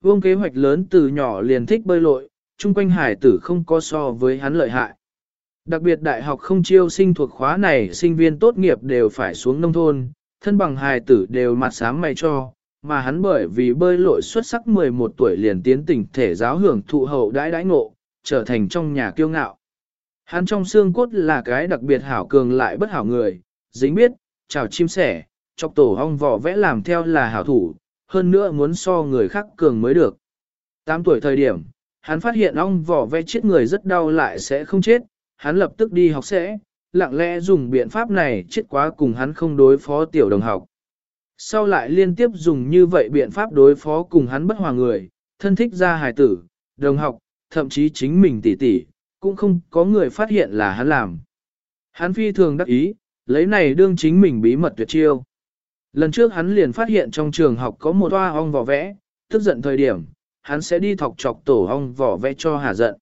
Vương kế hoạch lớn từ nhỏ liền thích bơi lội, chung quanh hải tử không có so với hắn lợi hại. Đặc biệt đại học không chiêu sinh thuộc khóa này sinh viên tốt nghiệp đều phải xuống nông thôn, thân bằng hài tử đều mặt sáng mày cho, mà hắn bởi vì bơi lội xuất sắc 11 tuổi liền tiến tỉnh thể giáo hưởng thụ hậu đãi đãi ngộ, trở thành trong nhà kiêu ngạo. Hắn trong xương cốt là cái đặc biệt hảo cường lại bất hảo người, dính biết, chào chim sẻ, chọc tổ hong vỏ vẽ làm theo là hảo thủ, hơn nữa muốn so người khác cường mới được. 8 tuổi thời điểm, hắn phát hiện ong vỏ vẽ chết người rất đau lại sẽ không chết, hắn lập tức đi học sẽ, lặng lẽ dùng biện pháp này chết quá cùng hắn không đối phó tiểu đồng học. Sau lại liên tiếp dùng như vậy biện pháp đối phó cùng hắn bất hòa người, thân thích ra hài tử, đồng học, thậm chí chính mình tỷ tỷ, cũng không có người phát hiện là hắn làm. Hắn phi thường đắc ý, lấy này đương chính mình bí mật tuyệt chiêu. Lần trước hắn liền phát hiện trong trường học có một hoa ong vỏ vẽ, tức giận thời điểm, hắn sẽ đi thọc chọc tổ ong vỏ vẽ cho hà giận.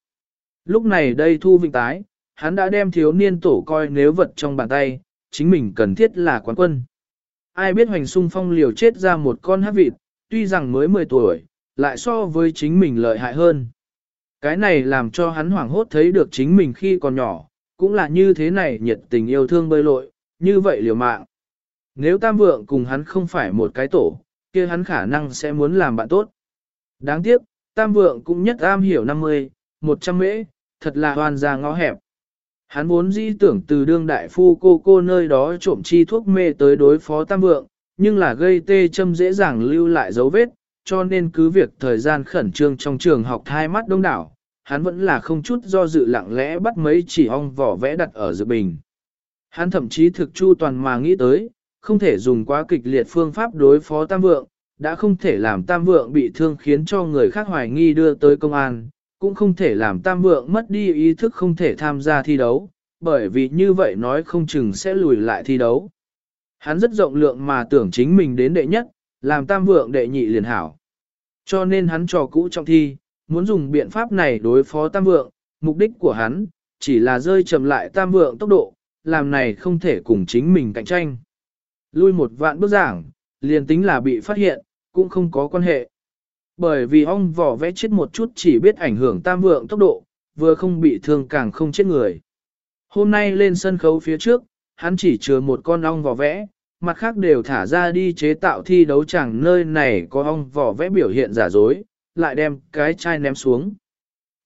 Lúc này đây thu vinh tái, hắn đã đem thiếu niên tổ coi nếu vật trong bàn tay, chính mình cần thiết là quán quân. Ai biết hoành sung phong liều chết ra một con hát vịt, tuy rằng mới 10 tuổi, lại so với chính mình lợi hại hơn. Cái này làm cho hắn hoảng hốt thấy được chính mình khi còn nhỏ, cũng là như thế này nhiệt tình yêu thương bơi lội, như vậy liều mạng. Nếu tam vượng cùng hắn không phải một cái tổ, kia hắn khả năng sẽ muốn làm bạn tốt. Đáng tiếc, tam vượng cũng nhất am hiểu 50, 100 mễ, thật là hoàn ra ngõ hẹp. Hắn vốn dĩ tưởng từ đương đại phu cô cô nơi đó trộm chi thuốc mê tới đối phó tam vượng, nhưng là gây tê châm dễ dàng lưu lại dấu vết, cho nên cứ việc thời gian khẩn trương trong trường học hai mắt đông đảo, hắn vẫn là không chút do dự lặng lẽ bắt mấy chỉ ong vỏ vẽ đặt ở dự bình. Hắn thậm chí thực chu toàn mà nghĩ tới, không thể dùng quá kịch liệt phương pháp đối phó tam vượng, đã không thể làm tam vượng bị thương khiến cho người khác hoài nghi đưa tới công an, cũng không thể làm tam vượng mất đi ý thức không thể tham gia thi đấu, bởi vì như vậy nói không chừng sẽ lùi lại thi đấu. Hắn rất rộng lượng mà tưởng chính mình đến đệ nhất, làm tam vượng đệ nhị liền hảo. Cho nên hắn trò cũ trong thi, muốn dùng biện pháp này đối phó tam vượng, mục đích của hắn, chỉ là rơi chậm lại tam vượng tốc độ, làm này không thể cùng chính mình cạnh tranh. Lui một vạn bước giảng, liền tính là bị phát hiện, cũng không có quan hệ. Bởi vì ong vỏ vẽ chết một chút chỉ biết ảnh hưởng tam vượng tốc độ, vừa không bị thương càng không chết người. Hôm nay lên sân khấu phía trước, hắn chỉ chứa một con ong vỏ vẽ, mặt khác đều thả ra đi chế tạo thi đấu chẳng nơi này có ong vỏ vẽ biểu hiện giả dối, lại đem cái chai ném xuống.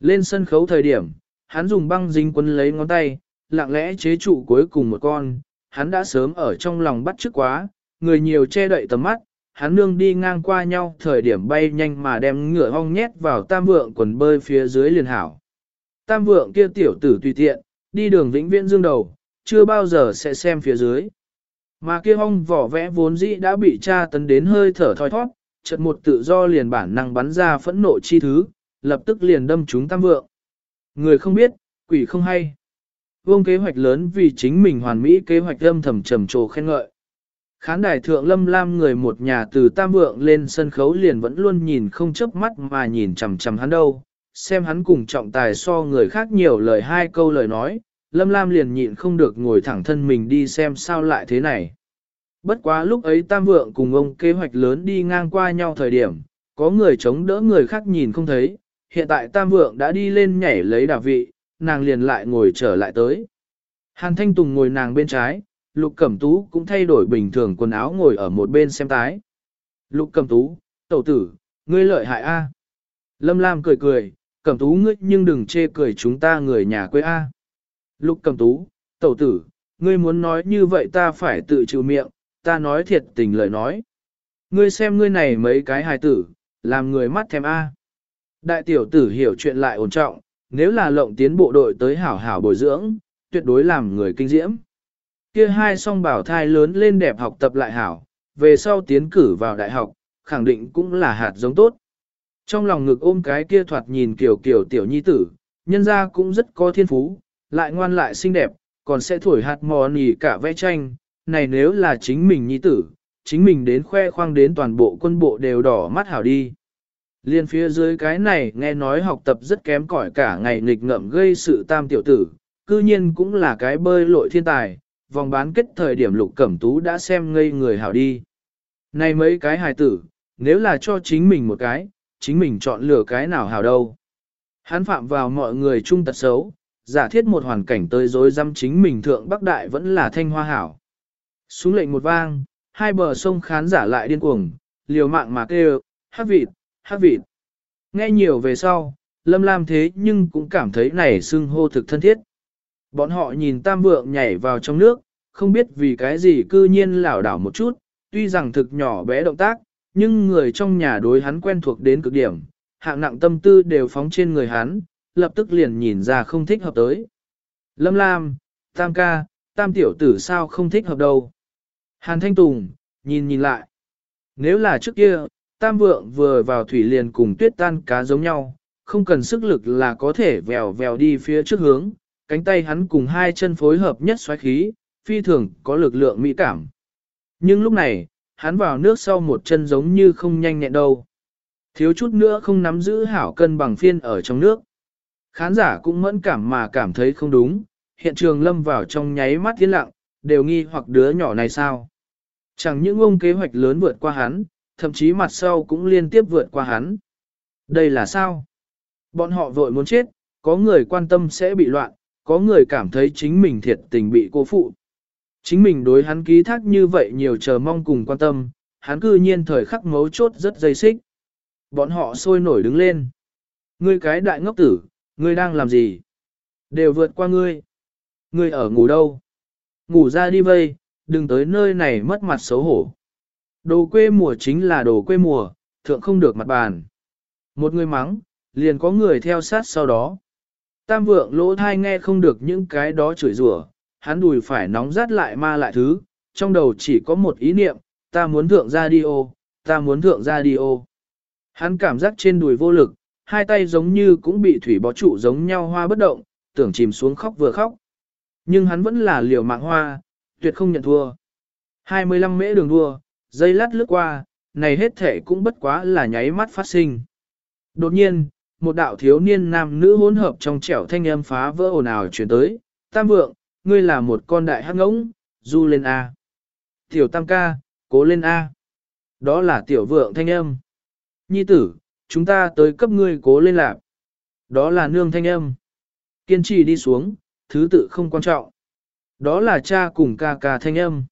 Lên sân khấu thời điểm, hắn dùng băng dính quấn lấy ngón tay, lặng lẽ chế trụ cuối cùng một con, hắn đã sớm ở trong lòng bắt trước quá, người nhiều che đậy tầm mắt, hắn nương đi ngang qua nhau thời điểm bay nhanh mà đem ngựa hong nhét vào tam vượng quần bơi phía dưới liền hảo. Tam vượng kia tiểu tử tùy tiện, đi đường vĩnh viễn dương đầu, chưa bao giờ sẽ xem phía dưới. Mà kia hong vỏ vẽ vốn dĩ đã bị tra tấn đến hơi thở thoi thoát, chợt một tự do liền bản năng bắn ra phẫn nộ chi thứ, lập tức liền đâm trúng tam vượng. Người không biết, quỷ không hay. Vương kế hoạch lớn vì chính mình hoàn mỹ kế hoạch âm thầm trầm trồ khen ngợi. Khán đài thượng lâm lam người một nhà từ tam vượng lên sân khấu liền vẫn luôn nhìn không chớp mắt mà nhìn chằm chằm hắn đâu, xem hắn cùng trọng tài so người khác nhiều lời hai câu lời nói, lâm lam liền nhịn không được ngồi thẳng thân mình đi xem sao lại thế này. Bất quá lúc ấy tam vượng cùng ông kế hoạch lớn đi ngang qua nhau thời điểm, có người chống đỡ người khác nhìn không thấy, hiện tại tam vượng đã đi lên nhảy lấy đà vị, nàng liền lại ngồi trở lại tới. Hàn Thanh Tùng ngồi nàng bên trái, Lục Cẩm Tú cũng thay đổi bình thường quần áo ngồi ở một bên xem tái. Lục Cẩm Tú, tẩu tử, ngươi lợi hại a. Lâm Lam cười cười, Cẩm Tú ngươi nhưng đừng chê cười chúng ta người nhà quê a. Lục Cẩm Tú, tẩu tử, ngươi muốn nói như vậy ta phải tự chịu miệng, ta nói thiệt tình lời nói. Ngươi xem ngươi này mấy cái hài tử, làm người mắt thèm a. Đại tiểu tử hiểu chuyện lại ổn trọng, nếu là lộng tiến bộ đội tới hảo hảo bồi dưỡng, tuyệt đối làm người kinh diễm. Kia hai song bảo thai lớn lên đẹp học tập lại hảo, về sau tiến cử vào đại học, khẳng định cũng là hạt giống tốt. Trong lòng ngực ôm cái kia thoạt nhìn kiểu kiểu tiểu nhi tử, nhân ra cũng rất có thiên phú, lại ngoan lại xinh đẹp, còn sẽ thổi hạt mò nỉ cả vẽ tranh, này nếu là chính mình nhi tử, chính mình đến khoe khoang đến toàn bộ quân bộ đều đỏ mắt hảo đi. Liên phía dưới cái này nghe nói học tập rất kém cỏi cả ngày nghịch ngợm gây sự tam tiểu tử, cư nhiên cũng là cái bơi lội thiên tài, vòng bán kết thời điểm lục cẩm tú đã xem ngây người hảo đi. Này mấy cái hài tử, nếu là cho chính mình một cái, chính mình chọn lựa cái nào hảo đâu. Hắn phạm vào mọi người chung tật xấu, giả thiết một hoàn cảnh tới dối dăm chính mình thượng Bắc Đại vẫn là thanh hoa hảo. Xuống lệnh một vang, hai bờ sông khán giả lại điên cuồng, liều mạng mà kêu, hát vịt, hát vịt. Nghe nhiều về sau, Lâm Lam thế nhưng cũng cảm thấy này xưng hô thực thân thiết. Bọn họ nhìn tam vượng nhảy vào trong nước, không biết vì cái gì cư nhiên lảo đảo một chút, tuy rằng thực nhỏ bé động tác, nhưng người trong nhà đối hắn quen thuộc đến cực điểm, hạng nặng tâm tư đều phóng trên người hắn, lập tức liền nhìn ra không thích hợp tới. Lâm Lam, Tam ca, Tam tiểu tử sao không thích hợp đâu. Hàn Thanh Tùng, nhìn nhìn lại. Nếu là trước kia, Tam vượng vừa vào thủy liền cùng tuyết tan cá giống nhau, không cần sức lực là có thể vèo vèo đi phía trước hướng, cánh tay hắn cùng hai chân phối hợp nhất xoáy khí, phi thường có lực lượng mỹ cảm. Nhưng lúc này, hắn vào nước sau một chân giống như không nhanh nhẹn đâu. Thiếu chút nữa không nắm giữ hảo cân bằng phiên ở trong nước. Khán giả cũng mẫn cảm mà cảm thấy không đúng, hiện trường lâm vào trong nháy mắt tiến lặng, đều nghi hoặc đứa nhỏ này sao. Chẳng những ông kế hoạch lớn vượt qua hắn, thậm chí mặt sau cũng liên tiếp vượt qua hắn. Đây là sao? Bọn họ vội muốn chết, có người quan tâm sẽ bị loạn, có người cảm thấy chính mình thiệt tình bị cô phụ. Chính mình đối hắn ký thác như vậy nhiều chờ mong cùng quan tâm, hắn cư nhiên thời khắc mấu chốt rất dây xích. Bọn họ sôi nổi đứng lên. Ngươi cái đại ngốc tử, ngươi đang làm gì? Đều vượt qua ngươi. Ngươi ở ngủ đâu? Ngủ ra đi vây, đừng tới nơi này mất mặt xấu hổ. Đồ quê mùa chính là đồ quê mùa, thượng không được mặt bàn. Một người mắng, liền có người theo sát sau đó. Tam vượng lỗ thai nghe không được những cái đó chửi rủa, hắn đùi phải nóng rát lại ma lại thứ, trong đầu chỉ có một ý niệm, ta muốn thượng radio, ta muốn thượng radio. Hắn cảm giác trên đùi vô lực, hai tay giống như cũng bị thủy bó trụ giống nhau hoa bất động, tưởng chìm xuống khóc vừa khóc. Nhưng hắn vẫn là liều mạng hoa, tuyệt không nhận thua. 25 mễ đường đua, dây lát lướt qua, này hết thể cũng bất quá là nháy mắt phát sinh. Đột nhiên, một đạo thiếu niên nam nữ hỗn hợp trong trẻo thanh âm phá vỡ ồn ào chuyển tới, tam vượng, ngươi là một con đại hắc ngỗng, du lên A. Tiểu tam ca, cố lên A. Đó là tiểu vượng thanh âm. Nhi tử, chúng ta tới cấp ngươi cố lên lạc. Đó là nương thanh âm. Kiên trì đi xuống, thứ tự không quan trọng. Đó là cha cùng ca ca thanh âm.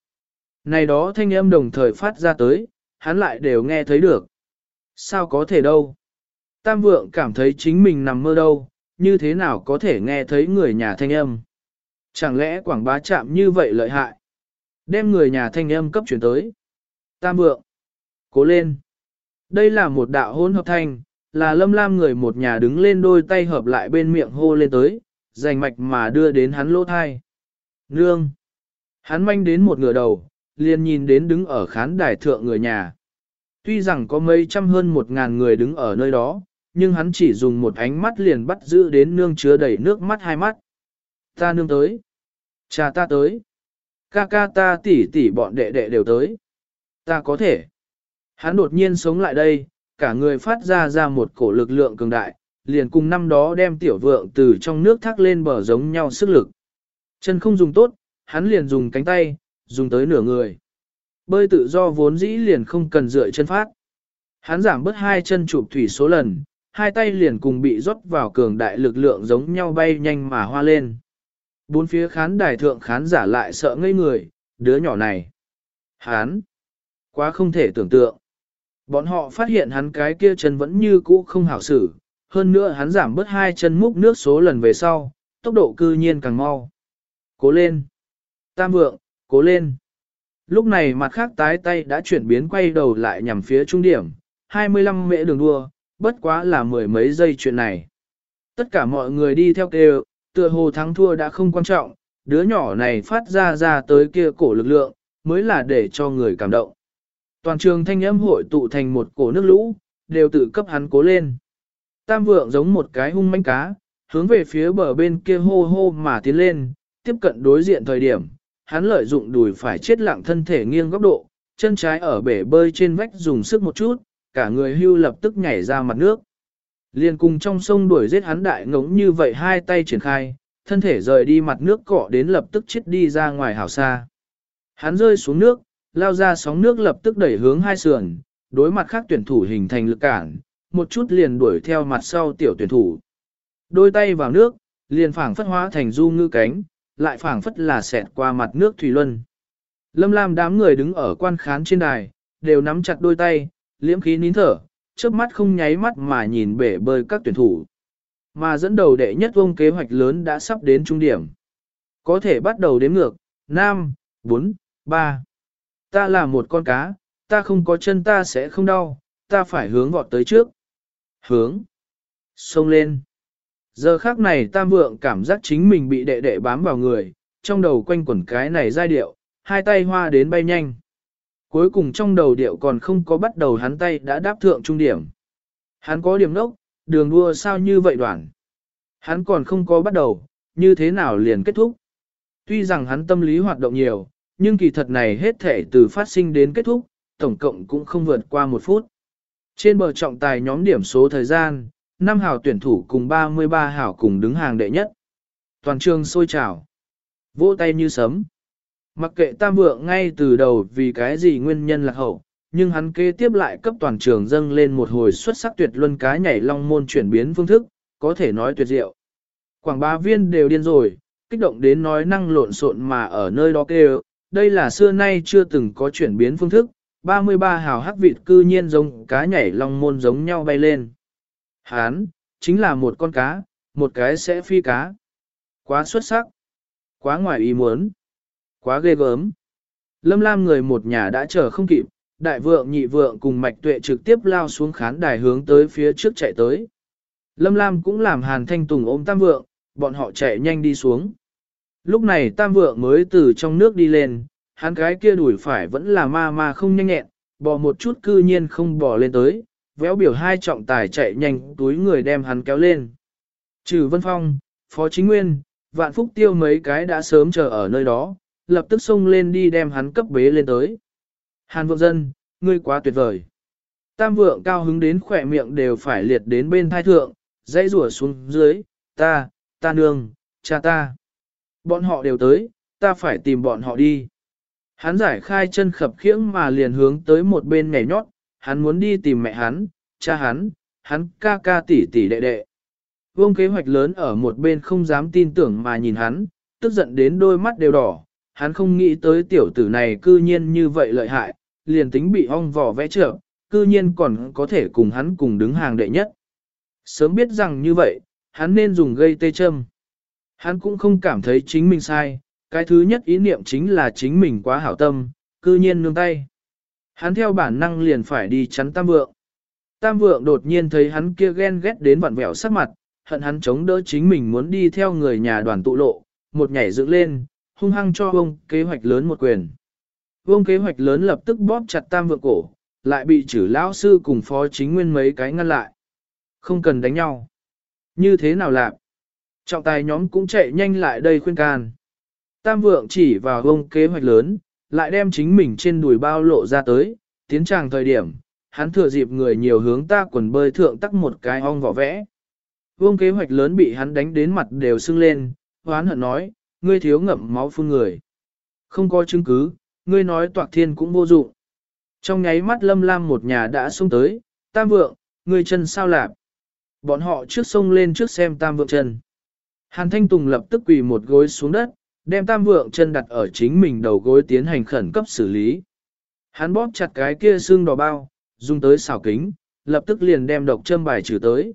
Này đó thanh âm đồng thời phát ra tới, hắn lại đều nghe thấy được. Sao có thể đâu? Tam vượng cảm thấy chính mình nằm mơ đâu, như thế nào có thể nghe thấy người nhà thanh âm. Chẳng lẽ quảng bá chạm như vậy lợi hại? Đem người nhà thanh âm cấp chuyển tới. Tam vượng. Cố lên. Đây là một đạo hôn hợp thanh, là lâm lam người một nhà đứng lên đôi tay hợp lại bên miệng hô lên tới, dành mạch mà đưa đến hắn lỗ thai. Nương. Hắn manh đến một ngửa đầu, liền nhìn đến đứng ở khán đài thượng người nhà. Tuy rằng có mấy trăm hơn một ngàn người đứng ở nơi đó, nhưng hắn chỉ dùng một ánh mắt liền bắt giữ đến nương chứa đầy nước mắt hai mắt. Ta nương tới. Cha ta tới. Ca ca ta tỉ tỉ bọn đệ đệ đều tới. Ta có thể. Hắn đột nhiên sống lại đây, cả người phát ra ra một cổ lực lượng cường đại, liền cùng năm đó đem tiểu vượng từ trong nước thác lên bờ giống nhau sức lực. Chân không dùng tốt, hắn liền dùng cánh tay, dùng tới nửa người. Bơi tự do vốn dĩ liền không cần dựa chân phát. Hắn giảm bớt hai chân chụp thủy số lần, hai tay liền cùng bị rót vào cường đại lực lượng giống nhau bay nhanh mà hoa lên. Bốn phía khán đài thượng khán giả lại sợ ngây người, đứa nhỏ này. Hắn, quá không thể tưởng tượng. Bọn họ phát hiện hắn cái kia chân vẫn như cũ không hảo xử, hơn nữa hắn giảm bớt hai chân múc nước số lần về sau, tốc độ cư nhiên càng mau. Cố lên. Tam vượng, cố lên. Lúc này mặt khác tái tay đã chuyển biến quay đầu lại nhằm phía trung điểm, 25 mễ đường đua, bất quá là mười mấy giây chuyện này. Tất cả mọi người đi theo kêu, tựa hồ thắng thua đã không quan trọng, đứa nhỏ này phát ra ra tới kia cổ lực lượng, mới là để cho người cảm động. Toàn trường thanh âm hội tụ thành một cổ nước lũ, đều tự cấp hắn cố lên. Tam vượng giống một cái hung manh cá, hướng về phía bờ bên kia hô hô mà tiến lên, tiếp cận đối diện thời điểm, hắn lợi dụng đùi phải chết lặng thân thể nghiêng góc độ, chân trái ở bể bơi trên vách dùng sức một chút, cả người hưu lập tức nhảy ra mặt nước. Liên cùng trong sông đuổi giết hắn đại ngống như vậy hai tay triển khai, thân thể rời đi mặt nước cọ đến lập tức chết đi ra ngoài hảo xa. Hắn rơi xuống nước, lao ra sóng nước lập tức đẩy hướng hai sườn, đối mặt khác tuyển thủ hình thành lực cản, một chút liền đuổi theo mặt sau tiểu tuyển thủ. Đôi tay vào nước, liền phảng phất hóa thành du ngư cánh, lại phảng phất là xẹt qua mặt nước thủy luân. Lâm Lam đám người đứng ở quan khán trên đài, đều nắm chặt đôi tay, liễm khí nín thở, chớp mắt không nháy mắt mà nhìn bể bơi các tuyển thủ. Mà dẫn đầu đệ nhất vông kế hoạch lớn đã sắp đến trung điểm. Có thể bắt đầu đếm ngược, 5, 4, 3. Ta là một con cá, ta không có chân ta sẽ không đau, ta phải hướng vọt tới trước. Hướng. Xông lên. Giờ khác này tam vượng cảm giác chính mình bị đệ đệ bám vào người, trong đầu quanh quẩn cái này giai điệu, hai tay hoa đến bay nhanh. Cuối cùng trong đầu điệu còn không có bắt đầu hắn tay đã đáp thượng trung điểm. Hắn có điểm nốc, đường đua sao như vậy đoạn. Hắn còn không có bắt đầu, như thế nào liền kết thúc. Tuy rằng hắn tâm lý hoạt động nhiều, nhưng kỳ thật này hết thể từ phát sinh đến kết thúc, tổng cộng cũng không vượt qua một phút. Trên bờ trọng tài nhóm điểm số thời gian, 5 hảo tuyển thủ cùng 33 hảo cùng đứng hàng đệ nhất. Toàn trường sôi trào. Vỗ tay như sấm. Mặc kệ tam vượng ngay từ đầu vì cái gì nguyên nhân là hậu, nhưng hắn kế tiếp lại cấp toàn trường dâng lên một hồi xuất sắc tuyệt luân cá nhảy long môn chuyển biến phương thức, có thể nói tuyệt diệu. Quảng bá viên đều điên rồi, kích động đến nói năng lộn xộn mà ở nơi đó kêu, đây là xưa nay chưa từng có chuyển biến phương thức, 33 hào hắc vịt cư nhiên giống cá nhảy long môn giống nhau bay lên. Hán, chính là một con cá, một cái sẽ phi cá. Quá xuất sắc. Quá ngoài ý muốn. Quá ghê gớm. Lâm Lam người một nhà đã chờ không kịp, đại vượng nhị vượng cùng mạch tuệ trực tiếp lao xuống khán đài hướng tới phía trước chạy tới. Lâm Lam cũng làm hàn thanh tùng ôm tam vượng, bọn họ chạy nhanh đi xuống. Lúc này tam vượng mới từ trong nước đi lên, hắn cái kia đuổi phải vẫn là ma ma không nhanh nhẹn, bò một chút cư nhiên không bò lên tới, véo biểu hai trọng tài chạy nhanh túi người đem hắn kéo lên. Trừ Vân Phong, Phó Chính Nguyên, Vạn Phúc Tiêu mấy cái đã sớm chờ ở nơi đó, lập tức xông lên đi đem hắn cấp bế lên tới. Hàn vượng dân, ngươi quá tuyệt vời. Tam vượng cao hứng đến khỏe miệng đều phải liệt đến bên thai thượng, dây rủa xuống dưới, ta, ta nương, cha ta. Bọn họ đều tới, ta phải tìm bọn họ đi. Hắn giải khai chân khập khiễng mà liền hướng tới một bên nhảy nhót, hắn muốn đi tìm mẹ hắn, cha hắn, hắn ca ca tỷ tỷ đệ đệ. Vương kế hoạch lớn ở một bên không dám tin tưởng mà nhìn hắn, tức giận đến đôi mắt đều đỏ, hắn không nghĩ tới tiểu tử này cư nhiên như vậy lợi hại, liền tính bị ong vỏ vẽ trợ, cư nhiên còn có thể cùng hắn cùng đứng hàng đệ nhất. Sớm biết rằng như vậy, hắn nên dùng gây tê châm. Hắn cũng không cảm thấy chính mình sai, cái thứ nhất ý niệm chính là chính mình quá hảo tâm, cư nhiên nương tay. Hắn theo bản năng liền phải đi chắn tam vượng. Tam vượng đột nhiên thấy hắn kia ghen ghét đến vặn vẹo sắc mặt, hận hắn chống đỡ chính mình muốn đi theo người nhà đoàn tụ lộ, một nhảy dựng lên, hung hăng cho ông kế hoạch lớn một quyền. Vương kế hoạch lớn lập tức bóp chặt tam vượng cổ, lại bị chử lão sư cùng phó chính nguyên mấy cái ngăn lại. Không cần đánh nhau. Như thế nào làm? Trọng tài nhóm cũng chạy nhanh lại đây khuyên can. Tam vượng chỉ vào ông kế hoạch lớn, lại đem chính mình trên đùi bao lộ ra tới, tiến tràng thời điểm, hắn thừa dịp người nhiều hướng ta quần bơi thượng tắc một cái ong vỏ vẽ. Vương kế hoạch lớn bị hắn đánh đến mặt đều sưng lên, hoán hận nói, ngươi thiếu ngậm máu phun người. Không có chứng cứ, ngươi nói toạc thiên cũng vô dụng. Trong nháy mắt lâm lam một nhà đã xông tới, tam vượng, ngươi chân sao lạp. Bọn họ trước sông lên trước xem tam vượng chân. Hàn Thanh Tùng lập tức quỳ một gối xuống đất, đem tam vượng chân đặt ở chính mình đầu gối tiến hành khẩn cấp xử lý. Hắn bóp chặt cái kia xương đỏ bao, dùng tới xảo kính, lập tức liền đem độc châm bài trừ tới.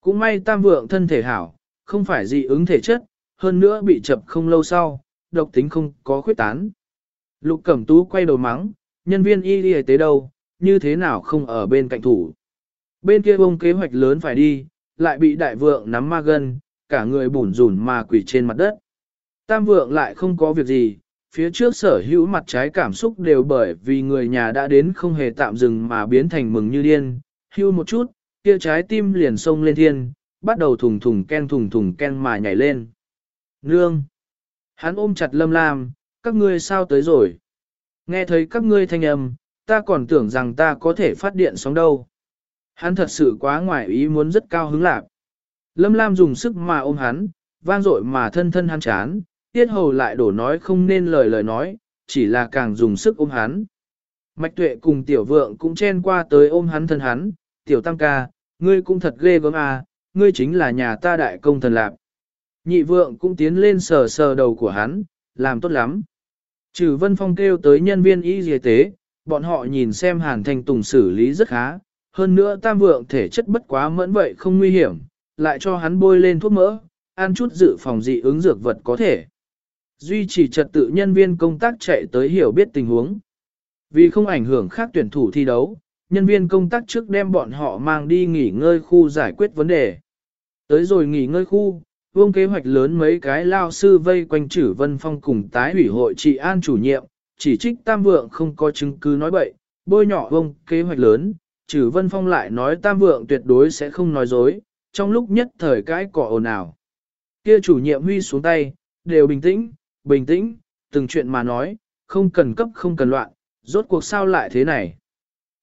Cũng may tam vượng thân thể hảo, không phải dị ứng thể chất, hơn nữa bị chập không lâu sau, độc tính không có khuyết tán. Lục Cẩm Tú quay đầu mắng, nhân viên y y tế đâu, như thế nào không ở bên cạnh thủ. Bên kia bông kế hoạch lớn phải đi, lại bị đại vượng nắm ma gân, cả người bủn rủn mà quỷ trên mặt đất. Tam vượng lại không có việc gì, phía trước sở hữu mặt trái cảm xúc đều bởi vì người nhà đã đến không hề tạm dừng mà biến thành mừng như điên, hưu một chút, kia trái tim liền sông lên thiên, bắt đầu thùng thùng ken thùng thùng ken mà nhảy lên. Nương! Hắn ôm chặt lâm lam, các ngươi sao tới rồi? Nghe thấy các ngươi thanh âm, ta còn tưởng rằng ta có thể phát điện sóng đâu. Hắn thật sự quá ngoài ý muốn rất cao hứng lạc. Lâm Lam dùng sức mà ôm hắn, vang dội mà thân thân hắn chán, tiết hầu lại đổ nói không nên lời lời nói, chỉ là càng dùng sức ôm hắn. Mạch tuệ cùng tiểu vượng cũng chen qua tới ôm hắn thân hắn, tiểu tam ca, Ngươi cũng thật ghê gớm à, ngươi chính là nhà ta đại công thần lạc. Nhị vượng cũng tiến lên sờ sờ đầu của hắn, làm tốt lắm. Trừ Vân Phong kêu tới nhân viên y y tế, bọn họ nhìn xem Hàn thành Tùng xử lý rất khá, hơn nữa tam vượng thể chất bất quá mẫn vậy không nguy hiểm, lại cho hắn bôi lên thuốc mỡ, ăn chút dự phòng dị ứng dược vật có thể. Duy trì trật tự nhân viên công tác chạy tới hiểu biết tình huống. Vì không ảnh hưởng khác tuyển thủ thi đấu, nhân viên công tác trước đem bọn họ mang đi nghỉ ngơi khu giải quyết vấn đề. Tới rồi nghỉ ngơi khu, vương kế hoạch lớn mấy cái lao sư vây quanh chử vân phong cùng tái ủy hội trị an chủ nhiệm, chỉ trích tam vượng không có chứng cứ nói bậy, bôi nhỏ vương kế hoạch lớn, chử vân phong lại nói tam vượng tuyệt đối sẽ không nói dối, trong lúc nhất thời cái cỏ ồn ào. Kia chủ nhiệm huy xuống tay, đều bình tĩnh, bình tĩnh, từng chuyện mà nói, không cần cấp không cần loạn, rốt cuộc sao lại thế này.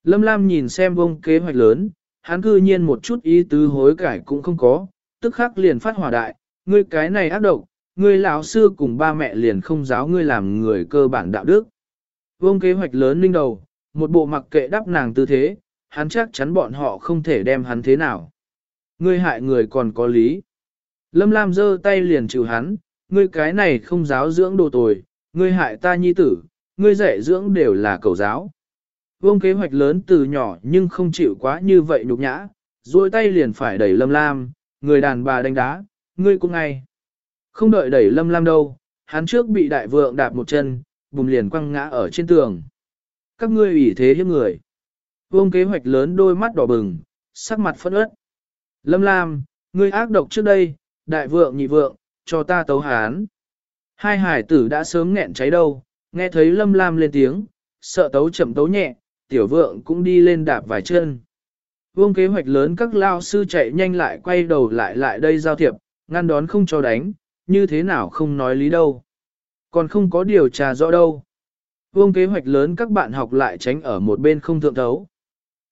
Lâm Lam nhìn xem vông kế hoạch lớn, hắn cư nhiên một chút ý tứ hối cải cũng không có, tức khắc liền phát hỏa đại, ngươi cái này ác độc, ngươi lão sư cùng ba mẹ liền không giáo ngươi làm người cơ bản đạo đức. Vông kế hoạch lớn linh đầu, một bộ mặc kệ đáp nàng tư thế, hắn chắc chắn bọn họ không thể đem hắn thế nào. Ngươi hại người còn có lý. Lâm Lam giơ tay liền chịu hắn, ngươi cái này không giáo dưỡng đồ tồi, ngươi hại ta nhi tử, ngươi dạy dưỡng đều là cầu giáo. Vương kế hoạch lớn từ nhỏ nhưng không chịu quá như vậy nhục nhã, duỗi tay liền phải đẩy Lâm Lam, người đàn bà đánh đá, ngươi cũng ngay. Không đợi đẩy Lâm Lam đâu, hắn trước bị đại vượng đạp một chân, bùm liền quăng ngã ở trên tường. Các ngươi ủy thế hiếp người. Vương kế hoạch lớn đôi mắt đỏ bừng, sắc mặt phẫn ớt. Lâm Lam, ngươi ác độc trước đây, đại vượng nhị vượng, cho ta tấu hán. Hai hải tử đã sớm nghẹn cháy đâu, nghe thấy Lâm Lam lên tiếng, sợ tấu chậm tấu nhẹ, tiểu vượng cũng đi lên đạp vài chân. Vương kế hoạch lớn các lao sư chạy nhanh lại quay đầu lại lại đây giao thiệp, ngăn đón không cho đánh, như thế nào không nói lý đâu. Còn không có điều tra rõ đâu. Vương kế hoạch lớn các bạn học lại tránh ở một bên không thượng thấu.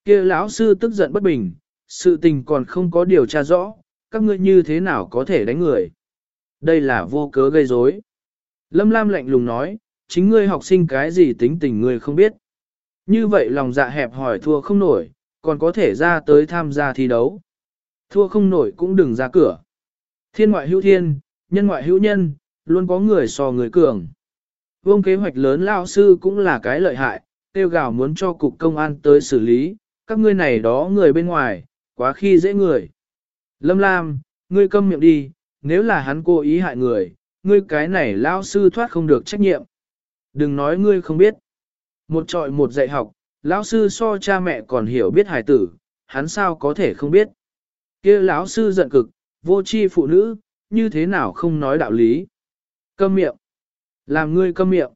kia lão sư tức giận bất bình, sự tình còn không có điều tra rõ, các ngươi như thế nào có thể đánh người. Đây là vô cớ gây rối. Lâm Lam lạnh lùng nói, chính ngươi học sinh cái gì tính tình ngươi không biết. Như vậy lòng dạ hẹp hỏi thua không nổi, còn có thể ra tới tham gia thi đấu. Thua không nổi cũng đừng ra cửa. Thiên ngoại hữu thiên, nhân ngoại hữu nhân, luôn có người so người cường. Vương kế hoạch lớn lao sư cũng là cái lợi hại, tiêu gào muốn cho cục công an tới xử lý, các ngươi này đó người bên ngoài, quá khi dễ người. Lâm Lam, ngươi câm miệng đi, nếu là hắn cố ý hại người, ngươi cái này lao sư thoát không được trách nhiệm. Đừng nói ngươi không biết. Một trọi một dạy học, lão sư so cha mẹ còn hiểu biết hài tử, hắn sao có thể không biết. kia lão sư giận cực, vô chi phụ nữ, như thế nào không nói đạo lý. Câm miệng. Làm ngươi câm miệng.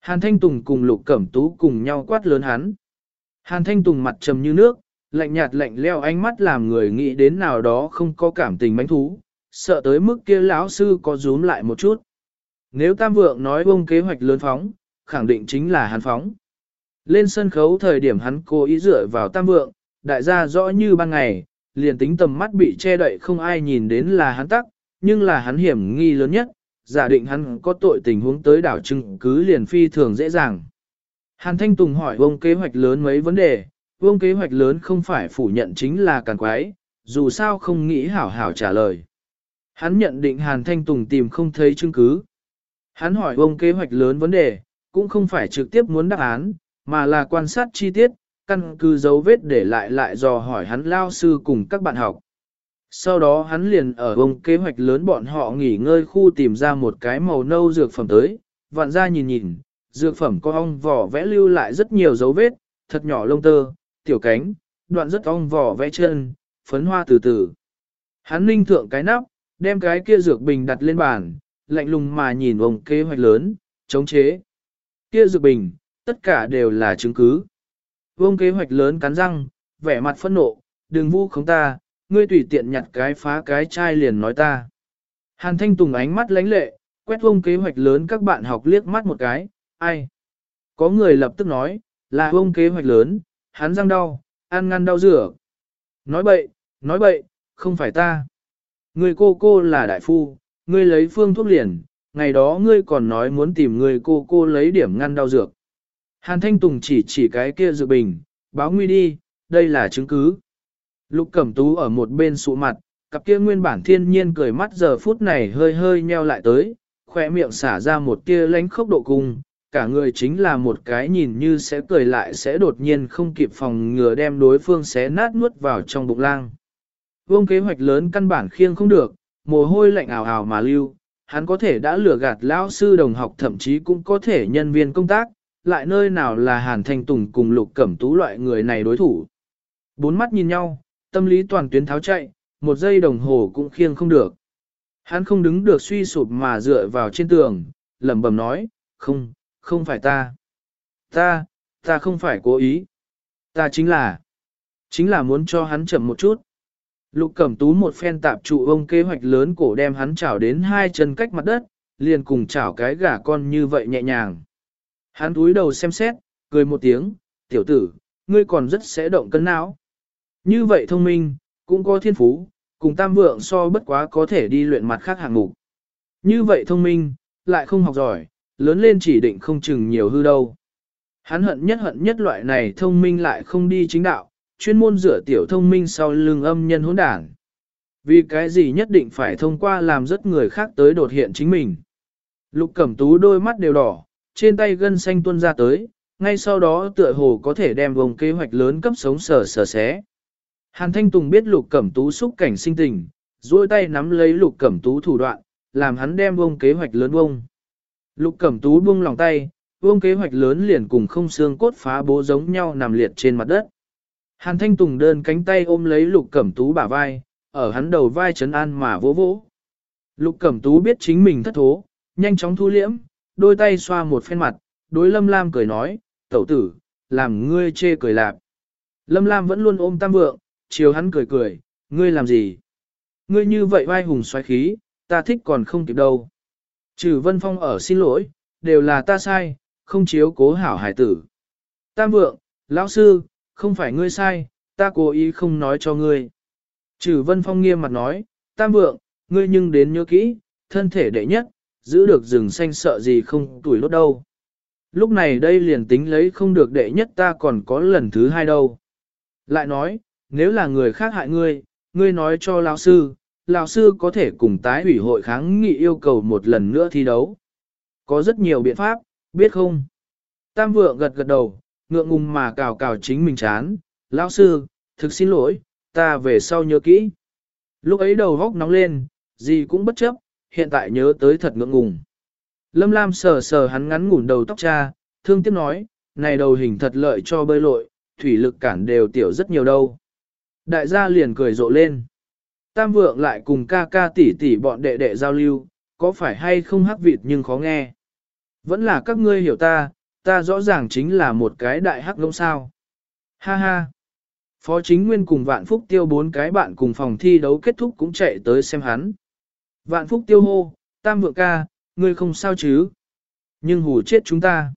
Hàn Thanh Tùng cùng Lục Cẩm Tú cùng nhau quát lớn hắn. Hàn Thanh Tùng mặt trầm như nước, lạnh nhạt lạnh leo ánh mắt làm người nghĩ đến nào đó không có cảm tình bánh thú, sợ tới mức kia lão sư có rúm lại một chút. Nếu Tam Vượng nói bông kế hoạch lớn phóng, khẳng định chính là hắn phóng. Lên sân khấu thời điểm hắn cố ý dựa vào Tam Vượng, đại gia rõ như ban ngày, liền tính tầm mắt bị che đậy không ai nhìn đến là hắn tắc, nhưng là hắn hiểm nghi lớn nhất, giả định hắn có tội tình huống tới đảo chứng cứ liền phi thường dễ dàng. Hàn Thanh Tùng hỏi ông kế hoạch lớn mấy vấn đề, ông kế hoạch lớn không phải phủ nhận chính là càng quái, dù sao không nghĩ hảo hảo trả lời. Hắn nhận định Hàn Thanh Tùng tìm không thấy chứng cứ. Hắn hỏi ông kế hoạch lớn vấn đề, cũng không phải trực tiếp muốn đáp án, mà là quan sát chi tiết, căn cứ dấu vết để lại lại dò hỏi hắn lao sư cùng các bạn học. Sau đó hắn liền ở ông kế hoạch lớn bọn họ nghỉ ngơi khu tìm ra một cái màu nâu dược phẩm tới, vặn ra nhìn nhìn, dược phẩm có ong vỏ vẽ lưu lại rất nhiều dấu vết, thật nhỏ lông tơ, tiểu cánh, đoạn rất ong vỏ vẽ chân, phấn hoa từ từ. Hắn ninh thượng cái nắp, đem cái kia dược bình đặt lên bàn, lạnh lùng mà nhìn ông kế hoạch lớn, chống chế. Kia dược bình, tất cả đều là chứng cứ. Ông kế hoạch lớn cắn răng, vẻ mặt phẫn nộ, đừng vu khống ta, ngươi tùy tiện nhặt cái phá cái chai liền nói ta. Hàn Thanh Tùng ánh mắt lánh lệ, quét ông kế hoạch lớn các bạn học liếc mắt một cái, ai? Có người lập tức nói, là ông kế hoạch lớn, hắn răng đau, ăn ngăn đau rửa. Nói bậy, nói bậy, không phải ta. Người cô cô là đại phu, ngươi lấy phương thuốc liền, ngày đó ngươi còn nói muốn tìm người cô cô lấy điểm ngăn đau dược. Hàn Thanh Tùng chỉ chỉ cái kia dược bình, báo nguy đi, đây là chứng cứ. Lục Cẩm Tú ở một bên sụ mặt, cặp kia nguyên bản thiên nhiên cười mắt giờ phút này hơi hơi nheo lại tới, khỏe miệng xả ra một tia lánh khốc độ cung, cả người chính là một cái nhìn như sẽ cười lại sẽ đột nhiên không kịp phòng ngừa đem đối phương xé nát nuốt vào trong bụng lang. Vương kế hoạch lớn căn bản khiêng không được, mồ hôi lạnh ảo ảo mà lưu, hắn có thể đã lừa gạt lão sư đồng học thậm chí cũng có thể nhân viên công tác, lại nơi nào là Hàn Thanh Tùng cùng Lục Cẩm Tú loại người này đối thủ. Bốn mắt nhìn nhau, tâm lý toàn tuyến tháo chạy, một giây đồng hồ cũng khiêng không được. Hắn không đứng được suy sụp mà dựa vào trên tường, lẩm bẩm nói, không, không phải ta. Ta, ta không phải cố ý. Ta chính là, chính là muốn cho hắn chậm một chút. Lục cẩm tú một phen tạp trụ ông kế hoạch lớn cổ đem hắn chảo đến hai chân cách mặt đất, liền cùng chảo cái gà con như vậy nhẹ nhàng. Hắn túi đầu xem xét, cười một tiếng, tiểu tử, ngươi còn rất sẽ động cân não. Như vậy thông minh, cũng có thiên phú, cùng tam vượng so bất quá có thể đi luyện mặt khác hạng mục. Như vậy thông minh, lại không học giỏi, lớn lên chỉ định không chừng nhiều hư đâu. Hắn hận nhất hận nhất loại này thông minh lại không đi chính đạo, chuyên môn rửa tiểu thông minh sau lưng âm nhân hỗn đảng. Vì cái gì nhất định phải thông qua làm rất người khác tới đột hiện chính mình. Lục cẩm tú đôi mắt đều đỏ, trên tay gân xanh tuôn ra tới, ngay sau đó tựa hồ có thể đem vùng kế hoạch lớn cấp sống sở sở xé. Hàn Thanh Tùng biết lục cẩm tú xúc cảnh sinh tình, duỗi tay nắm lấy lục cẩm tú thủ đoạn, làm hắn đem vông kế hoạch lớn vông. Lục cẩm tú buông lòng tay, vông kế hoạch lớn liền cùng không xương cốt phá bố giống nhau nằm liệt trên mặt đất. Hàn Thanh Tùng đơn cánh tay ôm lấy lục cẩm tú bả vai, ở hắn đầu vai chấn an mà vỗ vỗ. Lục cẩm tú biết chính mình thất thố, nhanh chóng thu liễm, đôi tay xoa một phen mặt, đối lâm lam cười nói, tẩu tử, làm ngươi chê cười lạp. Lâm lam vẫn luôn ôm tam vượng, chiều hắn cười cười, ngươi làm gì? Ngươi như vậy vai hùng xoáy khí, ta thích còn không kịp đâu. Trừ Vân Phong ở xin lỗi, đều là ta sai, không chiếu cố hảo hải tử. Tam vượng, lão sư, không phải ngươi sai, ta cố ý không nói cho ngươi. Trừ Vân Phong nghiêm mặt nói, Tam vượng, ngươi nhưng đến nhớ kỹ, thân thể đệ nhất, giữ được rừng xanh sợ gì không tuổi lốt đâu. Lúc này đây liền tính lấy không được đệ nhất ta còn có lần thứ hai đâu. Lại nói, nếu là người khác hại ngươi, ngươi nói cho lão sư, lão sư có thể cùng tái ủy hội kháng nghị yêu cầu một lần nữa thi đấu. Có rất nhiều biện pháp, biết không? Tam vượng gật gật đầu, ngượng ngùng mà cào cào chính mình chán. Lão sư, thực xin lỗi, ta về sau nhớ kỹ. Lúc ấy đầu góc nóng lên, gì cũng bất chấp, hiện tại nhớ tới thật ngượng ngùng. Lâm Lam sờ sờ hắn ngắn ngủn đầu tóc cha, thương tiếc nói, này đầu hình thật lợi cho bơi lội, thủy lực cản đều tiểu rất nhiều đâu. Đại gia liền cười rộ lên. Tam vượng lại cùng ca ca tỷ tỷ bọn đệ đệ giao lưu, có phải hay không hắc vịt nhưng khó nghe. Vẫn là các ngươi hiểu ta, ta rõ ràng chính là một cái đại hắc ngông sao. Ha ha. Phó chính nguyên cùng vạn phúc tiêu bốn cái bạn cùng phòng thi đấu kết thúc cũng chạy tới xem hắn. Vạn phúc tiêu hô, tam vượng ca, ngươi không sao chứ. Nhưng hù chết chúng ta.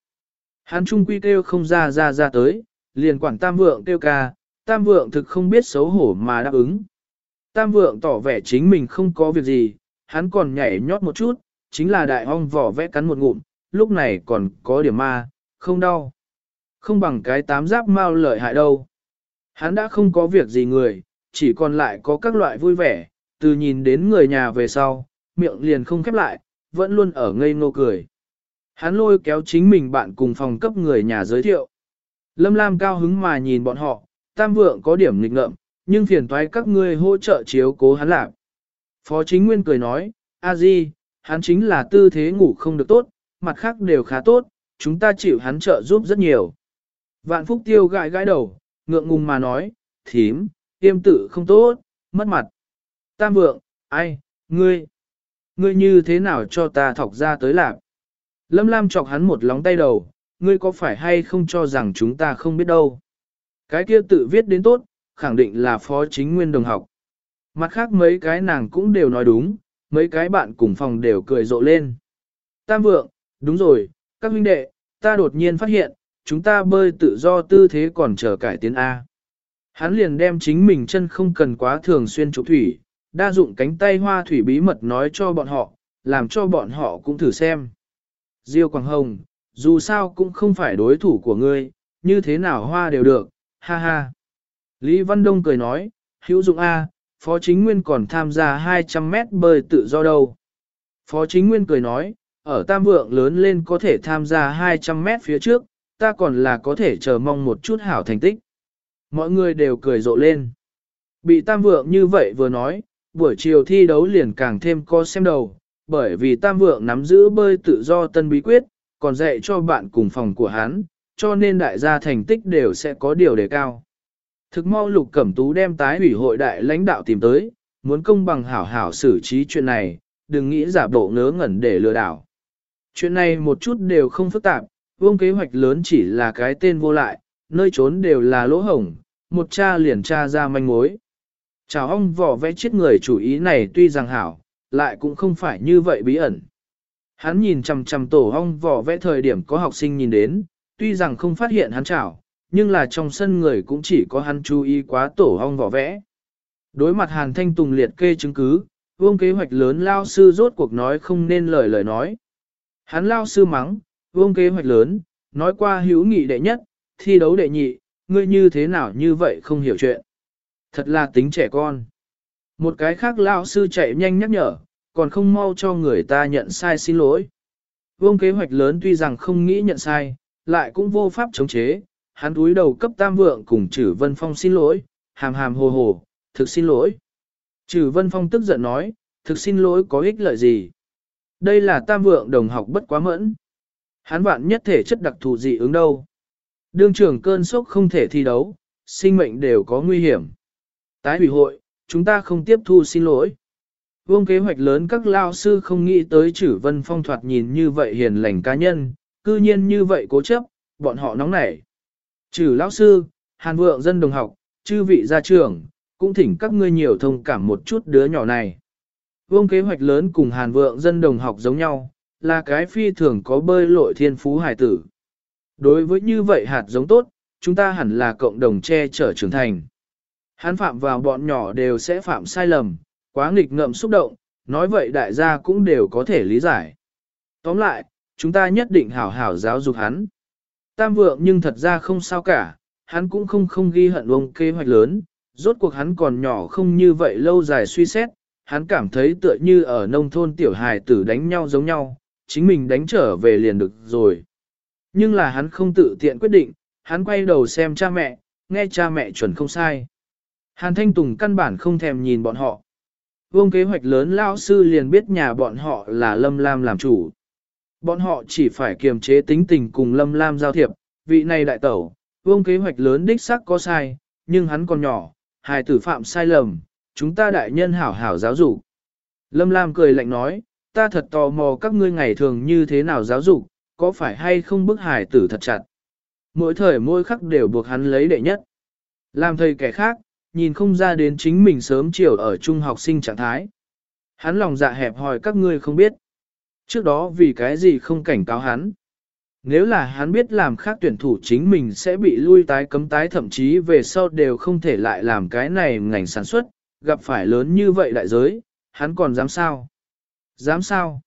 Hắn trung quy kêu không ra ra ra tới, liền quản tam vượng kêu ca, tam vượng thực không biết xấu hổ mà đáp ứng. Tam vượng tỏ vẻ chính mình không có việc gì, hắn còn nhảy nhót một chút, chính là đại ong vỏ vẽ cắn một ngụm, lúc này còn có điểm ma, không đau. Không bằng cái tám giáp mau lợi hại đâu. Hắn đã không có việc gì người, chỉ còn lại có các loại vui vẻ, từ nhìn đến người nhà về sau, miệng liền không khép lại, vẫn luôn ở ngây ngô cười. Hắn lôi kéo chính mình bạn cùng phòng cấp người nhà giới thiệu. Lâm Lam cao hứng mà nhìn bọn họ, tam vượng có điểm nghịch ngợm, nhưng phiền toái các ngươi hỗ trợ chiếu cố hắn lạc. Phó chính nguyên cười nói, a di, hắn chính là tư thế ngủ không được tốt, mặt khác đều khá tốt, chúng ta chịu hắn trợ giúp rất nhiều. Vạn phúc tiêu gãi gãi đầu, ngượng ngùng mà nói, thím, tiêm tự không tốt, mất mặt. Tam vượng, ai, ngươi, ngươi như thế nào cho ta thọc ra tới lạc? Lâm Lam chọc hắn một lóng tay đầu, ngươi có phải hay không cho rằng chúng ta không biết đâu? Cái kia tự viết đến tốt, khẳng định là phó chính nguyên đồng học. Mặt khác mấy cái nàng cũng đều nói đúng, mấy cái bạn cùng phòng đều cười rộ lên. Tam vượng, đúng rồi, các huynh đệ, ta đột nhiên phát hiện, chúng ta bơi tự do tư thế còn chờ cải tiến A. Hắn liền đem chính mình chân không cần quá thường xuyên trụ thủy, đa dụng cánh tay hoa thủy bí mật nói cho bọn họ, làm cho bọn họ cũng thử xem. Diêu Quảng Hồng, dù sao cũng không phải đối thủ của ngươi, như thế nào hoa đều được, ha ha. Lý Văn Đông cười nói, hữu dụng A, Phó Chính Nguyên còn tham gia 200 mét bơi tự do đâu. Phó Chính Nguyên cười nói, ở Tam Vượng lớn lên có thể tham gia 200 mét phía trước, ta còn là có thể chờ mong một chút hảo thành tích. Mọi người đều cười rộ lên. Bị Tam Vượng như vậy vừa nói, buổi chiều thi đấu liền càng thêm co xem đầu, bởi vì Tam Vượng nắm giữ bơi tự do tân bí quyết, còn dạy cho bạn cùng phòng của hắn, cho nên đại gia thành tích đều sẽ có điều đề cao. Thực mau Lục Cẩm Tú đem tái ủy hội đại lãnh đạo tìm tới, muốn công bằng hảo hảo xử trí chuyện này, đừng nghĩ giả bộ ngớ ngẩn để lừa đảo. Chuyện này một chút đều không phức tạp, vương kế hoạch lớn chỉ là cái tên vô lại, nơi trốn đều là lỗ hổng, một cha liền tra ra manh mối. Chào ông vỏ vẽ chết người chủ ý này tuy rằng hảo, lại cũng không phải như vậy bí ẩn. Hắn nhìn chằm chằm tổ ong vỏ vẽ thời điểm có học sinh nhìn đến, tuy rằng không phát hiện hắn chảo, nhưng là trong sân người cũng chỉ có hắn chú ý quá tổ ong vỏ vẽ. Đối mặt Hàn Thanh Tùng liệt kê chứng cứ, vương kế hoạch lớn lao sư rốt cuộc nói không nên lời lời nói. Hắn lao sư mắng, vương kế hoạch lớn, nói qua hữu nghị đệ nhất, thi đấu đệ nhị, ngươi như thế nào như vậy không hiểu chuyện. Thật là tính trẻ con. Một cái khác lao sư chạy nhanh nhắc nhở, còn không mau cho người ta nhận sai xin lỗi. Vương kế hoạch lớn tuy rằng không nghĩ nhận sai, lại cũng vô pháp chống chế, hắn túi đầu cấp tam vượng cùng Trử vân phong xin lỗi, hàm hàm hồ hồ, thực xin lỗi. Trử vân phong tức giận nói, thực xin lỗi có ích lợi gì? Đây là tam vượng đồng học bất quá mẫn. Hắn vạn nhất thể chất đặc thù dị ứng đâu. Đương trưởng cơn sốc không thể thi đấu, sinh mệnh đều có nguy hiểm. Tái hủy hội, chúng ta không tiếp thu xin lỗi. Vương kế hoạch lớn các lao sư không nghĩ tới chử vân phong thoạt nhìn như vậy hiền lành cá nhân, cư nhiên như vậy cố chấp, bọn họ nóng nảy. Chử lão sư, hàn vượng dân đồng học, chư vị gia trưởng, cũng thỉnh các ngươi nhiều thông cảm một chút đứa nhỏ này. Vương kế hoạch lớn cùng hàn vượng dân đồng học giống nhau, là cái phi thường có bơi lội thiên phú hải tử. Đối với như vậy hạt giống tốt, chúng ta hẳn là cộng đồng che chở trưởng thành. Hắn phạm vào bọn nhỏ đều sẽ phạm sai lầm, quá nghịch ngợm xúc động, nói vậy đại gia cũng đều có thể lý giải. Tóm lại, chúng ta nhất định hảo hảo giáo dục hắn. Tam vượng nhưng thật ra không sao cả, hắn cũng không không ghi hận ông kế hoạch lớn, rốt cuộc hắn còn nhỏ không như vậy lâu dài suy xét, hắn cảm thấy tựa như ở nông thôn tiểu hài tử đánh nhau giống nhau, chính mình đánh trở về liền được rồi. Nhưng là hắn không tự tiện quyết định, hắn quay đầu xem cha mẹ, nghe cha mẹ chuẩn không sai. Hàn Thanh Tùng căn bản không thèm nhìn bọn họ. Vương kế hoạch lớn lao sư liền biết nhà bọn họ là Lâm Lam làm chủ. Bọn họ chỉ phải kiềm chế tính tình cùng Lâm Lam giao thiệp, vị này đại tẩu, vương kế hoạch lớn đích xác có sai, nhưng hắn còn nhỏ, hài tử phạm sai lầm, chúng ta đại nhân hảo hảo giáo dục. Lâm Lam cười lạnh nói, ta thật tò mò các ngươi ngày thường như thế nào giáo dục, có phải hay không bức hải tử thật chặt. Mỗi thời mỗi khắc đều buộc hắn lấy đệ nhất. Làm thầy kẻ khác, nhìn không ra đến chính mình sớm chiều ở trung học sinh trạng thái. Hắn lòng dạ hẹp hỏi các ngươi không biết. Trước đó vì cái gì không cảnh cáo hắn. Nếu là hắn biết làm khác tuyển thủ chính mình sẽ bị lui tái cấm tái thậm chí về sau đều không thể lại làm cái này ngành sản xuất, gặp phải lớn như vậy đại giới, hắn còn dám sao? Dám sao?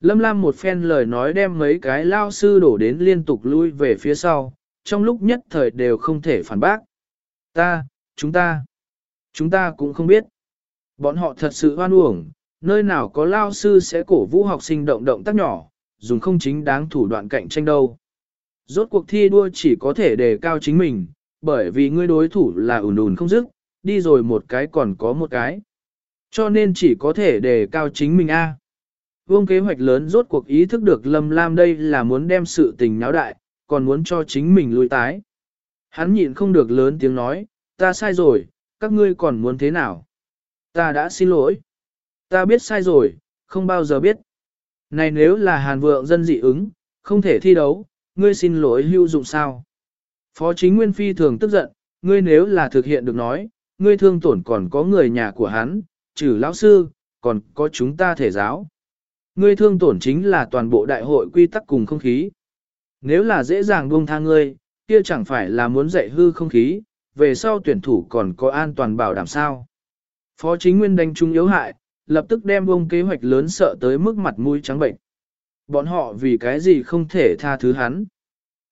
Lâm Lam một phen lời nói đem mấy cái lao sư đổ đến liên tục lui về phía sau, trong lúc nhất thời đều không thể phản bác. Ta, chúng ta, chúng ta cũng không biết. Bọn họ thật sự hoan uổng, nơi nào có lao sư sẽ cổ vũ học sinh động động tác nhỏ, dùng không chính đáng thủ đoạn cạnh tranh đâu. Rốt cuộc thi đua chỉ có thể đề cao chính mình, bởi vì ngươi đối thủ là ủn ủn không dứt, đi rồi một cái còn có một cái. Cho nên chỉ có thể đề cao chính mình a. Vương kế hoạch lớn rốt cuộc ý thức được Lâm Lam đây là muốn đem sự tình náo đại, còn muốn cho chính mình lui tái. Hắn nhịn không được lớn tiếng nói, ta sai rồi, các ngươi còn muốn thế nào? Ta đã xin lỗi. Ta biết sai rồi, không bao giờ biết. Này nếu là hàn vượng dân dị ứng, không thể thi đấu, ngươi xin lỗi hưu dụng sao? Phó chính nguyên phi thường tức giận, ngươi nếu là thực hiện được nói, ngươi thương tổn còn có người nhà của hắn, trừ lão sư, còn có chúng ta thể giáo. Ngươi thương tổn chính là toàn bộ đại hội quy tắc cùng không khí. Nếu là dễ dàng buông tha ngươi, kia chẳng phải là muốn dạy hư không khí, về sau tuyển thủ còn có an toàn bảo đảm sao. Phó chính nguyên đánh trung yếu hại, lập tức đem bông kế hoạch lớn sợ tới mức mặt mũi trắng bệnh. Bọn họ vì cái gì không thể tha thứ hắn.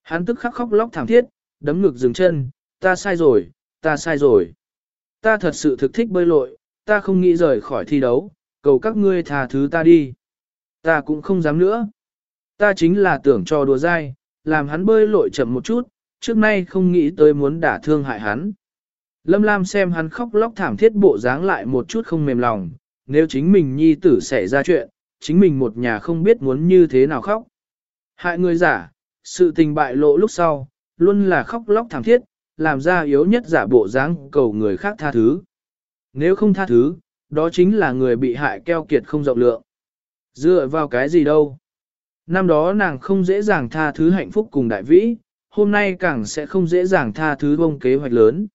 Hắn tức khắc khóc lóc thảm thiết, đấm ngực dừng chân, ta sai rồi, ta sai rồi. Ta thật sự thực thích bơi lội, ta không nghĩ rời khỏi thi đấu, cầu các ngươi tha thứ ta đi. Ta cũng không dám nữa. Ta chính là tưởng cho đùa dai, làm hắn bơi lội chậm một chút, trước nay không nghĩ tới muốn đả thương hại hắn. Lâm Lam xem hắn khóc lóc thảm thiết bộ dáng lại một chút không mềm lòng, nếu chính mình nhi tử xảy ra chuyện, chính mình một nhà không biết muốn như thế nào khóc. Hại người giả, sự tình bại lộ lúc sau, luôn là khóc lóc thảm thiết, làm ra yếu nhất giả bộ dáng cầu người khác tha thứ. Nếu không tha thứ, đó chính là người bị hại keo kiệt không rộng lượng. Dựa vào cái gì đâu? Năm đó nàng không dễ dàng tha thứ hạnh phúc cùng đại vĩ, hôm nay càng sẽ không dễ dàng tha thứ bông kế hoạch lớn.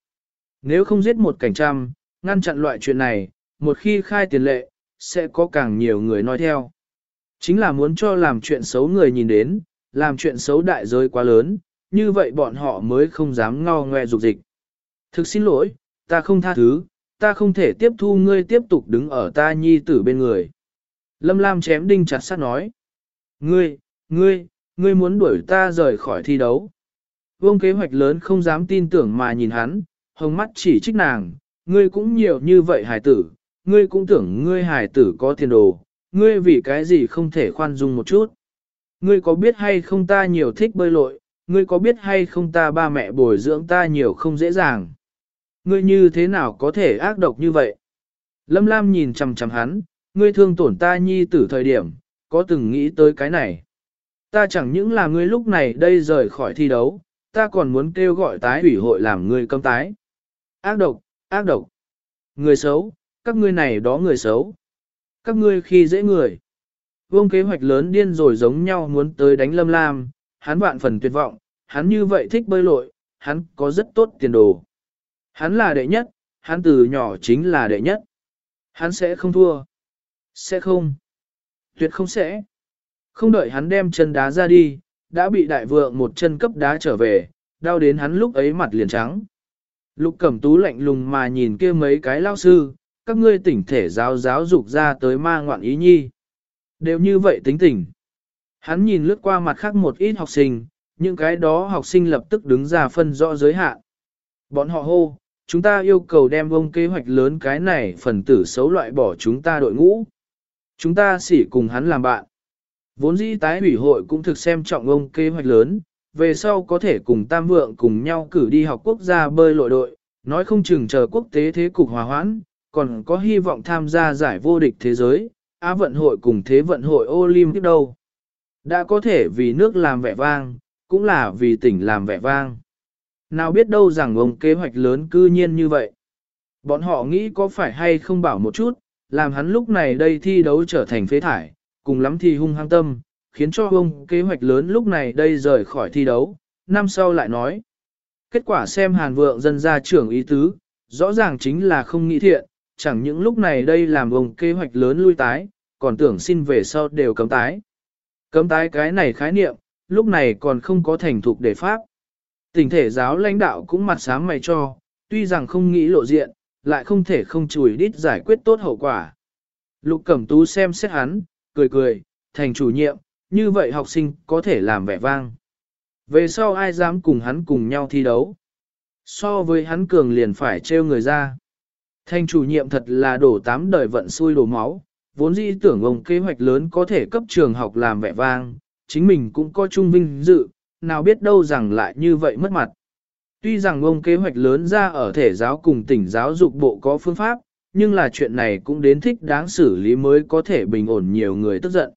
Nếu không giết một cảnh trăm, ngăn chặn loại chuyện này, một khi khai tiền lệ, sẽ có càng nhiều người nói theo. Chính là muốn cho làm chuyện xấu người nhìn đến, làm chuyện xấu đại giới quá lớn, như vậy bọn họ mới không dám ngao ngoe dục dịch. Thực xin lỗi, ta không tha thứ, ta không thể tiếp thu ngươi tiếp tục đứng ở ta nhi tử bên người. Lâm Lam chém đinh chặt sắt nói. Ngươi, ngươi, ngươi muốn đuổi ta rời khỏi thi đấu. Vương kế hoạch lớn không dám tin tưởng mà nhìn hắn, hồng mắt chỉ trích nàng, ngươi cũng nhiều như vậy hài tử, ngươi cũng tưởng ngươi hài tử có tiền đồ, ngươi vì cái gì không thể khoan dung một chút. Ngươi có biết hay không ta nhiều thích bơi lội, ngươi có biết hay không ta ba mẹ bồi dưỡng ta nhiều không dễ dàng. Ngươi như thế nào có thể ác độc như vậy? Lâm Lam nhìn chằm chằm hắn, ngươi thương tổn ta nhi tử thời điểm, có từng nghĩ tới cái này. Ta chẳng những là ngươi lúc này đây rời khỏi thi đấu, ta còn muốn kêu gọi tái ủy hội làm ngươi câm tái. Ác độc, ác độc. Người xấu, các ngươi này đó người xấu. Các ngươi khi dễ người. Vương kế hoạch lớn điên rồi giống nhau muốn tới đánh Lâm Lam, hắn vạn phần tuyệt vọng, hắn như vậy thích bơi lội, hắn có rất tốt tiền đồ. Hắn là đệ nhất, hắn từ nhỏ chính là đệ nhất. Hắn sẽ không thua. Sẽ không. Tuyệt không sẽ. Không đợi hắn đem chân đá ra đi, đã bị đại vượng một chân cấp đá trở về, đau đến hắn lúc ấy mặt liền trắng. Lục cẩm tú lạnh lùng mà nhìn kia mấy cái lao sư, các ngươi tỉnh thể giáo giáo dục ra tới ma ngoạn ý nhi. Đều như vậy tính tình. Hắn nhìn lướt qua mặt khác một ít học sinh, những cái đó học sinh lập tức đứng ra phân rõ giới hạn. Bọn họ hô, chúng ta yêu cầu đem vông kế hoạch lớn cái này phần tử xấu loại bỏ chúng ta đội ngũ. Chúng ta chỉ cùng hắn làm bạn. Vốn dĩ tái ủy hội cũng thực xem trọng ông kế hoạch lớn, về sau có thể cùng tam vượng cùng nhau cử đi học quốc gia bơi lội đội, nói không chừng chờ quốc tế thế cục hòa hoãn, còn có hy vọng tham gia giải vô địch thế giới, Á vận hội cùng thế vận hội Olympic đâu. Đã có thể vì nước làm vẻ vang, cũng là vì tỉnh làm vẻ vang. Nào biết đâu rằng ông kế hoạch lớn cư nhiên như vậy. Bọn họ nghĩ có phải hay không bảo một chút, làm hắn lúc này đây thi đấu trở thành phế thải, cùng lắm thì hung hăng tâm, khiến cho ông kế hoạch lớn lúc này đây rời khỏi thi đấu, năm sau lại nói. Kết quả xem hàn vượng dân ra trưởng ý tứ, rõ ràng chính là không nghĩ thiện, chẳng những lúc này đây làm ông kế hoạch lớn lui tái, còn tưởng xin về sau đều cấm tái. Cấm tái cái này khái niệm, lúc này còn không có thành thục để pháp. Tỉnh thể giáo lãnh đạo cũng mặt sáng mày cho, tuy rằng không nghĩ lộ diện, lại không thể không chùi đít giải quyết tốt hậu quả. Lục Cẩm Tú xem xét hắn, cười cười, thành chủ nhiệm, như vậy học sinh có thể làm vẻ vang. Về sau ai dám cùng hắn cùng nhau thi đấu? So với hắn cường liền phải trêu người ra. Thành chủ nhiệm thật là đổ tám đời vận xui đổ máu, vốn dĩ tưởng ông kế hoạch lớn có thể cấp trường học làm vẻ vang, chính mình cũng có trung vinh dự, nào biết đâu rằng lại như vậy mất mặt. Tuy rằng ông kế hoạch lớn ra ở thể giáo cùng tỉnh giáo dục bộ có phương pháp, nhưng là chuyện này cũng đến thích đáng xử lý mới có thể bình ổn nhiều người tức giận.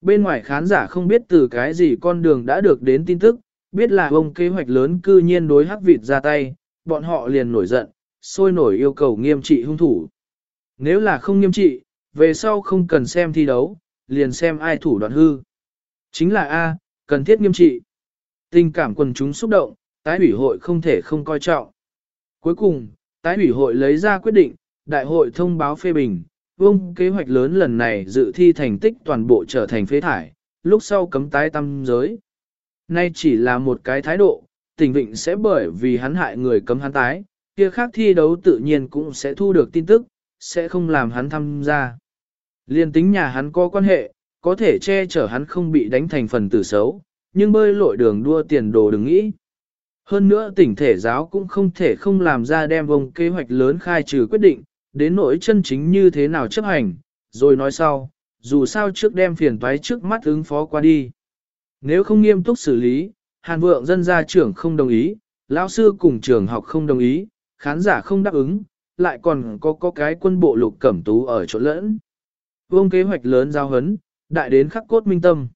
Bên ngoài khán giả không biết từ cái gì con đường đã được đến tin tức, biết là ông kế hoạch lớn cư nhiên đối hắc vịt ra tay, bọn họ liền nổi giận, sôi nổi yêu cầu nghiêm trị hung thủ. Nếu là không nghiêm trị, về sau không cần xem thi đấu, liền xem ai thủ đoạn hư. Chính là A, cần thiết nghiêm trị. Tình cảm quần chúng xúc động, tái ủy hội không thể không coi trọng. Cuối cùng, tái ủy hội lấy ra quyết định, đại hội thông báo phê bình, vông kế hoạch lớn lần này dự thi thành tích toàn bộ trở thành phế thải, lúc sau cấm tái tâm giới. Nay chỉ là một cái thái độ, tỉnh vịnh sẽ bởi vì hắn hại người cấm hắn tái, kia khác thi đấu tự nhiên cũng sẽ thu được tin tức, sẽ không làm hắn tham gia. Liên tính nhà hắn có quan hệ, có thể che chở hắn không bị đánh thành phần tử xấu, nhưng bơi lội đường đua tiền đồ đừng nghĩ. Hơn nữa tỉnh thể giáo cũng không thể không làm ra đem vòng kế hoạch lớn khai trừ quyết định, đến nỗi chân chính như thế nào chấp hành, rồi nói sau, dù sao trước đem phiền toái trước mắt ứng phó qua đi. Nếu không nghiêm túc xử lý, Hàn vượng dân gia trưởng không đồng ý, lão sư cùng trường học không đồng ý, khán giả không đáp ứng, lại còn có có cái quân bộ lục cẩm tú ở chỗ lẫn. Vương kế hoạch lớn giao hấn, đại đến khắc cốt minh tâm.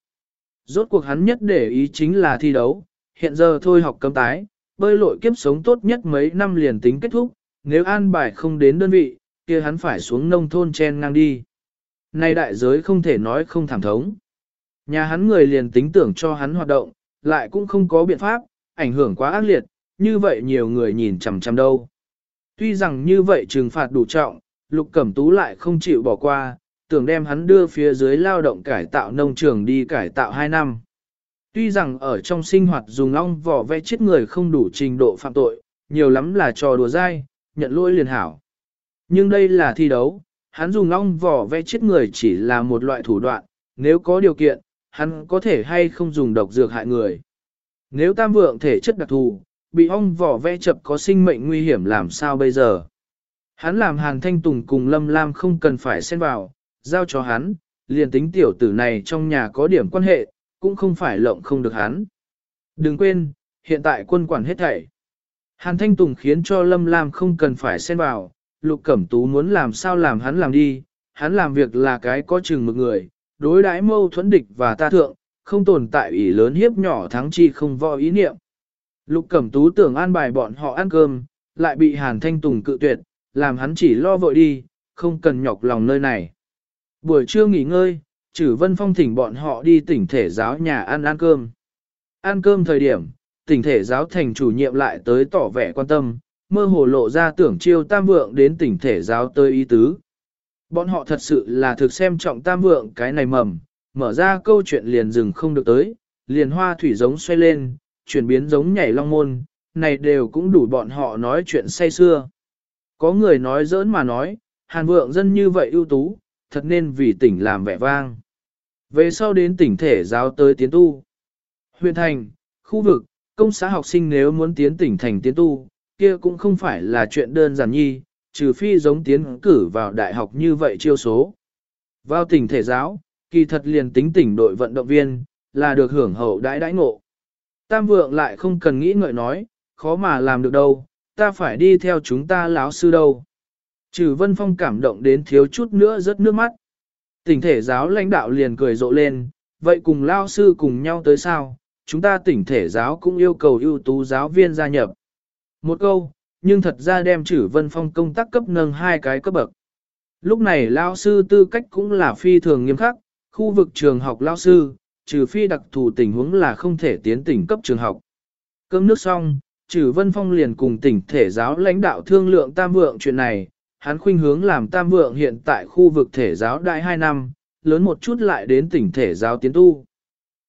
Rốt cuộc hắn nhất để ý chính là thi đấu, hiện giờ thôi học cấm tái, bơi lội kiếp sống tốt nhất mấy năm liền tính kết thúc, nếu an bài không đến đơn vị, kia hắn phải xuống nông thôn chen ngang đi. Nay đại giới không thể nói không thảm thống. Nhà hắn người liền tính tưởng cho hắn hoạt động, lại cũng không có biện pháp, ảnh hưởng quá ác liệt, như vậy nhiều người nhìn chằm chằm đâu. Tuy rằng như vậy trừng phạt đủ trọng, Lục Cẩm Tú lại không chịu bỏ qua, tưởng đem hắn đưa phía dưới lao động cải tạo nông trường đi cải tạo 2 năm. Tuy rằng ở trong sinh hoạt dùng ong vỏ vẽ chết người không đủ trình độ phạm tội, nhiều lắm là trò đùa dai, nhận lỗi liền hảo. Nhưng đây là thi đấu, hắn dùng ong vỏ vẽ chết người chỉ là một loại thủ đoạn, nếu có điều kiện, hắn có thể hay không dùng độc dược hại người. Nếu tam vượng thể chất đặc thù, bị ong vỏ vẽ chập có sinh mệnh nguy hiểm làm sao bây giờ? Hắn làm Hàn Thanh Tùng cùng Lâm Lam không cần phải xen vào, giao cho hắn, liền tính tiểu tử này trong nhà có điểm quan hệ, cũng không phải lộng không được hắn. Đừng quên, hiện tại quân quản hết thảy. Hàn Thanh Tùng khiến cho Lâm Lam không cần phải xen vào, Lục Cẩm Tú muốn làm sao làm hắn làm đi, hắn làm việc là cái có chừng một người, đối đãi mâu thuẫn địch và ta thượng, không tồn tại ủy lớn hiếp nhỏ thắng chi không vò ý niệm. Lục Cẩm Tú tưởng an bài bọn họ ăn cơm, lại bị Hàn Thanh Tùng cự tuyệt, làm hắn chỉ lo vội đi, không cần nhọc lòng nơi này. Buổi trưa nghỉ ngơi, Chử Vân Phong thỉnh bọn họ đi tỉnh thể giáo nhà ăn ăn cơm. Ăn cơm thời điểm, tỉnh thể giáo thành chủ nhiệm lại tới tỏ vẻ quan tâm, mơ hồ lộ ra tưởng chiêu tam vượng đến tỉnh thể giáo tới ý tứ. Bọn họ thật sự là thực xem trọng tam vượng cái này mầm, mở ra câu chuyện liền dừng không được tới, liền hoa thủy giống xoay lên, chuyển biến giống nhảy long môn, này đều cũng đủ bọn họ nói chuyện say xưa. Có người nói giỡn mà nói, hàn vượng dân như vậy ưu tú, thật nên vì tỉnh làm vẻ vang. Về sau đến tỉnh thể giáo tới tiến tu. Huyện thành, khu vực, công xã học sinh nếu muốn tiến tỉnh thành tiến tu, kia cũng không phải là chuyện đơn giản nhi, trừ phi giống tiến cử vào đại học như vậy chiêu số. Vào tỉnh thể giáo, kỳ thật liền tính tỉnh đội vận động viên, là được hưởng hậu đãi đãi ngộ. Tam vượng lại không cần nghĩ ngợi nói, khó mà làm được đâu, ta phải đi theo chúng ta lão sư đâu. Trừ Vân Phong cảm động đến thiếu chút nữa rớt nước mắt. Tỉnh thể giáo lãnh đạo liền cười rộ lên, vậy cùng lao sư cùng nhau tới sao, chúng ta tỉnh thể giáo cũng yêu cầu ưu tú giáo viên gia nhập. Một câu, nhưng thật ra đem Trử Vân Phong công tác cấp nâng hai cái cấp bậc. Lúc này lao sư tư cách cũng là phi thường nghiêm khắc, khu vực trường học lao sư, trừ phi đặc thù tình huống là không thể tiến tỉnh cấp trường học. Cơm nước xong, Trử Vân Phong liền cùng tỉnh thể giáo lãnh đạo thương lượng tam vượng chuyện này, hắn khuynh hướng làm tam vượng hiện tại khu vực thể giáo đại 2 năm, lớn một chút lại đến tỉnh thể giáo tiến tu.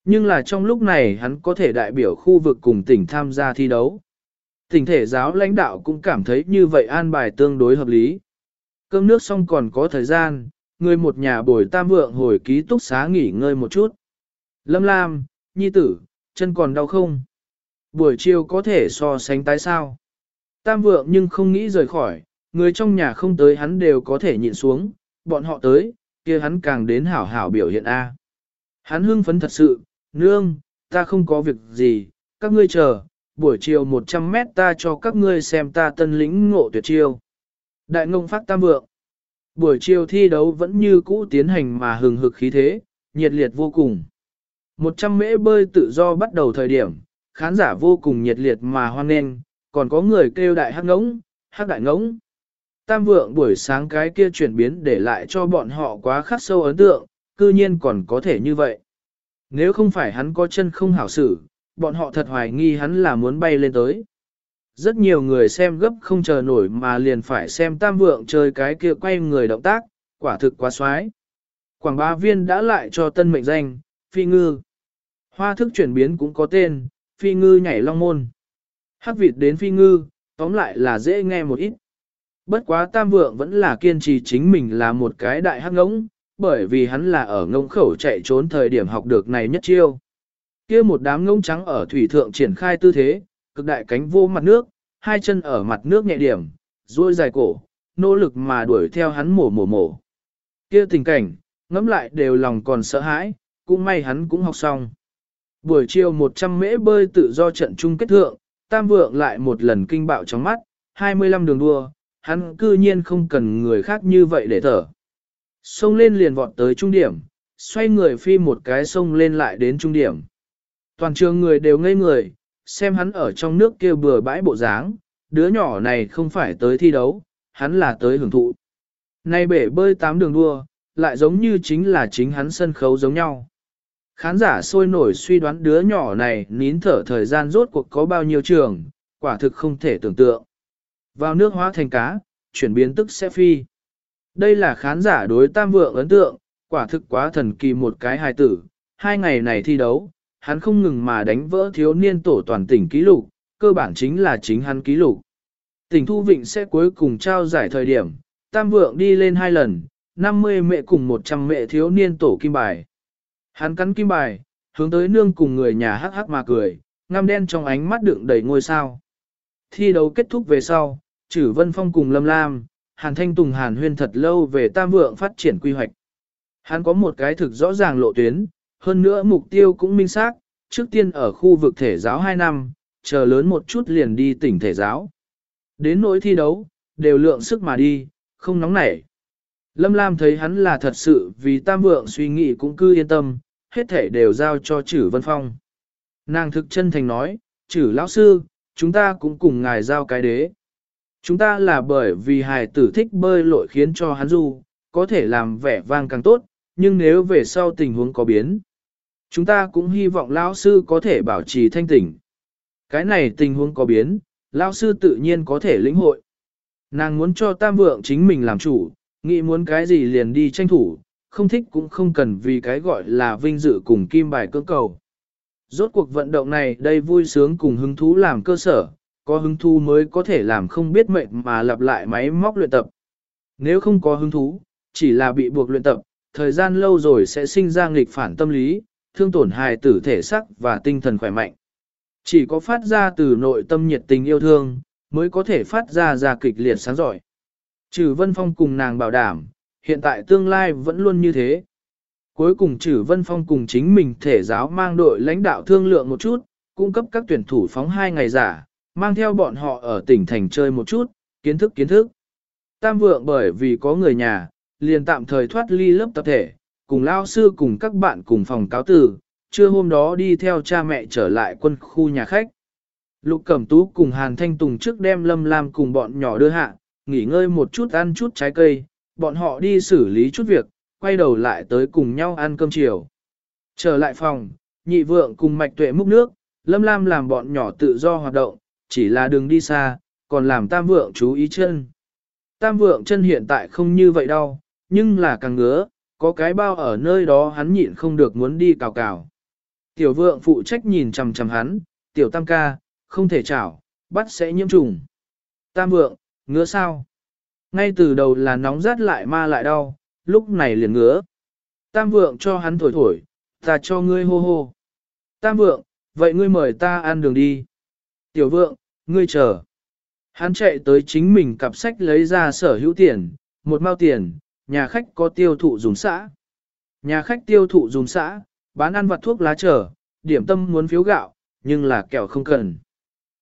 Nhưng là trong lúc này hắn có thể đại biểu khu vực cùng tỉnh tham gia thi đấu. Tỉnh thể giáo lãnh đạo cũng cảm thấy như vậy an bài tương đối hợp lý. Cơm nước xong còn có thời gian, người một nhà bồi tam vượng hồi ký túc xá nghỉ ngơi một chút. Lâm Lam, Nhi tử, chân còn đau không? Buổi chiều có thể so sánh tái sao? Tam vượng nhưng không nghĩ rời khỏi, người trong nhà không tới hắn đều có thể nhịn xuống, bọn họ tới, kia hắn càng đến hảo hảo biểu hiện A. Hắn hưng phấn thật sự, nương, ta không có việc gì, các ngươi chờ, buổi chiều 100 mét ta cho các ngươi xem ta tân lĩnh ngộ tuyệt chiêu. Đại ngông phát tam vượng. Buổi chiều thi đấu vẫn như cũ tiến hành mà hừng hực khí thế, nhiệt liệt vô cùng. 100 mễ bơi tự do bắt đầu thời điểm, khán giả vô cùng nhiệt liệt mà hoan nghênh, còn có người kêu đại hắc ngỗng, hắc đại ngỗng. Tam vượng buổi sáng cái kia chuyển biến để lại cho bọn họ quá khắc sâu ấn tượng, cư nhiên còn có thể như vậy. Nếu không phải hắn có chân không hảo xử, bọn họ thật hoài nghi hắn là muốn bay lên tới. Rất nhiều người xem gấp không chờ nổi mà liền phải xem tam vượng chơi cái kia quay người động tác, quả thực quá xoái. Quảng bá viên đã lại cho tân mệnh danh, phi ngư. Hoa thức chuyển biến cũng có tên, phi ngư nhảy long môn. Hắc vịt đến phi ngư, tóm lại là dễ nghe một ít. Bất quá tam vượng vẫn là kiên trì chính mình là một cái đại hắc ngỗng, bởi vì hắn là ở ngông khẩu chạy trốn thời điểm học được này nhất chiêu. kia một đám ngỗng trắng ở thủy thượng triển khai tư thế, cực đại cánh vô mặt nước, hai chân ở mặt nước nhẹ điểm, duỗi dài cổ, nỗ lực mà đuổi theo hắn mổ mổ mổ. Kia tình cảnh, ngẫm lại đều lòng còn sợ hãi, cũng may hắn cũng học xong. Buổi chiều 100 mễ bơi tự do trận chung kết thượng, tam vượng lại một lần kinh bạo trong mắt, 25 đường đua, hắn cư nhiên không cần người khác như vậy để thở. Xông lên liền vọt tới trung điểm, xoay người phi một cái sông lên lại đến trung điểm. Toàn trường người đều ngây người, xem hắn ở trong nước kia bừa bãi bộ dáng, đứa nhỏ này không phải tới thi đấu, hắn là tới hưởng thụ. Nay bể bơi tám đường đua, lại giống như chính là chính hắn sân khấu giống nhau. Khán giả sôi nổi suy đoán đứa nhỏ này nín thở thời gian rốt cuộc có bao nhiêu trường, quả thực không thể tưởng tượng. Vào nước hóa thành cá, chuyển biến tức sẽ phi. Đây là khán giả đối tam vượng ấn tượng, quả thực quá thần kỳ một cái hài tử. Hai ngày này thi đấu, hắn không ngừng mà đánh vỡ thiếu niên tổ toàn tỉnh ký lục, cơ bản chính là chính hắn ký lục. Tỉnh Thu Vịnh sẽ cuối cùng trao giải thời điểm, tam vượng đi lên hai lần, 50 mẹ cùng 100 mẹ thiếu niên tổ kim bài. Hắn cắn kim bài, hướng tới nương cùng người nhà hắc hắc mà cười, ngăm đen trong ánh mắt đựng đầy ngôi sao. Thi đấu kết thúc về sau, Chử Vân Phong cùng Lâm Lam, Hàn Thanh Tùng Hàn Huyên thật lâu về tam vượng phát triển quy hoạch. Hắn có một cái thực rõ ràng lộ tuyến, hơn nữa mục tiêu cũng minh xác, trước tiên ở khu vực thể giáo 2 năm, chờ lớn một chút liền đi tỉnh thể giáo. Đến nỗi thi đấu, đều lượng sức mà đi, không nóng nảy. Lâm Lam thấy hắn là thật sự vì tam vượng suy nghĩ cũng cứ yên tâm, hết thể đều giao cho chử Vân Phong. Nàng thực chân thành nói, chử lão sư, chúng ta cũng cùng ngài giao cái đế. Chúng ta là bởi vì hài tử thích bơi lội khiến cho hắn du, có thể làm vẻ vang càng tốt, nhưng nếu về sau tình huống có biến, chúng ta cũng hy vọng lão sư có thể bảo trì thanh tỉnh. Cái này tình huống có biến, lão sư tự nhiên có thể lĩnh hội. Nàng muốn cho tam vượng chính mình làm chủ, nghĩ muốn cái gì liền đi tranh thủ, không thích cũng không cần vì cái gọi là vinh dự cùng kim bài cơ cầu. Rốt cuộc vận động này đây vui sướng cùng hứng thú làm cơ sở, có hứng thú mới có thể làm không biết mệt mà lặp lại máy móc luyện tập. Nếu không có hứng thú, chỉ là bị buộc luyện tập, thời gian lâu rồi sẽ sinh ra nghịch phản tâm lý, thương tổn hài tử thể sắc và tinh thần khỏe mạnh. Chỉ có phát ra từ nội tâm nhiệt tình yêu thương, mới có thể phát ra ra kịch liệt sáng giỏi. Trừ Vân Phong cùng nàng bảo đảm, hiện tại tương lai vẫn luôn như thế. Cuối cùng Trừ Vân Phong cùng chính mình thể giáo mang đội lãnh đạo thương lượng một chút, cung cấp các tuyển thủ phóng hai ngày giả, mang theo bọn họ ở tỉnh thành chơi một chút, kiến thức kiến thức. Tam vượng bởi vì có người nhà, liền tạm thời thoát ly lớp tập thể, cùng lao sư cùng các bạn cùng phòng cáo tử, trưa hôm đó đi theo cha mẹ trở lại quân khu nhà khách. Lục Cẩm Tú cùng Hàn Thanh Tùng trước đem Lâm Lam cùng bọn nhỏ đưa hạ, nghỉ ngơi một chút ăn chút trái cây, bọn họ đi xử lý chút việc, quay đầu lại tới cùng nhau ăn cơm chiều. Trở lại phòng, nhị vượng cùng mạch tuệ múc nước, Lâm Lam làm bọn nhỏ tự do hoạt động, chỉ là đường đi xa, còn làm tam vượng chú ý chân. Tam vượng chân hiện tại không như vậy đâu, nhưng là càng ngứa, có cái bao ở nơi đó hắn nhịn không được muốn đi cào cào. Tiểu vượng phụ trách nhìn chằm chằm hắn, tiểu tam ca, không thể chảo, bắt sẽ nhiễm trùng. Tam vượng, ngứa sao? Ngay từ đầu là nóng rát lại ma lại đau, lúc này liền ngứa. Tam vượng cho hắn thổi thổi, ta cho ngươi hô hô. Tam vượng, vậy ngươi mời ta ăn đường đi. Tiểu vượng, ngươi chờ. Hắn chạy tới chính mình cặp sách lấy ra sở hữu tiền, một mao tiền, nhà khách có tiêu thụ dùng xã. Nhà khách tiêu thụ dùng xã, bán ăn vặt thuốc lá trở, điểm tâm muốn phiếu gạo, nhưng là kẹo không cần.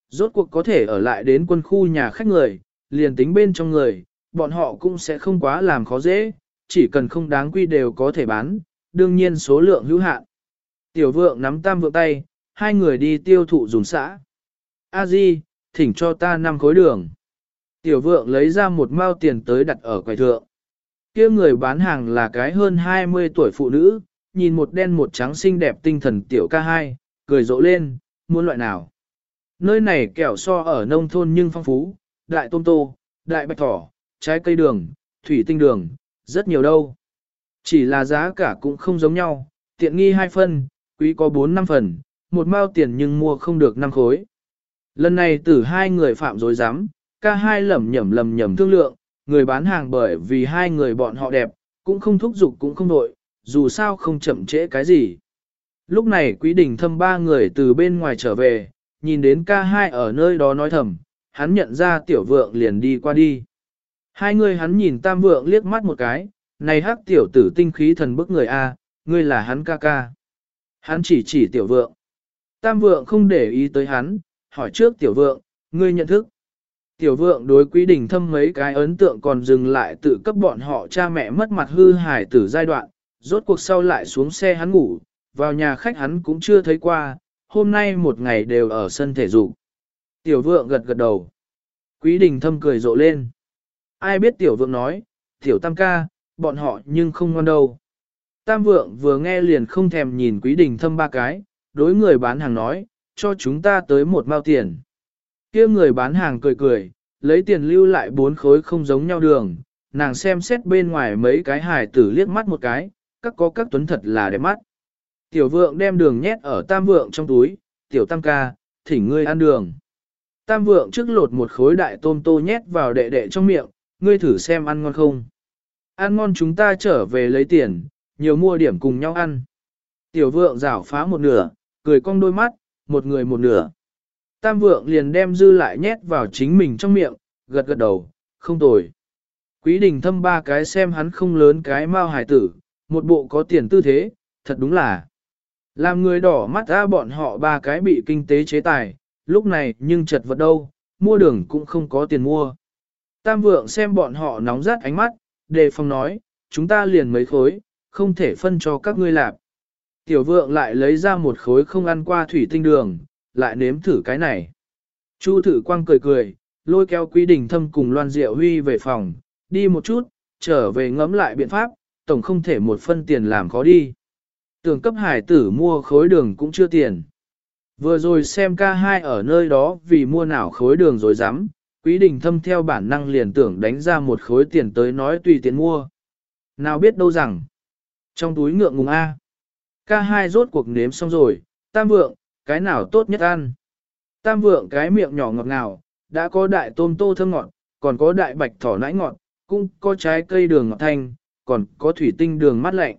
Rốt cuộc có thể ở lại đến quân khu nhà khách người, liền tính bên trong người, bọn họ cũng sẽ không quá làm khó dễ, chỉ cần không đáng quy đều có thể bán, đương nhiên số lượng hữu hạn. Tiểu vượng nắm tam vượng tay, hai người đi tiêu thụ dùng xã. A Di, thỉnh cho ta năm khối đường. Tiểu vượng lấy ra một mao tiền tới đặt ở quầy thượng. kia người bán hàng là cái hơn 20 tuổi phụ nữ, nhìn một đen một trắng xinh đẹp tinh thần tiểu ca hai, cười rộ lên, muốn loại nào. Nơi này kẹo so ở nông thôn nhưng phong phú, đại tôm tô, đại bạch thỏ, trái cây đường, thủy tinh đường, rất nhiều đâu. Chỉ là giá cả cũng không giống nhau, tiện nghi hai phân, quý có 4 năm phần, một mao tiền nhưng mua không được năm khối. Lần này từ hai người phạm dối dám, ca hai lầm nhầm lầm nhầm thương lượng, người bán hàng bởi vì hai người bọn họ đẹp, cũng không thúc giục cũng không nội, dù sao không chậm trễ cái gì. Lúc này quý đình thâm ba người từ bên ngoài trở về, nhìn đến ca hai ở nơi đó nói thầm, hắn nhận ra tiểu vượng liền đi qua đi. Hai người hắn nhìn tam vượng liếc mắt một cái, này hắc tiểu tử tinh khí thần bức người A, ngươi là hắn ca ca. Hắn chỉ chỉ tiểu vượng. Tam vượng không để ý tới hắn, hỏi trước tiểu vượng, ngươi nhận thức. Tiểu vượng đối quý đình thâm mấy cái ấn tượng còn dừng lại tự cấp bọn họ cha mẹ mất mặt hư hài tử giai đoạn, rốt cuộc sau lại xuống xe hắn ngủ, vào nhà khách hắn cũng chưa thấy qua, hôm nay một ngày đều ở sân thể dục. Tiểu vượng gật gật đầu. Quý đình thâm cười rộ lên. Ai biết tiểu vượng nói, tiểu tam ca, bọn họ nhưng không ngon đâu. Tam vượng vừa nghe liền không thèm nhìn quý đình thâm ba cái, đối người bán hàng nói, cho chúng ta tới một mao tiền. kia người bán hàng cười cười, lấy tiền lưu lại bốn khối không giống nhau đường, nàng xem xét bên ngoài mấy cái hài tử liếc mắt một cái, các có các tuấn thật là đẹp mắt. Tiểu vượng đem đường nhét ở tam vượng trong túi, tiểu tam ca, thỉnh ngươi ăn đường. Tam vượng trước lột một khối đại tôm tô nhét vào đệ đệ trong miệng, ngươi thử xem ăn ngon không. Ăn ngon chúng ta trở về lấy tiền, nhiều mua điểm cùng nhau ăn. Tiểu vượng rảo phá một nửa, cười cong đôi mắt, một người một nửa. Tam vượng liền đem dư lại nhét vào chính mình trong miệng, gật gật đầu, không tồi. Quý đình thâm ba cái xem hắn không lớn cái mau hải tử, một bộ có tiền tư thế, thật đúng là. Làm người đỏ mắt ra bọn họ ba cái bị kinh tế chế tài, lúc này nhưng chật vật đâu, mua đường cũng không có tiền mua. Tam vượng xem bọn họ nóng rát ánh mắt, đề phòng nói, chúng ta liền mấy khối, không thể phân cho các ngươi lạp. Tiểu vượng lại lấy ra một khối không ăn qua thủy tinh đường, lại nếm thử cái này. Chu thử quang cười cười, lôi kéo quý đình thâm cùng loan diệu huy về phòng, đi một chút, trở về ngẫm lại biện pháp, tổng không thể một phân tiền làm khó đi. Tưởng cấp hải tử mua khối đường cũng chưa tiền. Vừa rồi xem ca hai ở nơi đó vì mua nào khối đường rồi dám, quý đình thâm theo bản năng liền tưởng đánh ra một khối tiền tới nói tùy tiền mua. Nào biết đâu rằng, trong túi ngượng ngùng A. Ca hai rốt cuộc nếm xong rồi, tam vượng, cái nào tốt nhất ăn. Tam vượng cái miệng nhỏ ngọt ngào, đã có đại tôm tô thơm ngọt, còn có đại bạch thỏ nãi ngọt, cũng có trái cây đường ngọt thanh, còn có thủy tinh đường mát lạnh.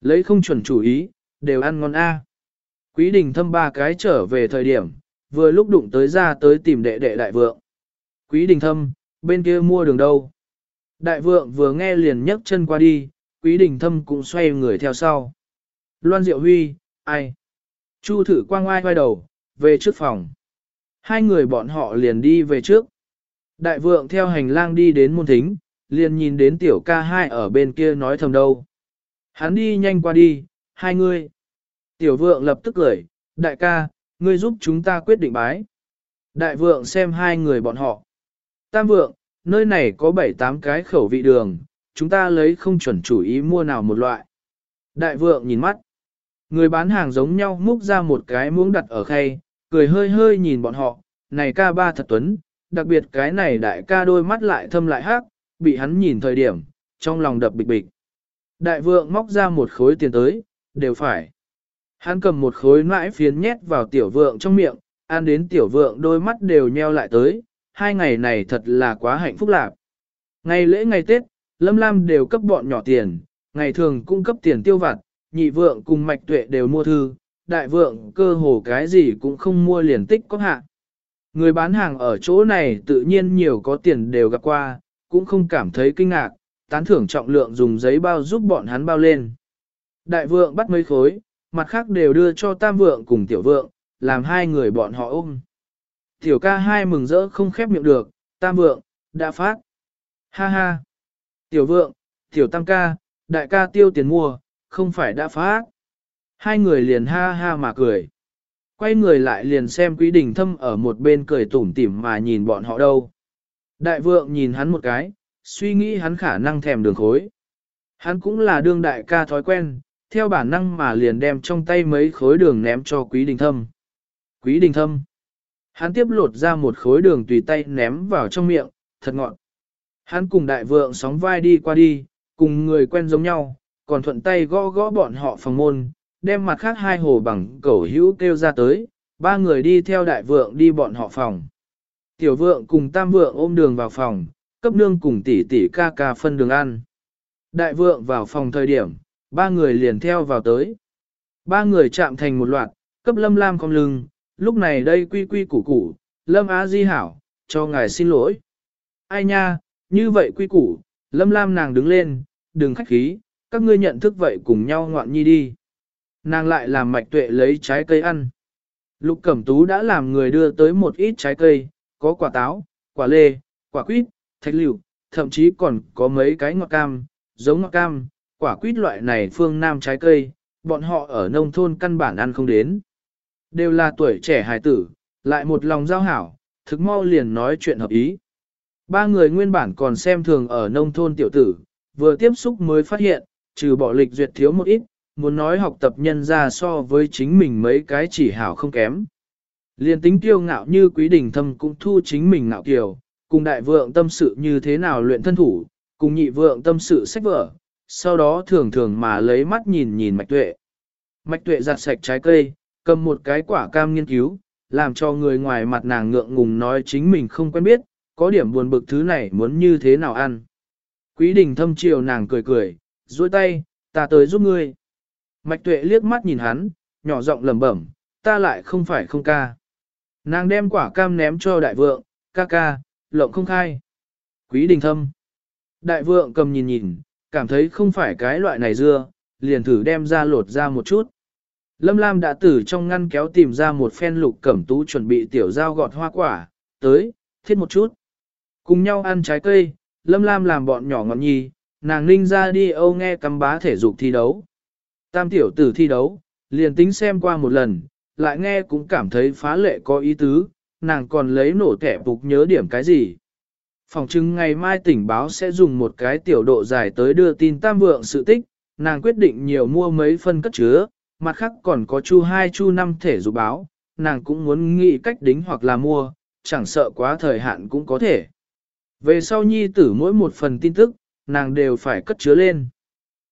Lấy không chuẩn chủ ý, đều ăn ngon A. Quý đình thâm ba cái trở về thời điểm, vừa lúc đụng tới ra tới tìm đệ đệ đại vượng. Quý đình thâm, bên kia mua đường đâu? Đại vượng vừa nghe liền nhấc chân qua đi, quý đình thâm cũng xoay người theo sau. Loan Diệu Huy, ai? Chu thử quang oai quay đầu, về trước phòng. Hai người bọn họ liền đi về trước. Đại vượng theo hành lang đi đến môn thính, liền nhìn đến tiểu ca hai ở bên kia nói thầm đâu. Hắn đi nhanh qua đi, hai người. Tiểu vượng lập tức cười, đại ca, ngươi giúp chúng ta quyết định bái. Đại vượng xem hai người bọn họ. Tam vượng, nơi này có bảy tám cái khẩu vị đường, chúng ta lấy không chuẩn chủ ý mua nào một loại. Đại vượng nhìn mắt. Người bán hàng giống nhau múc ra một cái muỗng đặt ở khay, cười hơi hơi nhìn bọn họ, này ca ba thật tuấn, đặc biệt cái này đại ca đôi mắt lại thâm lại hát, bị hắn nhìn thời điểm, trong lòng đập bịch bịch. Đại vượng móc ra một khối tiền tới, đều phải. Hắn cầm một khối nãi phiến nhét vào tiểu vượng trong miệng, ăn đến tiểu vượng đôi mắt đều nheo lại tới, hai ngày này thật là quá hạnh phúc lạc. Ngày lễ ngày Tết, Lâm Lam đều cấp bọn nhỏ tiền, ngày thường cung cấp tiền tiêu vặt, nhị vượng cùng mạch tuệ đều mua thư, đại vượng cơ hồ cái gì cũng không mua liền tích có hạ. Người bán hàng ở chỗ này tự nhiên nhiều có tiền đều gặp qua, cũng không cảm thấy kinh ngạc, tán thưởng trọng lượng dùng giấy bao giúp bọn hắn bao lên. Đại vượng bắt mấy khối, mặt khác đều đưa cho tam vượng cùng tiểu vượng, làm hai người bọn họ ôm. Tiểu ca hai mừng rỡ không khép miệng được, tam vượng, đã phát. Ha ha. Tiểu vượng, tiểu tam ca, đại ca tiêu tiền mua, không phải đã phát. Hai người liền ha ha mà cười. Quay người lại liền xem quý đình thâm ở một bên cười tủm tỉm mà nhìn bọn họ đâu. Đại vượng nhìn hắn một cái, suy nghĩ hắn khả năng thèm đường khối. Hắn cũng là đương đại ca thói quen, theo bản năng mà liền đem trong tay mấy khối đường ném cho quý đình thâm. Quý đình thâm. Hắn tiếp lột ra một khối đường tùy tay ném vào trong miệng, thật ngọn. Hắn cùng đại vượng sóng vai đi qua đi, cùng người quen giống nhau, còn thuận tay gõ gõ bọn họ phòng môn, đem mặt khác hai hồ bằng cẩu hữu kêu ra tới, ba người đi theo đại vượng đi bọn họ phòng. Tiểu vượng cùng tam vượng ôm đường vào phòng, cấp nương cùng tỷ tỷ ca ca phân đường ăn. Đại vượng vào phòng thời điểm, ba người liền theo vào tới. Ba người chạm thành một loạt, cấp lâm lam cong lưng, lúc này đây quy quy củ củ, Lâm Á Di hảo, cho ngài xin lỗi. Ai nha, như vậy quy củ, Lâm Lam nàng đứng lên, đừng khách khí, các ngươi nhận thức vậy cùng nhau ngoạn nhi đi. Nàng lại làm mạch tuệ lấy trái cây ăn. Lục Cẩm Tú đã làm người đưa tới một ít trái cây, có quả táo, quả lê, quả quýt, thạch liệu, thậm chí còn có mấy cái ngọt cam, giống ngọt cam, quả quýt loại này phương nam trái cây, bọn họ ở nông thôn căn bản ăn không đến. Đều là tuổi trẻ hài tử, lại một lòng giao hảo, thực mau liền nói chuyện hợp ý. Ba người nguyên bản còn xem thường ở nông thôn tiểu tử, vừa tiếp xúc mới phát hiện, trừ bỏ lịch duyệt thiếu một ít, muốn nói học tập nhân ra so với chính mình mấy cái chỉ hảo không kém. Liên tính kiêu ngạo như quý đình thâm cũng thu chính mình ngạo kiều, cùng đại vượng tâm sự như thế nào luyện thân thủ, cùng nhị vượng tâm sự sách vở, sau đó thường thường mà lấy mắt nhìn nhìn mạch tuệ. Mạch tuệ giặt sạch trái cây, cầm một cái quả cam nghiên cứu, làm cho người ngoài mặt nàng ngượng ngùng nói chính mình không quen biết, có điểm buồn bực thứ này muốn như thế nào ăn. Quý đình thâm chiều nàng cười cười, duỗi tay, ta tới giúp ngươi. Mạch tuệ liếc mắt nhìn hắn, nhỏ giọng lẩm bẩm, ta lại không phải không ca. Nàng đem quả cam ném cho đại vượng, ca ca, lộng không khai. Quý đình thâm. Đại vượng cầm nhìn nhìn, cảm thấy không phải cái loại này dưa, liền thử đem ra lột ra một chút. Lâm Lam đã từ trong ngăn kéo tìm ra một phen lục cẩm tú chuẩn bị tiểu dao gọt hoa quả, tới, thiết một chút. Cùng nhau ăn trái cây, Lâm Lam làm bọn nhỏ ngọn nhi, nàng ninh ra đi âu nghe cắm bá thể dục thi đấu. Tam tiểu tử thi đấu, liền tính xem qua một lần, lại nghe cũng cảm thấy phá lệ có ý tứ, nàng còn lấy nổ thẻ phục nhớ điểm cái gì. Phòng chứng ngày mai tỉnh báo sẽ dùng một cái tiểu độ dài tới đưa tin tam vượng sự tích, nàng quyết định nhiều mua mấy phân cất chứa, mặt khác còn có chu hai chu năm thể dục báo, nàng cũng muốn nghĩ cách đính hoặc là mua, chẳng sợ quá thời hạn cũng có thể. Về sau nhi tử mỗi một phần tin tức, nàng đều phải cất chứa lên.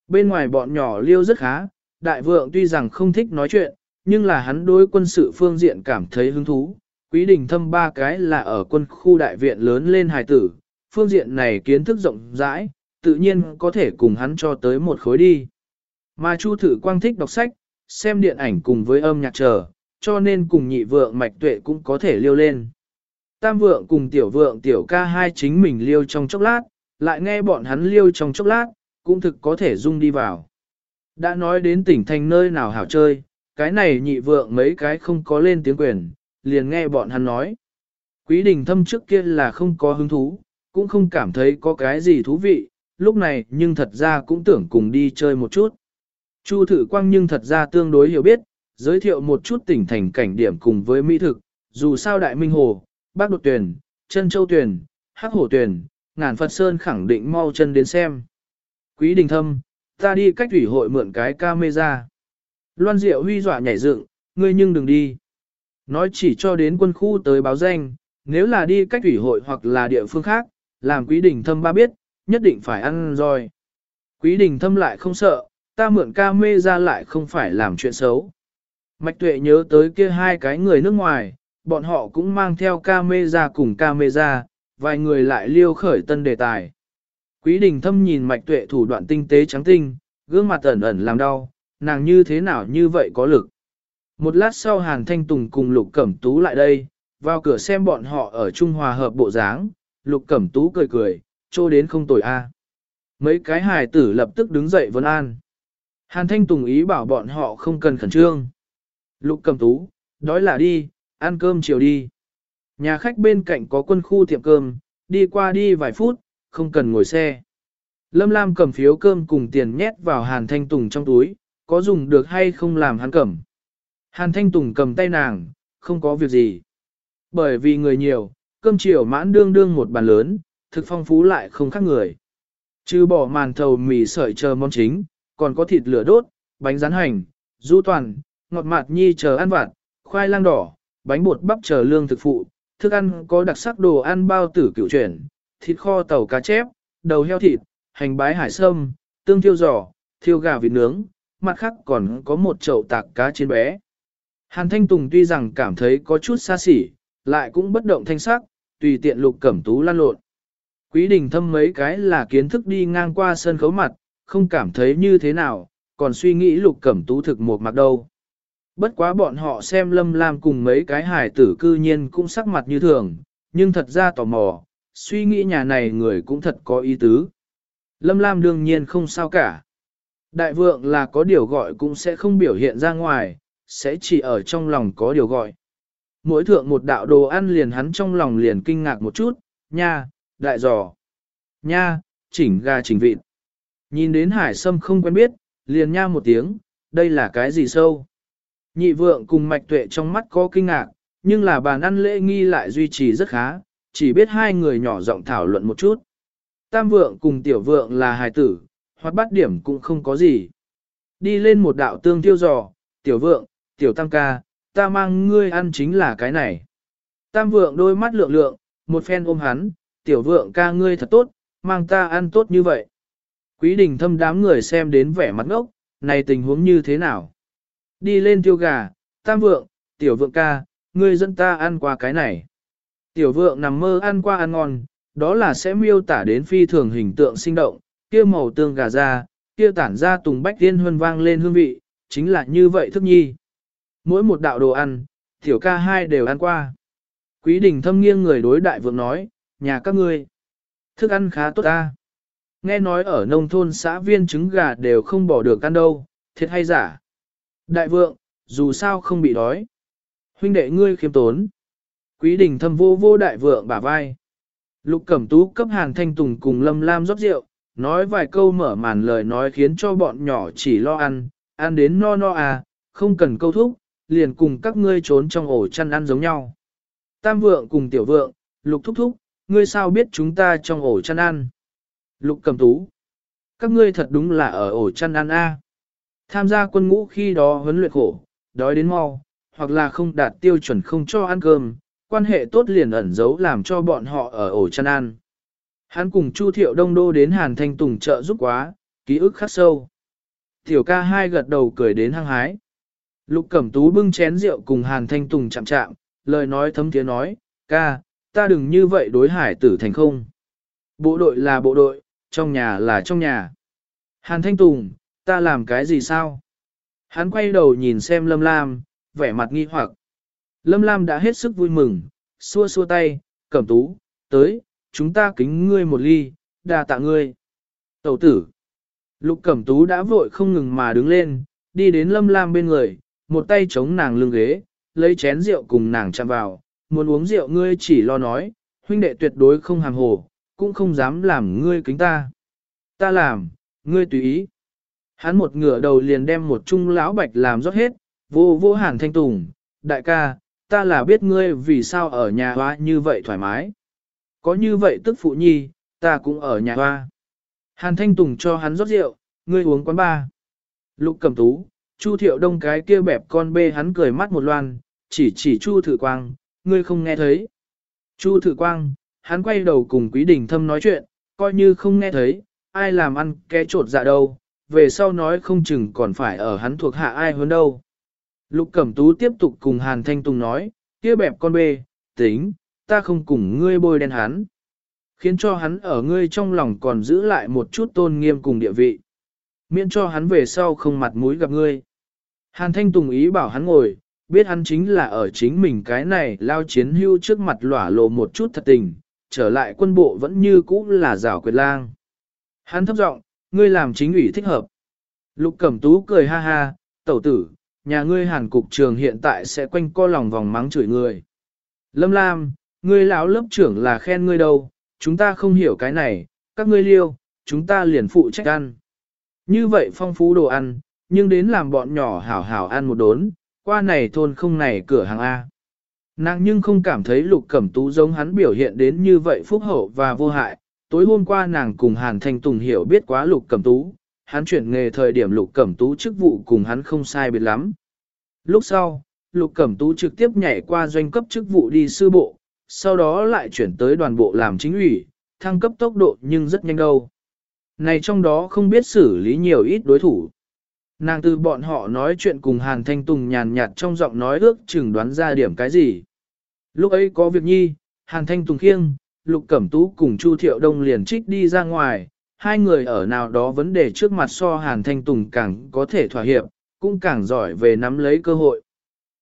Bên ngoài bọn nhỏ liêu rất khá, đại vượng tuy rằng không thích nói chuyện, nhưng là hắn đối quân sự phương diện cảm thấy hứng thú. Quý đình thâm ba cái là ở quân khu đại viện lớn lên hài tử, phương diện này kiến thức rộng rãi, tự nhiên có thể cùng hắn cho tới một khối đi. Mà Chu Thử Quang thích đọc sách, xem điện ảnh cùng với âm nhạc chờ, cho nên cùng nhị vượng mạch tuệ cũng có thể liêu lên. Tam vượng cùng tiểu vượng tiểu ca hai chính mình liêu trong chốc lát, lại nghe bọn hắn liêu trong chốc lát, cũng thực có thể dung đi vào. Đã nói đến tỉnh thành nơi nào hảo chơi, cái này nhị vượng mấy cái không có lên tiếng quyền, liền nghe bọn hắn nói. Quý đình thâm trước kia là không có hứng thú, cũng không cảm thấy có cái gì thú vị, lúc này nhưng thật ra cũng tưởng cùng đi chơi một chút. Chu thử quang nhưng thật ra tương đối hiểu biết, giới thiệu một chút tỉnh thành cảnh điểm cùng với mỹ thực, dù sao đại minh hồ, bác đột Tuyền, Trân châu Tuyền, hắc hổ Tuyền, ngàn Phật Sơn khẳng định mau chân đến xem. Quý đình thâm, ta đi cách thủy hội mượn cái camera. Loan Diệu huy dọa nhảy dựng, ngươi nhưng đừng đi. Nói chỉ cho đến quân khu tới báo danh, nếu là đi cách thủy hội hoặc là địa phương khác, làm quý đình thâm ba biết, nhất định phải ăn rồi. Quý đình thâm lại không sợ, ta mượn ca mê ra lại không phải làm chuyện xấu. Mạch tuệ nhớ tới kia hai cái người nước ngoài, bọn họ cũng mang theo ca mê ra cùng ca mê ra, vài người lại liêu khởi tân đề tài. Quý đình thâm nhìn mạch tuệ thủ đoạn tinh tế trắng tinh, gương mặt ẩn ẩn làm đau, nàng như thế nào như vậy có lực. Một lát sau Hàn Thanh Tùng cùng Lục Cẩm Tú lại đây, vào cửa xem bọn họ ở Trung Hòa hợp bộ dáng, Lục Cẩm Tú cười cười, trô đến không tồi a. Mấy cái hài tử lập tức đứng dậy vấn an. Hàn Thanh Tùng ý bảo bọn họ không cần khẩn trương. Lục Cầm Tú, đói là đi, ăn cơm chiều đi. Nhà khách bên cạnh có quân khu tiệm cơm, đi qua đi vài phút, không cần ngồi xe. Lâm Lam cầm phiếu cơm cùng tiền nhét vào Hàn Thanh Tùng trong túi, có dùng được hay không làm hắn cầm. Hàn Thanh Tùng cầm tay nàng, không có việc gì. Bởi vì người nhiều, cơm chiều mãn đương đương một bàn lớn, thực phong phú lại không khác người. Chứ bỏ màn thầu mì sợi chờ món chính, còn có thịt lửa đốt, bánh rán hành, du toàn, ngọt mạt nhi chờ ăn vặt, khoai lang đỏ, bánh bột bắp chờ lương thực phụ, thức ăn có đặc sắc đồ ăn bao tử cựu chuyển, thịt kho tàu cá chép, đầu heo thịt, hành bái hải sâm, tương thiêu giò, thiêu gà vịt nướng, mặt khác còn có một chậu tạc cá chiên bé. Hàn Thanh Tùng tuy rằng cảm thấy có chút xa xỉ, lại cũng bất động thanh sắc, tùy tiện lục cẩm tú lan lộn. Quý đình thâm mấy cái là kiến thức đi ngang qua sân khấu mặt, không cảm thấy như thế nào, còn suy nghĩ lục cẩm tú thực một mặt đâu. Bất quá bọn họ xem Lâm Lam cùng mấy cái hải tử cư nhiên cũng sắc mặt như thường, nhưng thật ra tò mò, suy nghĩ nhà này người cũng thật có ý tứ. Lâm Lam đương nhiên không sao cả. Đại vượng là có điều gọi cũng sẽ không biểu hiện ra ngoài, sẽ chỉ ở trong lòng có điều gọi. Mỗi thượng một đạo đồ ăn liền hắn trong lòng liền kinh ngạc một chút, nha, đại giò, nha, chỉnh gà chỉnh vịt. Nhìn đến hải sâm không quen biết, liền nha một tiếng, đây là cái gì sâu. Nhị vượng cùng mạch tuệ trong mắt có kinh ngạc, nhưng là bàn ăn lễ nghi lại duy trì rất khá, chỉ biết hai người nhỏ giọng thảo luận một chút. Tam vượng cùng tiểu vượng là hài tử, hoặc bắt điểm cũng không có gì. Đi lên một đạo tương tiêu giò, tiểu vượng, tiểu tam ca, ta mang ngươi ăn chính là cái này. Tam vượng đôi mắt lượng lượng, một phen ôm hắn, tiểu vượng ca ngươi thật tốt, mang ta ăn tốt như vậy. Quý đình thâm đám người xem đến vẻ mặt ngốc, này tình huống như thế nào? Đi lên tiêu gà, tam vượng, tiểu vượng ca, ngươi dẫn ta ăn qua cái này. Tiểu vượng nằm mơ ăn qua ăn ngon, đó là sẽ miêu tả đến phi thường hình tượng sinh động, kia màu tương gà ra, kia tản ra tùng bách tiên huân vang lên hương vị, chính là như vậy thức nhi. Mỗi một đạo đồ ăn, tiểu ca hai đều ăn qua. Quý đình thâm nghiêng người đối đại vượng nói, nhà các ngươi, thức ăn khá tốt ta. Nghe nói ở nông thôn xã viên trứng gà đều không bỏ được ăn đâu, thiệt hay giả. Đại vượng, dù sao không bị đói. Huynh đệ ngươi khiêm tốn. Quý đình thâm vô vô đại vượng bả vai. Lục cẩm tú cấp hàn thanh tùng cùng lâm lam rót rượu, nói vài câu mở màn lời nói khiến cho bọn nhỏ chỉ lo ăn, ăn đến no no à, không cần câu thúc, liền cùng các ngươi trốn trong ổ chăn ăn giống nhau. Tam vượng cùng tiểu vượng, lục thúc thúc, ngươi sao biết chúng ta trong ổ chăn ăn? Lục cầm tú. Các ngươi thật đúng là ở ổ chăn ăn a. Tham gia quân ngũ khi đó huấn luyện khổ, đói đến mau, hoặc là không đạt tiêu chuẩn không cho ăn cơm, quan hệ tốt liền ẩn giấu làm cho bọn họ ở ổ chăn ăn. Hắn cùng Chu Thiệu Đông Đô đến Hàn Thanh Tùng trợ giúp quá, ký ức khắc sâu. Tiểu ca hai gật đầu cười đến hăng hái. Lục Cẩm Tú bưng chén rượu cùng Hàn Thanh Tùng chạm chạm, lời nói thấm tiếng nói, ca, ta đừng như vậy đối hải tử thành không. Bộ đội là bộ đội, trong nhà là trong nhà. Hàn Thanh Tùng, ta làm cái gì sao? Hắn quay đầu nhìn xem Lâm Lam, vẻ mặt nghi hoặc. Lâm Lam đã hết sức vui mừng, xua xua tay, cẩm tú, tới, chúng ta kính ngươi một ly, đà tạ ngươi. Tẩu tử. Lục cẩm tú đã vội không ngừng mà đứng lên, đi đến Lâm Lam bên người, một tay chống nàng lưng ghế, lấy chén rượu cùng nàng chạm vào, muốn uống rượu ngươi chỉ lo nói, huynh đệ tuyệt đối không hàm hồ, cũng không dám làm ngươi kính ta. Ta làm, ngươi tùy ý. Hắn một ngửa đầu liền đem một chung lão bạch làm rót hết, vô vô hàn thanh tùng, đại ca, ta là biết ngươi vì sao ở nhà hoa như vậy thoải mái. Có như vậy tức phụ nhi, ta cũng ở nhà hoa. Hàn thanh tùng cho hắn rót rượu, ngươi uống quán ba. Lục cầm tú, chu thiệu đông cái kia bẹp con bê hắn cười mắt một loan, chỉ chỉ chu thử quang, ngươi không nghe thấy. Chu thử quang, hắn quay đầu cùng quý đình thâm nói chuyện, coi như không nghe thấy, ai làm ăn ké trột dạ đâu, về sau nói không chừng còn phải ở hắn thuộc hạ ai hơn đâu. Lục Cẩm Tú tiếp tục cùng Hàn Thanh Tùng nói, kia bẹp con bê, tính, ta không cùng ngươi bôi đen hắn. Khiến cho hắn ở ngươi trong lòng còn giữ lại một chút tôn nghiêm cùng địa vị. Miễn cho hắn về sau không mặt mũi gặp ngươi. Hàn Thanh Tùng ý bảo hắn ngồi, biết hắn chính là ở chính mình cái này lao chiến hưu trước mặt lỏa lộ một chút thật tình, trở lại quân bộ vẫn như cũ là rào quyệt lang. Hắn thấp giọng, ngươi làm chính ủy thích hợp. Lục Cẩm Tú cười ha ha, tẩu tử, nhà ngươi hàn cục trường hiện tại sẽ quanh co lòng vòng mắng chửi người. Lâm Lam, ngươi lão lớp trưởng là khen ngươi đâu, chúng ta không hiểu cái này, các ngươi liêu, chúng ta liền phụ trách ăn. Như vậy phong phú đồ ăn, nhưng đến làm bọn nhỏ hảo hảo ăn một đốn, qua này thôn không này cửa hàng A. Nàng nhưng không cảm thấy lục cẩm tú giống hắn biểu hiện đến như vậy phúc hậu và vô hại. Tối hôm qua nàng cùng Hàn Thanh Tùng hiểu biết quá lục cẩm tú, hắn chuyển nghề thời điểm lục cẩm tú chức vụ cùng hắn không sai biệt lắm. Lúc sau, lục cẩm tú trực tiếp nhảy qua doanh cấp chức vụ đi sư bộ, sau đó lại chuyển tới đoàn bộ làm chính ủy, thăng cấp tốc độ nhưng rất nhanh đâu. Này trong đó không biết xử lý nhiều ít đối thủ. Nàng từ bọn họ nói chuyện cùng Hàn Thanh Tùng nhàn nhạt trong giọng nói ước chừng đoán ra điểm cái gì. Lúc ấy có việc nhi, Hàn Thanh Tùng khiêng, Lục Cẩm Tú cùng Chu Thiệu Đông liền trích đi ra ngoài, hai người ở nào đó vấn đề trước mặt so Hàn Thanh Tùng càng có thể thỏa hiệp, cũng càng giỏi về nắm lấy cơ hội.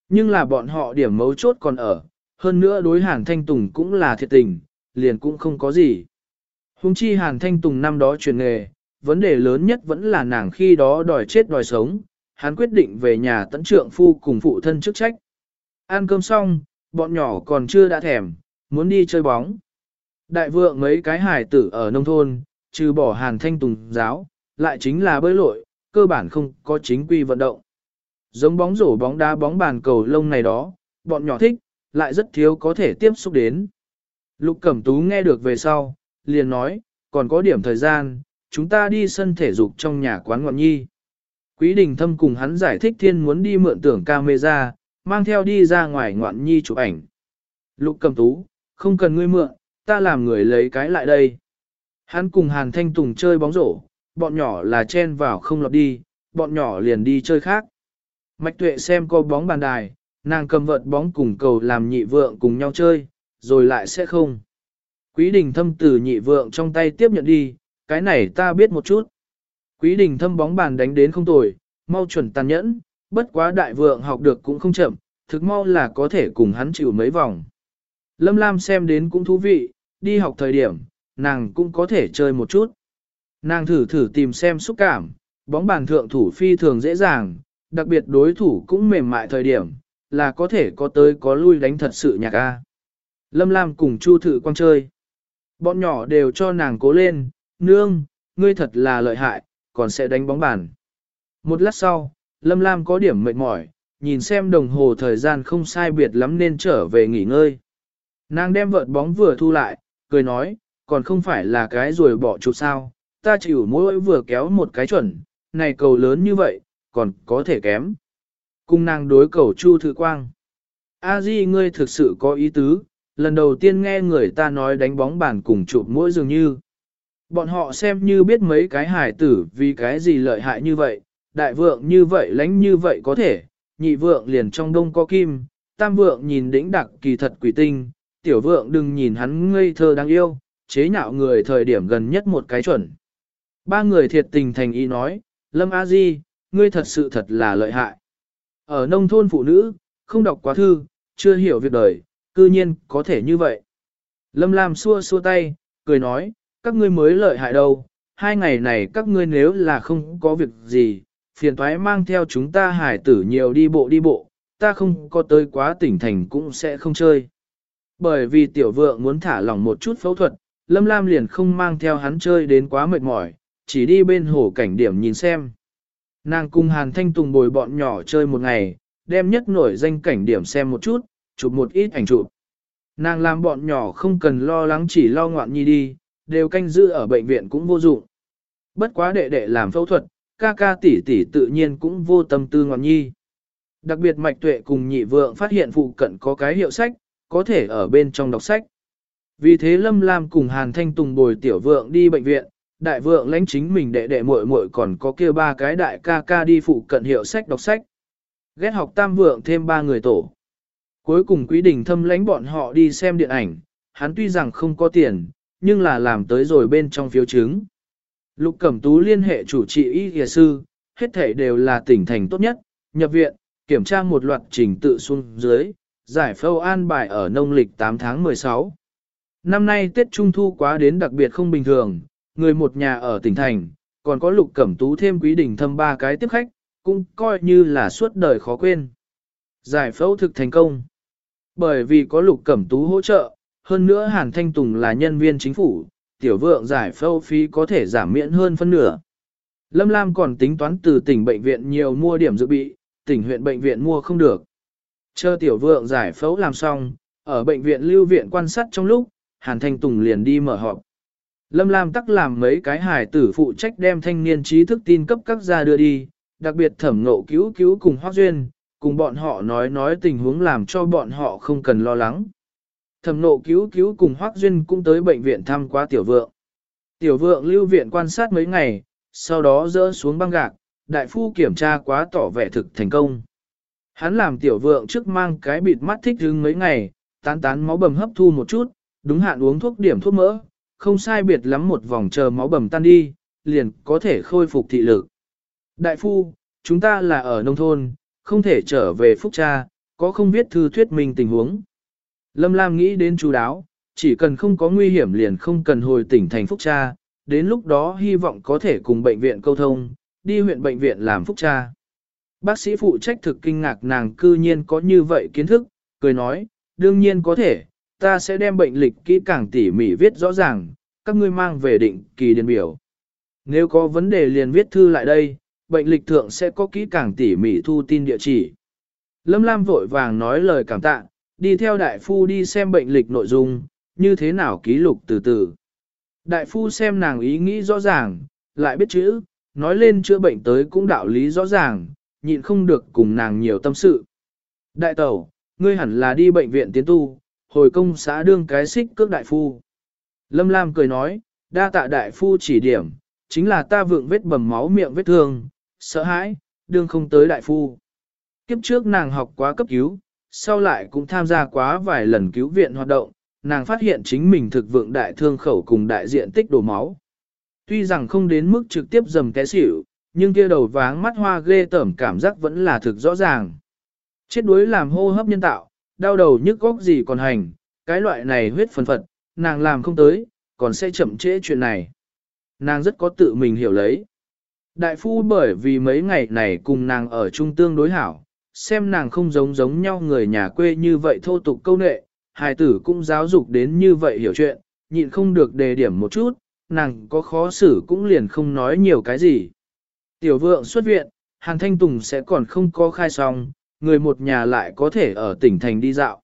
Nhưng là bọn họ điểm mấu chốt còn ở, hơn nữa đối Hàn Thanh Tùng cũng là thiệt tình, liền cũng không có gì. Hùng chi Hàn Thanh Tùng năm đó chuyển nghề, vấn đề lớn nhất vẫn là nàng khi đó đòi chết đòi sống, hắn quyết định về nhà tấn trượng phu cùng phụ thân chức trách. Ăn cơm xong, bọn nhỏ còn chưa đã thèm, muốn đi chơi bóng. Đại vượng mấy cái hải tử ở nông thôn, trừ bỏ Hàn Thanh Tùng giáo, lại chính là bơi lội, cơ bản không có chính quy vận động. Giống bóng rổ bóng đá bóng bàn cầu lông này đó, bọn nhỏ thích, lại rất thiếu có thể tiếp xúc đến. Lục Cẩm Tú nghe được về sau, liền nói, còn có điểm thời gian, chúng ta đi sân thể dục trong nhà quán ngọn nhi. Quý đình thâm cùng hắn giải thích thiên muốn đi mượn tưởng camera, mang theo đi ra ngoài ngoạn nhi chụp ảnh. Lục cầm Tú, không cần ngươi mượn, ta làm người lấy cái lại đây. Hắn cùng Hàn Thanh Tùng chơi bóng rổ, bọn nhỏ là chen vào không lọt đi, bọn nhỏ liền đi chơi khác. Mạch tuệ xem có bóng bàn đài, nàng cầm vợt bóng cùng cầu làm nhị vượng cùng nhau chơi, rồi lại sẽ không. Quý đình thâm từ nhị vượng trong tay tiếp nhận đi, cái này ta biết một chút. Quý đình thâm bóng bàn đánh đến không tồi, mau chuẩn tàn nhẫn, bất quá đại vượng học được cũng không chậm, thực mau là có thể cùng hắn chịu mấy vòng. Lâm Lam xem đến cũng thú vị, đi học thời điểm, nàng cũng có thể chơi một chút. Nàng thử thử tìm xem xúc cảm, bóng bàn thượng thủ phi thường dễ dàng, đặc biệt đối thủ cũng mềm mại thời điểm, là có thể có tới có lui đánh thật sự nhạc A. Lâm Lam cùng Chu Thự Quang chơi. Bọn nhỏ đều cho nàng cố lên, nương, ngươi thật là lợi hại, còn sẽ đánh bóng bàn. Một lát sau, Lâm Lam có điểm mệt mỏi, nhìn xem đồng hồ thời gian không sai biệt lắm nên trở về nghỉ ngơi. Nàng đem vợt bóng vừa thu lại, cười nói, còn không phải là cái rồi bỏ chụp sao, ta chịu mỗi vừa kéo một cái chuẩn, này cầu lớn như vậy, còn có thể kém. Cung nàng đối cầu Chu Thư Quang. A Di ngươi thực sự có ý tứ, lần đầu tiên nghe người ta nói đánh bóng bàn cùng chụp mỗi dường như. Bọn họ xem như biết mấy cái hài tử vì cái gì lợi hại như vậy, đại vượng như vậy lánh như vậy có thể, nhị vượng liền trong đông có kim, tam vượng nhìn đỉnh đặc kỳ thật quỷ tinh, tiểu vượng đừng nhìn hắn ngây thơ đáng yêu, chế nhạo người thời điểm gần nhất một cái chuẩn. Ba người thiệt tình thành ý nói, Lâm A Di, ngươi thật sự thật là lợi hại. Ở nông thôn phụ nữ, không đọc quá thư, chưa hiểu việc đời, cư nhiên có thể như vậy. Lâm Lam xua xua tay, cười nói, các ngươi mới lợi hại đâu, hai ngày này các ngươi nếu là không có việc gì, phiền thoái mang theo chúng ta hải tử nhiều đi bộ đi bộ, ta không có tới quá tỉnh thành cũng sẽ không chơi. Bởi vì tiểu vượng muốn thả lỏng một chút phẫu thuật, Lâm Lam liền không mang theo hắn chơi đến quá mệt mỏi, chỉ đi bên hồ cảnh điểm nhìn xem. Nàng cùng Hàn Thanh Tùng bồi bọn nhỏ chơi một ngày, đem nhất nổi danh cảnh điểm xem một chút, chụp một ít ảnh chụp. Nàng làm bọn nhỏ không cần lo lắng chỉ lo ngoạn nhi đi, đều canh giữ ở bệnh viện cũng vô dụng. Bất quá đệ đệ làm phẫu thuật, ca ca tỷ tỷ tự nhiên cũng vô tâm tư ngoạn nhi. Đặc biệt mạch tuệ cùng nhị vượng phát hiện phụ cận có cái hiệu sách, có thể ở bên trong đọc sách. Vì thế Lâm Lam cùng Hàn Thanh Tùng bồi tiểu vượng đi bệnh viện, đại vượng lãnh chính mình đệ đệ muội muội còn có kia ba cái đại ca ca đi phụ cận hiệu sách đọc sách. Ghét học tam vượng thêm ba người tổ. Cuối cùng quý đình thâm lãnh bọn họ đi xem điện ảnh, hắn tuy rằng không có tiền, nhưng là làm tới rồi bên trong phiếu chứng. Lục Cẩm Tú liên hệ chủ trị y y sư, hết thể đều là tỉnh thành tốt nhất, nhập viện, kiểm tra một loạt trình tự xuống dưới, giải phẫu an bài ở nông lịch 8 tháng 16. Năm nay Tết Trung Thu quá đến đặc biệt không bình thường, người một nhà ở tỉnh thành, còn có lục cẩm tú thêm quý đình thâm ba cái tiếp khách, cũng coi như là suốt đời khó quên. Giải phẫu thực thành công. Bởi vì có lục cẩm tú hỗ trợ, hơn nữa Hàn Thanh Tùng là nhân viên chính phủ, tiểu vượng giải phẫu phí có thể giảm miễn hơn phân nửa. Lâm Lam còn tính toán từ tỉnh bệnh viện nhiều mua điểm dự bị, tỉnh huyện bệnh viện mua không được. Chờ tiểu vượng giải phẫu làm xong, ở bệnh viện lưu viện quan sát trong lúc, Hàn Thanh Tùng liền đi mở họp. Lâm Lam tắc làm mấy cái hài tử phụ trách đem thanh niên trí thức tin cấp các gia đưa đi, đặc biệt thẩm nộ cứu cứu cùng Hoác Duyên, cùng bọn họ nói nói tình huống làm cho bọn họ không cần lo lắng. Thẩm nộ cứu cứu cùng Hoác Duyên cũng tới bệnh viện thăm qua tiểu vượng. Tiểu vượng lưu viện quan sát mấy ngày, sau đó dỡ xuống băng gạc, đại phu kiểm tra quá tỏ vẻ thực thành công. Hắn làm tiểu vượng trước mang cái bịt mắt thích hứng mấy ngày, tán tán máu bầm hấp thu một chút, đúng hạn uống thuốc điểm thuốc mỡ, không sai biệt lắm một vòng chờ máu bầm tan đi, liền có thể khôi phục thị lực. Đại phu, chúng ta là ở nông thôn, không thể trở về Phúc Cha, có không viết thư thuyết minh tình huống. Lâm Lam nghĩ đến chú đáo, chỉ cần không có nguy hiểm liền không cần hồi tỉnh thành Phúc Cha, đến lúc đó hy vọng có thể cùng bệnh viện câu thông, đi huyện bệnh viện làm Phúc Cha. Bác sĩ phụ trách thực kinh ngạc nàng cư nhiên có như vậy kiến thức, cười nói, đương nhiên có thể, ta sẽ đem bệnh lịch kỹ càng tỉ mỉ viết rõ ràng, các ngươi mang về định kỳ điền biểu. Nếu có vấn đề liền viết thư lại đây, bệnh lịch thượng sẽ có kỹ càng tỉ mỉ thu tin địa chỉ. Lâm Lam vội vàng nói lời cảm tạ, đi theo đại phu đi xem bệnh lịch nội dung, như thế nào ký lục từ từ. Đại phu xem nàng ý nghĩ rõ ràng, lại biết chữ, nói lên chữa bệnh tới cũng đạo lý rõ ràng, nhịn không được cùng nàng nhiều tâm sự. Đại tẩu, ngươi hẳn là đi bệnh viện tiến tu, hồi công xã đương cái xích cước đại phu. Lâm Lam cười nói, đa tạ đại phu chỉ điểm, chính là ta vượng vết bầm máu miệng vết thương, sợ hãi, đương không tới đại phu. Kiếp trước nàng học quá cấp cứu, sau lại cũng tham gia quá vài lần cứu viện hoạt động, nàng phát hiện chính mình thực vượng đại thương khẩu cùng đại diện tích đổ máu. Tuy rằng không đến mức trực tiếp dầm té xỉu, nhưng kia đầu váng mắt hoa ghê tởm cảm giác vẫn là thực rõ ràng. Chết đuối làm hô hấp nhân tạo, đau đầu nhức góc gì còn hành, cái loại này huyết phần phật, nàng làm không tới, còn sẽ chậm trễ chuyện này. Nàng rất có tự mình hiểu lấy. Đại phu bởi vì mấy ngày này cùng nàng ở trung tương đối hảo, xem nàng không giống giống nhau người nhà quê như vậy thô tục câu nệ, hài tử cũng giáo dục đến như vậy hiểu chuyện, nhịn không được đề điểm một chút, nàng có khó xử cũng liền không nói nhiều cái gì. Tiểu vượng xuất viện, Hàn Thanh Tùng sẽ còn không có khai xong, người một nhà lại có thể ở tỉnh thành đi dạo.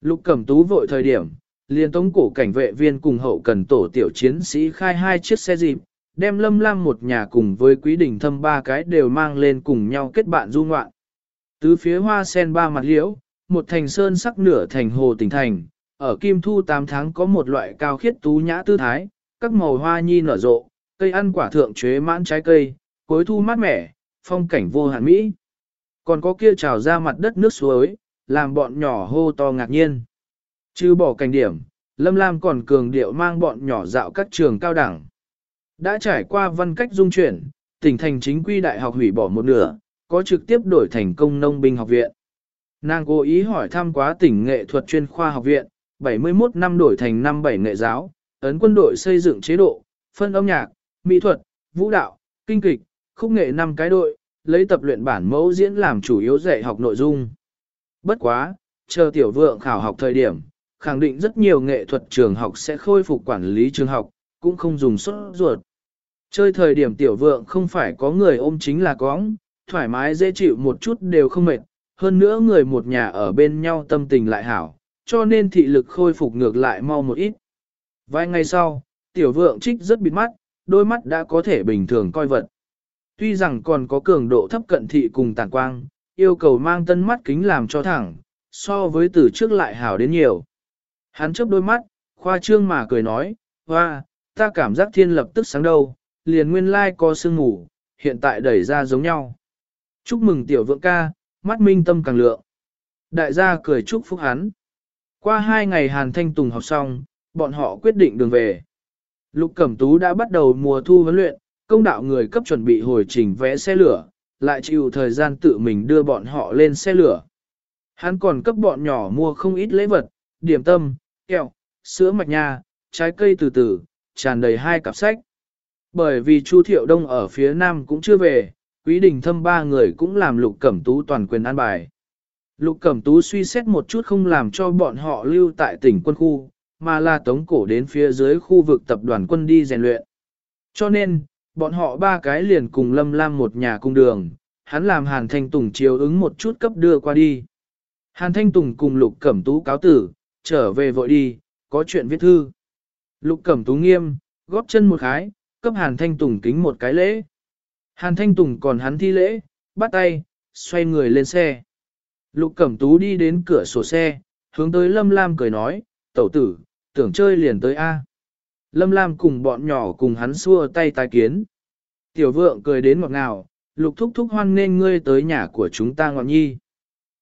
Lục Cẩm Tú vội thời điểm, liền tống cổ cảnh vệ viên cùng hậu cần tổ tiểu chiến sĩ khai hai chiếc xe dịp, đem lâm lam một nhà cùng với quý đình thâm ba cái đều mang lên cùng nhau kết bạn du ngoạn. Tứ phía hoa sen ba mặt liễu, một thành sơn sắc nửa thành hồ tỉnh thành, ở kim thu 8 tháng có một loại cao khiết tú nhã tư thái, các màu hoa nhi nở rộ, cây ăn quả thượng chế mãn trái cây, cuối thu mát mẻ, phong cảnh vô hạn mỹ. Còn có kia trào ra mặt đất nước suối, làm bọn nhỏ hô to ngạc nhiên. Chứ bỏ cảnh điểm, Lâm Lam còn cường điệu mang bọn nhỏ dạo các trường cao đẳng. Đã trải qua văn cách dung chuyển, tỉnh thành chính quy đại học hủy bỏ một nửa, có trực tiếp đổi thành công nông binh học viện. Nàng cố ý hỏi thăm quá tỉnh nghệ thuật chuyên khoa học viện, 71 năm đổi thành năm bảy nghệ giáo, ấn quân đội xây dựng chế độ, phân âm nhạc, mỹ thuật, vũ đạo, kinh kịch, khúc nghệ năm cái đội, lấy tập luyện bản mẫu diễn làm chủ yếu dạy học nội dung. Bất quá, chờ tiểu vượng khảo học thời điểm, khẳng định rất nhiều nghệ thuật trường học sẽ khôi phục quản lý trường học, cũng không dùng xuất ruột. Chơi thời điểm tiểu vượng không phải có người ôm chính là có, thoải mái dễ chịu một chút đều không mệt, hơn nữa người một nhà ở bên nhau tâm tình lại hảo, cho nên thị lực khôi phục ngược lại mau một ít. Vài ngày sau, tiểu vượng trích rất bịt mắt, đôi mắt đã có thể bình thường coi vật. Tuy rằng còn có cường độ thấp cận thị cùng tàn quang, yêu cầu mang tân mắt kính làm cho thẳng, so với từ trước lại hảo đến nhiều. Hắn chớp đôi mắt, khoa trương mà cười nói, hoa, ta cảm giác thiên lập tức sáng đâu, liền nguyên lai có sương ngủ, hiện tại đẩy ra giống nhau. Chúc mừng tiểu vượng ca, mắt minh tâm càng lượng. Đại gia cười chúc phúc hắn. Qua hai ngày Hàn Thanh Tùng học xong, bọn họ quyết định đường về. Lục Cẩm Tú đã bắt đầu mùa thu huấn luyện, công đạo người cấp chuẩn bị hồi trình vẽ xe lửa, lại chịu thời gian tự mình đưa bọn họ lên xe lửa. Hắn còn cấp bọn nhỏ mua không ít lễ vật, điểm tâm, kẹo, sữa mạch nha, trái cây từ từ, tràn đầy hai cặp sách. Bởi vì Chu Thiệu Đông ở phía Nam cũng chưa về, Quý Đình Thâm ba người cũng làm Lục Cẩm Tú toàn quyền an bài. Lục Cẩm Tú suy xét một chút không làm cho bọn họ lưu tại tỉnh quân khu, mà là tống cổ đến phía dưới khu vực tập đoàn quân đi rèn luyện. Cho nên, bọn họ ba cái liền cùng Lâm Lam một nhà cung đường, hắn làm Hàn Thanh Tùng chiếu ứng một chút cấp đưa qua đi. Hàn Thanh Tùng cùng Lục Cẩm Tú cáo tử, trở về vội đi, có chuyện viết thư. Lục Cẩm Tú nghiêm, góp chân một khái, cấp Hàn Thanh Tùng kính một cái lễ. Hàn Thanh Tùng còn hắn thi lễ, bắt tay, xoay người lên xe. Lục Cẩm Tú đi đến cửa sổ xe, hướng tới Lâm Lam cười nói, tẩu tử, tưởng chơi liền tới A. Lâm Lam cùng bọn nhỏ cùng hắn xua tay tai kiến. Tiểu vượng cười đến ngọt ngào, lục thúc thúc hoan nên ngươi tới nhà của chúng ta ngọn nhi.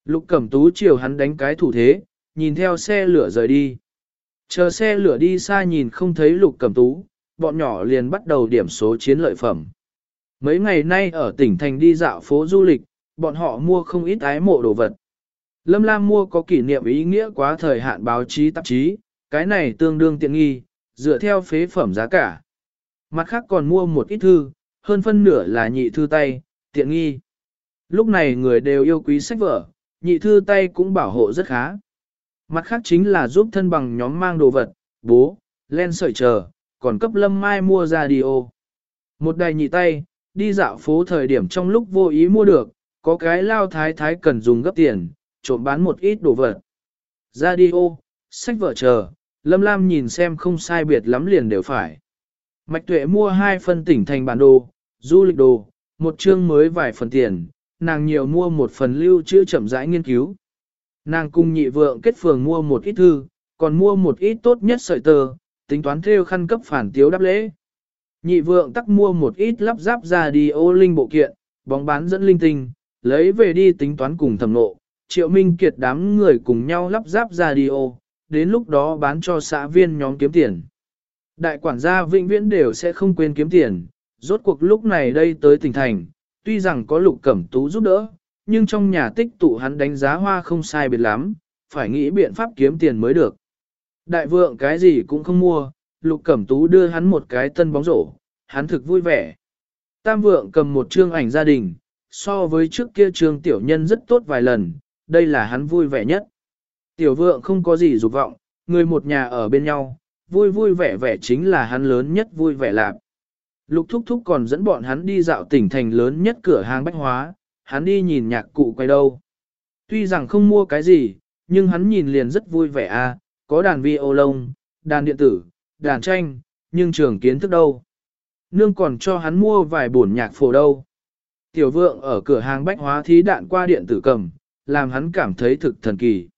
Lục cẩm tú chiều hắn đánh cái thủ thế, nhìn theo xe lửa rời đi. Chờ xe lửa đi xa nhìn không thấy lục cẩm tú, bọn nhỏ liền bắt đầu điểm số chiến lợi phẩm. Mấy ngày nay ở tỉnh thành đi dạo phố du lịch, bọn họ mua không ít ái mộ đồ vật. Lâm Lam mua có kỷ niệm ý nghĩa quá thời hạn báo chí tạp chí, cái này tương đương tiện nghi, dựa theo phế phẩm giá cả. Mặt khác còn mua một ít thư, hơn phân nửa là nhị thư tay, tiện nghi. Lúc này người đều yêu quý sách vở, nhị thư tay cũng bảo hộ rất khá. Mặt khác chính là giúp thân bằng nhóm mang đồ vật, bố, len sợi chờ, còn cấp lâm mai mua radio. Một đài nhị tay, đi dạo phố thời điểm trong lúc vô ý mua được, có cái lao thái thái cần dùng gấp tiền, trộm bán một ít đồ vật. Radio, sách vở chờ, Lâm Lam nhìn xem không sai biệt lắm liền đều phải. Mạch Tuệ mua hai phân tỉnh thành bản đồ, du lịch đồ, một chương mới vài phần tiền, nàng nhiều mua một phần lưu trữ chậm rãi nghiên cứu. Nàng cùng nhị vượng kết phường mua một ít thư, còn mua một ít tốt nhất sợi tờ, tính toán theo khăn cấp phản tiếu đáp lễ. Nhị vượng tắc mua một ít lắp ráp ra đi ô linh bộ kiện, bóng bán dẫn linh tinh, lấy về đi tính toán cùng thẩm nộ. Triệu Minh Kiệt đám người cùng nhau lắp ráp ra đi ô, đến lúc đó bán cho xã viên nhóm kiếm tiền. Đại quản gia vĩnh viễn đều sẽ không quên kiếm tiền, rốt cuộc lúc này đây tới tỉnh thành, tuy rằng có lục cẩm tú giúp đỡ, nhưng trong nhà tích tụ hắn đánh giá hoa không sai biệt lắm, phải nghĩ biện pháp kiếm tiền mới được. Đại vượng cái gì cũng không mua, lục cẩm tú đưa hắn một cái tân bóng rổ, hắn thực vui vẻ. Tam vượng cầm một chương ảnh gia đình, so với trước kia trương tiểu nhân rất tốt vài lần, đây là hắn vui vẻ nhất. Tiểu vượng không có gì dục vọng, người một nhà ở bên nhau, vui vui vẻ vẻ chính là hắn lớn nhất vui vẻ lạc. Lục thúc thúc còn dẫn bọn hắn đi dạo tỉnh thành lớn nhất cửa hàng bách hóa, hắn đi nhìn nhạc cụ quay đâu. Tuy rằng không mua cái gì, nhưng hắn nhìn liền rất vui vẻ a, à, có đàn vi ô lông, đàn điện tử, đàn tranh, nhưng trường kiến thức đâu. Nương còn cho hắn mua vài bổn nhạc phổ đâu. Tiểu vượng ở cửa hàng bách hóa thí đạn qua điện tử cầm, làm hắn cảm thấy thực thần kỳ.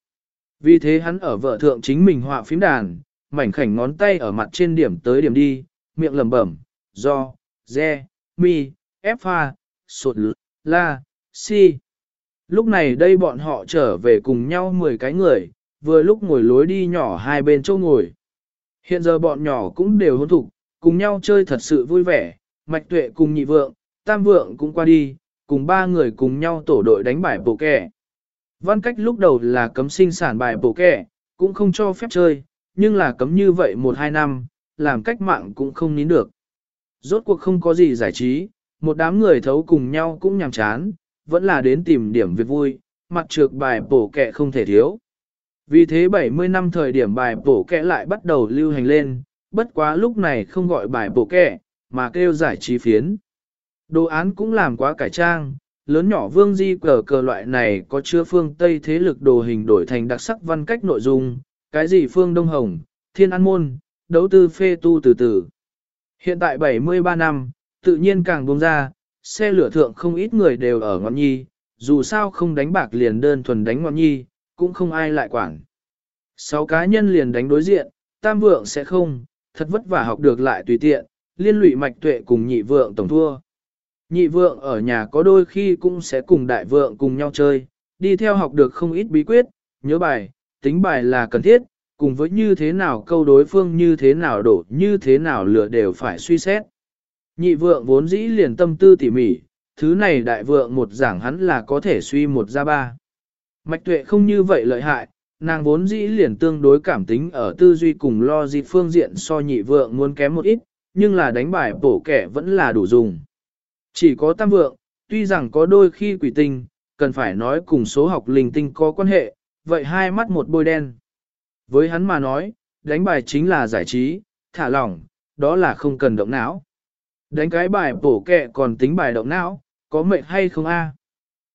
Vì thế hắn ở vợ thượng chính mình họa phím đàn, mảnh khảnh ngón tay ở mặt trên điểm tới điểm đi, miệng lẩm bẩm, do, re, mi, ép pha, sột la, si. Lúc này đây bọn họ trở về cùng nhau 10 cái người, vừa lúc ngồi lối đi nhỏ hai bên chỗ ngồi. Hiện giờ bọn nhỏ cũng đều hôn thục, cùng nhau chơi thật sự vui vẻ, mạch tuệ cùng nhị vượng, tam vượng cũng qua đi, cùng ba người cùng nhau tổ đội đánh bài bổ kẻ. Văn cách lúc đầu là cấm sinh sản bài bổ kẻ, cũng không cho phép chơi, nhưng là cấm như vậy một hai năm, làm cách mạng cũng không nín được. Rốt cuộc không có gì giải trí, một đám người thấu cùng nhau cũng nhàm chán, vẫn là đến tìm điểm việc vui, mặt trược bài bổ kẹ không thể thiếu. Vì thế 70 năm thời điểm bài bổ kẹ lại bắt đầu lưu hành lên, bất quá lúc này không gọi bài bổ kẹ, mà kêu giải trí phiến. Đồ án cũng làm quá cải trang, lớn nhỏ vương di cờ cờ loại này có chứa phương Tây thế lực đồ hình đổi thành đặc sắc văn cách nội dung, cái gì phương Đông Hồng, Thiên An Môn, đấu tư phê tu từ từ. Hiện tại 73 năm, tự nhiên càng buông ra, xe lửa thượng không ít người đều ở ngọn nhi, dù sao không đánh bạc liền đơn thuần đánh ngọn nhi, cũng không ai lại quản. Sáu cá nhân liền đánh đối diện, tam vượng sẽ không, thật vất vả học được lại tùy tiện, liên lụy mạch tuệ cùng nhị vượng tổng thua. Nhị vượng ở nhà có đôi khi cũng sẽ cùng đại vượng cùng nhau chơi, đi theo học được không ít bí quyết, nhớ bài, tính bài là cần thiết, cùng với như thế nào câu đối phương như thế nào đổ như thế nào lựa đều phải suy xét. Nhị vượng vốn dĩ liền tâm tư tỉ mỉ, thứ này đại vượng một giảng hắn là có thể suy một ra ba. Mạch tuệ không như vậy lợi hại, nàng vốn dĩ liền tương đối cảm tính ở tư duy cùng lo dịp phương diện so nhị vượng muốn kém một ít, nhưng là đánh bài bổ kẻ vẫn là đủ dùng. Chỉ có tam vượng, tuy rằng có đôi khi quỷ tinh, cần phải nói cùng số học linh tinh có quan hệ, vậy hai mắt một bôi đen. Với hắn mà nói, đánh bài chính là giải trí, thả lỏng, đó là không cần động não. Đánh cái bài bổ kẹ còn tính bài động não, có mệt hay không a?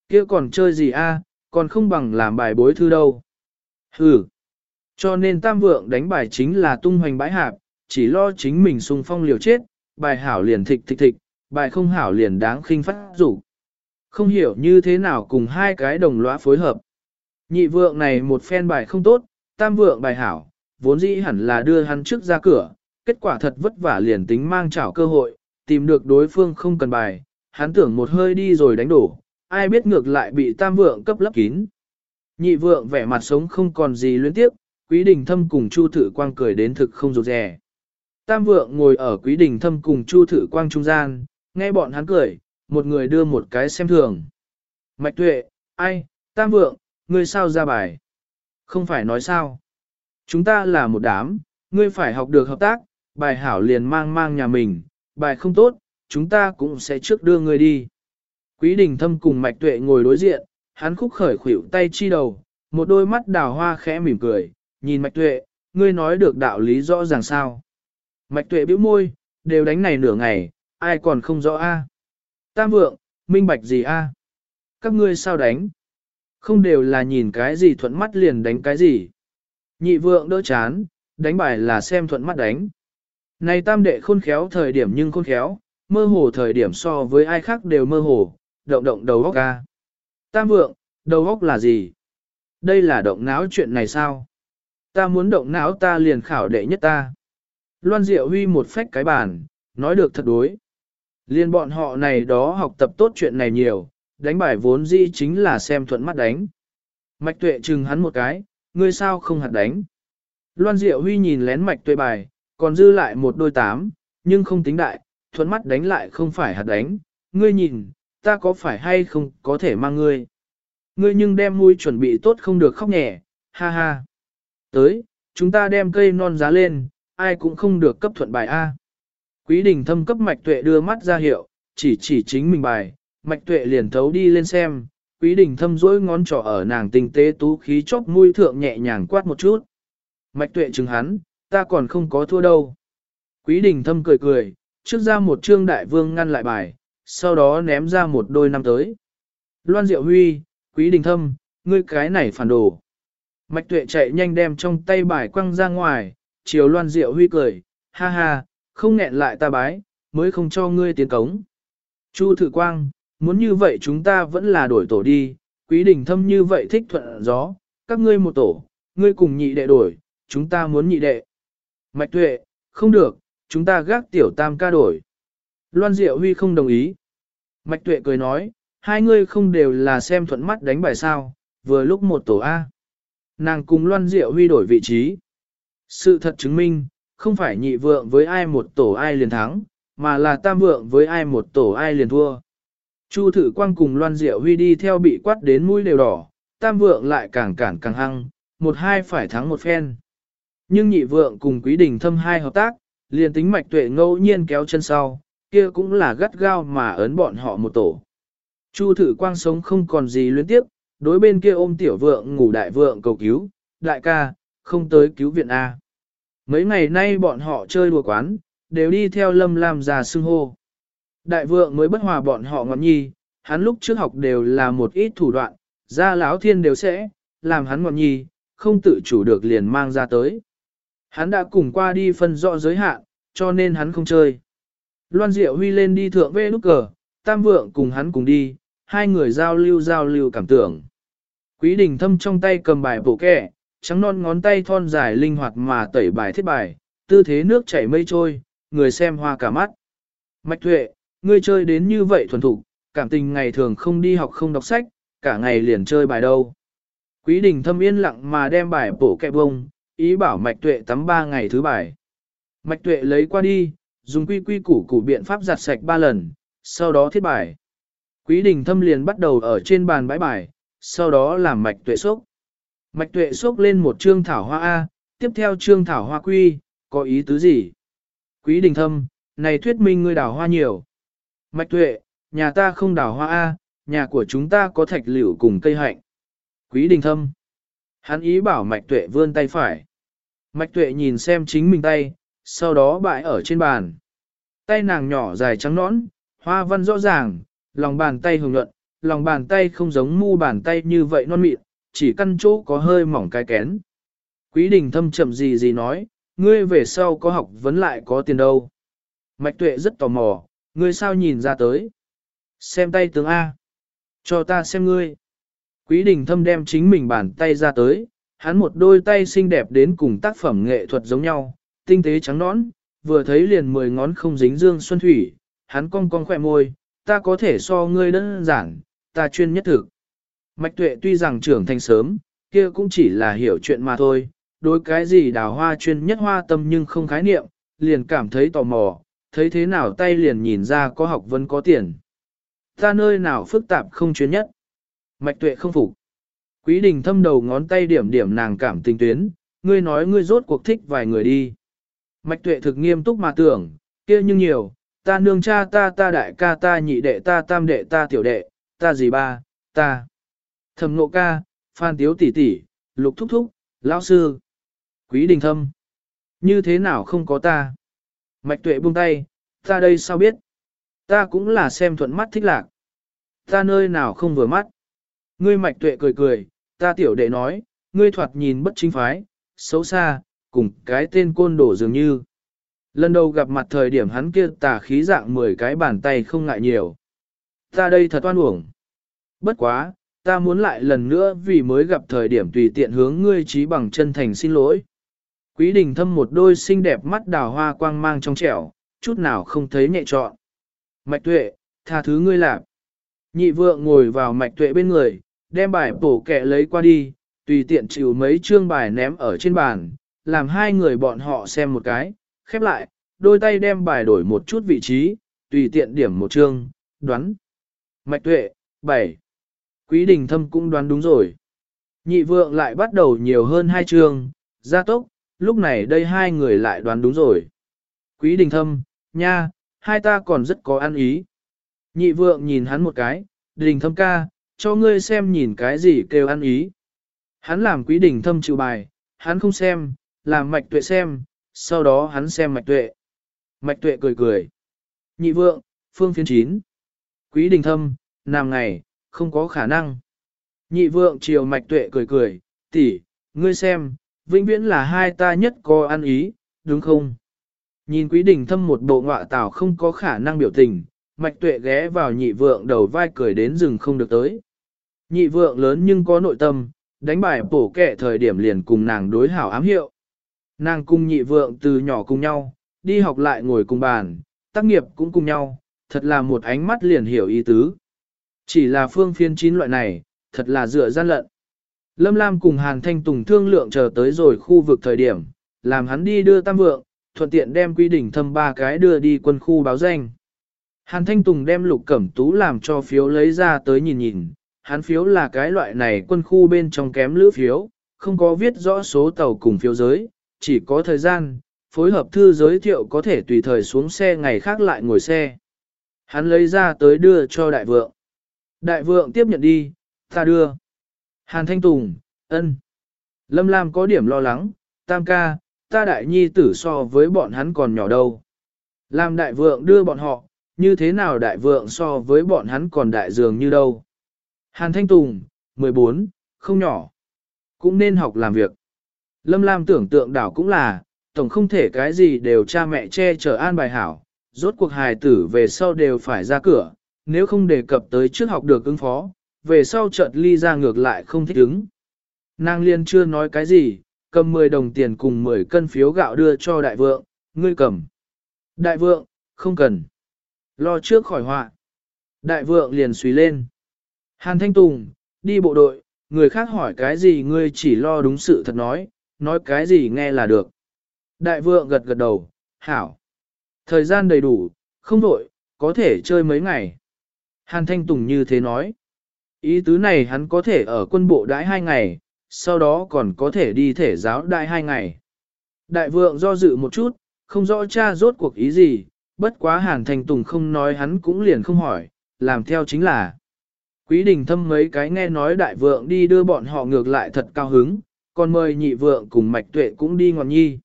Kia còn chơi gì a? Còn không bằng làm bài bối thư đâu. ừ. Cho nên tam vượng đánh bài chính là tung hoành bãi hạp, chỉ lo chính mình sung phong liều chết, bài hảo liền thịch thịch thịch, bài không hảo liền đáng khinh phát rủ. Không hiểu như thế nào cùng hai cái đồng lõa phối hợp. Nhị vượng này một phen bài không tốt, tam vượng bài hảo, vốn dĩ hẳn là đưa hắn trước ra cửa, kết quả thật vất vả liền tính mang chảo cơ hội, tìm được đối phương không cần bài, hắn tưởng một hơi đi rồi đánh đổ, ai biết ngược lại bị tam vượng cấp lấp kín. Nhị vượng vẻ mặt sống không còn gì luyến tiếp, quý đình thâm cùng chu thử quang cười đến thực không rụt rè. Tam vượng ngồi ở quý đình thâm cùng chu thử quang trung gian, Nghe bọn hắn cười, một người đưa một cái xem thường. Mạch tuệ, ai, tam vượng, ngươi sao ra bài? Không phải nói sao? Chúng ta là một đám, ngươi phải học được hợp tác, bài hảo liền mang mang nhà mình, bài không tốt, chúng ta cũng sẽ trước đưa ngươi đi. Quý đình thâm cùng mạch tuệ ngồi đối diện, hắn khúc khởi khuỷu tay chi đầu, một đôi mắt đào hoa khẽ mỉm cười, nhìn mạch tuệ, ngươi nói được đạo lý rõ ràng sao. Mạch tuệ bĩu môi, đều đánh này nửa ngày, ai còn không rõ a? Tam vượng, minh bạch gì a? Các ngươi sao đánh? Không đều là nhìn cái gì thuận mắt liền đánh cái gì. Nhị vượng đỡ chán, đánh bài là xem thuận mắt đánh. Này tam đệ khôn khéo thời điểm nhưng khôn khéo, mơ hồ thời điểm so với ai khác đều mơ hồ, động động đầu óc ca. Tam vượng, đầu óc là gì? Đây là động não chuyện này sao? Ta muốn động não ta liền khảo đệ nhất ta. Loan Diệu Huy một phách cái bàn, nói được thật đối. Liên bọn họ này đó học tập tốt chuyện này nhiều, đánh bài vốn dĩ chính là xem thuận mắt đánh. Mạch tuệ chừng hắn một cái, ngươi sao không hạt đánh. Loan Diệu Huy nhìn lén mạch tuệ bài, còn dư lại một đôi tám, nhưng không tính đại, thuận mắt đánh lại không phải hạt đánh. Ngươi nhìn, ta có phải hay không có thể mang ngươi. Ngươi nhưng đem mũi chuẩn bị tốt không được khóc nhẹ, ha ha. Tới, chúng ta đem cây non giá lên, ai cũng không được cấp thuận bài A. Quý đình thâm cấp mạch tuệ đưa mắt ra hiệu, chỉ chỉ chính mình bài, mạch tuệ liền thấu đi lên xem, quý đình thâm dỗi ngón trỏ ở nàng tinh tế tú khí chóp mũi thượng nhẹ nhàng quát một chút. Mạch tuệ chừng hắn, ta còn không có thua đâu. Quý đình thâm cười cười, trước ra một trương đại vương ngăn lại bài, sau đó ném ra một đôi năm tới. Loan Diệu Huy, Quý Đình Thâm, ngươi cái này phản đồ. Mạch tuệ chạy nhanh đem trong tay bài quăng ra ngoài, chiều Loan Diệu Huy cười, ha ha, không nghẹn lại ta bái, mới không cho ngươi tiến cống. Chu Thử Quang, muốn như vậy chúng ta vẫn là đổi tổ đi, Quý Đình Thâm như vậy thích thuận gió, các ngươi một tổ, ngươi cùng nhị đệ đổi, chúng ta muốn nhị đệ. Mạch tuệ, không được, chúng ta gác tiểu tam ca đổi. Loan Diệu Huy không đồng ý. Mạch Tuệ cười nói, hai ngươi không đều là xem thuận mắt đánh bài sao, vừa lúc một tổ A. Nàng cùng Loan Diệu Huy đổi vị trí. Sự thật chứng minh, không phải nhị vượng với ai một tổ ai liền thắng, mà là tam vượng với ai một tổ ai liền thua. Chu thử quang cùng Loan Diệu Huy đi theo bị quát đến mũi đều đỏ, tam vượng lại càng cản càng hăng, một hai phải thắng một phen. Nhưng nhị vượng cùng quý đình thâm hai hợp tác, liền tính mạch tuệ ngẫu nhiên kéo chân sau, kia cũng là gắt gao mà ấn bọn họ một tổ. Chu thử quang sống không còn gì luyến tiếp, đối bên kia ôm tiểu vượng ngủ đại vượng cầu cứu, đại ca, không tới cứu viện A. Mấy ngày nay bọn họ chơi đùa quán, đều đi theo lâm làm già xưng hô. Đại vượng mới bất hòa bọn họ ngọn nhi, hắn lúc trước học đều là một ít thủ đoạn, ra lão thiên đều sẽ, làm hắn ngọn nhi, không tự chủ được liền mang ra tới. Hắn đã cùng qua đi phân rõ giới hạn, cho nên hắn không chơi. Loan Diệu Huy lên đi thượng về nút cờ, Tam Vượng cùng hắn cùng đi, hai người giao lưu giao lưu cảm tưởng. Quý đình thâm trong tay cầm bài bổ kẹ, trắng non ngón tay thon dài linh hoạt mà tẩy bài thiết bài, tư thế nước chảy mây trôi, người xem hoa cả mắt. Mạch Thuệ, ngươi chơi đến như vậy thuần thục, cảm tình ngày thường không đi học không đọc sách, cả ngày liền chơi bài đâu. Quý đình thâm yên lặng mà đem bài bổ kẹ bông, ý bảo Mạch Tuệ tắm ba ngày thứ bài. Mạch Tuệ lấy qua đi, dùng quy quy củ củ biện pháp giặt sạch ba lần, sau đó thiết bài. Quý đình thâm liền bắt đầu ở trên bàn bãi bài, sau đó làm mạch tuệ sốc. Mạch tuệ sốc lên một trương thảo hoa A, tiếp theo trương thảo hoa quy, có ý tứ gì? Quý đình thâm, này thuyết minh ngươi đào hoa nhiều. Mạch tuệ, nhà ta không đào hoa A, nhà của chúng ta có thạch liễu cùng cây hạnh. Quý đình thâm. Hắn ý bảo mạch tuệ vươn tay phải. Mạch tuệ nhìn xem chính mình tay, sau đó bại ở trên bàn. Tay nàng nhỏ dài trắng nõn, hoa văn rõ ràng, lòng bàn tay hồng nhuận, lòng bàn tay không giống mu bàn tay như vậy non mịn, chỉ căn chỗ có hơi mỏng cái kén. Quý đình thâm chậm gì gì nói, ngươi về sau có học vấn lại có tiền đâu. Mạch tuệ rất tò mò, ngươi sao nhìn ra tới. Xem tay tướng A. Cho ta xem ngươi. Quý đình thâm đem chính mình bàn tay ra tới, hắn một đôi tay xinh đẹp đến cùng tác phẩm nghệ thuật giống nhau, tinh tế trắng nõn, vừa thấy liền mười ngón không dính dương xuân thủy, hắn cong cong khỏe môi, ta có thể so ngươi đơn giản, ta chuyên nhất thực. Mạch tuệ tuy rằng trưởng thành sớm, kia cũng chỉ là hiểu chuyện mà thôi, đối cái gì đào hoa chuyên nhất hoa tâm nhưng không khái niệm, liền cảm thấy tò mò, thấy thế nào tay liền nhìn ra có học vấn có tiền. Ta nơi nào phức tạp không chuyên nhất. Mạch tuệ không phục. Quý đình thâm đầu ngón tay điểm điểm nàng cảm tình tuyến, ngươi nói ngươi rốt cuộc thích vài người đi. Mạch tuệ thực nghiêm túc mà tưởng, kia nhưng nhiều, ta nương cha ta ta đại ca ta nhị đệ ta tam đệ ta tiểu đệ, ta gì ba, ta. Thẩm nộ ca, phan tiếu tỷ tỷ, lục thúc thúc, lão sư. Quý đình thâm. Như thế nào không có ta? Mạch tuệ buông tay, ta đây sao biết? Ta cũng là xem thuận mắt thích lạc. Ta nơi nào không vừa mắt? Ngươi mạch tuệ cười cười, ta tiểu đệ nói, ngươi thoạt nhìn bất chính phái, xấu xa, cùng cái tên côn đổ dường như. Lần đầu gặp mặt thời điểm hắn kia tà khí dạng 10 cái bàn tay không ngại nhiều. Ta đây thật oan uổng. Bất quá, ta muốn lại lần nữa vì mới gặp thời điểm tùy tiện hướng ngươi trí bằng chân thành xin lỗi. Quý đình thâm một đôi xinh đẹp mắt đào hoa quang mang trong trẻo, chút nào không thấy nhẹ trọn. Mạch tuệ, tha thứ ngươi làm. Nhị vượng ngồi vào mạch tuệ bên người, đem bài bổ kẹ lấy qua đi, tùy tiện chịu mấy chương bài ném ở trên bàn, làm hai người bọn họ xem một cái, khép lại, đôi tay đem bài đổi một chút vị trí, tùy tiện điểm một chương, đoán. Mạch tuệ, 7. Quý đình thâm cũng đoán đúng rồi. Nhị vượng lại bắt đầu nhiều hơn hai chương, gia tốc, lúc này đây hai người lại đoán đúng rồi. Quý đình thâm, nha, hai ta còn rất có ăn ý. Nhị vượng nhìn hắn một cái, đình thâm ca, cho ngươi xem nhìn cái gì kêu ăn ý. Hắn làm quý đình thâm chịu bài, hắn không xem, làm mạch tuệ xem, sau đó hắn xem mạch tuệ. Mạch tuệ cười cười. Nhị vượng, phương phiên chín. Quý đình thâm, nam ngày, không có khả năng. Nhị vượng chiều mạch tuệ cười cười, tỷ, ngươi xem, vĩnh viễn là hai ta nhất có ăn ý, đúng không? Nhìn quý đình thâm một bộ ngọa tảo không có khả năng biểu tình, mạch tuệ ghé vào nhị vượng đầu vai cười đến rừng không được tới. Nhị vượng lớn nhưng có nội tâm, đánh bài bổ kẻ thời điểm liền cùng nàng đối hảo ám hiệu. Nàng cùng nhị vượng từ nhỏ cùng nhau, đi học lại ngồi cùng bàn, tác nghiệp cũng cùng nhau, thật là một ánh mắt liền hiểu ý tứ. Chỉ là phương phiên chín loại này, thật là dựa gian lận. Lâm Lam cùng Hàn Thanh Tùng thương lượng chờ tới rồi khu vực thời điểm, làm hắn đi đưa tam vượng, thuận tiện đem quy định thâm ba cái đưa đi quân khu báo danh. Hàn Thanh Tùng đem lục cẩm tú làm cho phiếu lấy ra tới nhìn nhìn, hắn phiếu là cái loại này quân khu bên trong kém lữ phiếu, không có viết rõ số tàu cùng phiếu giới, chỉ có thời gian, phối hợp thư giới thiệu có thể tùy thời xuống xe ngày khác lại ngồi xe. Hắn lấy ra tới đưa cho đại vượng. Đại vượng tiếp nhận đi, ta đưa. Hàn Thanh Tùng, ân. Lâm Lam có điểm lo lắng, tam ca, ta đại nhi tử so với bọn hắn còn nhỏ đâu. Làm đại vượng đưa bọn họ, như thế nào đại vượng so với bọn hắn còn đại dường như đâu. Hàn Thanh Tùng, 14, không nhỏ. Cũng nên học làm việc. Lâm Lam tưởng tượng đảo cũng là, tổng không thể cái gì đều cha mẹ che chở an bài hảo, rốt cuộc hài tử về sau đều phải ra cửa, nếu không đề cập tới trước học được ứng phó, về sau chợt ly ra ngược lại không thích ứng. Nàng liên chưa nói cái gì, cầm 10 đồng tiền cùng 10 cân phiếu gạo đưa cho đại vượng, ngươi cầm. Đại vượng, không cần. Lo trước khỏi họa. Đại vượng liền suy lên. Hàn Thanh Tùng, đi bộ đội, người khác hỏi cái gì ngươi chỉ lo đúng sự thật nói, nói cái gì nghe là được. Đại vượng gật gật đầu, hảo. Thời gian đầy đủ, không đổi, có thể chơi mấy ngày. Hàn Thanh Tùng như thế nói. Ý tứ này hắn có thể ở quân bộ đãi hai ngày, sau đó còn có thể đi thể giáo đãi hai ngày. Đại vượng do dự một chút, không rõ cha rốt cuộc ý gì, bất quá Hàn Thanh Tùng không nói hắn cũng liền không hỏi, làm theo chính là. Quý đình thâm mấy cái nghe nói đại vượng đi đưa bọn họ ngược lại thật cao hứng, còn mời nhị vượng cùng mạch tuệ cũng đi ngoạn nhi.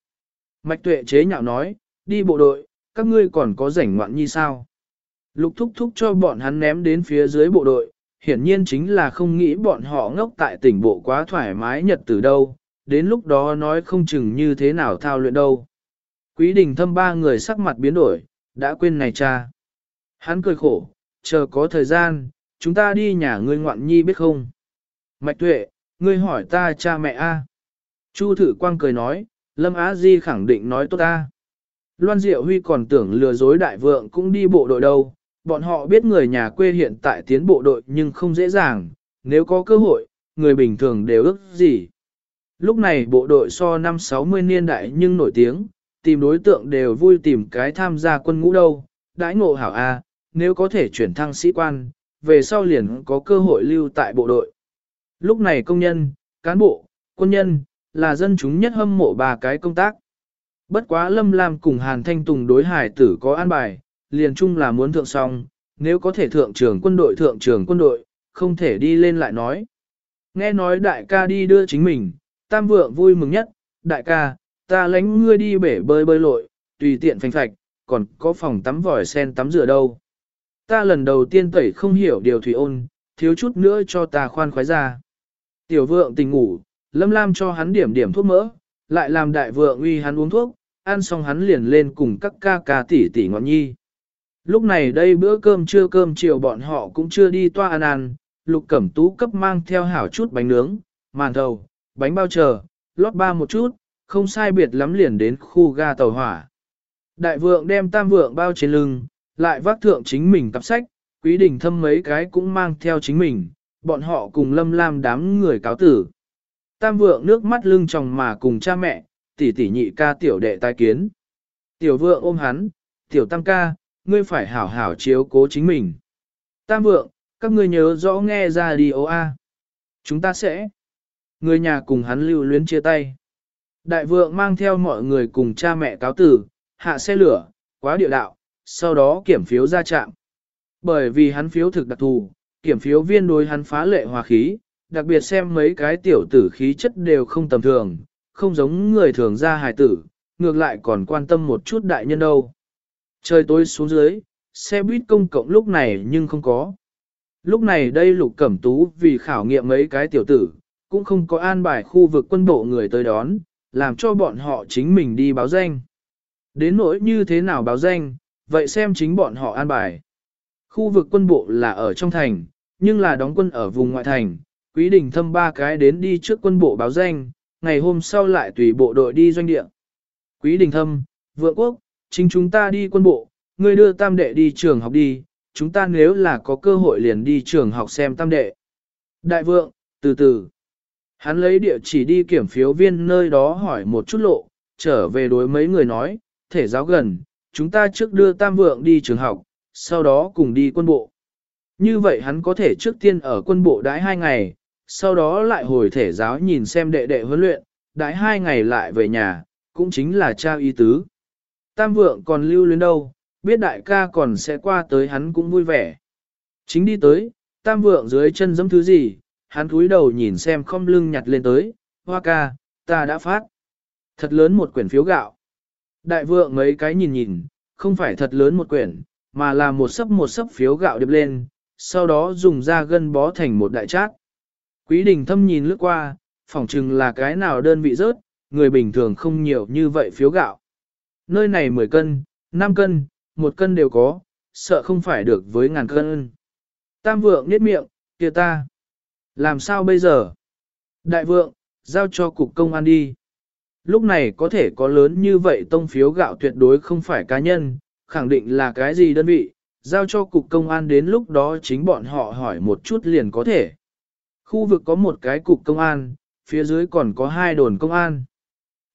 Mạch tuệ chế nhạo nói, đi bộ đội, các ngươi còn có rảnh ngoạn nhi sao? Lục thúc thúc cho bọn hắn ném đến phía dưới bộ đội, hiển nhiên chính là không nghĩ bọn họ ngốc tại tỉnh bộ quá thoải mái nhật từ đâu, đến lúc đó nói không chừng như thế nào thao luyện đâu. Quý đình thâm ba người sắc mặt biến đổi, đã quên này cha. Hắn cười khổ, chờ có thời gian, chúng ta đi nhà ngươi ngoạn nhi biết không? Mạch tuệ, ngươi hỏi ta cha mẹ a. Chu thử quang cười nói, Lâm Á Di khẳng định nói tốt ta. Loan Diệu Huy còn tưởng lừa dối đại vượng cũng đi bộ đội đâu, bọn họ biết người nhà quê hiện tại tiến bộ đội nhưng không dễ dàng, nếu có cơ hội, người bình thường đều ước gì. Lúc này bộ đội so năm 60 niên đại nhưng nổi tiếng, tìm đối tượng đều vui tìm cái tham gia quân ngũ đâu, đãi ngộ hảo A, nếu có thể chuyển thăng sĩ quan, về sau liền có cơ hội lưu tại bộ đội. Lúc này công nhân, cán bộ, quân nhân, là dân chúng nhất hâm mộ ba cái công tác. Bất quá Lâm Lam cùng Hàn Thanh Tùng đối hải tử có an bài, liền chung là muốn thượng song, nếu có thể thượng trưởng quân đội thượng trưởng quân đội, không thể đi lên lại nói. Nghe nói đại ca đi đưa chính mình, tam vượng vui mừng nhất, đại ca, ta lánh ngươi đi bể bơi bơi lội, tùy tiện phanh phạch, còn có phòng tắm vòi sen tắm rửa đâu. Ta lần đầu tiên tẩy không hiểu điều thủy ôn, thiếu chút nữa cho ta khoan khoái ra. Tiểu vượng tình ngủ, lâm lam cho hắn điểm điểm thuốc mỡ, lại làm đại vượng uy hắn uống thuốc, ăn xong hắn liền lên cùng các ca ca tỷ tỷ ngọn nhi. Lúc này đây bữa cơm trưa cơm chiều bọn họ cũng chưa đi toa ăn ăn, lục cẩm tú cấp mang theo hảo chút bánh nướng, màn thầu, bánh bao chờ, lót ba một chút, không sai biệt lắm liền đến khu ga tàu hỏa. Đại vượng đem tam vượng bao trên lưng, lại vác thượng chính mình cặp sách, quý đình thâm mấy cái cũng mang theo chính mình, bọn họ cùng lâm lam đám người cáo tử. Tam vượng nước mắt lưng tròng mà cùng cha mẹ, tỷ tỷ nhị ca tiểu đệ tai kiến. Tiểu vượng ôm hắn, tiểu tam ca, ngươi phải hảo hảo chiếu cố chính mình. Tam vượng, các ngươi nhớ rõ nghe ra đi ô a. Chúng ta sẽ. Người nhà cùng hắn lưu luyến chia tay. Đại vượng mang theo mọi người cùng cha mẹ cáo tử, hạ xe lửa, quá địa đạo, sau đó kiểm phiếu ra trạm. Bởi vì hắn phiếu thực đặc thù, kiểm phiếu viên đối hắn phá lệ hòa khí, đặc biệt xem mấy cái tiểu tử khí chất đều không tầm thường, không giống người thường ra hài tử, ngược lại còn quan tâm một chút đại nhân đâu. Trời tối xuống dưới, xe buýt công cộng lúc này nhưng không có. Lúc này đây lục cẩm tú vì khảo nghiệm mấy cái tiểu tử, cũng không có an bài khu vực quân bộ người tới đón, làm cho bọn họ chính mình đi báo danh. Đến nỗi như thế nào báo danh, vậy xem chính bọn họ an bài. Khu vực quân bộ là ở trong thành, nhưng là đóng quân ở vùng ngoại thành, quý đình thâm ba cái đến đi trước quân bộ báo danh, ngày hôm sau lại tùy bộ đội đi doanh địa. Quý đình thâm, vượng quốc, chính chúng ta đi quân bộ, ngươi đưa tam đệ đi trường học đi, chúng ta nếu là có cơ hội liền đi trường học xem tam đệ. Đại vượng, từ từ. Hắn lấy địa chỉ đi kiểm phiếu viên nơi đó hỏi một chút lộ, trở về đối mấy người nói, thể giáo gần, chúng ta trước đưa tam vượng đi trường học, sau đó cùng đi quân bộ. Như vậy hắn có thể trước tiên ở quân bộ đãi hai ngày, sau đó lại hồi thể giáo nhìn xem đệ đệ huấn luyện, đãi hai ngày lại về nhà, cũng chính là trao y tứ. Tam vượng còn lưu luyến đâu, biết đại ca còn sẽ qua tới hắn cũng vui vẻ. Chính đi tới, tam vượng dưới chân giẫm thứ gì, hắn cúi đầu nhìn xem không lưng nhặt lên tới, hoa ca, ta đã phát. Thật lớn một quyển phiếu gạo. Đại vượng mấy cái nhìn nhìn, không phải thật lớn một quyển, mà là một sấp một sấp phiếu gạo điệp lên, sau đó dùng ra gân bó thành một đại chát. Quý đình thâm nhìn lướt qua, phỏng chừng là cái nào đơn vị rớt, người bình thường không nhiều như vậy phiếu gạo. Nơi này 10 cân, 5 cân, 1 cân đều có, sợ không phải được với ngàn cân. Tam vượng niết miệng, kia ta. Làm sao bây giờ? Đại vượng, giao cho cục công an đi. Lúc này có thể có lớn như vậy tông phiếu gạo tuyệt đối không phải cá nhân, khẳng định là cái gì đơn vị, giao cho cục công an đến lúc đó chính bọn họ hỏi một chút liền có thể. Khu vực có một cái cục công an, phía dưới còn có hai đồn công an.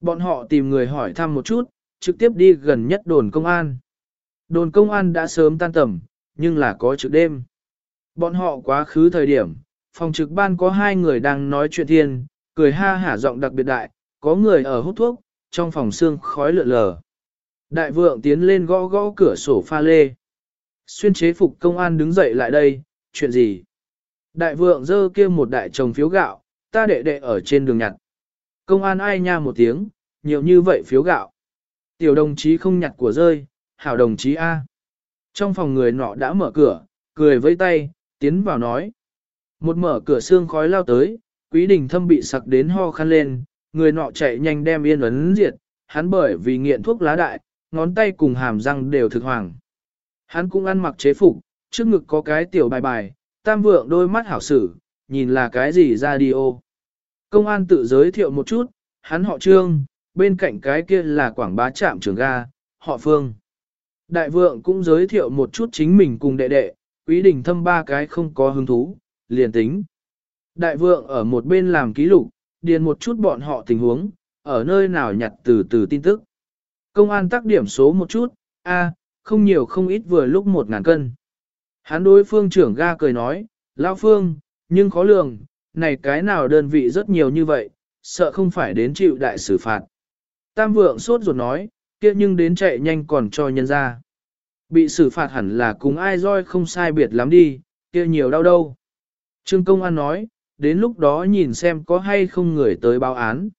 Bọn họ tìm người hỏi thăm một chút, trực tiếp đi gần nhất đồn công an. Đồn công an đã sớm tan tầm, nhưng là có trực đêm. Bọn họ quá khứ thời điểm, phòng trực ban có hai người đang nói chuyện thiên, cười ha hả giọng đặc biệt đại, có người ở hút thuốc, trong phòng xương khói lượn lờ. Đại vượng tiến lên gõ gõ cửa sổ pha lê. Xuyên chế phục công an đứng dậy lại đây, chuyện gì? Đại vượng dơ kia một đại chồng phiếu gạo, ta đệ đệ ở trên đường nhặt. Công an ai nha một tiếng, nhiều như vậy phiếu gạo. Tiểu đồng chí không nhặt của rơi, hảo đồng chí A. Trong phòng người nọ đã mở cửa, cười với tay, tiến vào nói. Một mở cửa xương khói lao tới, quý đình thâm bị sặc đến ho khăn lên, người nọ chạy nhanh đem yên ấn diệt, hắn bởi vì nghiện thuốc lá đại, ngón tay cùng hàm răng đều thực hoàng. Hắn cũng ăn mặc chế phục, trước ngực có cái tiểu bài bài, tam vượng đôi mắt hảo sử, nhìn là cái gì ra đi ô. Công an tự giới thiệu một chút, hắn họ trương, bên cạnh cái kia là quảng bá trạm trường ga, họ phương. Đại vượng cũng giới thiệu một chút chính mình cùng đệ đệ, quý đình thâm ba cái không có hứng thú, liền tính. Đại vượng ở một bên làm ký lục, điền một chút bọn họ tình huống, ở nơi nào nhặt từ từ tin tức. Công an tác điểm số một chút, a, không nhiều không ít vừa lúc một ngàn cân. Hắn đối phương trưởng ga cười nói, Lão Phương, nhưng khó lường, này cái nào đơn vị rất nhiều như vậy, sợ không phải đến chịu đại xử phạt. Tam vượng sốt ruột nói, kia nhưng đến chạy nhanh còn cho nhân ra. Bị xử phạt hẳn là cùng ai roi không sai biệt lắm đi, kia nhiều đau đâu. Trương công an nói, đến lúc đó nhìn xem có hay không người tới báo án.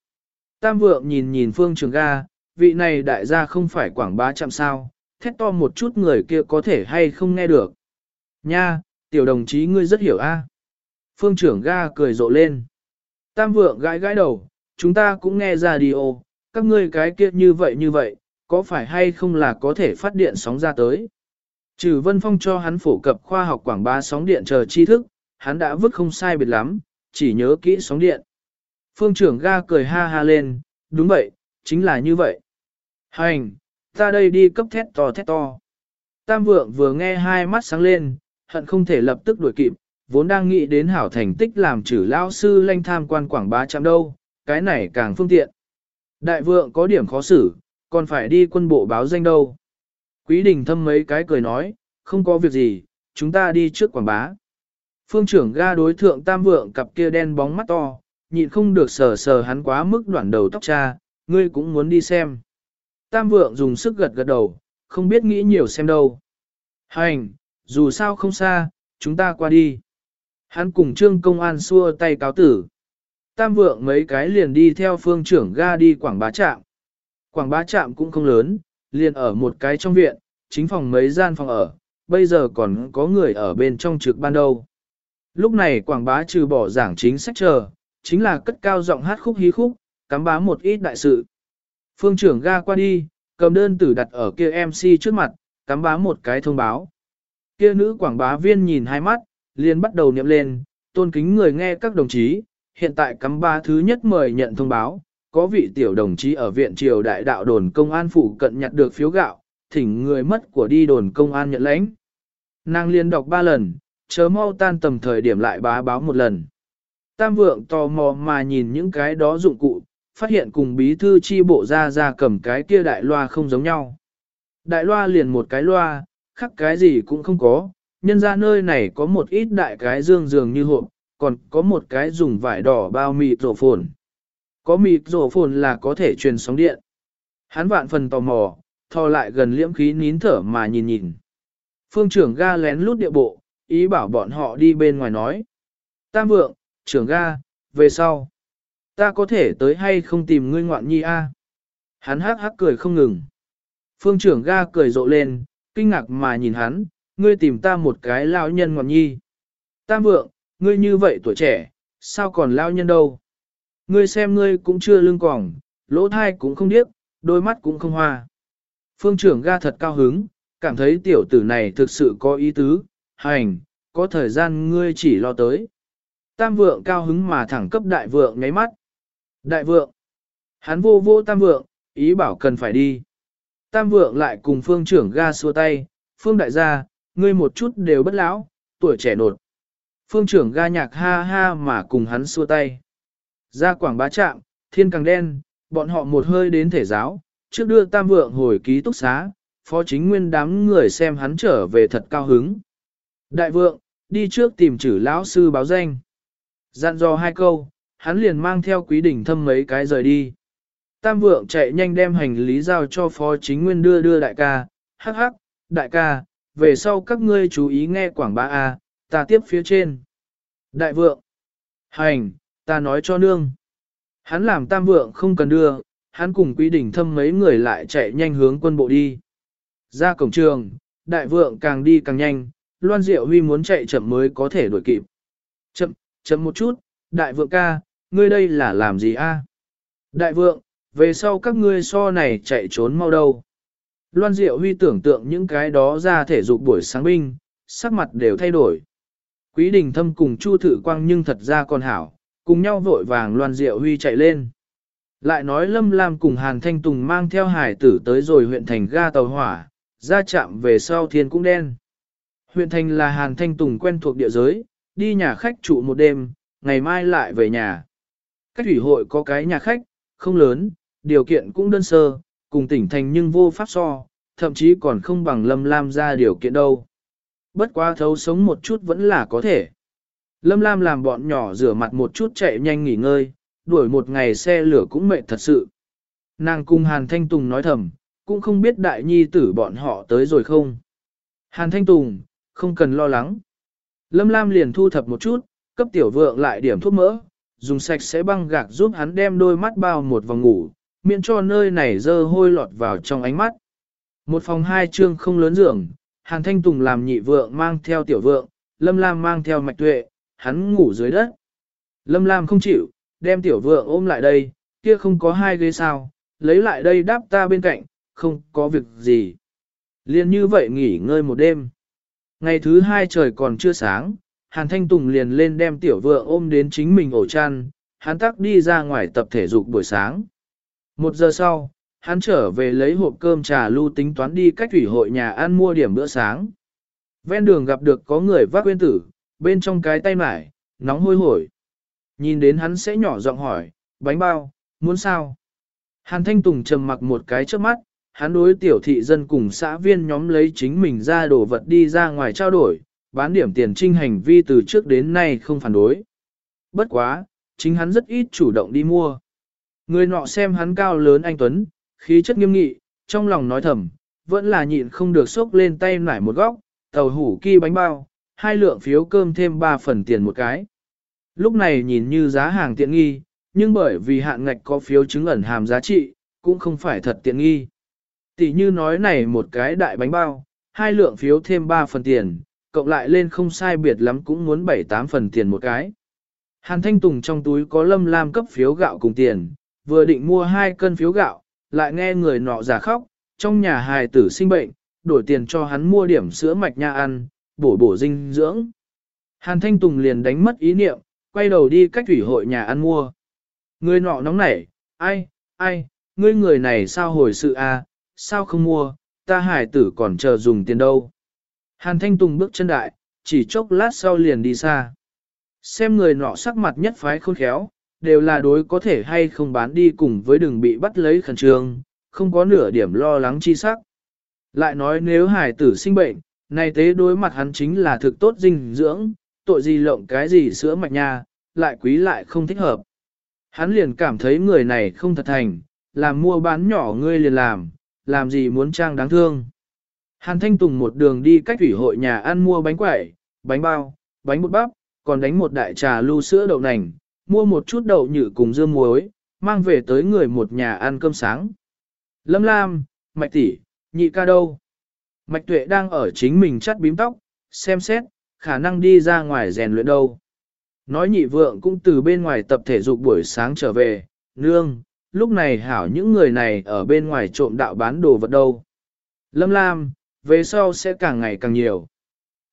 Tam vượng nhìn nhìn phương trường ga, vị này đại gia không phải quảng bá chạm sao, thét to một chút người kia có thể hay không nghe được. Nha, tiểu đồng chí ngươi rất hiểu a. Phương trưởng ga cười rộ lên. Tam vượng gãi gãi đầu, chúng ta cũng nghe ra đi ô các ngươi cái kia như vậy như vậy, có phải hay không là có thể phát điện sóng ra tới. Trừ Vân Phong cho hắn phổ cập khoa học quảng bá sóng điện chờ tri thức, hắn đã vứt không sai biệt lắm, chỉ nhớ kỹ sóng điện. Phương trưởng ga cười ha ha lên, đúng vậy, chính là như vậy. Hành, ta đây đi cấp thét to thét to. Tam vượng vừa nghe hai mắt sáng lên, hận không thể lập tức đuổi kịp, vốn đang nghĩ đến hảo thành tích làm trừ lao sư lanh tham quan quảng bá chạm đâu, cái này càng phương tiện. Đại vượng có điểm khó xử, còn phải đi quân bộ báo danh đâu. Quý đình thâm mấy cái cười nói, không có việc gì, chúng ta đi trước quảng bá. Phương trưởng ga đối thượng tam vượng cặp kia đen bóng mắt to, nhịn không được sờ sờ hắn quá mức đoạn đầu tóc cha, ngươi cũng muốn đi xem. Tam vượng dùng sức gật gật đầu, không biết nghĩ nhiều xem đâu. Hành, dù sao không xa, chúng ta qua đi. Hắn cùng trương công an xua tay cáo tử. Tam vượng mấy cái liền đi theo phương trưởng ga đi quảng bá trạm. Quảng bá trạm cũng không lớn, liền ở một cái trong viện, chính phòng mấy gian phòng ở, bây giờ còn có người ở bên trong trực ban đầu. Lúc này quảng bá trừ bỏ giảng chính sách chờ, chính là cất cao giọng hát khúc hí khúc, cắm bá một ít đại sự. Phương trưởng ga qua đi, cầm đơn tử đặt ở kia MC trước mặt, cắm bá một cái thông báo. Kia nữ quảng bá viên nhìn hai mắt, liền bắt đầu niệm lên, tôn kính người nghe các đồng chí, hiện tại cắm ba thứ nhất mời nhận thông báo, có vị tiểu đồng chí ở viện triều đại đạo đồn công an phụ cận nhặt được phiếu gạo, thỉnh người mất của đi đồn công an nhận lãnh. Nàng liên đọc ba lần, chớ mau tan tầm thời điểm lại bá báo một lần. Tam vượng tò mò mà nhìn những cái đó dụng cụ, phát hiện cùng bí thư chi bộ ra ra cầm cái kia đại loa không giống nhau. Đại loa liền một cái loa, khác cái gì cũng không có, nhân ra nơi này có một ít đại cái dương dường như hộp, còn có một cái dùng vải đỏ bao mịt rổ phồn. Có mịt rổ phồn là có thể truyền sóng điện. Hắn vạn phần tò mò, thò lại gần liễm khí nín thở mà nhìn nhìn. Phương trưởng ga lén lút địa bộ, ý bảo bọn họ đi bên ngoài nói. Tam vượng, trưởng ga, về sau. Ta có thể tới hay không tìm ngươi ngoạn nhi a? Hắn hắc hắc cười không ngừng. Phương trưởng ga cười rộ lên, kinh ngạc mà nhìn hắn, ngươi tìm ta một cái lao nhân ngoạn nhi. Tam vượng, ngươi như vậy tuổi trẻ, sao còn lao nhân đâu? Ngươi xem ngươi cũng chưa lưng còng, lỗ thai cũng không điếc, đôi mắt cũng không hoa. Phương trưởng ga thật cao hứng, cảm thấy tiểu tử này thực sự có ý tứ, hành, có thời gian ngươi chỉ lo tới. Tam vượng cao hứng mà thẳng cấp đại vượng ngáy mắt. Đại vượng, hắn vô vô tam vượng, ý bảo cần phải đi. Tam vượng lại cùng phương trưởng ga xua tay, phương đại gia, ngươi một chút đều bất lão, tuổi trẻ nột. Phương trưởng ga nhạc ha ha mà cùng hắn xua tay. Ra quảng bá trạm, thiên càng đen, bọn họ một hơi đến thể giáo, trước đưa tam vượng hồi ký túc xá, phó chính nguyên đám người xem hắn trở về thật cao hứng. Đại vượng, đi trước tìm chữ lão sư báo danh. Dặn dò hai câu, hắn liền mang theo quý đỉnh thâm mấy cái rời đi. Tam vượng chạy nhanh đem hành lý giao cho phó chính nguyên đưa đưa đại ca, hắc hắc, đại ca, về sau các ngươi chú ý nghe quảng bá A, ta tiếp phía trên. Đại vượng, hành, ta nói cho nương. Hắn làm tam vượng không cần đưa, hắn cùng quý đỉnh thâm mấy người lại chạy nhanh hướng quân bộ đi. Ra cổng trường, đại vượng càng đi càng nhanh, Loan Diệu Huy muốn chạy chậm mới có thể đuổi kịp. Chậm, chậm một chút, đại vượng ca, ngươi đây là làm gì a? À? Đại vượng, về sau các ngươi so này chạy trốn mau đâu. Loan Diệu Huy tưởng tượng những cái đó ra thể dục buổi sáng binh, sắc mặt đều thay đổi. Quý đình thâm cùng Chu Thử Quang nhưng thật ra còn hảo, cùng nhau vội vàng Loan Diệu Huy chạy lên. Lại nói Lâm Lam cùng Hàn Thanh Tùng mang theo hải tử tới rồi huyện thành ga tàu hỏa, ra chạm về sau thiên cũng đen. Huyện thành là Hàn Thanh Tùng quen thuộc địa giới, đi nhà khách trụ một đêm, ngày mai lại về nhà. Cách thủy hội có cái nhà khách, không lớn, điều kiện cũng đơn sơ, cùng tỉnh thành nhưng vô pháp so, thậm chí còn không bằng Lâm Lam ra điều kiện đâu. Bất quá thấu sống một chút vẫn là có thể. Lâm Lam làm bọn nhỏ rửa mặt một chút chạy nhanh nghỉ ngơi, đuổi một ngày xe lửa cũng mệt thật sự. Nàng cùng Hàn Thanh Tùng nói thầm, cũng không biết đại nhi tử bọn họ tới rồi không. Hàn Thanh Tùng, không cần lo lắng. Lâm Lam liền thu thập một chút, cấp tiểu vượng lại điểm thuốc mỡ, dùng sạch sẽ băng gạc giúp hắn đem đôi mắt bao một vòng ngủ, miễn cho nơi này dơ hôi lọt vào trong ánh mắt. Một phòng hai trương không lớn giường, Hàn Thanh Tùng làm nhị vượng mang theo tiểu vượng, Lâm Lam mang theo mạch tuệ, hắn ngủ dưới đất. Lâm Lam không chịu, đem tiểu vượng ôm lại đây, kia không có hai ghế sao, lấy lại đây đáp ta bên cạnh, không có việc gì. Liên như vậy nghỉ ngơi một đêm. Ngày thứ hai trời còn chưa sáng, Hàn Thanh Tùng liền lên đem tiểu vượng ôm đến chính mình ổ chăn, hắn tắc đi ra ngoài tập thể dục buổi sáng. Một giờ sau, hắn trở về lấy hộp cơm trà lưu tính toán đi cách thủy hội nhà ăn mua điểm bữa sáng. Ven đường gặp được có người vác quyên tử, bên trong cái tay mải, nóng hôi hổi. Nhìn đến hắn sẽ nhỏ giọng hỏi, bánh bao, muốn sao? Hàn Thanh Tùng trầm mặc một cái trước mắt, hắn đối tiểu thị dân cùng xã viên nhóm lấy chính mình ra đồ vật đi ra ngoài trao đổi, bán điểm tiền trinh hành vi từ trước đến nay không phản đối. Bất quá, chính hắn rất ít chủ động đi mua. Người nọ xem hắn cao lớn anh Tuấn, khí chất nghiêm nghị, trong lòng nói thầm, vẫn là nhịn không được sốc lên tay nải một góc, tàu hủ kia bánh bao, hai lượng phiếu cơm thêm ba phần tiền một cái. Lúc này nhìn như giá hàng tiện nghi, nhưng bởi vì hạn ngạch có phiếu chứng ẩn hàm giá trị, cũng không phải thật tiện nghi. Tỷ như nói này một cái đại bánh bao, hai lượng phiếu thêm ba phần tiền, cộng lại lên không sai biệt lắm cũng muốn bảy tám phần tiền một cái. Hàn Thanh Tùng trong túi có lâm lam cấp phiếu gạo cùng tiền, vừa định mua hai cân phiếu gạo, lại nghe người nọ giả khóc, trong nhà hài tử sinh bệnh, đổi tiền cho hắn mua điểm sữa mạch nha ăn, bổ bổ dinh dưỡng. Hàn Thanh Tùng liền đánh mất ý niệm, quay đầu đi cách thủy hội nhà ăn mua. Người nọ nóng nảy, ai, ai, ngươi người này sao hồi sự a? À, sao không mua, ta hải tử còn chờ dùng tiền đâu. Hàn Thanh Tùng bước chân đại, chỉ chốc lát sau liền đi xa. Xem người nọ sắc mặt nhất phái khôn khéo, đều là đối có thể hay không bán đi cùng với đừng bị bắt lấy khẩn trương, không có nửa điểm lo lắng chi sắc. Lại nói nếu hải tử sinh bệnh, này tế đối mặt hắn chính là thực tốt dinh dưỡng, tội gì lộng cái gì sữa mạch nha, lại quý lại không thích hợp. Hắn liền cảm thấy người này không thật thành, làm mua bán nhỏ ngươi liền làm, làm gì muốn trang đáng thương. Hàn Thanh Tùng một đường đi cách thủy hội nhà ăn mua bánh quẩy, bánh bao, bánh bột bắp, còn đánh một đại trà lưu sữa đậu nành, mua một chút đậu nhự cùng dưa muối, mang về tới người một nhà ăn cơm sáng. Lâm Lam, Mạch tỷ, nhị ca đâu? Mạch Tuệ đang ở chính mình chắt bím tóc, xem xét, khả năng đi ra ngoài rèn luyện đâu. Nói nhị vượng cũng từ bên ngoài tập thể dục buổi sáng trở về, nương, lúc này hảo những người này ở bên ngoài trộm đạo bán đồ vật đâu. Lâm Lam, về sau sẽ càng ngày càng nhiều.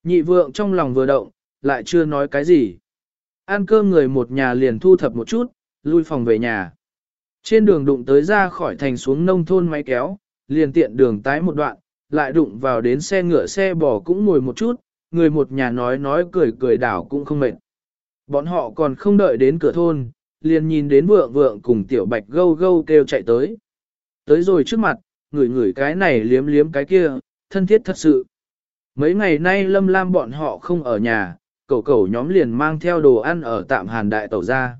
Nhị vượng trong lòng vừa động, lại chưa nói cái gì. Ăn cơm người một nhà liền thu thập một chút, lui phòng về nhà. Trên đường đụng tới ra khỏi thành xuống nông thôn máy kéo, liền tiện đường tái một đoạn, lại đụng vào đến xe ngựa xe bò cũng ngồi một chút, người một nhà nói nói cười cười đảo cũng không mệt. Bọn họ còn không đợi đến cửa thôn, liền nhìn đến vượng vượng cùng tiểu bạch gâu gâu kêu chạy tới. Tới rồi trước mặt, người người cái này liếm liếm cái kia, thân thiết thật sự. Mấy ngày nay lâm lam bọn họ không ở nhà, cậu cậu nhóm liền mang theo đồ ăn ở tạm hàn đại tàu ra.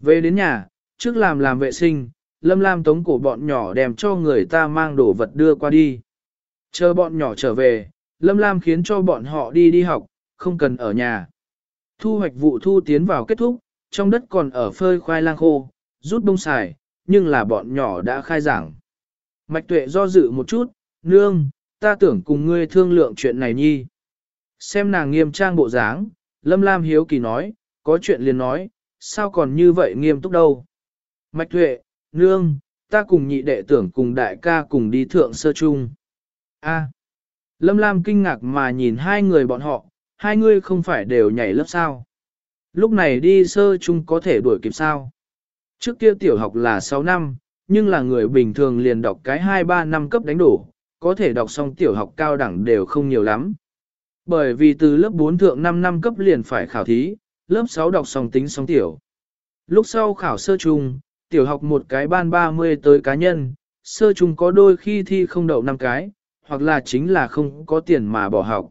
Về đến nhà, trước làm làm vệ sinh, lâm lam tống cổ bọn nhỏ đem cho người ta mang đồ vật đưa qua đi. Chờ bọn nhỏ trở về, lâm lam khiến cho bọn họ đi đi học, không cần ở nhà. Thu hoạch vụ thu tiến vào kết thúc, trong đất còn ở phơi khoai lang khô, rút bông xài, nhưng là bọn nhỏ đã khai giảng. Mạch tuệ do dự một chút, nương, ta tưởng cùng ngươi thương lượng chuyện này nhi. Xem nàng nghiêm trang bộ dáng, Lâm Lam hiếu kỳ nói, có chuyện liền nói, sao còn như vậy nghiêm túc đâu. Mạch Thuệ, nương, ta cùng nhị đệ tưởng cùng đại ca cùng đi thượng sơ chung. A. Lâm Lam kinh ngạc mà nhìn hai người bọn họ, hai người không phải đều nhảy lớp sao. Lúc này đi sơ chung có thể đuổi kịp sao. Trước kia tiểu học là 6 năm, nhưng là người bình thường liền đọc cái 2-3 năm cấp đánh đổ, có thể đọc xong tiểu học cao đẳng đều không nhiều lắm. Bởi vì từ lớp 4 thượng 5 năm cấp liền phải khảo thí, lớp 6 đọc xong tính xong tiểu. Lúc sau khảo sơ trung, tiểu học một cái ban 30 tới cá nhân, sơ trung có đôi khi thi không đậu năm cái, hoặc là chính là không có tiền mà bỏ học.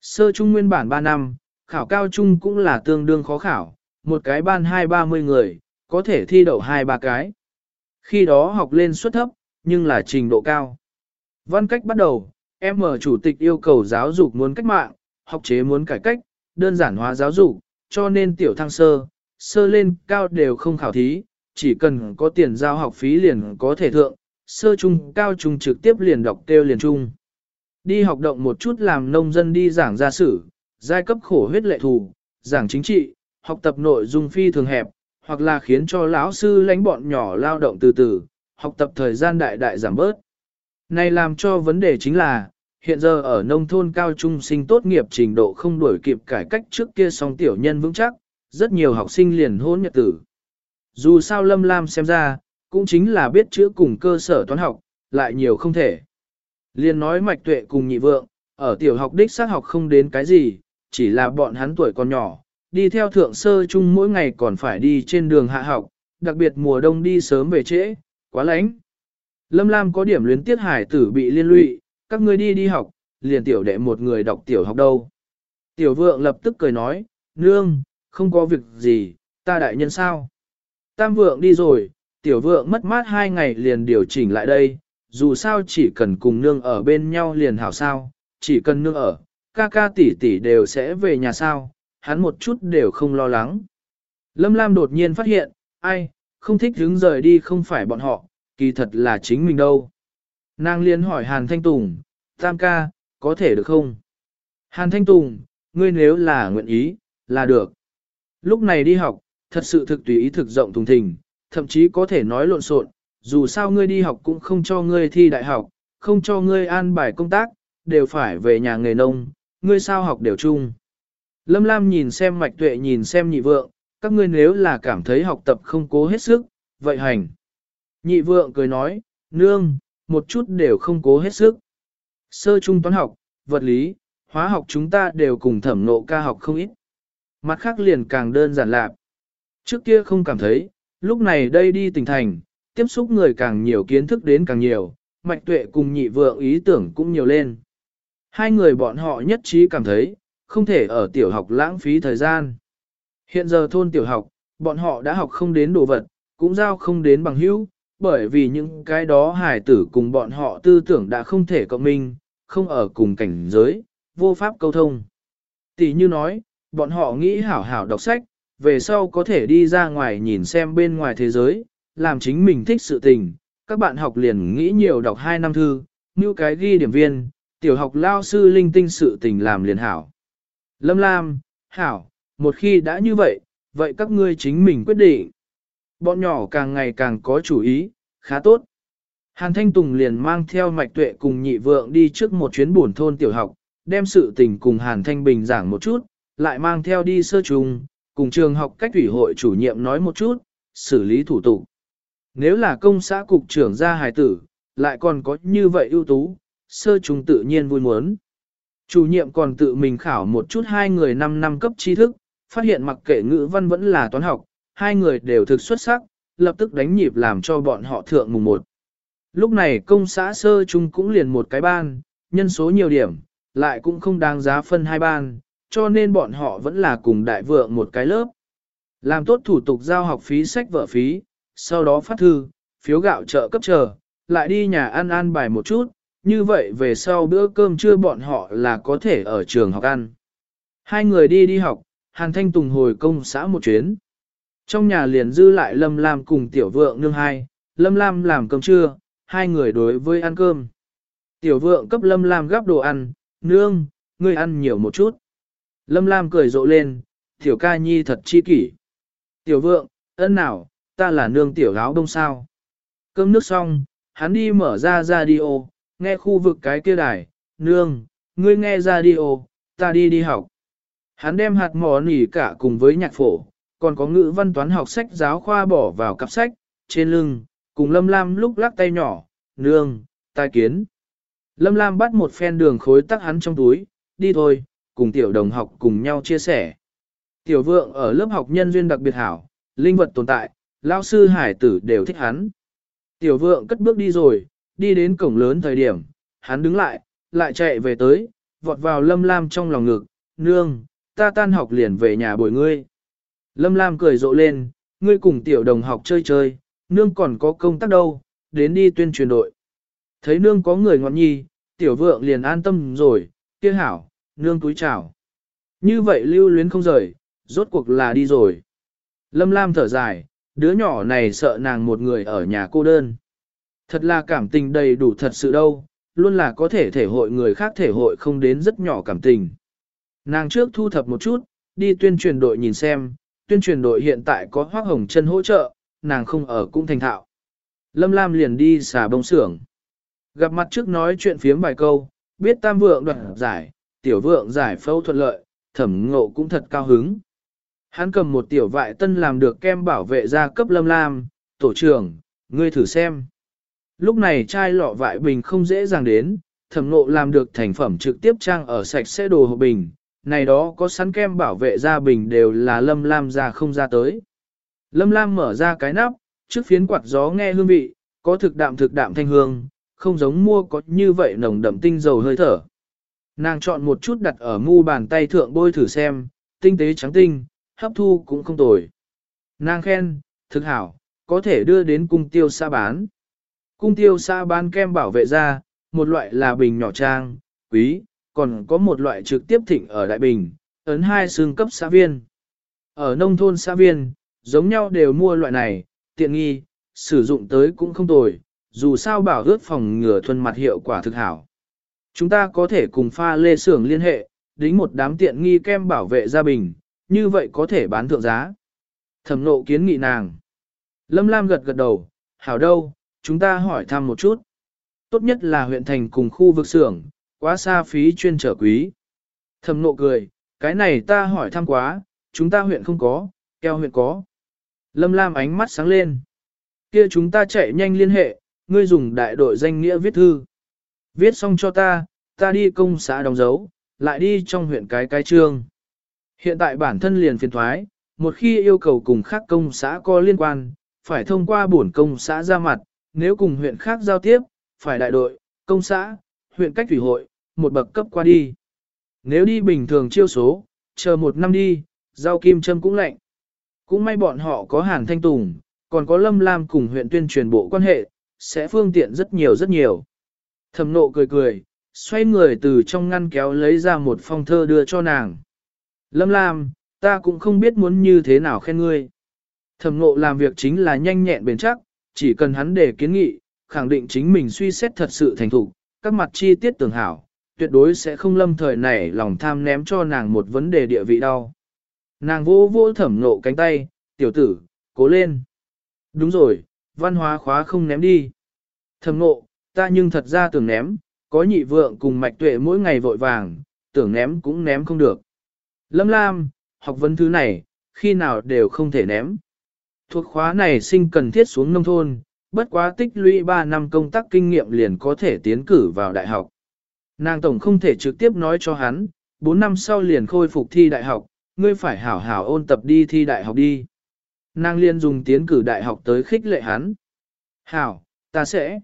Sơ trung nguyên bản 3 năm, khảo cao trung cũng là tương đương khó khảo, một cái ban hai ba mươi người, có thể thi đậu hai ba cái. Khi đó học lên suất thấp, nhưng là trình độ cao. Văn cách bắt đầu, em mở chủ tịch yêu cầu giáo dục muốn cách mạng, học chế muốn cải cách, đơn giản hóa giáo dục, cho nên tiểu thăng sơ, sơ lên cao đều không khảo thí, chỉ cần có tiền giao học phí liền có thể thượng, sơ trung cao trung trực tiếp liền đọc kêu liền trung. Đi học động một chút làm nông dân đi giảng gia sử, giai cấp khổ huyết lệ thù, giảng chính trị, học tập nội dung phi thường hẹp, hoặc là khiến cho lão sư lãnh bọn nhỏ lao động từ từ, học tập thời gian đại đại giảm bớt. Này làm cho vấn đề chính là, hiện giờ ở nông thôn cao trung sinh tốt nghiệp trình độ không đuổi kịp cải cách trước kia song tiểu nhân vững chắc, rất nhiều học sinh liền hôn nhật tử. Dù sao Lâm Lam xem ra, cũng chính là biết chữ cùng cơ sở toán học, lại nhiều không thể. Liên nói mạch tuệ cùng nhị vượng, ở tiểu học đích xác học không đến cái gì, chỉ là bọn hắn tuổi còn nhỏ, đi theo thượng sơ chung mỗi ngày còn phải đi trên đường hạ học, đặc biệt mùa đông đi sớm về trễ, quá lạnh. Lâm Lam có điểm luyến tiết hải tử bị liên lụy, các ngươi đi đi học, liền tiểu đệ một người đọc tiểu học đâu. Tiểu vượng lập tức cười nói, nương, không có việc gì, ta đại nhân sao. Tam vượng đi rồi, tiểu vượng mất mát hai ngày liền điều chỉnh lại đây, dù sao chỉ cần cùng nương ở bên nhau liền hảo sao, chỉ cần nương ở, ca ca tỷ tỷ đều sẽ về nhà sao, hắn một chút đều không lo lắng. Lâm Lam đột nhiên phát hiện, ai, không thích hướng rời đi không phải bọn họ, kỳ thật là chính mình đâu. Nàng liên hỏi Hàn Thanh Tùng, tam ca, có thể được không? Hàn Thanh Tùng, ngươi nếu là nguyện ý, là được. Lúc này đi học, thật sự thực tùy ý thực rộng thùng thình, thậm chí có thể nói lộn xộn. dù sao ngươi đi học cũng không cho ngươi thi đại học, không cho ngươi an bài công tác, đều phải về nhà nghề nông, ngươi sao học đều chung. Lâm Lam nhìn xem mạch tuệ nhìn xem nhị vượng, các ngươi nếu là cảm thấy học tập không cố hết sức, vậy hành. Nhị vượng cười nói, nương, một chút đều không cố hết sức. Sơ trung toán học, vật lý, hóa học chúng ta đều cùng thẩm nộ ca học không ít. Mặt khác liền càng đơn giản lạc. Trước kia không cảm thấy, lúc này đây đi tỉnh thành, tiếp xúc người càng nhiều kiến thức đến càng nhiều, mạch tuệ cùng nhị vượng ý tưởng cũng nhiều lên. Hai người bọn họ nhất trí cảm thấy, không thể ở tiểu học lãng phí thời gian. Hiện giờ thôn tiểu học, bọn họ đã học không đến đồ vật, cũng giao không đến bằng hữu, bởi vì những cái đó hài tử cùng bọn họ tư tưởng đã không thể cộng minh, không ở cùng cảnh giới, vô pháp câu thông. Tỷ như nói, bọn họ nghĩ hảo hảo đọc sách, về sau có thể đi ra ngoài nhìn xem bên ngoài thế giới, làm chính mình thích sự tình. Các bạn học liền nghĩ nhiều đọc 2 năm thư, như cái ghi điểm viên, tiểu học lao sư linh tinh sự tình làm liền hảo. Lâm Lam, hảo, một khi đã như vậy, vậy các ngươi chính mình quyết định. Bọn nhỏ càng ngày càng có chủ ý, khá tốt. Hàn Thanh Tùng liền mang theo mạch tuệ cùng nhị vượng đi trước một chuyến buồn thôn tiểu học, đem sự tình cùng Hàn Thanh Bình giảng một chút, lại mang theo đi sơ trùng, cùng trường học cách ủy hội chủ nhiệm nói một chút, xử lý thủ tục. Nếu là công xã cục trưởng gia hài tử, lại còn có như vậy ưu tú, sơ trùng tự nhiên vui muốn. Chủ nhiệm còn tự mình khảo một chút hai người 5 năm cấp tri thức, phát hiện mặc kệ ngữ văn vẫn là toán học, hai người đều thực xuất sắc, lập tức đánh nhịp làm cho bọn họ thượng mùng một. Lúc này công xã sơ trung cũng liền một cái ban, nhân số nhiều điểm, lại cũng không đáng giá phân hai ban, cho nên bọn họ vẫn là cùng đại vượng một cái lớp. Làm tốt thủ tục giao học phí sách vợ phí, sau đó phát thư, phiếu gạo trợ cấp chờ, lại đi nhà ăn ăn bài một chút, như vậy về sau bữa cơm trưa bọn họ là có thể ở trường học ăn. Hai người đi đi học, Hàn Thanh Tùng hồi công xã một chuyến. Trong nhà liền dư lại Lâm Lam cùng tiểu vượng nương hai, Lâm Lam làm cơm trưa, hai người đối với ăn cơm. Tiểu vượng cấp Lâm Lam gắp đồ ăn, nương, ngươi ăn nhiều một chút. Lâm Lam cười rộ lên, tiểu ca nhi thật chi kỷ. Tiểu vượng, ân nào, ta là nương tiểu Gáo đông sao. Cơm nước xong, hắn đi mở ra radio, nghe khu vực cái kia đài, nương, ngươi nghe radio, ta đi đi học. Hắn đem hạt mò nỉ cả cùng với nhạc phổ, còn có ngữ văn toán học sách giáo khoa bỏ vào cặp sách, trên lưng, cùng Lâm Lam lúc lắc tay nhỏ, nương, tai kiến. Lâm Lam bắt một phen đường khối tắc hắn trong túi, đi thôi, cùng tiểu đồng học cùng nhau chia sẻ. Tiểu vượng ở lớp học nhân duyên đặc biệt hảo, linh vật tồn tại, lao sư hải tử đều thích hắn. Tiểu vượng cất bước đi rồi, đi đến cổng lớn thời điểm, hắn đứng lại, lại chạy về tới, vọt vào Lâm Lam trong lòng ngực, nương, ta tan học liền về nhà bồi ngươi. Lâm Lam cười rộ lên, ngươi cùng tiểu đồng học chơi chơi, nương còn có công tác đâu, đến đi tuyên truyền đội. Thấy nương có người ngọn nhi, tiểu vượng liền an tâm rồi, kia hảo, nương túi chào. Như vậy lưu luyến không rời, rốt cuộc là đi rồi. Lâm Lam thở dài, đứa nhỏ này sợ nàng một người ở nhà cô đơn. Thật là cảm tình đầy đủ thật sự đâu, luôn là có thể thể hội người khác thể hội không đến rất nhỏ cảm tình. Nàng trước thu thập một chút, đi tuyên truyền đội nhìn xem, tuyên truyền đội hiện tại có hoác hồng chân hỗ trợ, nàng không ở cũng thành thạo. Lâm Lam liền đi xà bông xưởng. Gặp mặt trước nói chuyện phiếm vài câu, biết tam vượng đoạt giải, tiểu vượng giải phẫu thuận lợi, thẩm ngộ cũng thật cao hứng. Hắn cầm một tiểu vại tân làm được kem bảo vệ gia cấp lâm lam, tổ trưởng, ngươi thử xem. Lúc này chai lọ vại bình không dễ dàng đến, thẩm ngộ làm được thành phẩm trực tiếp trang ở sạch sẽ đồ hộp bình, này đó có sắn kem bảo vệ gia bình đều là lâm lam ra không ra tới. Lâm lam mở ra cái nắp, trước phiến quạt gió nghe hương vị, có thực đạm thực đạm thanh hương, không giống mua có như vậy nồng đậm tinh dầu hơi thở. Nàng chọn một chút đặt ở mu bàn tay thượng bôi thử xem, tinh tế trắng tinh, hấp thu cũng không tồi. Nàng khen, thực hảo, có thể đưa đến cung tiêu xa bán. Cung tiêu xa bán kem bảo vệ da, một loại là bình nhỏ trang, quý, còn có một loại trực tiếp thịnh ở đại bình, ấn hai xương cấp xã viên. Ở nông thôn xã viên, giống nhau đều mua loại này, tiện nghi, sử dụng tới cũng không tồi, dù sao bảo ướt phòng ngừa thuần mặt hiệu quả thực hảo. Chúng ta có thể cùng pha lê xưởng liên hệ, đính một đám tiện nghi kem bảo vệ gia bình, như vậy có thể bán thượng giá. Thẩm nộ kiến nghị nàng. Lâm Lam gật gật đầu, hảo đâu, chúng ta hỏi thăm một chút. Tốt nhất là huyện thành cùng khu vực xưởng, quá xa phí chuyên trở quý. Thẩm nộ cười, cái này ta hỏi thăm quá, chúng ta huyện không có, keo huyện có. Lâm Lam ánh mắt sáng lên. Kia chúng ta chạy nhanh liên hệ, ngươi dùng đại đội danh nghĩa viết thư. Viết xong cho ta, ta đi công xã đóng dấu, lại đi trong huyện cái cái trương. Hiện tại bản thân liền phiền thoái, một khi yêu cầu cùng khác công xã có liên quan, phải thông qua bổn công xã ra mặt, nếu cùng huyện khác giao tiếp, phải đại đội, công xã, huyện cách thủy hội, một bậc cấp qua đi. Nếu đi bình thường chiêu số, chờ một năm đi, giao kim châm cũng lạnh. Cũng may bọn họ có hàn thanh tùng, còn có lâm lam cùng huyện tuyên truyền bộ quan hệ, sẽ phương tiện rất nhiều rất nhiều. Thẩm nộ cười cười, xoay người từ trong ngăn kéo lấy ra một phong thơ đưa cho nàng. Lâm Lam, ta cũng không biết muốn như thế nào khen ngươi. Thẩm nộ làm việc chính là nhanh nhẹn bền chắc, chỉ cần hắn để kiến nghị, khẳng định chính mình suy xét thật sự thành thục, các mặt chi tiết tường hảo, tuyệt đối sẽ không lâm thời này lòng tham ném cho nàng một vấn đề địa vị đau. Nàng vô vô thẩm nộ cánh tay, tiểu tử, cố lên. Đúng rồi, văn hóa khóa không ném đi. Thẩm nộ, ta nhưng thật ra tưởng ném, có nhị vượng cùng mạch tuệ mỗi ngày vội vàng, tưởng ném cũng ném không được. Lâm Lam, học vấn thứ này, khi nào đều không thể ném. Thuộc khóa này sinh cần thiết xuống nông thôn, bất quá tích lũy 3 năm công tác kinh nghiệm liền có thể tiến cử vào đại học. Nàng tổng không thể trực tiếp nói cho hắn, 4 năm sau liền khôi phục thi đại học, ngươi phải hảo hảo ôn tập đi thi đại học đi. Nàng liên dùng tiến cử đại học tới khích lệ hắn. Hảo, ta sẽ.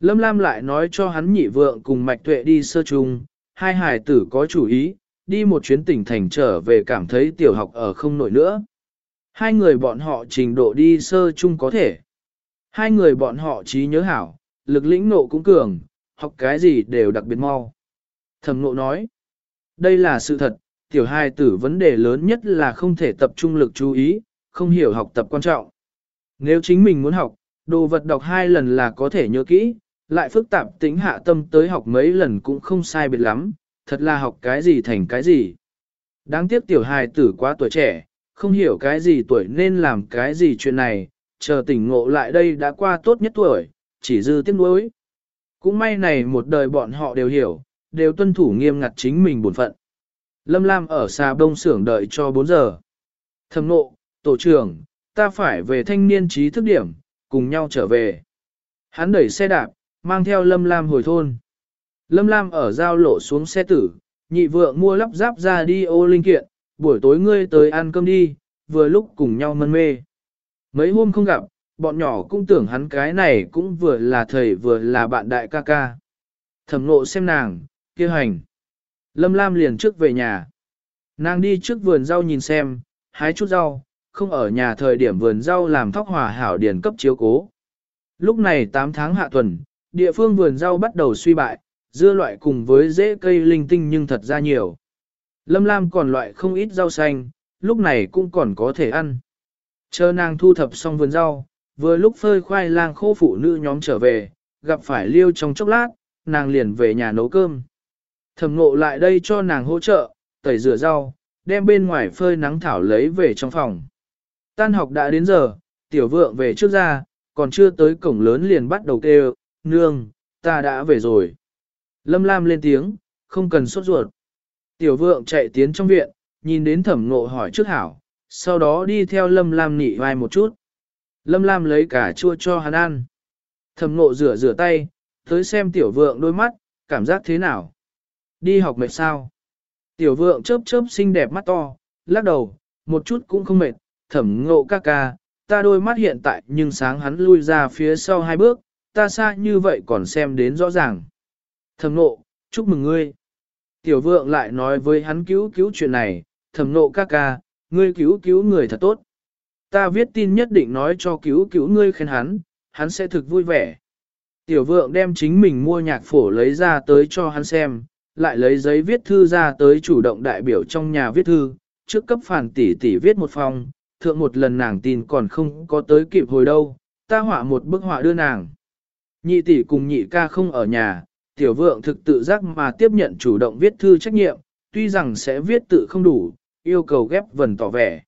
Lâm Lam lại nói cho hắn nhị vượng cùng mạch tuệ đi sơ chung, hai hải tử có chủ ý, đi một chuyến tỉnh thành trở về cảm thấy tiểu học ở không nổi nữa. Hai người bọn họ trình độ đi sơ chung có thể. Hai người bọn họ trí nhớ hảo, lực lĩnh nộ cũng cường, học cái gì đều đặc biệt mau. Thẩm nộ nói, đây là sự thật, tiểu hai tử vấn đề lớn nhất là không thể tập trung lực chú ý, không hiểu học tập quan trọng. Nếu chính mình muốn học, đồ vật đọc hai lần là có thể nhớ kỹ, lại phức tạp tính hạ tâm tới học mấy lần cũng không sai biệt lắm, thật là học cái gì thành cái gì. Đáng tiếc tiểu hài tử quá tuổi trẻ, không hiểu cái gì tuổi nên làm cái gì chuyện này, chờ tỉnh ngộ lại đây đã qua tốt nhất tuổi, chỉ dư tiếc nuối. Cũng may này một đời bọn họ đều hiểu, đều tuân thủ nghiêm ngặt chính mình bổn phận. Lâm Lam ở xa đông xưởng đợi cho 4 giờ. Thầm nộ, tổ trưởng, ta phải về thanh niên trí thức điểm, cùng nhau trở về. Hắn đẩy xe đạp, mang theo Lâm Lam hồi thôn. Lâm Lam ở giao lộ xuống xe tử, nhị vượng mua lắp ráp ra đi ô linh kiện, buổi tối ngươi tới ăn cơm đi, vừa lúc cùng nhau mân mê. Mấy hôm không gặp, bọn nhỏ cũng tưởng hắn cái này cũng vừa là thầy vừa là bạn đại ca ca. Thẩm nộ xem nàng, kia hành. Lâm Lam liền trước về nhà. Nàng đi trước vườn rau nhìn xem, hái chút rau, không ở nhà thời điểm vườn rau làm thóc hòa hảo điền cấp chiếu cố. Lúc này 8 tháng hạ tuần, địa phương vườn rau bắt đầu suy bại, dưa loại cùng với rễ cây linh tinh nhưng thật ra nhiều. Lâm Lam còn loại không ít rau xanh, lúc này cũng còn có thể ăn. Chờ nàng thu thập xong vườn rau, vừa lúc phơi khoai lang khô phụ nữ nhóm trở về, gặp phải liêu trong chốc lát, nàng liền về nhà nấu cơm. Thẩm ngộ lại đây cho nàng hỗ trợ, tẩy rửa rau, đem bên ngoài phơi nắng thảo lấy về trong phòng. Tan học đã đến giờ, tiểu vượng về trước ra, còn chưa tới cổng lớn liền bắt đầu kêu, nương, ta đã về rồi. Lâm Lam lên tiếng, không cần sốt ruột. Tiểu vượng chạy tiến trong viện, nhìn đến thẩm ngộ hỏi trước hảo, sau đó đi theo Lâm Lam nị vai một chút. Lâm Lam lấy cả chua cho hắn ăn. Thẩm ngộ rửa rửa tay, tới xem tiểu vượng đôi mắt, cảm giác thế nào. Đi học mệt sao? Tiểu vượng chớp chớp xinh đẹp mắt to, lắc đầu, một chút cũng không mệt, thẩm ngộ ca ca, ta đôi mắt hiện tại nhưng sáng hắn lui ra phía sau hai bước, ta xa như vậy còn xem đến rõ ràng. Thẩm ngộ, chúc mừng ngươi. Tiểu vượng lại nói với hắn cứu cứu chuyện này, thẩm ngộ ca ca, ngươi cứu cứu người thật tốt. Ta viết tin nhất định nói cho cứu cứu ngươi khen hắn, hắn sẽ thực vui vẻ. Tiểu vượng đem chính mình mua nhạc phổ lấy ra tới cho hắn xem, lại lấy giấy viết thư ra tới chủ động đại biểu trong nhà viết thư, trước cấp phản tỷ tỷ viết một phòng, thượng một lần nàng tin còn không có tới kịp hồi đâu, ta họa một bức họa đưa nàng. Nhị tỷ cùng nhị ca không ở nhà, tiểu vượng thực tự giác mà tiếp nhận chủ động viết thư trách nhiệm, tuy rằng sẽ viết tự không đủ, yêu cầu ghép vần tỏ vẻ.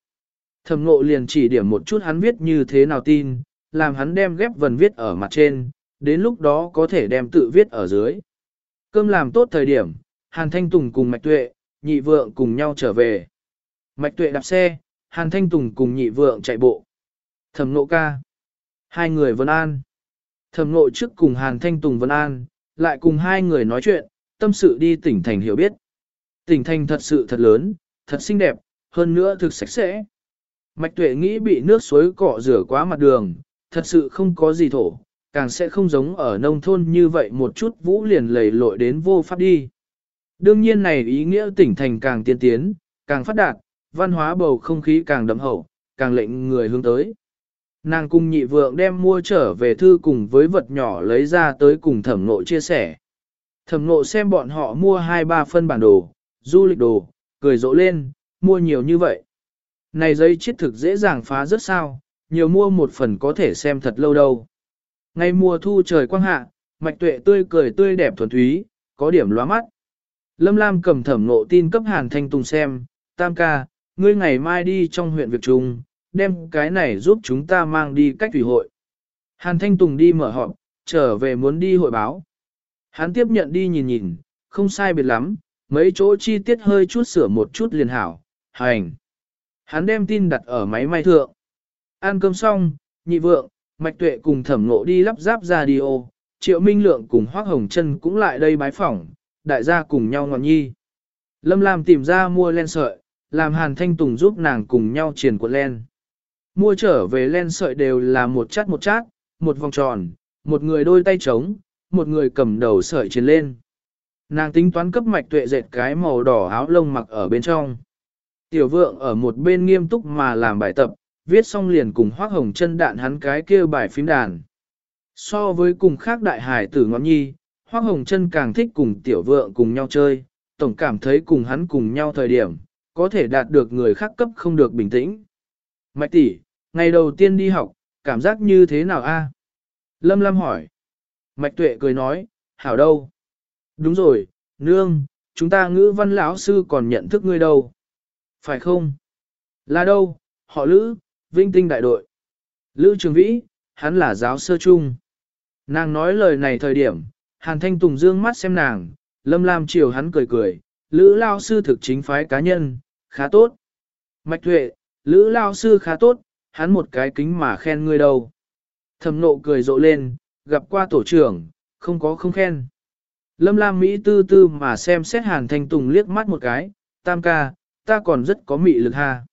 Thẩm ngộ liền chỉ điểm một chút hắn viết như thế nào tin, làm hắn đem ghép vần viết ở mặt trên, đến lúc đó có thể đem tự viết ở dưới. Cơm làm tốt thời điểm, Hàn Thanh Tùng cùng Mạch Tuệ, nhị vượng cùng nhau trở về. Mạch Tuệ đạp xe, Hàn Thanh Tùng cùng nhị vượng chạy bộ. Thẩm ngộ ca. Hai người vân an. Thẩm ngộ trước cùng Hàn Thanh Tùng vân an, lại cùng hai người nói chuyện, tâm sự đi tỉnh thành hiểu biết. Tỉnh thành thật sự thật lớn, thật xinh đẹp, hơn nữa thực sạch sẽ. Mạch tuệ nghĩ bị nước suối cọ rửa quá mặt đường, thật sự không có gì thổ, càng sẽ không giống ở nông thôn như vậy một chút vũ liền lầy lội đến vô pháp đi. Đương nhiên này ý nghĩa tỉnh thành càng tiên tiến, càng phát đạt, văn hóa bầu không khí càng đậm hậu, càng lệnh người hướng tới. Nàng cung nhị vượng đem mua trở về thư cùng với vật nhỏ lấy ra tới cùng thẩm nộ chia sẻ. Thẩm nộ xem bọn họ mua hai ba phân bản đồ, du lịch đồ, cười rộ lên, mua nhiều như vậy. Này giấy chiết thực dễ dàng phá rất sao, nhiều mua một phần có thể xem thật lâu đâu. Ngay mùa thu trời quang hạ, mạch tuệ tươi cười tươi đẹp thuần thúy, có điểm lóa mắt. Lâm Lam cầm thẩm nộ tin cấp Hàn Thanh Tùng xem, tam ca, ngươi ngày mai đi trong huyện Việt Trung, đem cái này giúp chúng ta mang đi cách thủy hội. Hàn Thanh Tùng đi mở họp, trở về muốn đi hội báo. Hắn tiếp nhận đi nhìn nhìn, không sai biệt lắm, mấy chỗ chi tiết hơi chút sửa một chút liền hảo, hành. Hắn đem tin đặt ở máy may thượng. Ăn cơm xong, nhị vượng, mạch tuệ cùng thẩm ngộ đi lắp ráp radio, triệu minh lượng cùng hoác hồng chân cũng lại đây bái phỏng, đại gia cùng nhau ngọn nhi. Lâm Lam tìm ra mua len sợi, làm Hàn Thanh Tùng giúp nàng cùng nhau triển cuộn len. Mua trở về len sợi đều là một chát một chát, một vòng tròn, một người đôi tay trống, một người cầm đầu sợi trên lên. Nàng tính toán cấp mạch tuệ dệt cái màu đỏ áo lông mặc ở bên trong. Tiểu vượng ở một bên nghiêm túc mà làm bài tập, viết xong liền cùng hoác hồng chân đạn hắn cái kia bài phím đàn. So với cùng khác đại hải tử ngọn nhi, hoác hồng chân càng thích cùng tiểu vượng cùng nhau chơi, tổng cảm thấy cùng hắn cùng nhau thời điểm, có thể đạt được người khác cấp không được bình tĩnh. Mạch tỷ, ngày đầu tiên đi học, cảm giác như thế nào a? Lâm Lâm hỏi. Mạch tuệ cười nói, hảo đâu? Đúng rồi, nương, chúng ta ngữ văn lão sư còn nhận thức ngươi đâu. Phải không? Là đâu? Họ Lữ, Vinh Tinh đại đội. Lữ Trường Vĩ, hắn là giáo sơ trung. Nàng nói lời này thời điểm, Hàn Thanh Tùng dương mắt xem nàng, Lâm Lam chiều hắn cười cười, Lữ Lao sư thực chính phái cá nhân, khá tốt. Mạch Tuệ, Lữ Lao sư khá tốt, hắn một cái kính mà khen ngươi đâu. Thầm nộ cười rộ lên, gặp qua tổ trưởng, không có không khen. Lâm Lam Mỹ tư tư mà xem xét Hàn Thanh Tùng liếc mắt một cái, tam ca, ta còn rất có mị lực ha.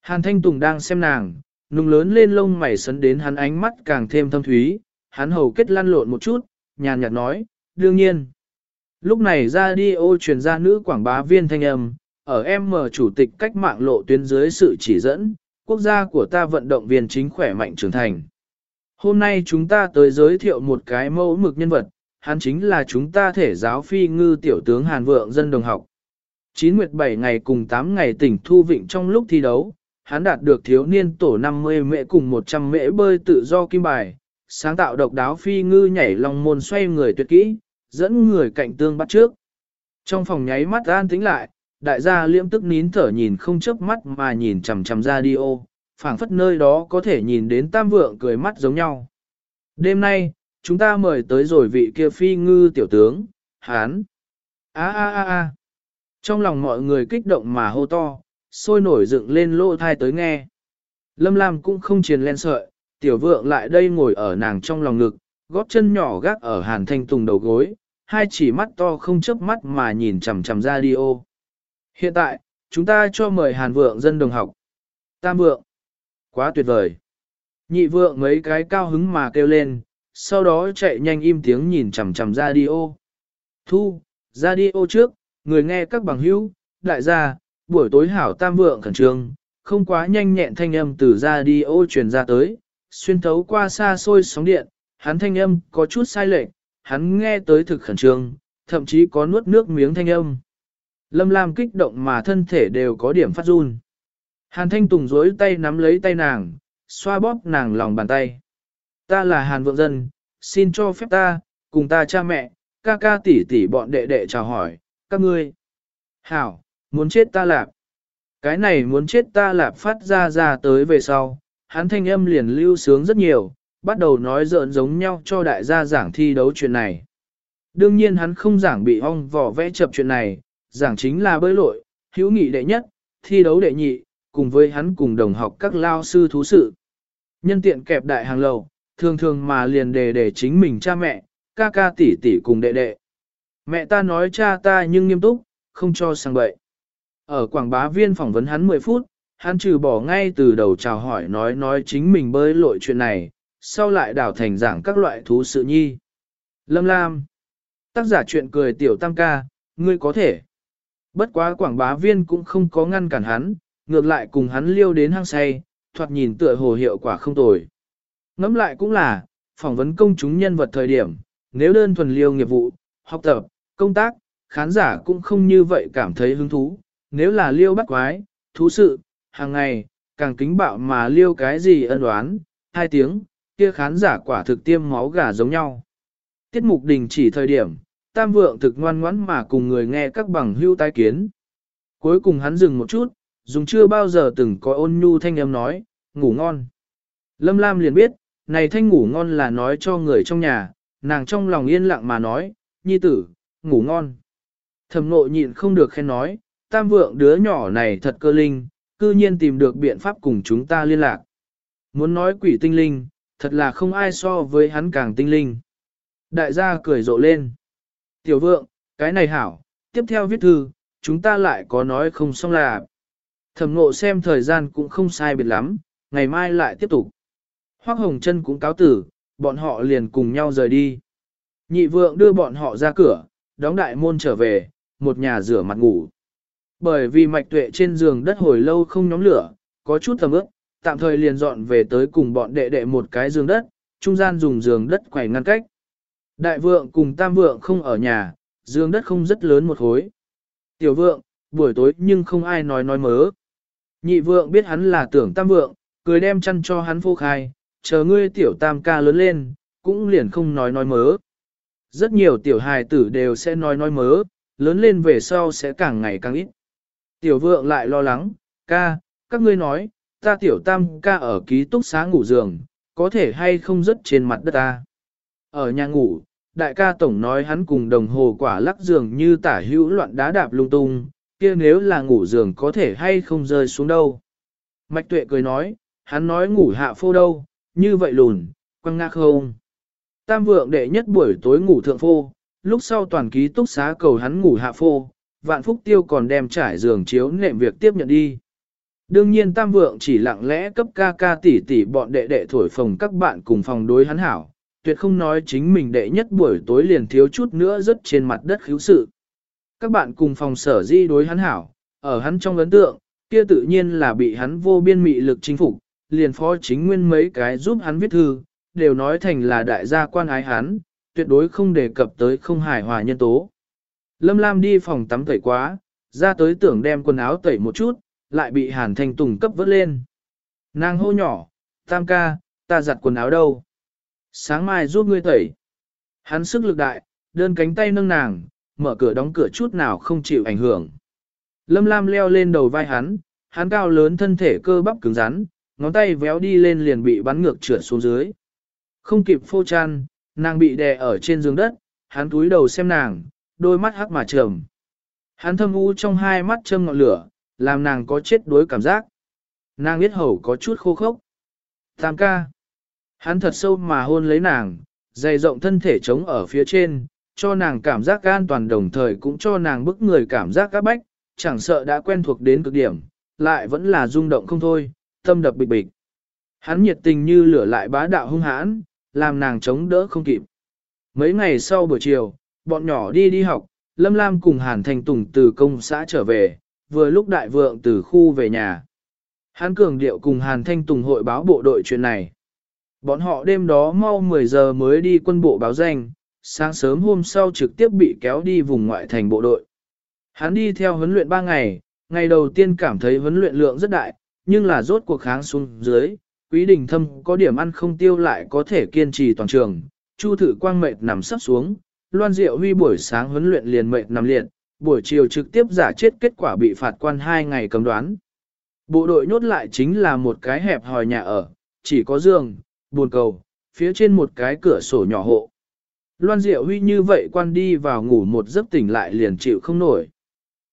Hàn Thanh Tùng đang xem nàng, nung lớn lên lông mày sấn đến hắn ánh mắt càng thêm thâm thúy, hắn hầu kết lăn lộn một chút, nhàn nhạt nói, đương nhiên. Lúc này ra đi ô truyền ra nữ quảng bá viên thanh âm, ở em mở chủ tịch cách mạng lộ tuyến dưới sự chỉ dẫn, quốc gia của ta vận động viên chính khỏe mạnh trưởng thành. Hôm nay chúng ta tới giới thiệu một cái mẫu mực nhân vật, hắn chính là chúng ta thể giáo phi ngư tiểu tướng Hàn Vượng dân đồng học. 9 nguyệt 7 ngày cùng 8 ngày tỉnh Thu Vịnh trong lúc thi đấu, hắn đạt được thiếu niên tổ 50 mễ cùng 100 mễ bơi tự do kim bài, sáng tạo độc đáo phi ngư nhảy lòng môn xoay người tuyệt kỹ, dẫn người cạnh tương bắt trước. Trong phòng nháy mắt an tĩnh lại, đại gia liễm tức nín thở nhìn không chớp mắt mà nhìn chằm chằm ra đi ô, phảng phất nơi đó có thể nhìn đến tam vượng cười mắt giống nhau. Đêm nay, chúng ta mời tới rồi vị kia phi ngư tiểu tướng, hán. a a a a Trong lòng mọi người kích động mà hô to, sôi nổi dựng lên lỗ thai tới nghe. Lâm Lam cũng không triền len sợi, tiểu vượng lại đây ngồi ở nàng trong lòng ngực, gót chân nhỏ gác ở hàn thanh tùng đầu gối, hai chỉ mắt to không chớp mắt mà nhìn chằm chằm ra đi ô. Hiện tại, chúng ta cho mời hàn vượng dân đồng học. Tam vượng. Quá tuyệt vời. Nhị vượng mấy cái cao hứng mà kêu lên, sau đó chạy nhanh im tiếng nhìn chằm chằm radio. Thu, radio trước, người nghe các bằng hữu, đại gia, buổi tối hảo tam vượng khẩn trương, không quá nhanh nhẹn thanh âm từ radio truyền ra tới, xuyên thấu qua xa xôi sóng điện, hắn thanh âm có chút sai lệch, hắn nghe tới thực khẩn trương, thậm chí có nuốt nước miếng thanh âm. Lâm Lam kích động mà thân thể đều có điểm phát run. Hàn Thanh Tùng dối tay nắm lấy tay nàng, xoa bóp nàng lòng bàn tay. Ta là Hàn Vượng Dân, xin cho phép ta, cùng ta cha mẹ, ca ca tỷ tỷ bọn đệ đệ chào hỏi, các ngươi. Hảo, muốn chết ta lạp. Cái này muốn chết ta lạp phát ra ra tới về sau, hắn thanh âm liền lưu sướng rất nhiều, bắt đầu nói giỡn giống nhau cho đại gia giảng thi đấu chuyện này. Đương nhiên hắn không giảng bị ong vỏ vẽ chập chuyện này, giảng chính là bơi lội, hữu nghị đệ nhất, thi đấu đệ nhị, cùng với hắn cùng đồng học các lao sư thú sự. Nhân tiện kẹp đại hàng lầu, thường thường mà liền đề để chính mình cha mẹ, ca ca tỷ tỷ cùng đệ đệ. Mẹ ta nói cha ta nhưng nghiêm túc, không cho sang bậy. Ở quảng bá viên phỏng vấn hắn 10 phút, hắn trừ bỏ ngay từ đầu chào hỏi nói nói chính mình bơi lội chuyện này, sau lại đảo thành giảng các loại thú sự nhi. Lâm Lam Tác giả chuyện cười tiểu tam ca, ngươi có thể. Bất quá quảng bá viên cũng không có ngăn cản hắn, ngược lại cùng hắn liêu đến hang say, thoạt nhìn tựa hồ hiệu quả không tồi. Ngẫm lại cũng là, phỏng vấn công chúng nhân vật thời điểm, nếu đơn thuần liêu nghiệp vụ, học tập, công tác, khán giả cũng không như vậy cảm thấy hứng thú. Nếu là liêu bắt quái, thú sự, hàng ngày, càng kính bạo mà liêu cái gì ân đoán, hai tiếng, kia khán giả quả thực tiêm máu gà giống nhau. Tiết mục đình chỉ thời điểm, tam vượng thực ngoan ngoãn mà cùng người nghe các bằng hưu tai kiến. Cuối cùng hắn dừng một chút, dùng chưa bao giờ từng có ôn nhu thanh âm nói, ngủ ngon. Lâm Lam liền biết, này thanh ngủ ngon là nói cho người trong nhà, nàng trong lòng yên lặng mà nói, nhi tử, ngủ ngon. Thầm nội nhịn không được khen nói, tam vượng đứa nhỏ này thật cơ linh, cư nhiên tìm được biện pháp cùng chúng ta liên lạc. Muốn nói quỷ tinh linh, thật là không ai so với hắn càng tinh linh. Đại gia cười rộ lên. Tiểu vượng, cái này hảo, tiếp theo viết thư, chúng ta lại có nói không xong là. Thẩm ngộ xem thời gian cũng không sai biệt lắm, ngày mai lại tiếp tục. Hoác Hồng Trân cũng cáo tử, bọn họ liền cùng nhau rời đi. Nhị vượng đưa bọn họ ra cửa, đóng đại môn trở về, một nhà rửa mặt ngủ. Bởi vì mạch tuệ trên giường đất hồi lâu không nhóm lửa, có chút tầm ướp, tạm thời liền dọn về tới cùng bọn đệ đệ một cái giường đất, trung gian dùng giường đất quẩy ngăn cách. Đại vượng cùng tam vượng không ở nhà, giường đất không rất lớn một khối. Tiểu vượng, buổi tối nhưng không ai nói nói mớ. Nhị vượng biết hắn là tưởng tam vượng, cười đem chăn cho hắn phô khai, chờ ngươi tiểu tam ca lớn lên, cũng liền không nói nói mớ. Rất nhiều tiểu hài tử đều sẽ nói nói mớ, lớn lên về sau sẽ càng ngày càng ít. Tiểu vượng lại lo lắng, ca, các ngươi nói, ta tiểu tam ca ở ký túc xá ngủ giường, có thể hay không rớt trên mặt đất ta. Ở nhà ngủ, đại ca tổng nói hắn cùng đồng hồ quả lắc giường như tả hữu loạn đá đạp lung tung, kia nếu là ngủ giường có thể hay không rơi xuống đâu. Mạch tuệ cười nói, hắn nói ngủ hạ phô đâu, như vậy lùn, quăng ngạc không. Tam vượng đệ nhất buổi tối ngủ thượng phô, lúc sau toàn ký túc xá cầu hắn ngủ hạ phô, vạn phúc tiêu còn đem trải giường chiếu nệm việc tiếp nhận đi. Đương nhiên tam vượng chỉ lặng lẽ cấp ca ca tỷ tỷ bọn đệ đệ thổi phồng các bạn cùng phòng đối hắn hảo, tuyệt không nói chính mình đệ nhất buổi tối liền thiếu chút nữa rất trên mặt đất khiếu sự. Các bạn cùng phòng sở di đối hắn hảo, ở hắn trong ấn tượng, kia tự nhiên là bị hắn vô biên mị lực chinh phục, liền phó chính nguyên mấy cái giúp hắn viết thư, đều nói thành là đại gia quan ái hắn, tuyệt đối không đề cập tới không hài hòa nhân tố. Lâm Lam đi phòng tắm tẩy quá, ra tới tưởng đem quần áo tẩy một chút, lại bị Hàn Thanh Tùng cấp vớt lên. Nàng hô nhỏ, tam ca, ta giặt quần áo đâu? Sáng mai giúp ngươi tẩy. Hắn sức lực đại, đơn cánh tay nâng nàng, mở cửa đóng cửa chút nào không chịu ảnh hưởng. Lâm Lam leo lên đầu vai hắn, hắn cao lớn thân thể cơ bắp cứng rắn, ngón tay véo đi lên liền bị bắn ngược trượt xuống dưới. Không kịp phô chăn, nàng bị đè ở trên giường đất, hắn túi đầu xem nàng, đôi mắt hắc mà trầm. Hắn thâm u trong hai mắt châm ngọn lửa, làm nàng có chết đuối cảm giác. Nàng biết hầu có chút khô khốc. Tam ca. Hắn thật sâu mà hôn lấy nàng, dày rộng thân thể trống ở phía trên, cho nàng cảm giác an toàn đồng thời cũng cho nàng bức người cảm giác các bách, chẳng sợ đã quen thuộc đến cực điểm, lại vẫn là rung động không thôi, tâm đập bịch bịch. Hắn nhiệt tình như lửa lại bá đạo hung hãn, làm nàng chống đỡ không kịp. Mấy ngày sau buổi chiều, bọn nhỏ đi đi học, Lâm Lam cùng Hàn Thành Tùng từ công xã trở về, vừa lúc đại vượng từ khu về nhà. Hắn cường điệu cùng Hàn Thanh Tùng hội báo bộ đội chuyện này. Bọn họ đêm đó mau 10 giờ mới đi quân bộ báo danh, sáng sớm hôm sau trực tiếp bị kéo đi vùng ngoại thành bộ đội. Hắn đi theo huấn luyện 3 ngày, ngày đầu tiên cảm thấy huấn luyện lượng rất đại, nhưng là rốt cuộc kháng xuống dưới, quý đình thâm có điểm ăn không tiêu lại có thể kiên trì toàn trường, chu thử quang mệt nằm sắp xuống, loan diệu huy buổi sáng huấn luyện liền mệt nằm liệt, buổi chiều trực tiếp giả chết kết quả bị phạt quan 2 ngày cầm đoán. Bộ đội nhốt lại chính là một cái hẹp hòi nhà ở, chỉ có giường, buồn cầu, phía trên một cái cửa sổ nhỏ hộ. Loan Diệu Huy như vậy quan đi vào ngủ một giấc tỉnh lại liền chịu không nổi.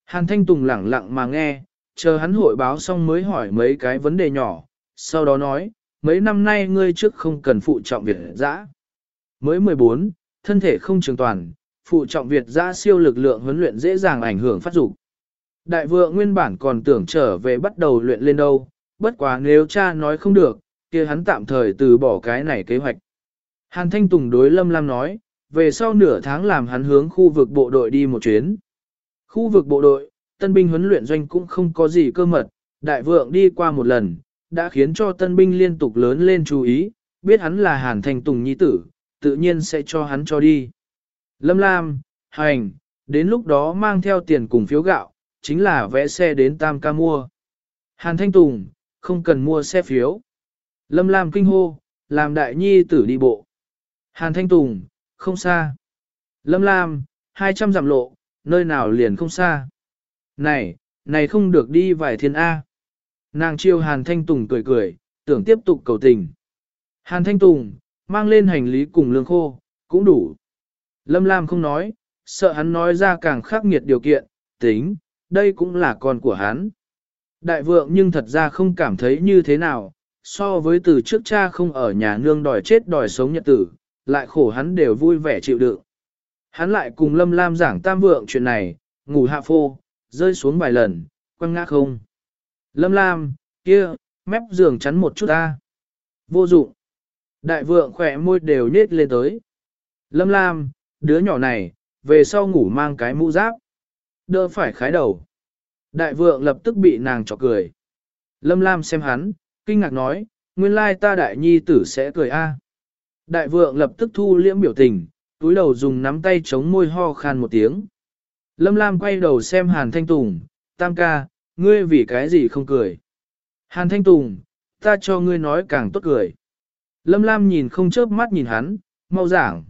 Hàn Thanh Tùng lẳng lặng mà nghe, chờ hắn hội báo xong mới hỏi mấy cái vấn đề nhỏ, sau đó nói, mấy năm nay ngươi trước không cần phụ trọng việt dã. Mới 14, thân thể không trường toàn, phụ trọng Việt dã siêu lực lượng huấn luyện dễ dàng ảnh hưởng phát dục. Đại vượng nguyên bản còn tưởng trở về bắt đầu luyện lên đâu, bất quá nếu cha nói không được, kia hắn tạm thời từ bỏ cái này kế hoạch. Hàn Thanh Tùng đối Lâm Lam nói, về sau nửa tháng làm hắn hướng khu vực bộ đội đi một chuyến. Khu vực bộ đội, tân binh huấn luyện doanh cũng không có gì cơ mật, đại vượng đi qua một lần, đã khiến cho tân binh liên tục lớn lên chú ý, biết hắn là Hàn Thanh Tùng nhi tử, tự nhiên sẽ cho hắn cho đi. Lâm Lam, hành, đến lúc đó mang theo tiền cùng phiếu gạo, chính là vẽ xe đến Tam ca mua. Hàn Thanh Tùng, không cần mua xe phiếu. Lâm Lam kinh hô, làm đại nhi tử đi bộ. Hàn Thanh Tùng, không xa. Lâm Lam, 200 dặm lộ, nơi nào liền không xa. Này, này không được đi vài thiên A. Nàng chiêu Hàn Thanh Tùng cười cười, tưởng tiếp tục cầu tình. Hàn Thanh Tùng, mang lên hành lý cùng lương khô, cũng đủ. Lâm Lam không nói, sợ hắn nói ra càng khắc nghiệt điều kiện, tính, đây cũng là con của hắn. Đại vượng nhưng thật ra không cảm thấy như thế nào, so với từ trước cha không ở nhà nương đòi chết đòi sống nhật tử, lại khổ hắn đều vui vẻ chịu đựng. Hắn lại cùng Lâm Lam giảng tam vượng chuyện này, ngủ hạ phô, rơi xuống vài lần, quăng ngã không. Lâm Lam, kia, mép giường chắn một chút ta. Vô dụng. Đại vượng khỏe môi đều nết lên tới. Lâm Lam, đứa nhỏ này, về sau ngủ mang cái mũ giáp. Đỡ phải khái đầu. Đại vượng lập tức bị nàng chọc cười. Lâm Lam xem hắn, kinh ngạc nói, nguyên lai ta đại nhi tử sẽ cười a. Đại vượng lập tức thu liễm biểu tình, túi đầu dùng nắm tay chống môi ho khan một tiếng. Lâm Lam quay đầu xem Hàn Thanh Tùng, tam ca, ngươi vì cái gì không cười. Hàn Thanh Tùng, ta cho ngươi nói càng tốt cười. Lâm Lam nhìn không chớp mắt nhìn hắn, mau giảng.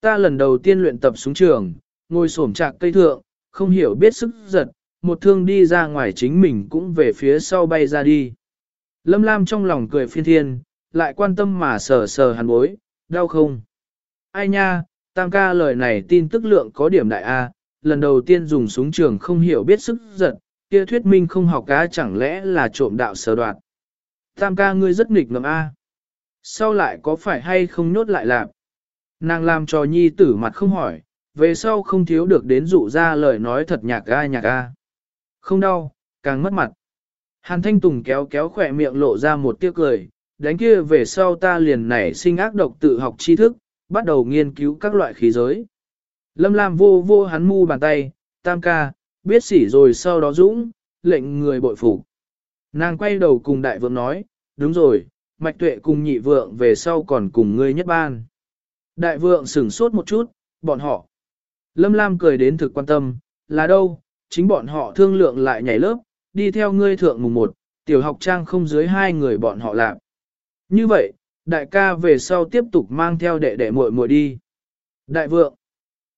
Ta lần đầu tiên luyện tập súng trường, ngồi xổm trạc cây thượng, không hiểu biết sức giật, một thương đi ra ngoài chính mình cũng về phía sau bay ra đi. Lâm Lam trong lòng cười phiên thiên, lại quan tâm mà sờ sờ hàn bối, đau không? Ai nha, tam ca lời này tin tức lượng có điểm đại A, lần đầu tiên dùng súng trường không hiểu biết sức giật, kia thuyết minh không học cá chẳng lẽ là trộm đạo sở đoạt. Tam ca ngươi rất nghịch ngầm A. Sau lại có phải hay không nhốt lại làm? Nàng làm cho nhi tử mặt không hỏi, về sau không thiếu được đến dụ ra lời nói thật nhạc ga nhạc ga. Không đau, càng mất mặt. Hàn Thanh Tùng kéo kéo khỏe miệng lộ ra một tiếc cười, đánh kia về sau ta liền nảy sinh ác độc tự học tri thức, bắt đầu nghiên cứu các loại khí giới. Lâm Lam vô vô hắn mu bàn tay, tam ca, biết sỉ rồi sau đó dũng, lệnh người bội phục. Nàng quay đầu cùng đại vượng nói, đúng rồi, mạch tuệ cùng nhị vượng về sau còn cùng ngươi nhất ban. Đại vượng sửng sốt một chút, bọn họ. Lâm Lam cười đến thực quan tâm, là đâu, chính bọn họ thương lượng lại nhảy lớp, đi theo ngươi thượng mùng một, tiểu học trang không dưới hai người bọn họ làm. Như vậy, đại ca về sau tiếp tục mang theo đệ đệ muội muội đi. Đại vượng,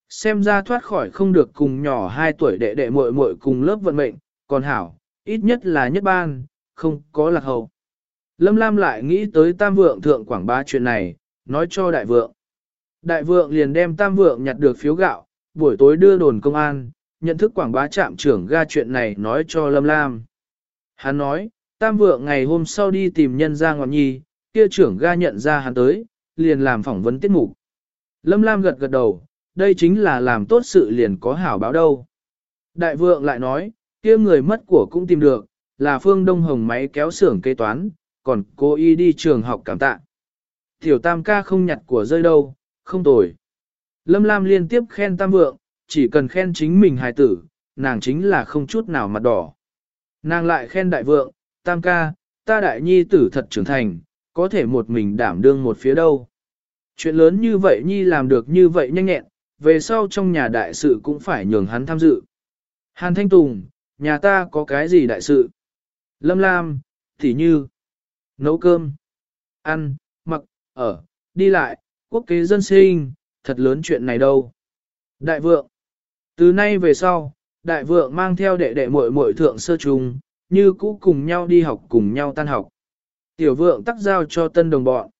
xem ra thoát khỏi không được cùng nhỏ hai tuổi đệ đệ muội muội cùng lớp vận mệnh, còn hảo, ít nhất là nhất ban, không có lạc hậu. Lâm Lam lại nghĩ tới tam vượng thượng quảng bá chuyện này, nói cho đại vượng. Đại vượng liền đem tam vượng nhặt được phiếu gạo, buổi tối đưa đồn công an, nhận thức quảng bá trạm trưởng ga chuyện này nói cho Lâm Lam. Hắn nói, tam vượng ngày hôm sau đi tìm nhân ra ngọn nhi, kia trưởng ga nhận ra hắn tới, liền làm phỏng vấn tiết mục. Lâm Lam gật gật đầu, đây chính là làm tốt sự liền có hảo báo đâu. Đại vượng lại nói, kia người mất của cũng tìm được, là phương đông hồng máy kéo xưởng kế toán, còn cô y đi trường học cảm tạ. Tiểu tam ca không nhặt của rơi đâu, không tồi. Lâm Lam liên tiếp khen tam vượng, chỉ cần khen chính mình hài tử, nàng chính là không chút nào mặt đỏ. Nàng lại khen đại vượng, tam ca, ta đại nhi tử thật trưởng thành, có thể một mình đảm đương một phía đâu. Chuyện lớn như vậy nhi làm được như vậy nhanh nhẹn, về sau trong nhà đại sự cũng phải nhường hắn tham dự. Hàn Thanh Tùng, nhà ta có cái gì đại sự? Lâm Lam, thì như, nấu cơm, ăn, mặc, ở, đi lại, quốc kế dân sinh, thật lớn chuyện này đâu. Đại vượng, từ nay về sau, đại vượng mang theo đệ đệ muội muội thượng sơ trùng, như cũ cùng nhau đi học cùng nhau tan học. Tiểu vượng tắc giao cho tân đồng bọn.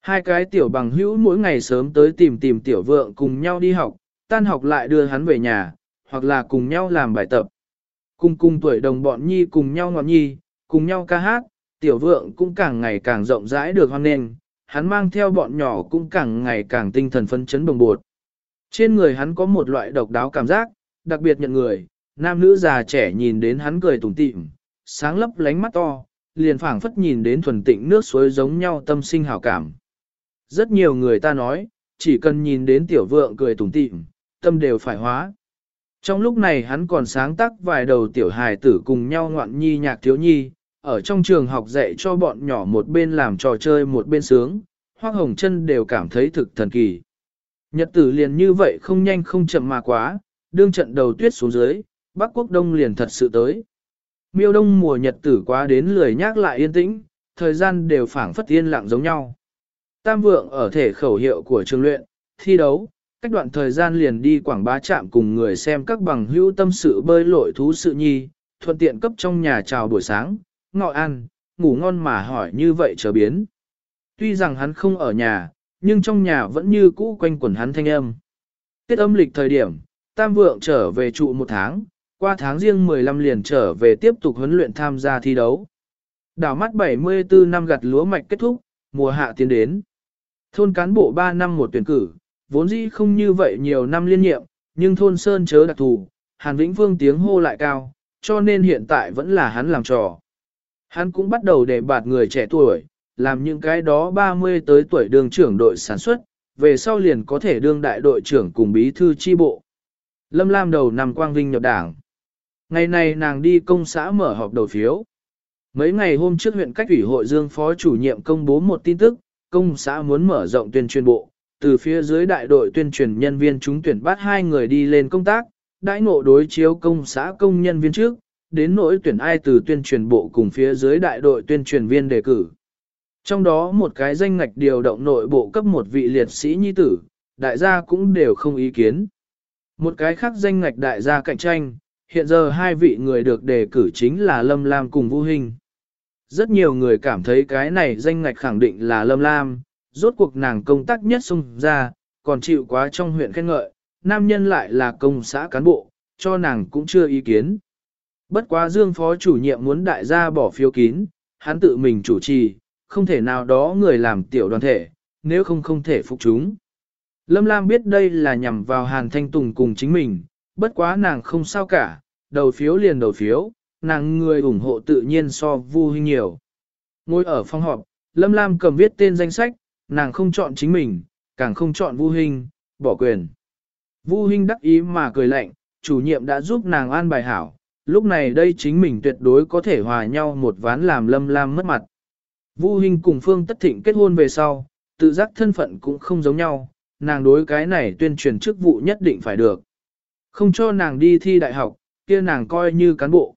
Hai cái tiểu bằng hữu mỗi ngày sớm tới tìm tìm tiểu vượng cùng nhau đi học, tan học lại đưa hắn về nhà, hoặc là cùng nhau làm bài tập. Cùng cùng tuổi đồng bọn nhi cùng nhau ngọt nhi, cùng nhau ca hát, tiểu vượng cũng càng ngày càng rộng rãi được hoan nền, hắn mang theo bọn nhỏ cũng càng ngày càng tinh thần phấn chấn bồng bột. Trên người hắn có một loại độc đáo cảm giác, đặc biệt nhận người, nam nữ già trẻ nhìn đến hắn cười tủm tỉm, sáng lấp lánh mắt to, liền phảng phất nhìn đến thuần tịnh nước suối giống nhau tâm sinh hảo cảm. Rất nhiều người ta nói, chỉ cần nhìn đến tiểu vượng cười tủm tỉm, tâm đều phải hóa. Trong lúc này hắn còn sáng tác vài đầu tiểu hài tử cùng nhau ngoạn nhi nhạc thiếu nhi, ở trong trường học dạy cho bọn nhỏ một bên làm trò chơi một bên sướng, Hoác Hồng chân đều cảm thấy thực thần kỳ. Nhật tử liền như vậy không nhanh không chậm mà quá, đương trận đầu tuyết xuống dưới, Bắc Quốc Đông liền thật sự tới. Miêu đông mùa nhật tử quá đến lười nhác lại yên tĩnh, thời gian đều phảng phất yên lặng giống nhau. Tam vượng ở thể khẩu hiệu của trường luyện, thi đấu, cách đoạn thời gian liền đi quảng bá trạm cùng người xem các bằng hữu tâm sự bơi lội thú sự nhi, thuận tiện cấp trong nhà chào buổi sáng, ngọ ăn, ngủ ngon mà hỏi như vậy trở biến. Tuy rằng hắn không ở nhà, nhưng trong nhà vẫn như cũ quanh quẩn hắn thanh âm. Tết âm lịch thời điểm, Tam Vượng trở về trụ một tháng, qua tháng riêng 15 liền trở về tiếp tục huấn luyện tham gia thi đấu. Đảo mắt 74 năm gặt lúa mạch kết thúc, mùa hạ tiến đến. Thôn cán bộ 3 năm một tuyển cử, vốn dĩ không như vậy nhiều năm liên nhiệm, nhưng thôn Sơn chớ đặc thù, Hàn Vĩnh vương tiếng hô lại cao, cho nên hiện tại vẫn là hắn làm trò. Hắn cũng bắt đầu để bạt người trẻ tuổi, làm những cái đó 30 tới tuổi đường trưởng đội sản xuất, về sau liền có thể đương đại đội trưởng cùng bí thư chi bộ. Lâm Lam đầu nằm quang vinh nhập đảng. Ngày này nàng đi công xã mở họp đầu phiếu. Mấy ngày hôm trước huyện cách ủy hội dương phó chủ nhiệm công bố một tin tức, công xã muốn mở rộng tuyên truyền bộ, từ phía dưới đại đội tuyên truyền nhân viên chúng tuyển bắt hai người đi lên công tác, đãi ngộ đối chiếu công xã công nhân viên trước, đến nỗi tuyển ai từ tuyên truyền bộ cùng phía dưới đại đội tuyên truyền viên đề cử. Trong đó một cái danh ngạch điều động nội bộ cấp một vị liệt sĩ nhi tử, đại gia cũng đều không ý kiến. Một cái khác danh ngạch đại gia cạnh tranh, hiện giờ hai vị người được đề cử chính là Lâm Lam cùng Vũ Hình. Rất nhiều người cảm thấy cái này danh ngạch khẳng định là Lâm Lam, rốt cuộc nàng công tác nhất xung ra, còn chịu quá trong huyện khen ngợi, nam nhân lại là công xã cán bộ, cho nàng cũng chưa ý kiến. Bất quá Dương Phó chủ nhiệm muốn đại gia bỏ phiếu kín, hắn tự mình chủ trì, không thể nào đó người làm tiểu đoàn thể, nếu không không thể phục chúng. Lâm Lam biết đây là nhằm vào Hàn Thanh Tùng cùng chính mình, bất quá nàng không sao cả, đầu phiếu liền đầu phiếu, nàng người ủng hộ tự nhiên so Vu Hinh nhiều. Ngồi ở phòng họp, Lâm Lam cầm viết tên danh sách, nàng không chọn chính mình, càng không chọn Vu Hinh, bỏ quyền. Vu Hinh đắc ý mà cười lạnh, chủ nhiệm đã giúp nàng an bài hảo, lúc này đây chính mình tuyệt đối có thể hòa nhau một ván làm Lâm Lam mất mặt. Vu Hinh cùng Phương Tất Thịnh kết hôn về sau, tự giác thân phận cũng không giống nhau, nàng đối cái này tuyên truyền chức vụ nhất định phải được. Không cho nàng đi thi đại học, kia nàng coi như cán bộ.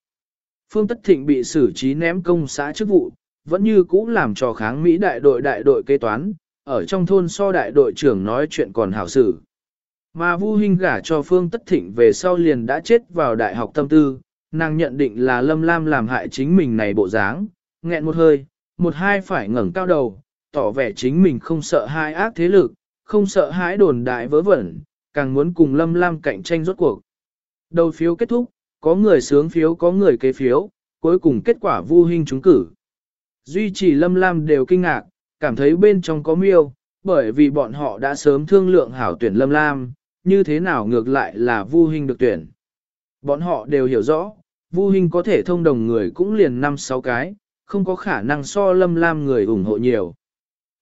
Phương Tất Thịnh bị xử trí ném công xã chức vụ, vẫn như cũ làm trò kháng Mỹ đại đội đại đội kế toán, ở trong thôn so đại đội trưởng nói chuyện còn hảo xử. Mà Vu Hinh gả cho Phương Tất Thịnh về sau liền đã chết vào đại học tâm tư, nàng nhận định là Lâm Lam làm hại chính mình này bộ dáng, nghẹn một hơi, một hai phải ngẩng cao đầu, tỏ vẻ chính mình không sợ hai ác thế lực, không sợ hãi đồn đại vớ vẩn, càng muốn cùng Lâm Lam cạnh tranh rốt cuộc. Đầu phiếu kết thúc, có người sướng phiếu có người kế phiếu, cuối cùng kết quả Vu hình trúng cử. Duy trì Lâm Lam đều kinh ngạc, cảm thấy bên trong có miêu, bởi vì bọn họ đã sớm thương lượng hảo tuyển Lâm Lam, như thế nào ngược lại là Vu hình được tuyển. Bọn họ đều hiểu rõ, Vu hình có thể thông đồng người cũng liền 5-6 cái, không có khả năng so Lâm Lam người ủng hộ nhiều.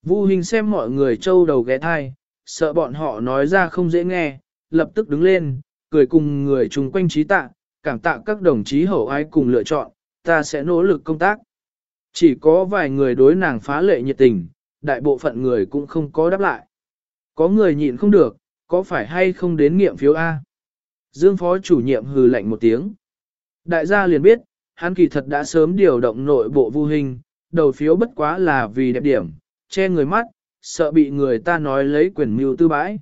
Vu hình xem mọi người trâu đầu ghé thai, sợ bọn họ nói ra không dễ nghe, lập tức đứng lên, cười cùng người chung quanh trí tạ, cảm tạ các đồng chí hậu ai cùng lựa chọn, ta sẽ nỗ lực công tác. Chỉ có vài người đối nàng phá lệ nhiệt tình, đại bộ phận người cũng không có đáp lại. Có người nhịn không được, có phải hay không đến nghiệm phiếu A? Dương phó chủ nhiệm hừ lạnh một tiếng. Đại gia liền biết, hắn kỳ thật đã sớm điều động nội bộ vu hình, đầu phiếu bất quá là vì đẹp điểm, che người mắt, sợ bị người ta nói lấy quyền mưu tư bãi.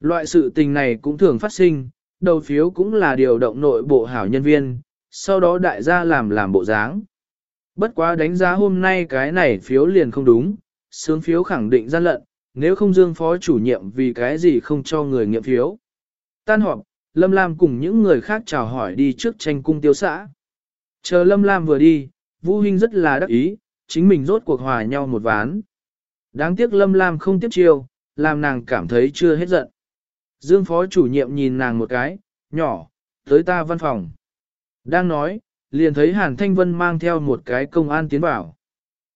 Loại sự tình này cũng thường phát sinh, đầu phiếu cũng là điều động nội bộ hảo nhân viên, sau đó đại gia làm làm bộ dáng. Bất quá đánh giá hôm nay cái này phiếu liền không đúng, sướng phiếu khẳng định gian lận, nếu không dương phó chủ nhiệm vì cái gì không cho người nghiệm phiếu. Tan họp, Lâm Lam cùng những người khác chào hỏi đi trước tranh cung tiêu xã. Chờ Lâm Lam vừa đi, Vũ Hinh rất là đắc ý, chính mình rốt cuộc hòa nhau một ván. Đáng tiếc Lâm Lam không tiếp chiêu, làm nàng cảm thấy chưa hết giận. Dương phó chủ nhiệm nhìn nàng một cái, nhỏ, tới ta văn phòng. Đang nói, liền thấy Hàn Thanh Vân mang theo một cái công an tiến vào.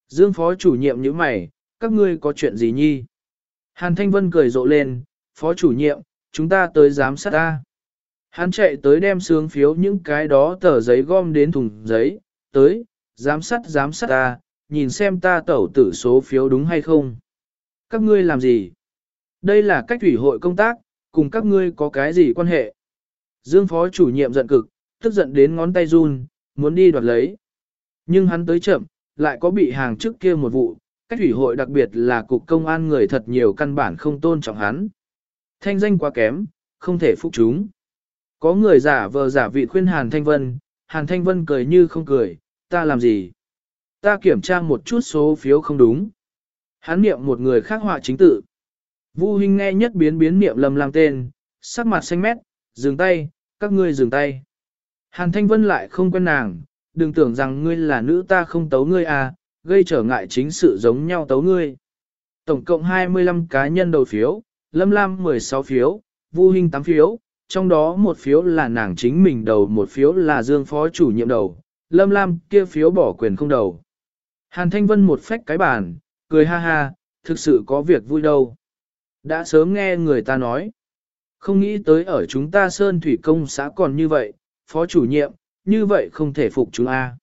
Dương phó chủ nhiệm như mày, các ngươi có chuyện gì nhi? Hàn Thanh Vân cười rộ lên, phó chủ nhiệm, chúng ta tới giám sát ta. Hắn chạy tới đem sướng phiếu những cái đó tờ giấy gom đến thùng giấy, tới, giám sát giám sát ta, nhìn xem ta tẩu tử số phiếu đúng hay không. Các ngươi làm gì? Đây là cách thủy hội công tác, cùng các ngươi có cái gì quan hệ? Dương phó chủ nhiệm giận cực, tức giận đến ngón tay run, muốn đi đoạt lấy. Nhưng hắn tới chậm, lại có bị hàng trước kia một vụ, cách thủy hội đặc biệt là cục công an người thật nhiều căn bản không tôn trọng hắn. Thanh danh quá kém, không thể phục chúng. Có người giả vờ giả vị khuyên Hàn Thanh Vân, Hàn Thanh Vân cười như không cười, ta làm gì? Ta kiểm tra một chút số phiếu không đúng. Hắn niệm một người khác họa chính tự. Vu Hinh nghe nhất biến biến niệm lầm lang tên, sắc mặt xanh mét, dừng tay, các ngươi dừng tay. Hàn Thanh Vân lại không quen nàng, đừng tưởng rằng ngươi là nữ ta không tấu ngươi à, gây trở ngại chính sự giống nhau tấu ngươi. Tổng cộng 25 cá nhân đầu phiếu, Lâm Lam 16 phiếu, Vu Hinh 8 phiếu, trong đó một phiếu là nàng chính mình đầu một phiếu là Dương Phó chủ nhiệm đầu, Lâm Lam kia phiếu bỏ quyền không đầu. Hàn Thanh Vân một phách cái bàn, cười ha ha, thực sự có việc vui đâu. Đã sớm nghe người ta nói. Không nghĩ tới ở chúng ta Sơn Thủy Công xã còn như vậy, phó chủ nhiệm, như vậy không thể phục chúng A.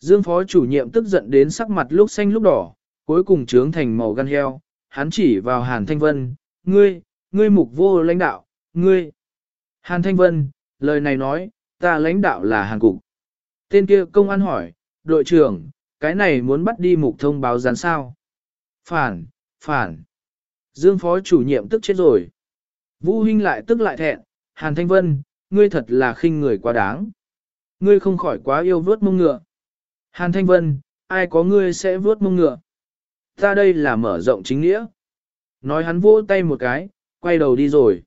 Dương phó chủ nhiệm tức giận đến sắc mặt lúc xanh lúc đỏ, cuối cùng trướng thành màu gan heo, hắn chỉ vào Hàn Thanh Vân, ngươi, ngươi mục vô lãnh đạo, ngươi. Hàn Thanh Vân, lời này nói, ta lãnh đạo là Hàn Cục. Tên kia công an hỏi, đội trưởng, cái này muốn bắt đi mục thông báo gián sao? Phản, phản. Dương phó chủ nhiệm tức chết rồi. Vũ Hinh lại tức lại thẹn, Hàn Thanh Vân, ngươi thật là khinh người quá đáng. Ngươi không khỏi quá yêu vớt mông ngựa. Hàn Thanh Vân, ai có ngươi sẽ vớt mông ngựa. Ta đây là mở rộng chính nghĩa. Nói hắn vỗ tay một cái, quay đầu đi rồi.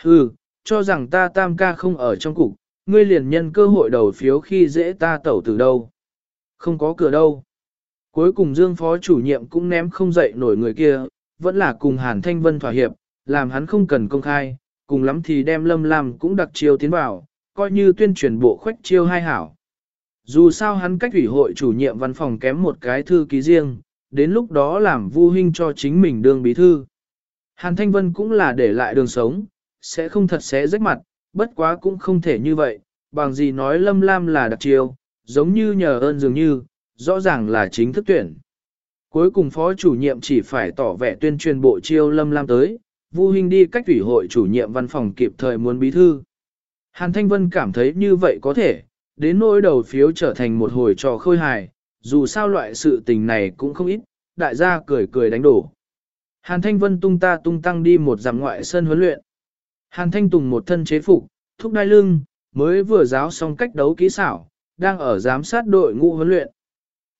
Hừ, cho rằng ta tam ca không ở trong cục, ngươi liền nhân cơ hội đầu phiếu khi dễ ta tẩu từ đâu. Không có cửa đâu. Cuối cùng Dương Phó chủ nhiệm cũng ném không dậy nổi người kia, vẫn là cùng Hàn Thanh Vân thỏa hiệp, làm hắn không cần công khai, cùng lắm thì đem Lâm Lam cũng đặc chiêu tiến vào, coi như tuyên truyền bộ khoách chiêu hai hảo. Dù sao hắn cách ủy hội chủ nhiệm văn phòng kém một cái thư ký riêng, đến lúc đó làm vu hình cho chính mình đương bí thư. Hàn Thanh Vân cũng là để lại đường sống, sẽ không thật sẽ rách mặt, bất quá cũng không thể như vậy, bằng gì nói Lâm Lam là đặc chiêu, giống như nhờ ơn dường như, rõ ràng là chính thức tuyển. Cuối cùng phó chủ nhiệm chỉ phải tỏ vẻ tuyên truyền bộ chiêu Lâm Lam tới, Vu Hinh đi cách ủy hội chủ nhiệm văn phòng kịp thời muốn bí thư. Hàn Thanh Vân cảm thấy như vậy có thể, đến nỗi đầu phiếu trở thành một hồi trò khơi hài, dù sao loại sự tình này cũng không ít, đại gia cười cười đánh đổ. Hàn Thanh Vân tung ta tung tăng đi một dặm ngoại sân huấn luyện. Hàn Thanh Tùng một thân chế phục, thúc đai lưng, mới vừa giáo xong cách đấu kỹ xảo, đang ở giám sát đội ngũ huấn luyện.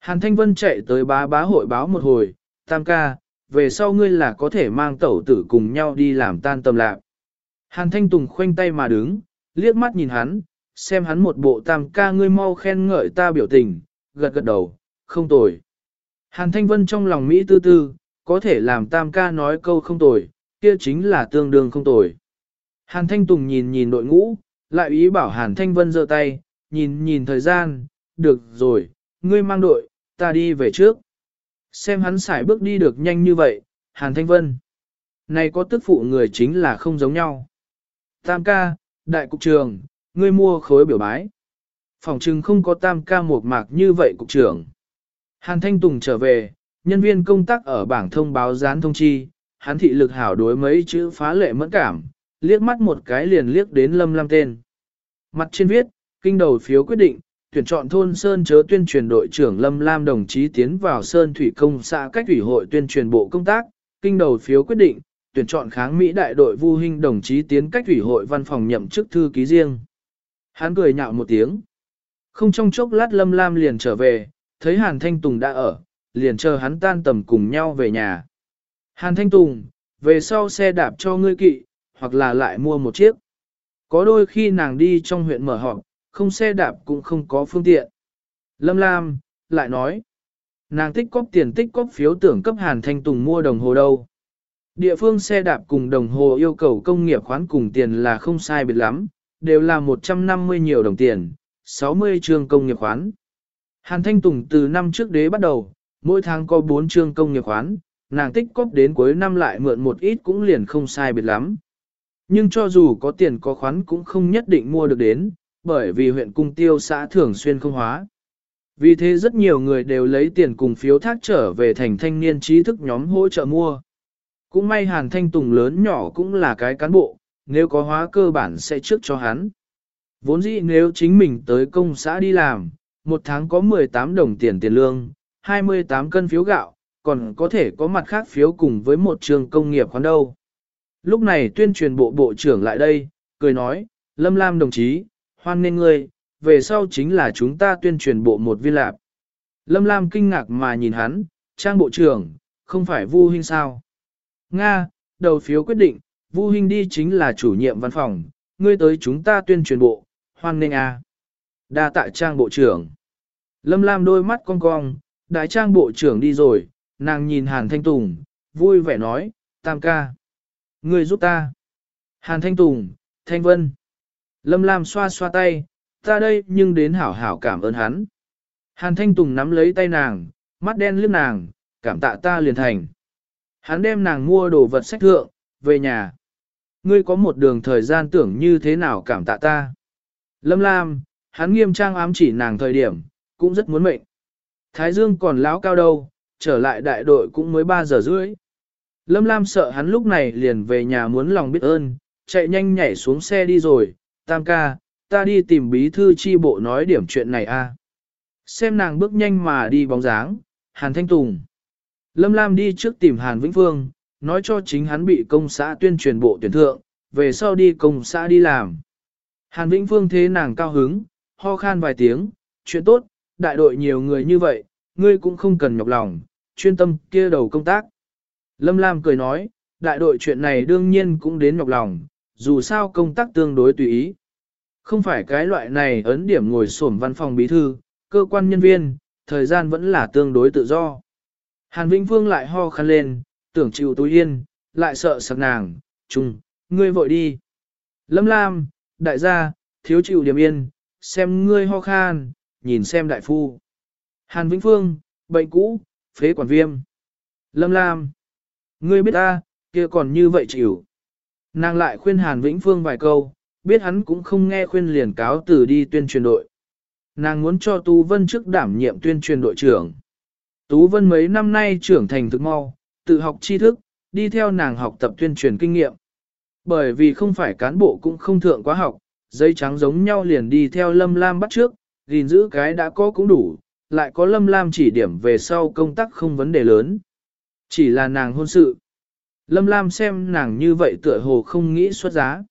Hàn Thanh Vân chạy tới bá bá hội báo một hồi, tam ca, về sau ngươi là có thể mang tẩu tử cùng nhau đi làm tan tầm lạc. Hàn Thanh Tùng khoanh tay mà đứng, liếc mắt nhìn hắn, xem hắn một bộ tam ca ngươi mau khen ngợi ta biểu tình, gật gật đầu, không tồi. Hàn Thanh Vân trong lòng Mỹ tư tư, có thể làm tam ca nói câu không tồi, kia chính là tương đương không tồi. Hàn Thanh Tùng nhìn nhìn đội ngũ, lại ý bảo Hàn Thanh Vân giơ tay, nhìn nhìn thời gian, được rồi, ngươi mang đội, ta đi về trước. Xem hắn xài bước đi được nhanh như vậy, Hàn Thanh Vân. Này có tức phụ người chính là không giống nhau. Tam ca, đại cục trường, ngươi mua khối biểu bái. Phòng trừng không có tam ca một mạc như vậy cục trưởng. Hàn Thanh Tùng trở về, nhân viên công tác ở bảng thông báo dán thông chi, hắn thị lực hảo đối mấy chữ phá lệ mẫn cảm, liếc mắt một cái liền liếc đến lâm lam tên. Mặt trên viết, kinh đầu phiếu quyết định, tuyển chọn thôn Sơn chớ tuyên truyền đội trưởng Lâm Lam đồng chí tiến vào Sơn Thủy Công xã cách ủy hội tuyên truyền bộ công tác, kinh đầu phiếu quyết định, tuyển chọn kháng Mỹ đại đội Vu Hinh đồng chí tiến cách ủy hội văn phòng nhậm chức thư ký riêng. Hắn cười nhạo một tiếng. Không trong chốc lát Lâm Lam liền trở về, thấy Hàn Thanh Tùng đã ở, liền chờ hắn tan tầm cùng nhau về nhà. Hàn Thanh Tùng, về sau xe đạp cho ngươi kỵ, hoặc là lại mua một chiếc. Có đôi khi nàng đi trong huyện mở họp, không xe đạp cũng không có phương tiện. Lâm Lam, lại nói, nàng tích cóp tiền tích cóp phiếu tưởng cấp Hàn Thanh Tùng mua đồng hồ đâu. Địa phương xe đạp cùng đồng hồ yêu cầu công nghiệp khoán cùng tiền là không sai biệt lắm, đều là 150 nhiều đồng tiền, 60 trường công nghiệp khoán. Hàn Thanh Tùng từ năm trước đế bắt đầu, mỗi tháng có 4 trường công nghiệp khoán, nàng tích cóp đến cuối năm lại mượn một ít cũng liền không sai biệt lắm. Nhưng cho dù có tiền có khoán cũng không nhất định mua được đến, bởi vì huyện cung tiêu xã thường xuyên không hóa. Vì thế rất nhiều người đều lấy tiền cùng phiếu thác trở về thành thanh niên trí thức nhóm hỗ trợ mua. Cũng may Hàn Thanh Tùng lớn nhỏ cũng là cái cán bộ, nếu có hóa cơ bản sẽ trước cho hắn. Vốn dĩ nếu chính mình tới công xã đi làm, một tháng có 18 đồng tiền tiền lương, 28 cân phiếu gạo, còn có thể có mặt khác phiếu cùng với một trường công nghiệp khoán đâu. Lúc này tuyên truyền bộ bộ trưởng lại đây, cười nói, Lâm Lam đồng chí, hoan nên ngươi, về sau chính là chúng ta tuyên truyền bộ một viên lạp. Lâm Lam kinh ngạc mà nhìn hắn, trang bộ trưởng, không phải Vu Hinh sao? Nga, đầu phiếu quyết định, Vu Hinh đi chính là chủ nhiệm văn phòng, ngươi tới chúng ta tuyên truyền bộ, hoan nên a. À. Đa tạ trang bộ trưởng. Lâm Lam đôi mắt cong cong, đại trang bộ trưởng đi rồi, nàng nhìn Hàn Thanh Tùng, vui vẻ nói, tam ca. Ngươi giúp ta. Hàn Thanh Tùng, Thanh Vân. Lâm Lam xoa xoa tay, ta đây nhưng đến hảo hảo cảm ơn hắn. Hàn Thanh Tùng nắm lấy tay nàng, mắt đen liếc nàng, cảm tạ ta liền thành. Hắn đem nàng mua đồ vật sách thượng, về nhà. Ngươi có một đường thời gian tưởng như thế nào cảm tạ ta. Lâm Lam, hắn nghiêm trang ám chỉ nàng thời điểm, cũng rất muốn mệnh. Thái Dương còn lão cao đâu, trở lại đại đội cũng mới 3 giờ rưỡi. Lâm Lam sợ hắn lúc này liền về nhà muốn lòng biết ơn, chạy nhanh nhảy xuống xe đi rồi, tam ca, ta đi tìm bí thư chi bộ nói điểm chuyện này a. Xem nàng bước nhanh mà đi bóng dáng, Hàn Thanh Tùng. Lâm Lam đi trước tìm Hàn Vĩnh Phương, nói cho chính hắn bị công xã tuyên truyền bộ tuyển thượng, về sau đi công xã đi làm. Hàn Vĩnh Phương thế nàng cao hứng, ho khan vài tiếng, chuyện tốt, đại đội nhiều người như vậy, ngươi cũng không cần nhọc lòng, chuyên tâm kia đầu công tác. Lâm Lam cười nói, đại đội chuyện này đương nhiên cũng đến nhọc lòng, dù sao công tác tương đối tùy ý. Không phải cái loại này ấn điểm ngồi sổm văn phòng bí thư, cơ quan nhân viên, thời gian vẫn là tương đối tự do. Hàn Vĩnh Phương lại ho khăn lên, tưởng chịu túi yên, lại sợ sặc nàng, chung, ngươi vội đi. Lâm Lam, đại gia, thiếu chịu điểm yên, xem ngươi ho khan, nhìn xem đại phu. Hàn Vĩnh Phương, bệnh cũ, phế quản viêm. Lâm Lam, ngươi biết ta, kia còn như vậy chịu. Nàng lại khuyên Hàn Vĩnh Phương vài câu, biết hắn cũng không nghe khuyên liền cáo từ đi tuyên truyền đội. Nàng muốn cho Tú Vân trước đảm nhiệm tuyên truyền đội trưởng. Tú Vân mấy năm nay trưởng thành thực mau, tự học tri thức, đi theo nàng học tập tuyên truyền kinh nghiệm. Bởi vì không phải cán bộ cũng không thượng quá học, dây trắng giống nhau liền đi theo Lâm Lam bắt trước, gìn giữ cái đã có cũng đủ, lại có Lâm Lam chỉ điểm về sau công tác không vấn đề lớn. Chỉ là nàng hôn sự. Lâm Lam xem nàng như vậy tựa hồ không nghĩ xuất giá.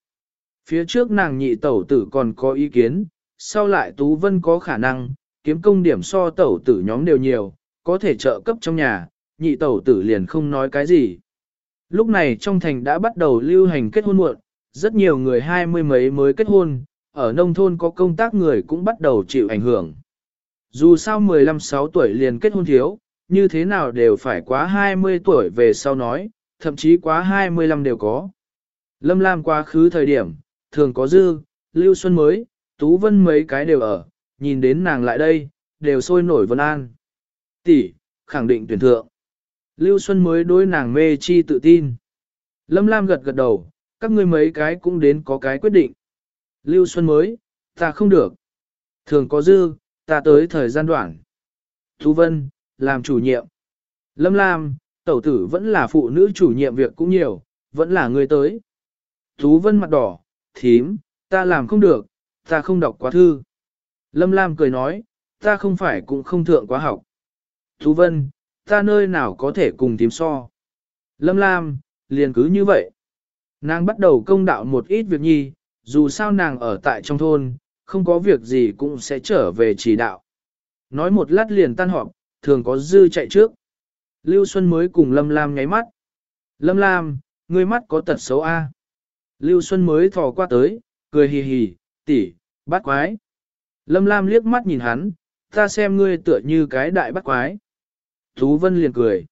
Phía trước nàng nhị tẩu tử còn có ý kiến, sau lại Tú Vân có khả năng, kiếm công điểm so tẩu tử nhóm đều nhiều, có thể trợ cấp trong nhà, nhị tẩu tử liền không nói cái gì. Lúc này trong thành đã bắt đầu lưu hành kết hôn muộn, rất nhiều người hai mươi mấy mới kết hôn, ở nông thôn có công tác người cũng bắt đầu chịu ảnh hưởng. Dù sao 15-6 tuổi liền kết hôn thiếu, như thế nào đều phải quá 20 tuổi về sau nói, thậm chí quá 25 đều có. Lâm Lam quá khứ thời điểm, thường có dư, Lưu Xuân mới, Tú Vân mấy cái đều ở, nhìn đến nàng lại đây, đều sôi nổi vân an. Tỷ, khẳng định tuyển thượng. Lưu Xuân mới đối nàng mê chi tự tin. Lâm Lam gật gật đầu, các ngươi mấy cái cũng đến có cái quyết định. Lưu Xuân mới, ta không được. Thường có dư, ta tới thời gian đoạn. Tú Vân, làm chủ nhiệm. Lâm Lam, tẩu tử vẫn là phụ nữ chủ nhiệm việc cũng nhiều, vẫn là người tới. Tú Vân mặt đỏ, thím, ta làm không được, ta không đọc quá thư. Lâm Lam cười nói, ta không phải cũng không thượng quá học. Thú Vân, ta nơi nào có thể cùng thím so. Lâm Lam, liền cứ như vậy. Nàng bắt đầu công đạo một ít việc nhi, dù sao nàng ở tại trong thôn, không có việc gì cũng sẽ trở về chỉ đạo. Nói một lát liền tan họp, thường có dư chạy trước. Lưu Xuân mới cùng Lâm Lam nháy mắt. Lâm Lam, ngươi mắt có tật xấu A. Lưu Xuân mới thò qua tới, cười hì hì, tỉ, bắt quái. Lâm Lam liếc mắt nhìn hắn, ta xem ngươi tựa như cái đại bắt quái. Thú Vân liền cười.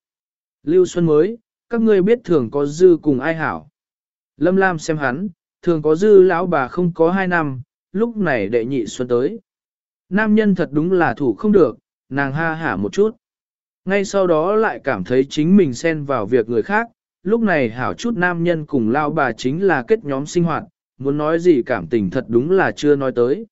Lưu Xuân mới, các ngươi biết thường có dư cùng ai hảo. Lâm Lam xem hắn, thường có dư lão bà không có hai năm, lúc này đệ nhị xuân tới. Nam nhân thật đúng là thủ không được, nàng ha hả một chút. Ngay sau đó lại cảm thấy chính mình xen vào việc người khác, lúc này hảo chút nam nhân cùng lao bà chính là kết nhóm sinh hoạt, muốn nói gì cảm tình thật đúng là chưa nói tới.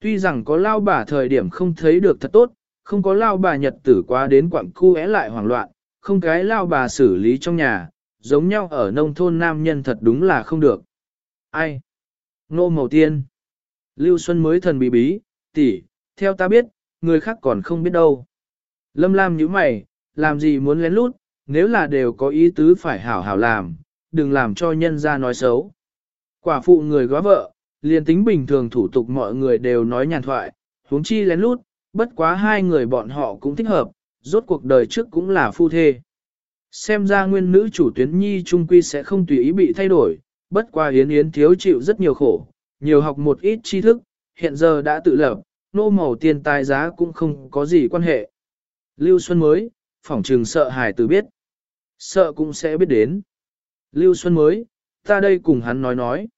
Tuy rằng có lao bà thời điểm không thấy được thật tốt, không có lao bà nhật tử quá đến quặng khu é lại hoảng loạn, không cái lao bà xử lý trong nhà, giống nhau ở nông thôn nam nhân thật đúng là không được. Ai? Nô Màu Tiên. Lưu Xuân mới thần bí bí, tỷ, theo ta biết, người khác còn không biết đâu. Lâm Lam nhíu mày, làm gì muốn lén lút, nếu là đều có ý tứ phải hảo hảo làm, đừng làm cho nhân ra nói xấu. Quả phụ người góa vợ, liền tính bình thường thủ tục mọi người đều nói nhàn thoại, huống chi lén lút, bất quá hai người bọn họ cũng thích hợp, rốt cuộc đời trước cũng là phu thê. Xem ra nguyên nữ chủ tuyến nhi trung quy sẽ không tùy ý bị thay đổi, bất qua Yến Yến thiếu chịu rất nhiều khổ, nhiều học một ít tri thức, hiện giờ đã tự lập, nô màu tiền tài giá cũng không có gì quan hệ. Lưu Xuân mới, phỏng trừng sợ hài tử biết. Sợ cũng sẽ biết đến. Lưu Xuân mới, ta đây cùng hắn nói nói.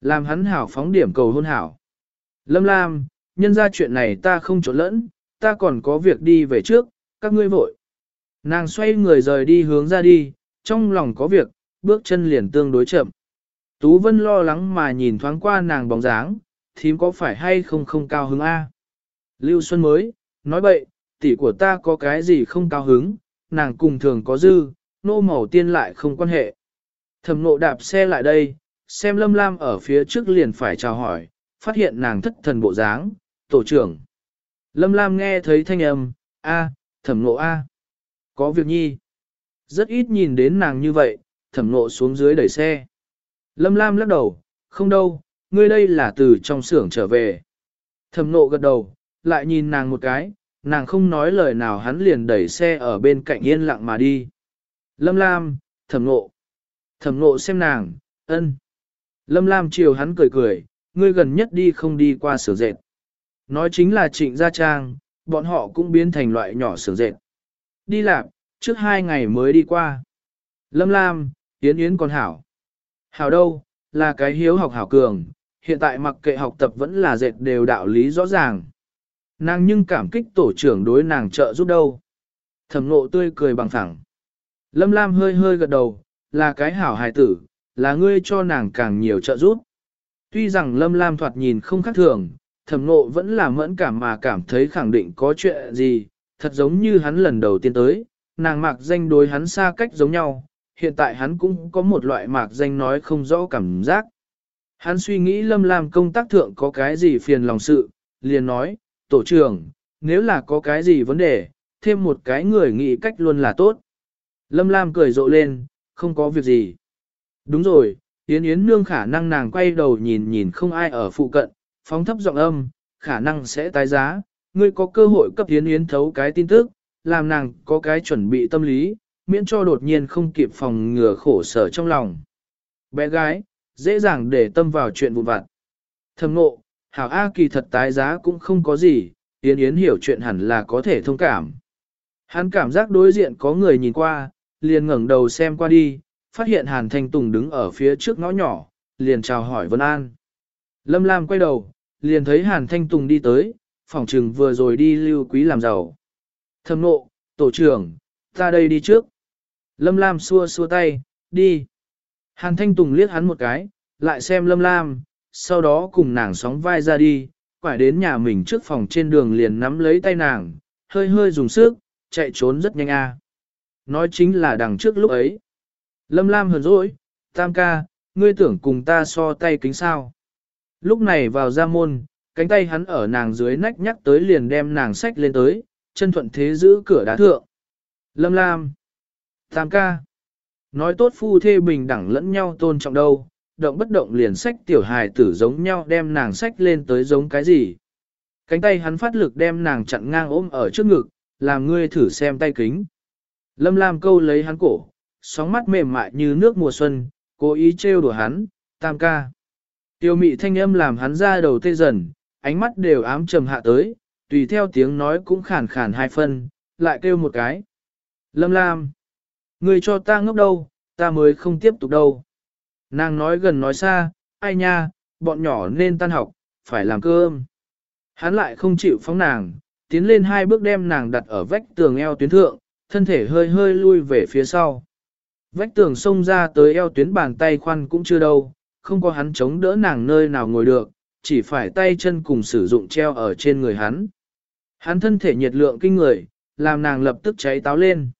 Làm hắn hảo phóng điểm cầu hôn hảo. Lâm Lam, nhân ra chuyện này ta không trộn lẫn, ta còn có việc đi về trước, các ngươi vội. Nàng xoay người rời đi hướng ra đi, trong lòng có việc, bước chân liền tương đối chậm. Tú Vân lo lắng mà nhìn thoáng qua nàng bóng dáng, thím có phải hay không không cao hứng A. Lưu Xuân mới, nói bậy, tỷ của ta có cái gì không cao hứng, nàng cùng thường có dư, nô màu tiên lại không quan hệ. Thẩm nộ đạp xe lại đây, xem Lâm Lam ở phía trước liền phải chào hỏi, phát hiện nàng thất thần bộ dáng, tổ trưởng. Lâm Lam nghe thấy thanh âm, a, thẩm nộ a, có việc nhi. Rất ít nhìn đến nàng như vậy, thẩm nộ xuống dưới đẩy xe. Lâm Lam lắc đầu, không đâu, ngươi đây là từ trong xưởng trở về. Thẩm nộ gật đầu, lại nhìn nàng một cái, nàng không nói lời nào hắn liền đẩy xe ở bên cạnh yên lặng mà đi. Lâm Lam, thẩm nộ. Thẩm nộ xem nàng, ân. Lâm Lam chiều hắn cười cười, ngươi gần nhất đi không đi qua sửa dệt. Nói chính là trịnh gia trang, bọn họ cũng biến thành loại nhỏ sửa dệt. Đi lạc trước hai ngày mới đi qua. Lâm Lam, Yến Yến còn hảo. Hảo đâu, là cái hiếu học hảo cường, hiện tại mặc kệ học tập vẫn là dệt đều đạo lý rõ ràng. Nàng nhưng cảm kích tổ trưởng đối nàng trợ giúp đâu. Thẩm nộ tươi cười bằng thẳng. Lâm Lam hơi hơi gật đầu, là cái hảo hài tử, là ngươi cho nàng càng nhiều trợ giúp. Tuy rằng Lâm Lam thoạt nhìn không khác thường, thẩm nộ vẫn là mẫn cảm mà cảm thấy khẳng định có chuyện gì, thật giống như hắn lần đầu tiên tới, nàng mạc danh đối hắn xa cách giống nhau, hiện tại hắn cũng có một loại mạc danh nói không rõ cảm giác. Hắn suy nghĩ Lâm Lam công tác thượng có cái gì phiền lòng sự, liền nói, tổ trưởng, nếu là có cái gì vấn đề, thêm một cái người nghĩ cách luôn là tốt. Lâm Lam cười rộ lên, không có việc gì. Đúng rồi, Yến Yến nương khả năng nàng quay đầu nhìn nhìn không ai ở phụ cận, phóng thấp giọng âm, khả năng sẽ tái giá, ngươi có cơ hội cấp Yến Yến thấu cái tin tức, làm nàng có cái chuẩn bị tâm lý, miễn cho đột nhiên không kịp phòng ngừa khổ sở trong lòng. Bé gái, dễ dàng để tâm vào chuyện vụn vặt. Thầm ngộ hảo A kỳ thật tái giá cũng không có gì, Yến Yến hiểu chuyện hẳn là có thể thông cảm. Hắn cảm giác đối diện có người nhìn qua, liền ngẩng đầu xem qua đi, phát hiện Hàn Thanh Tùng đứng ở phía trước ngõ nhỏ, liền chào hỏi Vân An. Lâm Lam quay đầu, liền thấy Hàn Thanh Tùng đi tới, phòng trừng vừa rồi đi lưu quý làm giàu. Thầm nộ, tổ trưởng, ta đây đi trước. Lâm Lam xua xua tay, đi. Hàn Thanh Tùng liếc hắn một cái, lại xem Lâm Lam, sau đó cùng nàng sóng vai ra đi, quải đến nhà mình trước phòng trên đường liền nắm lấy tay nàng, hơi hơi dùng sức, chạy trốn rất nhanh a. Nói chính là đằng trước lúc ấy. Lâm Lam hờn dỗi, tam ca, ngươi tưởng cùng ta so tay kính sao. Lúc này vào ra môn, cánh tay hắn ở nàng dưới nách nhắc tới liền đem nàng sách lên tới, chân thuận thế giữ cửa đá thượng. Lâm Lam, tam ca, nói tốt phu thê bình đẳng lẫn nhau tôn trọng đâu, động bất động liền sách tiểu hài tử giống nhau đem nàng sách lên tới giống cái gì. Cánh tay hắn phát lực đem nàng chặn ngang ôm ở trước ngực, làm ngươi thử xem tay kính. Lâm Lam câu lấy hắn cổ, sóng mắt mềm mại như nước mùa xuân, cố ý trêu đùa hắn, tam ca. Tiêu mị thanh âm làm hắn ra đầu tê dần, ánh mắt đều ám trầm hạ tới, tùy theo tiếng nói cũng khàn khàn hai phân, lại kêu một cái. Lâm Lam, người cho ta ngốc đâu, ta mới không tiếp tục đâu. Nàng nói gần nói xa, ai nha, bọn nhỏ nên tan học, phải làm cơm. Hắn lại không chịu phóng nàng, tiến lên hai bước đem nàng đặt ở vách tường eo tuyến thượng, thân thể hơi hơi lui về phía sau. Vách tường xông ra tới eo tuyến bàn tay khoan cũng chưa đâu, không có hắn chống đỡ nàng nơi nào ngồi được, chỉ phải tay chân cùng sử dụng treo ở trên người hắn. Hắn thân thể nhiệt lượng kinh người, làm nàng lập tức cháy táo lên.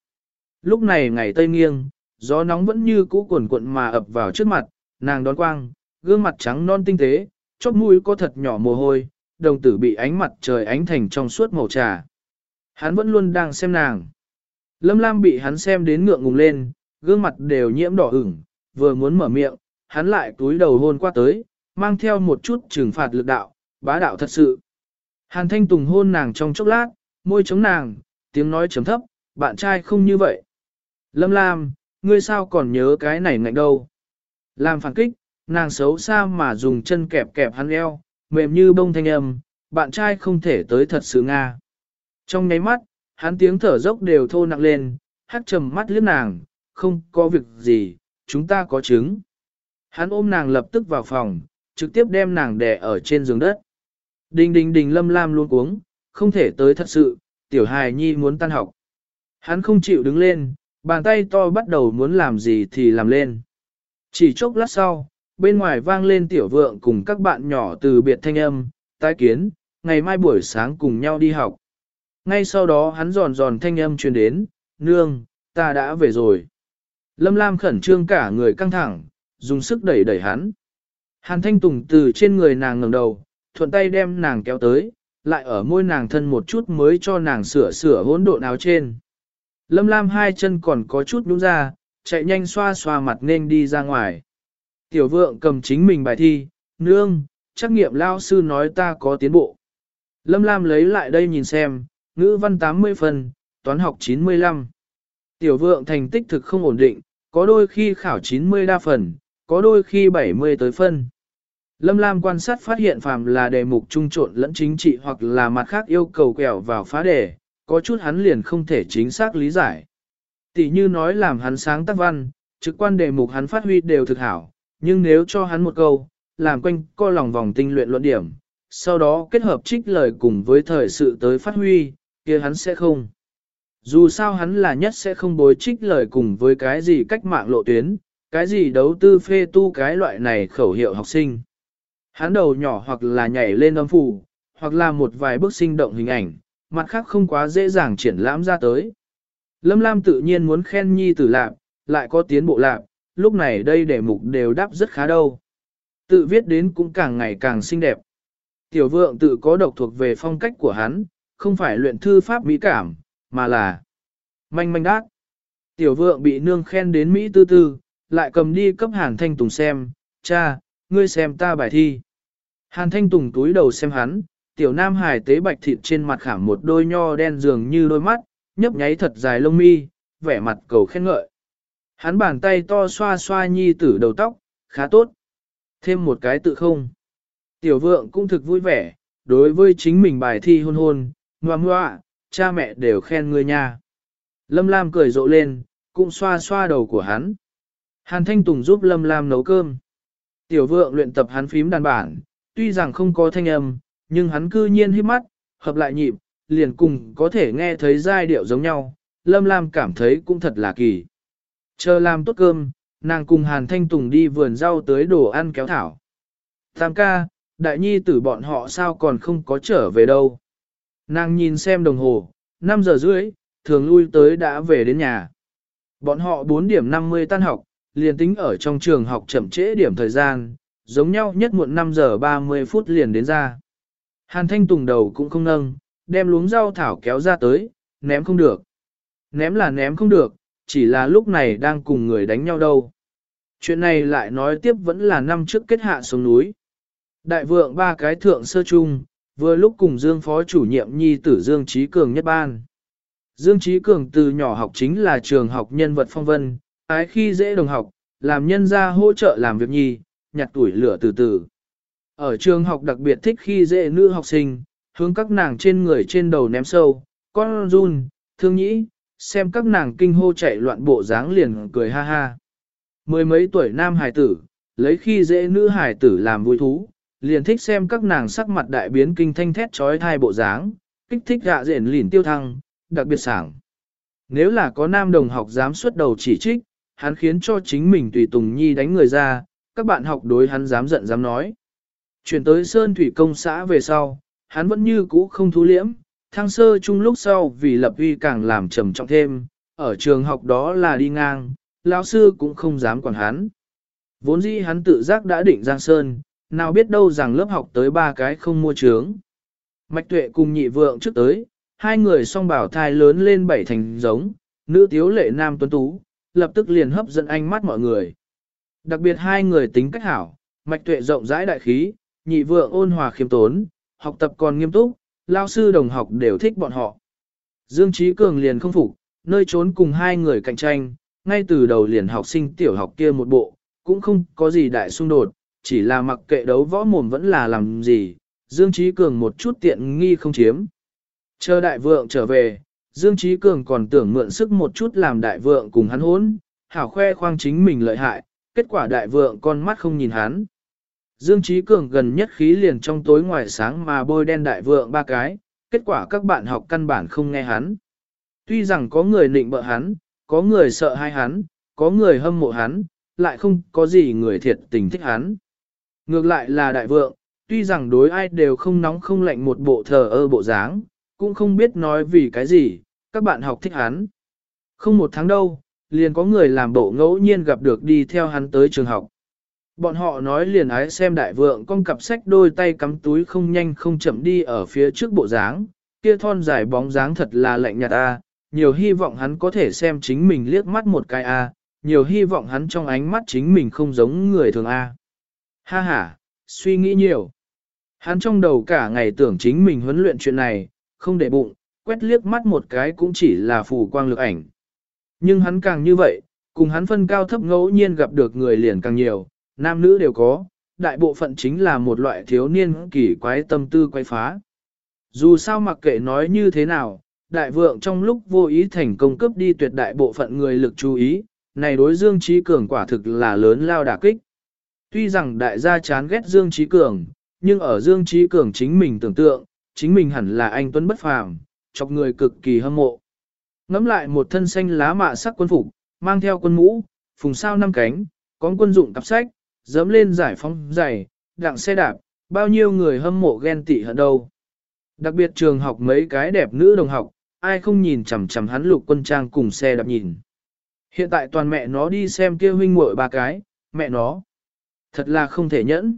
Lúc này ngày tây nghiêng, gió nóng vẫn như cũ cuộn cuộn mà ập vào trước mặt, nàng đón quang, gương mặt trắng non tinh tế, chóp mũi có thật nhỏ mồ hôi, đồng tử bị ánh mặt trời ánh thành trong suốt màu trà. Hắn vẫn luôn đang xem nàng. Lâm Lam bị hắn xem đến ngượng ngùng lên, gương mặt đều nhiễm đỏ ửng, vừa muốn mở miệng, hắn lại túi đầu hôn qua tới, mang theo một chút trừng phạt lực đạo, bá đạo thật sự. Hàn Thanh Tùng hôn nàng trong chốc lát, môi chống nàng, tiếng nói chấm thấp, bạn trai không như vậy. Lâm Lam, ngươi sao còn nhớ cái này ngạnh đâu. Làm phản kích, nàng xấu xa mà dùng chân kẹp kẹp hắn eo, mềm như bông thanh âm, bạn trai không thể tới thật sự Nga. Trong nháy mắt, hắn tiếng thở dốc đều thô nặng lên, hắt trầm mắt liếc nàng, không có việc gì, chúng ta có chứng. Hắn ôm nàng lập tức vào phòng, trực tiếp đem nàng đè ở trên giường đất. Đình đình đình lâm lam luôn cuống, không thể tới thật sự, tiểu hài nhi muốn tan học. Hắn không chịu đứng lên, bàn tay to bắt đầu muốn làm gì thì làm lên. Chỉ chốc lát sau, bên ngoài vang lên tiểu vượng cùng các bạn nhỏ từ biệt thanh âm, tái kiến, ngày mai buổi sáng cùng nhau đi học. Ngay sau đó hắn giòn giòn thanh âm truyền đến, nương, ta đã về rồi. Lâm Lam khẩn trương cả người căng thẳng, dùng sức đẩy đẩy hắn. Hàn Thanh Tùng từ trên người nàng ngẩng đầu, thuận tay đem nàng kéo tới, lại ở môi nàng thân một chút mới cho nàng sửa sửa hỗn độn áo trên. Lâm Lam hai chân còn có chút nhũ ra, chạy nhanh xoa xoa mặt nên đi ra ngoài. Tiểu vượng cầm chính mình bài thi, nương, trắc nghiệm lao sư nói ta có tiến bộ. Lâm Lam lấy lại đây nhìn xem, ngữ văn 80 phần, toán học 95. Tiểu vượng thành tích thực không ổn định, có đôi khi khảo 90 đa phần, có đôi khi 70 tới phân. Lâm Lam quan sát phát hiện phàm là đề mục trung trộn lẫn chính trị hoặc là mặt khác yêu cầu quẹo vào phá đề, có chút hắn liền không thể chính xác lý giải. Tỷ như nói làm hắn sáng tác văn, trực quan đề mục hắn phát huy đều thực hảo, nhưng nếu cho hắn một câu, làm quanh co lòng vòng tinh luyện luận điểm, sau đó kết hợp trích lời cùng với thời sự tới phát huy, kia hắn sẽ không. Dù sao hắn là nhất sẽ không bối trích lời cùng với cái gì cách mạng lộ tuyến, cái gì đấu tư phê tu cái loại này khẩu hiệu học sinh. Hắn đầu nhỏ hoặc là nhảy lên âm phủ, hoặc là một vài bước sinh động hình ảnh, mặt khác không quá dễ dàng triển lãm ra tới. Lâm Lam tự nhiên muốn khen nhi tử lạc, lại có tiến bộ lạc, lúc này đây đề mục đều đáp rất khá đâu. Tự viết đến cũng càng ngày càng xinh đẹp. Tiểu vượng tự có độc thuộc về phong cách của hắn, không phải luyện thư pháp mỹ cảm, mà là manh manh đát. Tiểu vượng bị nương khen đến Mỹ tư tư, lại cầm đi cấp Hàn Thanh Tùng xem, cha, ngươi xem ta bài thi. Hàn Thanh Tùng túi đầu xem hắn, tiểu nam hài tế bạch thịt trên mặt khảm một đôi nho đen dường như đôi mắt, nhấp nháy thật dài lông mi, vẻ mặt cầu khen ngợi. Hắn bàn tay to xoa xoa nhi tử đầu tóc, khá tốt. Thêm một cái tự không. Tiểu vượng cũng thực vui vẻ, đối với chính mình bài thi hôn hôn, ngoa ngoạ, cha mẹ đều khen người nha. Lâm Lam cười rộ lên, cũng xoa xoa đầu của hắn. Hàn Thanh Tùng giúp Lâm Lam nấu cơm. Tiểu vượng luyện tập hắn phím đàn bản, tuy rằng không có thanh âm, nhưng hắn cư nhiên hít mắt, hợp lại nhịp, liền cùng có thể nghe thấy giai điệu giống nhau. Lâm Lam cảm thấy cũng thật là kỳ. Chờ làm tốt cơm, nàng cùng Hàn Thanh Tùng đi vườn rau tới đồ ăn kéo thảo. Tam ca, đại nhi tử bọn họ sao còn không có trở về đâu. Nàng nhìn xem đồng hồ, 5 giờ rưỡi, thường lui tới đã về đến nhà. Bọn họ 4 điểm 50 tan học, liền tính ở trong trường học chậm trễ điểm thời gian, giống nhau nhất muộn 5 giờ 30 phút liền đến ra. Hàn Thanh Tùng đầu cũng không nâng, đem luống rau thảo kéo ra tới, ném không được. Ném là ném không được, chỉ là lúc này đang cùng người đánh nhau đâu. Chuyện này lại nói tiếp vẫn là năm trước kết hạ xuống núi. Đại vượng ba cái thượng sơ chung, vừa lúc cùng Dương phó chủ nhiệm nhi tử Dương Trí Cường nhất ban. Dương Trí Cường từ nhỏ học chính là trường học nhân vật phong vân, ái khi dễ đồng học, làm nhân ra hỗ trợ làm việc nhi, nhặt tuổi lửa từ từ. Ở trường học đặc biệt thích khi dễ nữ học sinh, hướng các nàng trên người trên đầu ném sâu, con run, thương nhĩ, xem các nàng kinh hô chạy loạn bộ dáng liền cười ha ha. Mười mấy tuổi nam hải tử, lấy khi dễ nữ hải tử làm vui thú, liền thích xem các nàng sắc mặt đại biến kinh thanh thét trói thai bộ dáng, kích thích gạ rện lìn tiêu thăng, đặc biệt sảng. Nếu là có nam đồng học dám xuất đầu chỉ trích, hắn khiến cho chính mình tùy tùng nhi đánh người ra, các bạn học đối hắn dám giận dám nói. Chuyển tới Sơn Thủy Công xã về sau, hắn vẫn như cũ không thú liễm, thăng sơ chung lúc sau vì lập uy càng làm trầm trọng thêm, ở trường học đó là đi ngang, lão sư cũng không dám quản hắn. Vốn dĩ hắn tự giác đã định Giang Sơn, nào biết đâu rằng lớp học tới ba cái không mua trướng. Mạch tuệ cùng nhị vượng trước tới, hai người song bảo thai lớn lên bảy thành giống, nữ tiếu lệ nam tuấn tú, lập tức liền hấp dẫn ánh mắt mọi người. Đặc biệt hai người tính cách hảo, mạch tuệ rộng rãi đại khí, nhị vượng ôn hòa khiêm tốn, học tập còn nghiêm túc, lao sư đồng học đều thích bọn họ. Dương Trí Cường liền không phục, nơi trốn cùng hai người cạnh tranh, ngay từ đầu liền học sinh tiểu học kia một bộ, cũng không có gì đại xung đột, chỉ là mặc kệ đấu võ mồm vẫn là làm gì, Dương Trí Cường một chút tiện nghi không chiếm. Chờ đại vượng trở về, Dương Trí Cường còn tưởng mượn sức một chút làm đại vượng cùng hắn hốn, hảo khoe khoang chính mình lợi hại, kết quả đại vượng con mắt không nhìn hắn. Dương Trí Cường gần nhất khí liền trong tối ngoài sáng mà bôi đen đại vượng ba cái, kết quả các bạn học căn bản không nghe hắn. Tuy rằng có người nịnh bợ hắn, có người sợ hai hắn, có người hâm mộ hắn, lại không có gì người thiệt tình thích hắn. Ngược lại là đại vượng, tuy rằng đối ai đều không nóng không lạnh một bộ thờ ơ bộ dáng, cũng không biết nói vì cái gì, các bạn học thích hắn. Không một tháng đâu, liền có người làm bộ ngẫu nhiên gặp được đi theo hắn tới trường học. Bọn họ nói liền ái xem đại vượng con cặp sách đôi tay cắm túi không nhanh không chậm đi ở phía trước bộ dáng, kia thon dài bóng dáng thật là lạnh nhạt a, nhiều hy vọng hắn có thể xem chính mình liếc mắt một cái a, nhiều hy vọng hắn trong ánh mắt chính mình không giống người thường a. Ha ha, suy nghĩ nhiều. Hắn trong đầu cả ngày tưởng chính mình huấn luyện chuyện này, không để bụng, quét liếc mắt một cái cũng chỉ là phù quang lực ảnh. Nhưng hắn càng như vậy, cùng hắn phân cao thấp ngẫu nhiên gặp được người liền càng nhiều, nam nữ đều có, đại bộ phận chính là một loại thiếu niên kỳ quái tâm tư quay phá. Dù sao mặc kệ nói như thế nào, đại vượng trong lúc vô ý thành công cấp đi tuyệt đại bộ phận người lực chú ý, này đối Dương Trí Cường quả thực là lớn lao đả kích. Tuy rằng đại gia chán ghét Dương Trí Cường, nhưng ở Dương Trí Cường chính mình tưởng tượng, chính mình hẳn là anh Tuấn bất phàm, chọc người cực kỳ hâm mộ. Ngắm lại một thân xanh lá mạ sắc quân phục, mang theo quân mũ, phùng sao năm cánh, có quân dụng cặp sách, dẫm lên giải phóng giày, đặng xe đạp, bao nhiêu người hâm mộ ghen tị hận đâu. Đặc biệt trường học mấy cái đẹp nữ đồng học, ai không nhìn chằm chằm hắn lục quân trang cùng xe đạp nhìn. Hiện tại toàn mẹ nó đi xem kia huynh muội ba cái, mẹ nó. Thật là không thể nhẫn.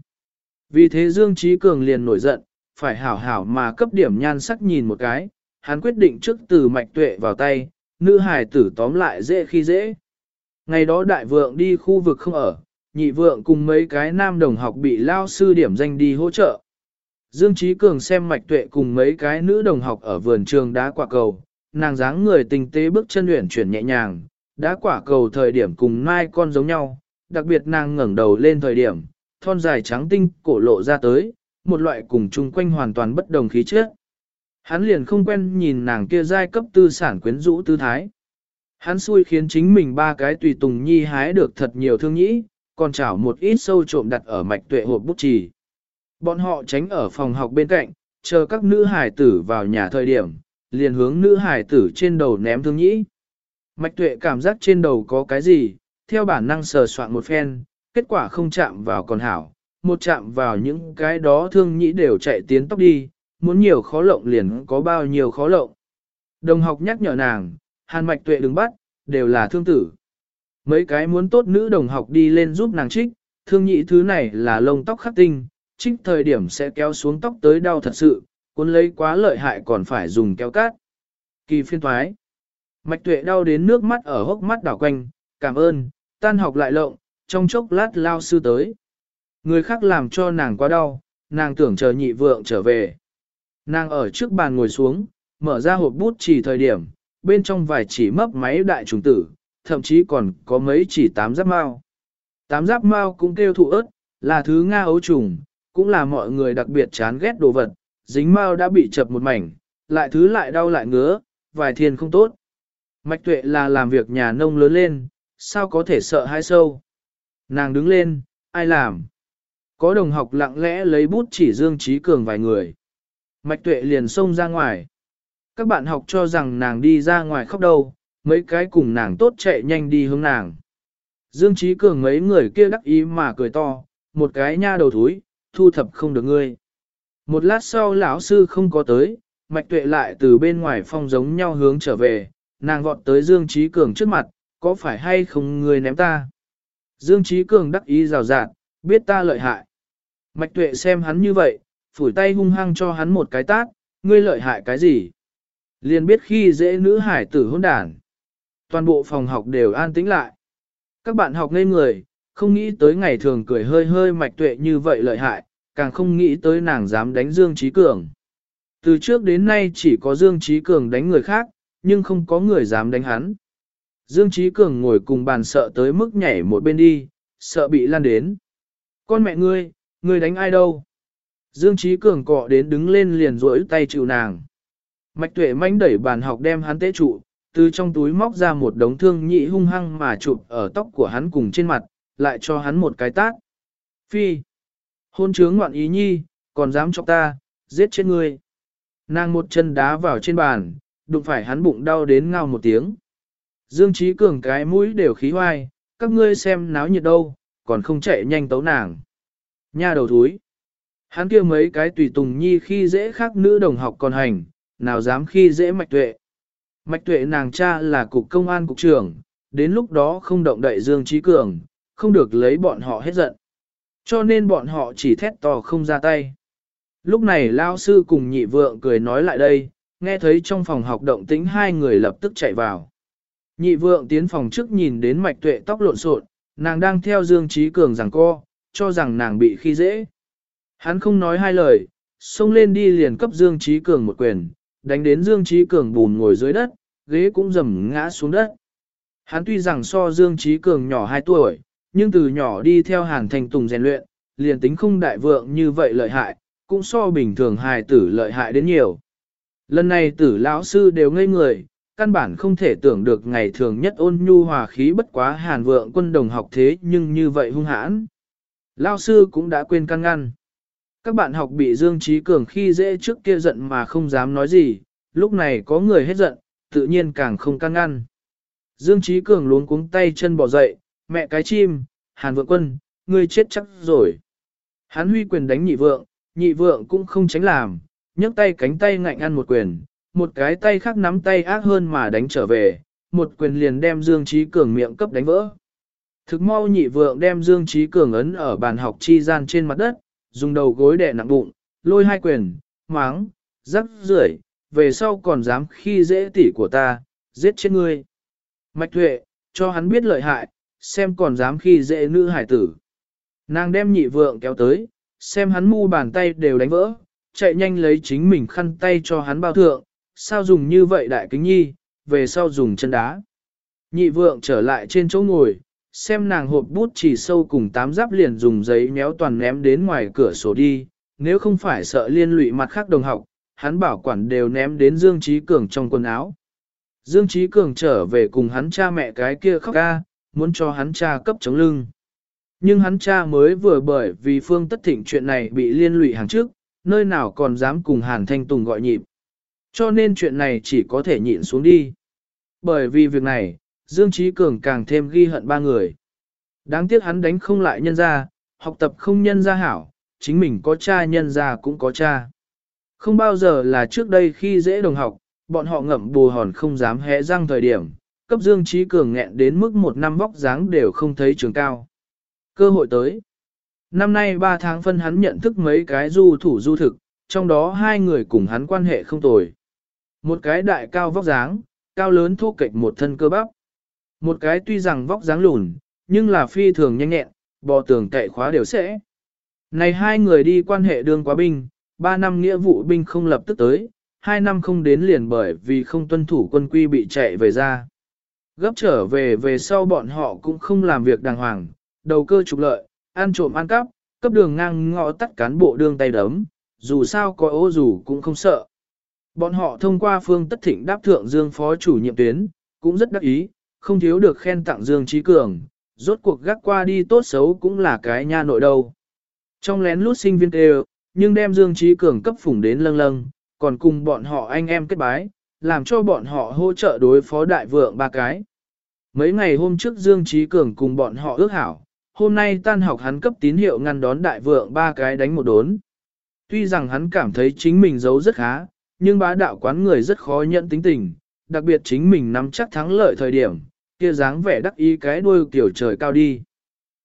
Vì thế Dương Trí Cường liền nổi giận, phải hảo hảo mà cấp điểm nhan sắc nhìn một cái, hắn quyết định trước từ mạch tuệ vào tay, nữ hài tử tóm lại dễ khi dễ. Ngày đó đại vượng đi khu vực không ở, nhị vượng cùng mấy cái nam đồng học bị lao sư điểm danh đi hỗ trợ. Dương Trí Cường xem mạch tuệ cùng mấy cái nữ đồng học ở vườn trường đá quả cầu, nàng dáng người tinh tế bước chân luyện chuyển nhẹ nhàng, đá quả cầu thời điểm cùng mai con giống nhau, đặc biệt nàng ngẩng đầu lên thời điểm, thon dài trắng tinh cổ lộ ra tới, một loại cùng chung quanh hoàn toàn bất đồng khí chất. Hắn liền không quen nhìn nàng kia giai cấp tư sản quyến rũ tư thái. Hắn xui khiến chính mình ba cái tùy tùng nhi hái được thật nhiều thương nhĩ, còn chảo một ít sâu trộm đặt ở mạch tuệ hộp bút trì. Bọn họ tránh ở phòng học bên cạnh, chờ các nữ hải tử vào nhà thời điểm, liền hướng nữ hải tử trên đầu ném thương nhĩ. Mạch tuệ cảm giác trên đầu có cái gì, theo bản năng sờ soạn một phen, kết quả không chạm vào còn hảo, một chạm vào những cái đó thương nhĩ đều chạy tiến tóc đi, muốn nhiều khó lộng liền có bao nhiêu khó lộng. Đồng học nhắc nhở nàng, hàn mạch tuệ đừng bắt, đều là thương tử. Mấy cái muốn tốt nữ đồng học đi lên giúp nàng trích, thương nhị thứ này là lông tóc khắc tinh, trích thời điểm sẽ kéo xuống tóc tới đau thật sự, cuốn lấy quá lợi hại còn phải dùng kéo cát. Kỳ phiên thoái. Mạch tuệ đau đến nước mắt ở hốc mắt đảo quanh, cảm ơn, tan học lại lộng, trong chốc lát lao sư tới. Người khác làm cho nàng quá đau, nàng tưởng chờ nhị vượng trở về. Nàng ở trước bàn ngồi xuống, mở ra hộp bút chỉ thời điểm, bên trong vài chỉ mấp máy đại trùng tử, thậm chí còn có mấy chỉ tám giáp mao. Tám giáp mao cũng kêu thụ ớt, là thứ Nga ấu trùng, cũng là mọi người đặc biệt chán ghét đồ vật, dính mao đã bị chập một mảnh, lại thứ lại đau lại ngứa, vài thiên không tốt. Mạch tuệ là làm việc nhà nông lớn lên, sao có thể sợ hai sâu. Nàng đứng lên, ai làm? Có đồng học lặng lẽ lấy bút chỉ Dương Trí Cường vài người. Mạch tuệ liền xông ra ngoài. Các bạn học cho rằng nàng đi ra ngoài khóc đâu, mấy cái cùng nàng tốt chạy nhanh đi hướng nàng. Dương Trí Cường mấy người kia đắc ý mà cười to, một cái nha đầu thúi, thu thập không được ngươi. Một lát sau lão sư không có tới, mạch tuệ lại từ bên ngoài phong giống nhau hướng trở về, nàng vọt tới Dương Trí Cường trước mặt, có phải hay không ngươi ném ta? Dương Trí Cường đắc ý rào rạt, biết ta lợi hại. Mạch tuệ xem hắn như vậy, phủi tay hung hăng cho hắn một cái tát, ngươi lợi hại cái gì? Liền biết khi dễ nữ hải tử hôn đàn. Toàn bộ phòng học đều an tĩnh lại. Các bạn học ngây người, không nghĩ tới ngày thường cười hơi hơi mạch tuệ như vậy lợi hại, càng không nghĩ tới nàng dám đánh Dương Trí Cường. Từ trước đến nay chỉ có Dương Trí Cường đánh người khác, nhưng không có người dám đánh hắn. Dương Trí Cường ngồi cùng bàn sợ tới mức nhảy một bên đi, sợ bị lan đến. Con mẹ ngươi, ngươi đánh ai đâu? Dương Trí Cường cọ đến đứng lên liền rỗi tay chịu nàng. Mạch tuệ manh đẩy bàn học đem hắn tế trụ, từ trong túi móc ra một đống thương nhị hung hăng mà chụp ở tóc của hắn cùng trên mặt, lại cho hắn một cái tát. Phi! Hôn trướng ngoạn ý nhi, còn dám chọc ta, giết chết ngươi. Nàng một chân đá vào trên bàn, đụng phải hắn bụng đau đến ngao một tiếng. Dương Trí Cường cái mũi đều khí hoai, các ngươi xem náo nhiệt đâu, còn không chạy nhanh tấu nàng. Nha đầu thúi. Hắn kia mấy cái tùy tùng nhi khi dễ khác nữ đồng học còn hành, nào dám khi dễ mạch tuệ. Mạch tuệ nàng cha là cục công an cục trưởng, đến lúc đó không động đậy Dương Trí Cường, không được lấy bọn họ hết giận. Cho nên bọn họ chỉ thét to không ra tay. Lúc này lao sư cùng nhị vượng cười nói lại đây, nghe thấy trong phòng học động tĩnh hai người lập tức chạy vào. Nhị vượng tiến phòng trước nhìn đến mạch tuệ tóc lộn xộn, nàng đang theo Dương Trí Cường rằng co, cho rằng nàng bị khi dễ. Hắn không nói hai lời, xông lên đi liền cấp Dương Trí Cường một quyền, đánh đến Dương Trí Cường bùn ngồi dưới đất, ghế cũng dầm ngã xuống đất. Hắn tuy rằng so Dương Trí Cường nhỏ 2 tuổi, nhưng từ nhỏ đi theo Hàn Thành Tùng rèn luyện, liền tính không đại vượng như vậy lợi hại, cũng so bình thường hài tử lợi hại đến nhiều. Lần này tử lão sư đều ngây người, căn bản không thể tưởng được ngày thường nhất ôn nhu hòa khí bất quá hàn vượng quân đồng học thế nhưng như vậy hung hãn. Lão sư cũng đã quên căn ngăn. Các bạn học bị Dương Trí Cường khi dễ trước kia giận mà không dám nói gì, lúc này có người hết giận, tự nhiên càng không can ngăn. Dương Trí Cường luống cuống tay chân bỏ dậy, mẹ cái chim, Hàn Vượng Quân, ngươi chết chắc rồi. Hán huy quyền đánh nhị vượng, nhị vượng cũng không tránh làm, nhấc tay cánh tay ngạnh ăn một quyền, một cái tay khác nắm tay ác hơn mà đánh trở về, một quyền liền đem Dương Trí Cường miệng cấp đánh vỡ. Thực mau nhị vượng đem Dương Trí Cường ấn ở bàn học chi gian trên mặt đất, dùng đầu gối đè nặng bụng, lôi hai quyền, máng, rắc rưởi, về sau còn dám khi dễ tỉ của ta, giết chết ngươi. Mạch Thuệ, cho hắn biết lợi hại, xem còn dám khi dễ nữ hải tử. Nàng đem nhị vượng kéo tới, xem hắn mu bàn tay đều đánh vỡ, chạy nhanh lấy chính mình khăn tay cho hắn bao thượng, sao dùng như vậy đại kính nhi, về sau dùng chân đá. Nhị vượng trở lại trên chỗ ngồi, xem nàng hộp bút chỉ sâu cùng tám giáp liền dùng giấy méo toàn ném đến ngoài cửa sổ đi, nếu không phải sợ liên lụy mặt khác đồng học, hắn bảo quản đều ném đến Dương Trí Cường trong quần áo. Dương Trí Cường trở về cùng hắn cha mẹ cái kia khóc ca, muốn cho hắn cha cấp chống lưng. Nhưng hắn cha mới vừa bởi vì Phương Tất Thịnh chuyện này bị liên lụy hàng trước, nơi nào còn dám cùng Hàn Thanh Tùng gọi nhịp. Cho nên chuyện này chỉ có thể nhịn xuống đi. Bởi vì việc này, Dương Trí Cường càng thêm ghi hận ba người. Đáng tiếc hắn đánh không lại nhân gia, học tập không nhân gia hảo, chính mình có cha nhân gia cũng có cha. Không bao giờ là trước đây khi dễ đồng học, bọn họ ngậm bù hòn không dám hé răng thời điểm, cấp Dương Trí Cường nghẹn đến mức một năm vóc dáng đều không thấy trường cao. Cơ hội tới. Năm nay 3 tháng phân hắn nhận thức mấy cái du thủ du thực, trong đó hai người cùng hắn quan hệ không tồi. Một cái đại cao vóc dáng, cao lớn thô kệch một thân cơ bắp. Một cái tuy rằng vóc dáng lùn, nhưng là phi thường nhanh nhẹn, bò tường cậy khóa đều sẽ. Này hai người đi quan hệ đương quá binh, ba năm nghĩa vụ binh không lập tức tới, hai năm không đến liền bởi vì không tuân thủ quân quy bị chạy về ra. Gấp trở về về sau bọn họ cũng không làm việc đàng hoàng, đầu cơ trục lợi, ăn trộm ăn cắp, cấp đường ngang ngõ tắt cán bộ đương tay đấm, dù sao có ô dù cũng không sợ. Bọn họ thông qua phương tất thịnh đáp thượng Dương phó chủ nhiệm tuyến, cũng rất đắc ý, không thiếu được khen tặng Dương Trí Cường, rốt cuộc gác qua đi tốt xấu cũng là cái nha nội đâu. Trong lén lút sinh viên đều, nhưng đem Dương Trí Cường cấp phủng đến lâng lâng, còn cùng bọn họ anh em kết bái, làm cho bọn họ hỗ trợ đối phó đại vượng ba cái. Mấy ngày hôm trước Dương Trí Cường cùng bọn họ ước hảo, hôm nay tan học hắn cấp tín hiệu ngăn đón đại vượng ba cái đánh một đốn. Tuy rằng hắn cảm thấy chính mình giấu rất khá, nhưng bá đạo quán người rất khó nhận tính tình, đặc biệt chính mình nắm chắc thắng lợi thời điểm, kia dáng vẻ đắc ý cái đuôi tiểu trời cao đi.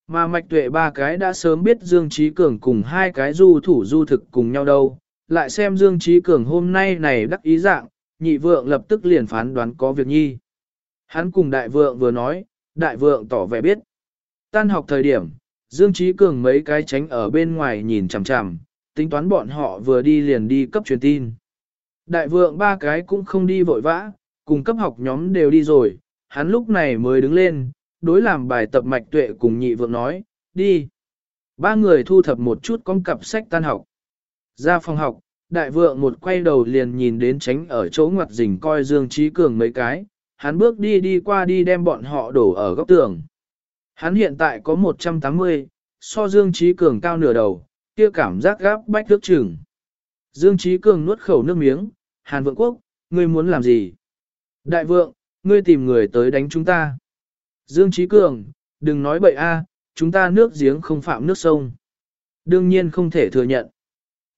Mà mạch tuệ ba cái đã sớm biết Dương Trí Cường cùng hai cái du thủ du thực cùng nhau đâu, lại xem Dương Trí Cường hôm nay này đắc ý dạng, nhị vượng lập tức liền phán đoán có việc nhi. Hắn cùng đại vượng vừa nói, đại vượng tỏ vẻ biết. Tan học thời điểm, Dương Trí Cường mấy cái tránh ở bên ngoài nhìn chằm chằm, tính toán bọn họ vừa đi liền đi cấp truyền tin. Đại vượng ba cái cũng không đi vội vã, cùng cấp học nhóm đều đi rồi, hắn lúc này mới đứng lên, đối làm bài tập mạch tuệ cùng nhị vượng nói, đi. Ba người thu thập một chút con cặp sách tan học. Ra phòng học, đại vượng một quay đầu liền nhìn đến tránh ở chỗ ngoặt rình coi Dương Trí Cường mấy cái, hắn bước đi đi qua đi đem bọn họ đổ ở góc tường. Hắn hiện tại có 180, so Dương Trí Cường cao nửa đầu, kia cảm giác gáp bách thước chừng. Dương Trí Cường nuốt khẩu nước miếng, Hàn Vượng Quốc, ngươi muốn làm gì? Đại vượng, ngươi tìm người tới đánh chúng ta. Dương Trí Cường, đừng nói bậy a, chúng ta nước giếng không phạm nước sông. Đương nhiên không thể thừa nhận.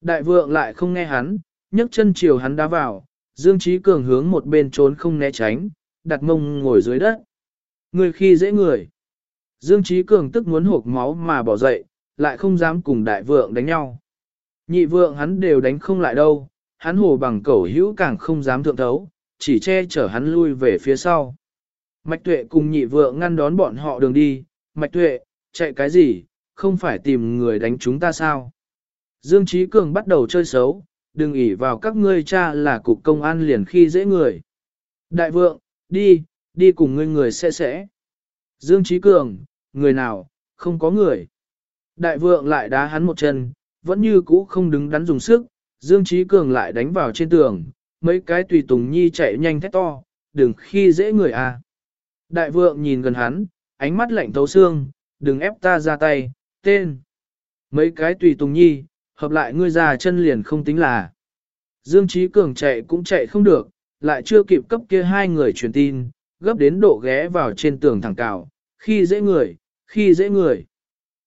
Đại vượng lại không nghe hắn, nhấc chân chiều hắn đá vào, Dương Trí Cường hướng một bên trốn không né tránh, đặt mông ngồi dưới đất. Người khi dễ người. Dương Trí Cường tức muốn hộp máu mà bỏ dậy, lại không dám cùng đại vượng đánh nhau. Nhị vượng hắn đều đánh không lại đâu, hắn hồ bằng cẩu hữu càng không dám thượng thấu, chỉ che chở hắn lui về phía sau. Mạch tuệ cùng nhị vượng ngăn đón bọn họ đường đi, mạch tuệ, chạy cái gì, không phải tìm người đánh chúng ta sao? Dương Trí Cường bắt đầu chơi xấu, đừng ỉ vào các ngươi cha là cục công an liền khi dễ người. Đại vượng, đi, đi cùng ngươi người sẽ sẽ. Dương Trí Cường, người nào, không có người. Đại vượng lại đá hắn một chân, vẫn như cũ không đứng đắn dùng sức, Dương Trí Cường lại đánh vào trên tường, mấy cái tùy tùng nhi chạy nhanh thét to, đừng khi dễ người à. Đại vượng nhìn gần hắn, ánh mắt lạnh thấu xương, đừng ép ta ra tay, tên. Mấy cái tùy tùng nhi, hợp lại ngươi già chân liền không tính là. Dương Trí Cường chạy cũng chạy không được, lại chưa kịp cấp kia hai người truyền tin, gấp đến độ ghé vào trên tường thẳng cào, khi dễ người, khi dễ người.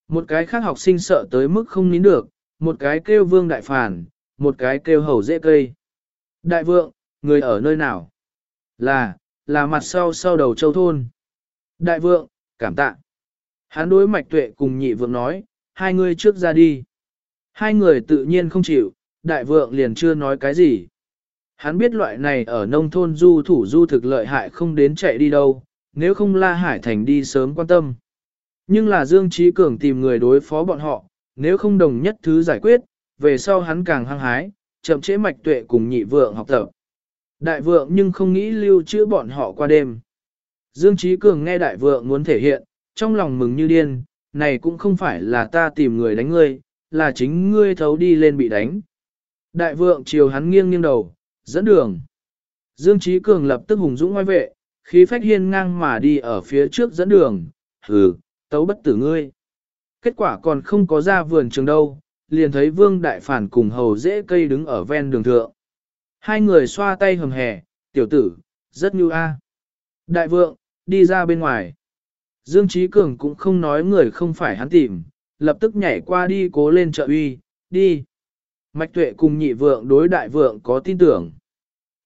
Một cái khác học sinh sợ tới mức không nín được, một cái kêu vương đại phản, một cái kêu hầu dễ cây. Đại vượng, người ở nơi nào? Là, là mặt sau sau đầu châu thôn. Đại vượng, cảm tạ. Hắn đối mạch tuệ cùng nhị vượng nói, hai người trước ra đi. Hai người tự nhiên không chịu, đại vượng liền chưa nói cái gì. Hắn biết loại này ở nông thôn du thủ du thực lợi hại không đến chạy đi đâu, nếu không La Hải Thành đi sớm quan tâm. Nhưng là Dương Trí Cường tìm người đối phó bọn họ, nếu không đồng nhất thứ giải quyết, về sau hắn càng hăng hái, chậm chế mạch tuệ cùng nhị vượng học tập. Đại vượng nhưng không nghĩ lưu trữ bọn họ qua đêm. Dương Trí Cường nghe đại vượng muốn thể hiện, trong lòng mừng như điên, này cũng không phải là ta tìm người đánh ngươi, là chính ngươi thấu đi lên bị đánh. Đại vượng chiều hắn nghiêng nghiêng đầu, dẫn đường. Dương Trí Cường lập tức hùng dũng ngoài vệ, khí phách hiên ngang mà đi ở phía trước dẫn đường, hừ, tấu bất tử ngươi. Kết quả còn không có ra vườn trường đâu, liền thấy Vương Đại Phản cùng hầu dễ cây đứng ở ven đường thượng. Hai người xoa tay hầm hè, tiểu tử, rất như a. Đại vượng, đi ra bên ngoài. Dương Trí Cường cũng không nói người không phải hắn tìm, lập tức nhảy qua đi cố lên trợ uy, đi. Mạch tuệ cùng nhị vượng đối đại vượng có tin tưởng.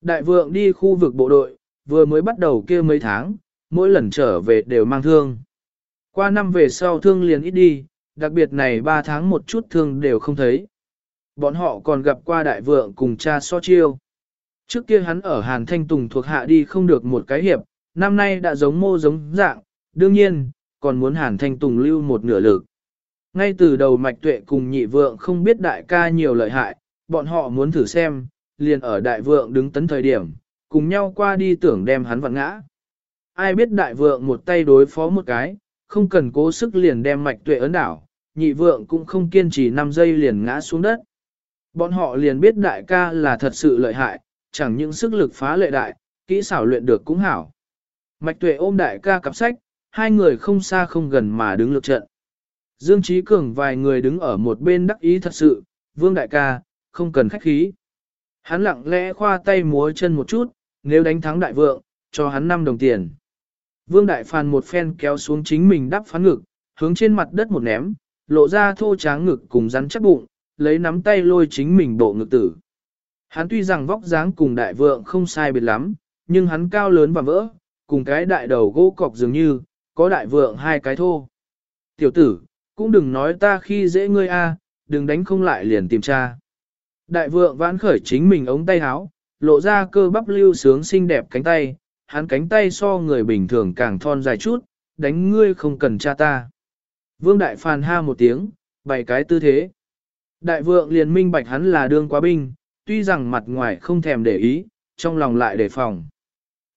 Đại vượng đi khu vực bộ đội, vừa mới bắt đầu kia mấy tháng, mỗi lần trở về đều mang thương. Qua năm về sau thương liền ít đi, đặc biệt này 3 tháng một chút thương đều không thấy. Bọn họ còn gặp qua đại vượng cùng cha so chiêu. Trước kia hắn ở Hàn Thanh Tùng thuộc hạ đi không được một cái hiệp, năm nay đã giống mô giống dạng, đương nhiên, còn muốn Hàn Thanh Tùng lưu một nửa lực. Ngay từ đầu mạch tuệ cùng nhị vượng không biết đại ca nhiều lợi hại, bọn họ muốn thử xem, liền ở đại vượng đứng tấn thời điểm, cùng nhau qua đi tưởng đem hắn vặn ngã. Ai biết đại vượng một tay đối phó một cái, không cần cố sức liền đem mạch tuệ ấn đảo, nhị vượng cũng không kiên trì 5 giây liền ngã xuống đất. Bọn họ liền biết đại ca là thật sự lợi hại, chẳng những sức lực phá lệ đại, kỹ xảo luyện được cũng hảo. Mạch tuệ ôm đại ca cặp sách, hai người không xa không gần mà đứng lượt trận. Dương Trí Cường vài người đứng ở một bên đắc ý thật sự, vương đại ca, không cần khách khí. Hắn lặng lẽ khoa tay múa chân một chút, nếu đánh thắng đại vượng, cho hắn 5 đồng tiền. Vương Đại Phàn một phen kéo xuống chính mình đắp phán ngực, hướng trên mặt đất một ném, lộ ra thô tráng ngực cùng rắn chắc bụng, lấy nắm tay lôi chính mình bộ ngực tử. Hắn tuy rằng vóc dáng cùng đại vượng không sai biệt lắm, nhưng hắn cao lớn và vỡ, cùng cái đại đầu gỗ cọc dường như, có đại vượng hai cái thô. Tiểu tử, cũng đừng nói ta khi dễ ngươi a, đừng đánh không lại liền tìm cha. Đại vượng vãn khởi chính mình ống tay áo, lộ ra cơ bắp lưu sướng xinh đẹp cánh tay, hắn cánh tay so người bình thường càng thon dài chút, đánh ngươi không cần cha ta. Vương Đại Phàn ha một tiếng, bày cái tư thế. Đại vượng liền minh bạch hắn là đương quá binh, tuy rằng mặt ngoài không thèm để ý, trong lòng lại đề phòng.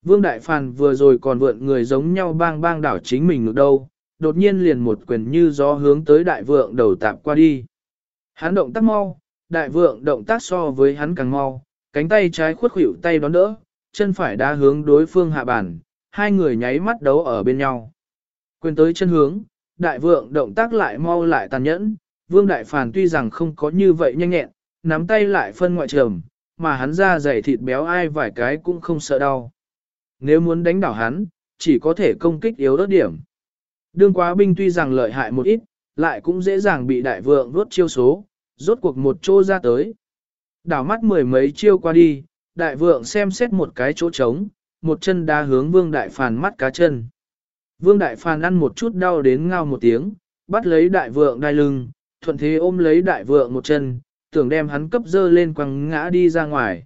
Vương Đại Phàn vừa rồi còn vượn người giống nhau bang bang đảo chính mình ngược đâu, đột nhiên liền một quyền như gió hướng tới đại vượng đầu tạp qua đi. Hắn động tác mau, đại vượng động tác so với hắn càng mau, cánh tay trái khuất khuỷu tay đón đỡ, chân phải đá hướng đối phương hạ bản, hai người nháy mắt đấu ở bên nhau. Quyền tới chân hướng, đại vượng động tác lại mau lại tàn nhẫn, vương đại phàn tuy rằng không có như vậy nhanh nhẹn, nắm tay lại phân ngoại trầm, mà hắn ra dày thịt béo ai vài cái cũng không sợ đau. Nếu muốn đánh đảo hắn, chỉ có thể công kích yếu ớt điểm. Đương quá binh tuy rằng lợi hại một ít, lại cũng dễ dàng bị đại vượng vốt chiêu số, rốt cuộc một chỗ ra tới. Đảo mắt mười mấy chiêu qua đi, đại vượng xem xét một cái chỗ trống, một chân đá hướng vương đại phàn mắt cá chân. Vương đại phàn ăn một chút đau đến ngao một tiếng, bắt lấy đại vượng đai lưng, thuận thế ôm lấy đại vượng một chân, tưởng đem hắn cấp dơ lên quăng ngã đi ra ngoài.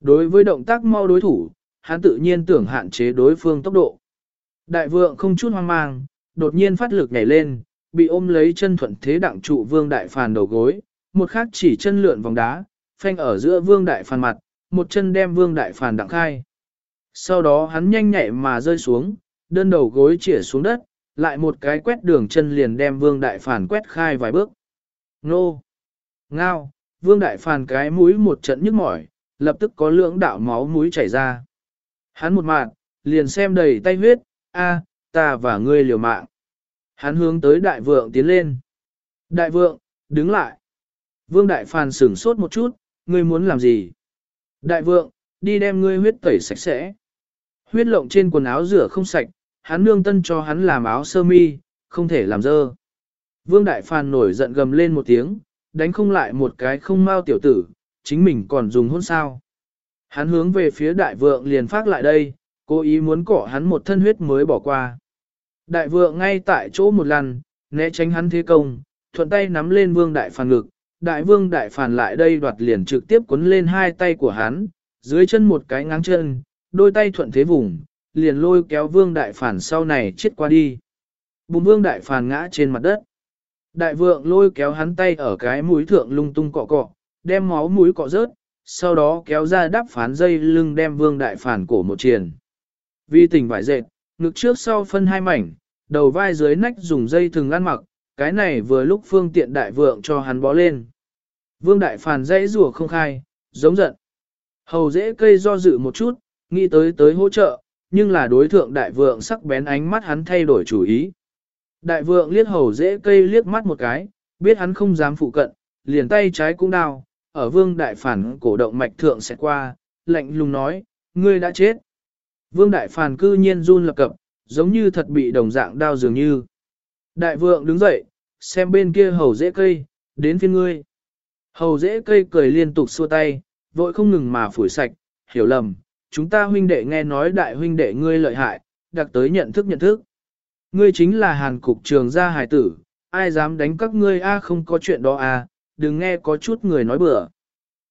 Đối với động tác mau đối thủ, hắn tự nhiên tưởng hạn chế đối phương tốc độ. Đại vượng không chút hoang mang, đột nhiên phát lực nhảy lên, bị ôm lấy chân thuận thế đặng trụ vương đại phàn đầu gối, một khác chỉ chân lượn vòng đá, phanh ở giữa vương đại phàn mặt, một chân đem vương đại phàn đặng khai. Sau đó hắn nhanh nhạy mà rơi xuống, đơn đầu gối chĩa xuống đất, lại một cái quét đường chân liền đem vương đại phàn quét khai vài bước. Nô! Ngao! Vương đại phàn cái mũi một trận nhức mỏi, lập tức có lưỡng đạo máu mũi chảy ra. Hắn một mạng, liền xem đầy tay huyết, a, ta và ngươi liều mạng. Hắn hướng tới đại vượng tiến lên. Đại vượng, đứng lại. Vương Đại Phàn sửng sốt một chút, ngươi muốn làm gì? Đại vượng, đi đem ngươi huyết tẩy sạch sẽ. Huyết lộng trên quần áo rửa không sạch, hắn nương tân cho hắn làm áo sơ mi, không thể làm dơ. Vương Đại Phàn nổi giận gầm lên một tiếng, đánh không lại một cái không mau tiểu tử, chính mình còn dùng hôn sao. Hắn hướng về phía đại vượng liền phát lại đây, cố ý muốn cỏ hắn một thân huyết mới bỏ qua. Đại vượng ngay tại chỗ một lần, né tránh hắn thế công, thuận tay nắm lên vương đại phàn ngực, đại vương đại phàn lại đây đoạt liền trực tiếp cuốn lên hai tay của hắn, dưới chân một cái ngáng chân, đôi tay thuận thế vùng, liền lôi kéo vương đại phàn sau này chết qua đi. Bùn vương đại phàn ngã trên mặt đất. Đại vượng lôi kéo hắn tay ở cái mũi thượng lung tung cọ cọ, đem máu mũi cọ rớt, sau đó kéo ra đắp phán dây lưng đem vương đại phản cổ một triền. Vì tỉnh vải dệt, ngực trước sau phân hai mảnh, đầu vai dưới nách dùng dây thừng ăn mặc, cái này vừa lúc phương tiện đại vượng cho hắn bó lên. Vương đại phàn dãy rủa không khai, giống giận. Hầu dễ cây do dự một chút, nghĩ tới tới hỗ trợ, nhưng là đối thượng đại vượng sắc bén ánh mắt hắn thay đổi chủ ý. Đại vượng liếc hầu dễ cây liếc mắt một cái, biết hắn không dám phụ cận, liền tay trái cũng đào, ở vương đại phản cổ động mạch thượng sẽ qua, lạnh lùng nói, ngươi đã chết. Vương đại phản cư nhiên run lập cập, giống như thật bị đồng dạng đau dường như. Đại vượng đứng dậy, xem bên kia hầu dễ cây, đến phiên ngươi. Hầu dễ cây cười liên tục xua tay, vội không ngừng mà phủi sạch, hiểu lầm, chúng ta huynh đệ nghe nói đại huynh đệ ngươi lợi hại, đặc tới nhận thức nhận thức. Ngươi chính là hàn cục trường gia hải tử, ai dám đánh các ngươi a không có chuyện đó a, đừng nghe có chút người nói bừa.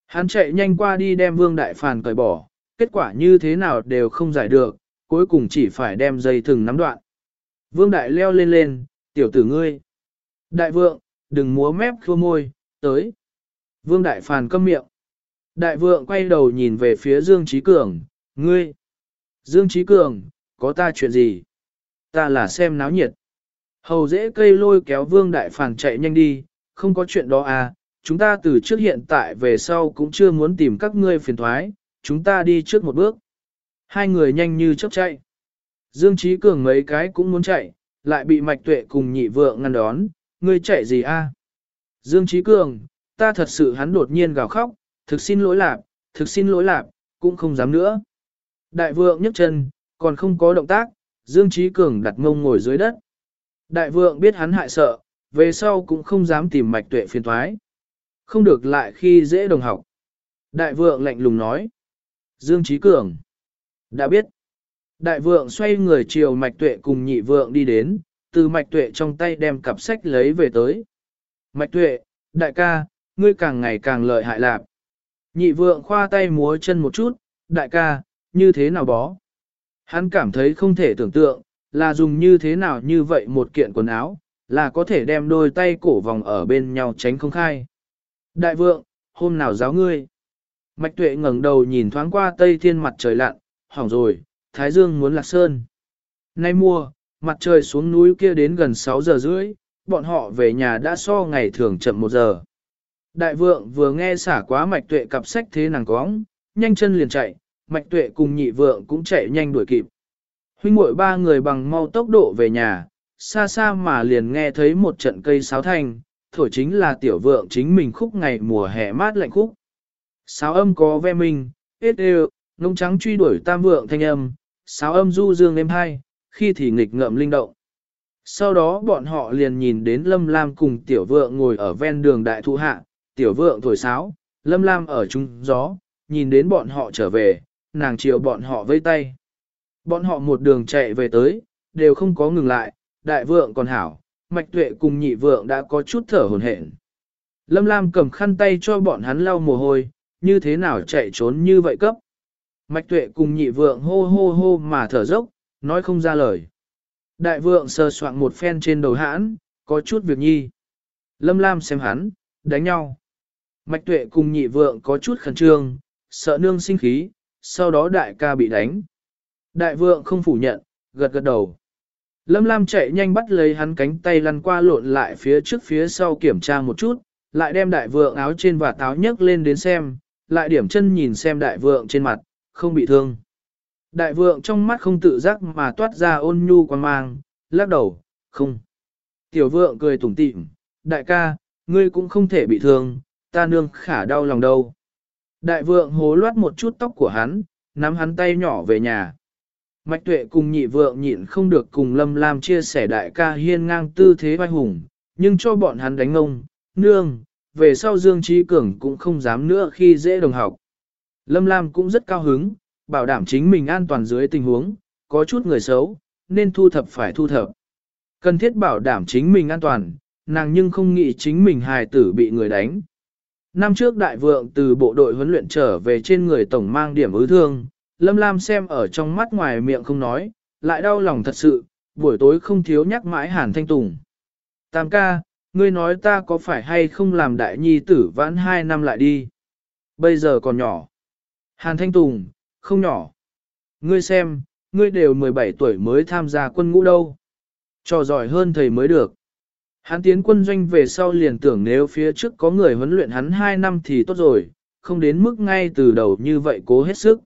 Hắn chạy nhanh qua đi đem vương đại phàn cởi bỏ, kết quả như thế nào đều không giải được, cuối cùng chỉ phải đem dây thừng nắm đoạn. Vương đại leo lên lên, tiểu tử ngươi. Đại vượng, đừng múa mép khua môi, tới. Vương đại phàn câm miệng. Đại vượng quay đầu nhìn về phía Dương Trí Cường, ngươi. Dương Trí Cường, có ta chuyện gì? Ta là xem náo nhiệt. Hầu dễ cây lôi kéo vương đại phàn chạy nhanh đi, không có chuyện đó à, chúng ta từ trước hiện tại về sau cũng chưa muốn tìm các ngươi phiền thoái, chúng ta đi trước một bước. Hai người nhanh như chớp chạy. Dương Trí Cường mấy cái cũng muốn chạy, lại bị mạch tuệ cùng nhị vượng ngăn đón, ngươi chạy gì a? Dương Trí Cường, ta thật sự hắn đột nhiên gào khóc, thực xin lỗi lạp, thực xin lỗi lạp, cũng không dám nữa. Đại vượng nhấc chân, còn không có động tác, Dương Trí Cường đặt mông ngồi dưới đất. Đại vượng biết hắn hại sợ, về sau cũng không dám tìm mạch tuệ phiền thoái. Không được lại khi dễ đồng học. Đại vượng lạnh lùng nói. Dương Trí Cường. Đã biết. Đại vượng xoay người chiều mạch tuệ cùng nhị vượng đi đến, từ mạch tuệ trong tay đem cặp sách lấy về tới. Mạch tuệ, đại ca, ngươi càng ngày càng lợi hại lạp. Nhị vượng khoa tay múa chân một chút, đại ca, như thế nào bó? Hắn cảm thấy không thể tưởng tượng, là dùng như thế nào như vậy một kiện quần áo, là có thể đem đôi tay cổ vòng ở bên nhau tránh không khai. Đại vượng, hôm nào giáo ngươi? Mạch tuệ ngẩng đầu nhìn thoáng qua tây thiên mặt trời lặn, hỏng rồi, Thái Dương muốn lạc sơn. Nay mùa, mặt trời xuống núi kia đến gần 6 giờ rưỡi, bọn họ về nhà đã so ngày thường chậm 1 giờ. Đại vượng vừa nghe xả quá mạch tuệ cặp sách thế nàng cóng, nhanh chân liền chạy, mạch tuệ cùng nhị vượng cũng chạy nhanh đuổi kịp. Huynh muội ba người bằng mau tốc độ về nhà, xa xa mà liền nghe thấy một trận cây sáo thanh, thổi chính là tiểu vượng chính mình khúc ngày mùa hè mát lạnh khúc. Sáo âm có ve minh, ít đều, nông trắng truy đuổi tam vượng thanh âm, sáo âm du dương êm hai, khi thì nghịch ngợm linh động. Sau đó bọn họ liền nhìn đến Lâm Lam cùng tiểu vượng ngồi ở ven đường đại thụ hạ, tiểu vượng thổi sáo, Lâm Lam ở trung gió, nhìn đến bọn họ trở về, nàng chiều bọn họ vây tay. Bọn họ một đường chạy về tới, đều không có ngừng lại, đại vượng còn hảo, mạch tuệ cùng nhị vượng đã có chút thở hồn hển. Lâm Lam cầm khăn tay cho bọn hắn lau mồ hôi, như thế nào chạy trốn như vậy cấp. Mạch tuệ cùng nhị vượng hô hô hô mà thở dốc, nói không ra lời. Đại vượng sờ soạn một phen trên đầu hãn, có chút việc nhi. Lâm Lam xem hắn, đánh nhau. Mạch tuệ cùng nhị vượng có chút khẩn trương, sợ nương sinh khí, sau đó đại ca bị đánh. Đại vượng không phủ nhận, gật gật đầu. Lâm Lam chạy nhanh bắt lấy hắn cánh tay lăn qua lộn lại phía trước phía sau kiểm tra một chút, lại đem đại vượng áo trên và táo nhấc lên đến xem, lại điểm chân nhìn xem đại vượng trên mặt, không bị thương. Đại vượng trong mắt không tự giác mà toát ra ôn nhu quan mang, lắc đầu, không. Tiểu vượng cười tủm tỉm, đại ca, ngươi cũng không thể bị thương, ta nương khả đau lòng đâu. Đại vượng hố loát một chút tóc của hắn, nắm hắn tay nhỏ về nhà. Mạch tuệ cùng nhị vượng nhịn không được cùng Lâm Lam chia sẻ đại ca hiên ngang tư thế vai hùng, nhưng cho bọn hắn đánh ông, nương, về sau Dương Trí Cường cũng không dám nữa khi dễ đồng học. Lâm Lam cũng rất cao hứng, bảo đảm chính mình an toàn dưới tình huống, có chút người xấu, nên thu thập phải thu thập. Cần thiết bảo đảm chính mình an toàn, nàng nhưng không nghĩ chính mình hài tử bị người đánh. Năm trước đại vượng từ bộ đội huấn luyện trở về trên người tổng mang điểm ứ thương, Lâm Lam xem ở trong mắt ngoài miệng không nói, lại đau lòng thật sự, buổi tối không thiếu nhắc mãi Hàn Thanh Tùng. Tam ca, ngươi nói ta có phải hay không làm đại nhi tử vãn hai năm lại đi. Bây giờ còn nhỏ. Hàn Thanh Tùng, không nhỏ. Ngươi xem, ngươi đều 17 tuổi mới tham gia quân ngũ đâu. Cho giỏi hơn thầy mới được. Hắn tiến quân doanh về sau liền tưởng nếu phía trước có người huấn luyện hắn 2 năm thì tốt rồi, không đến mức ngay từ đầu như vậy cố hết sức.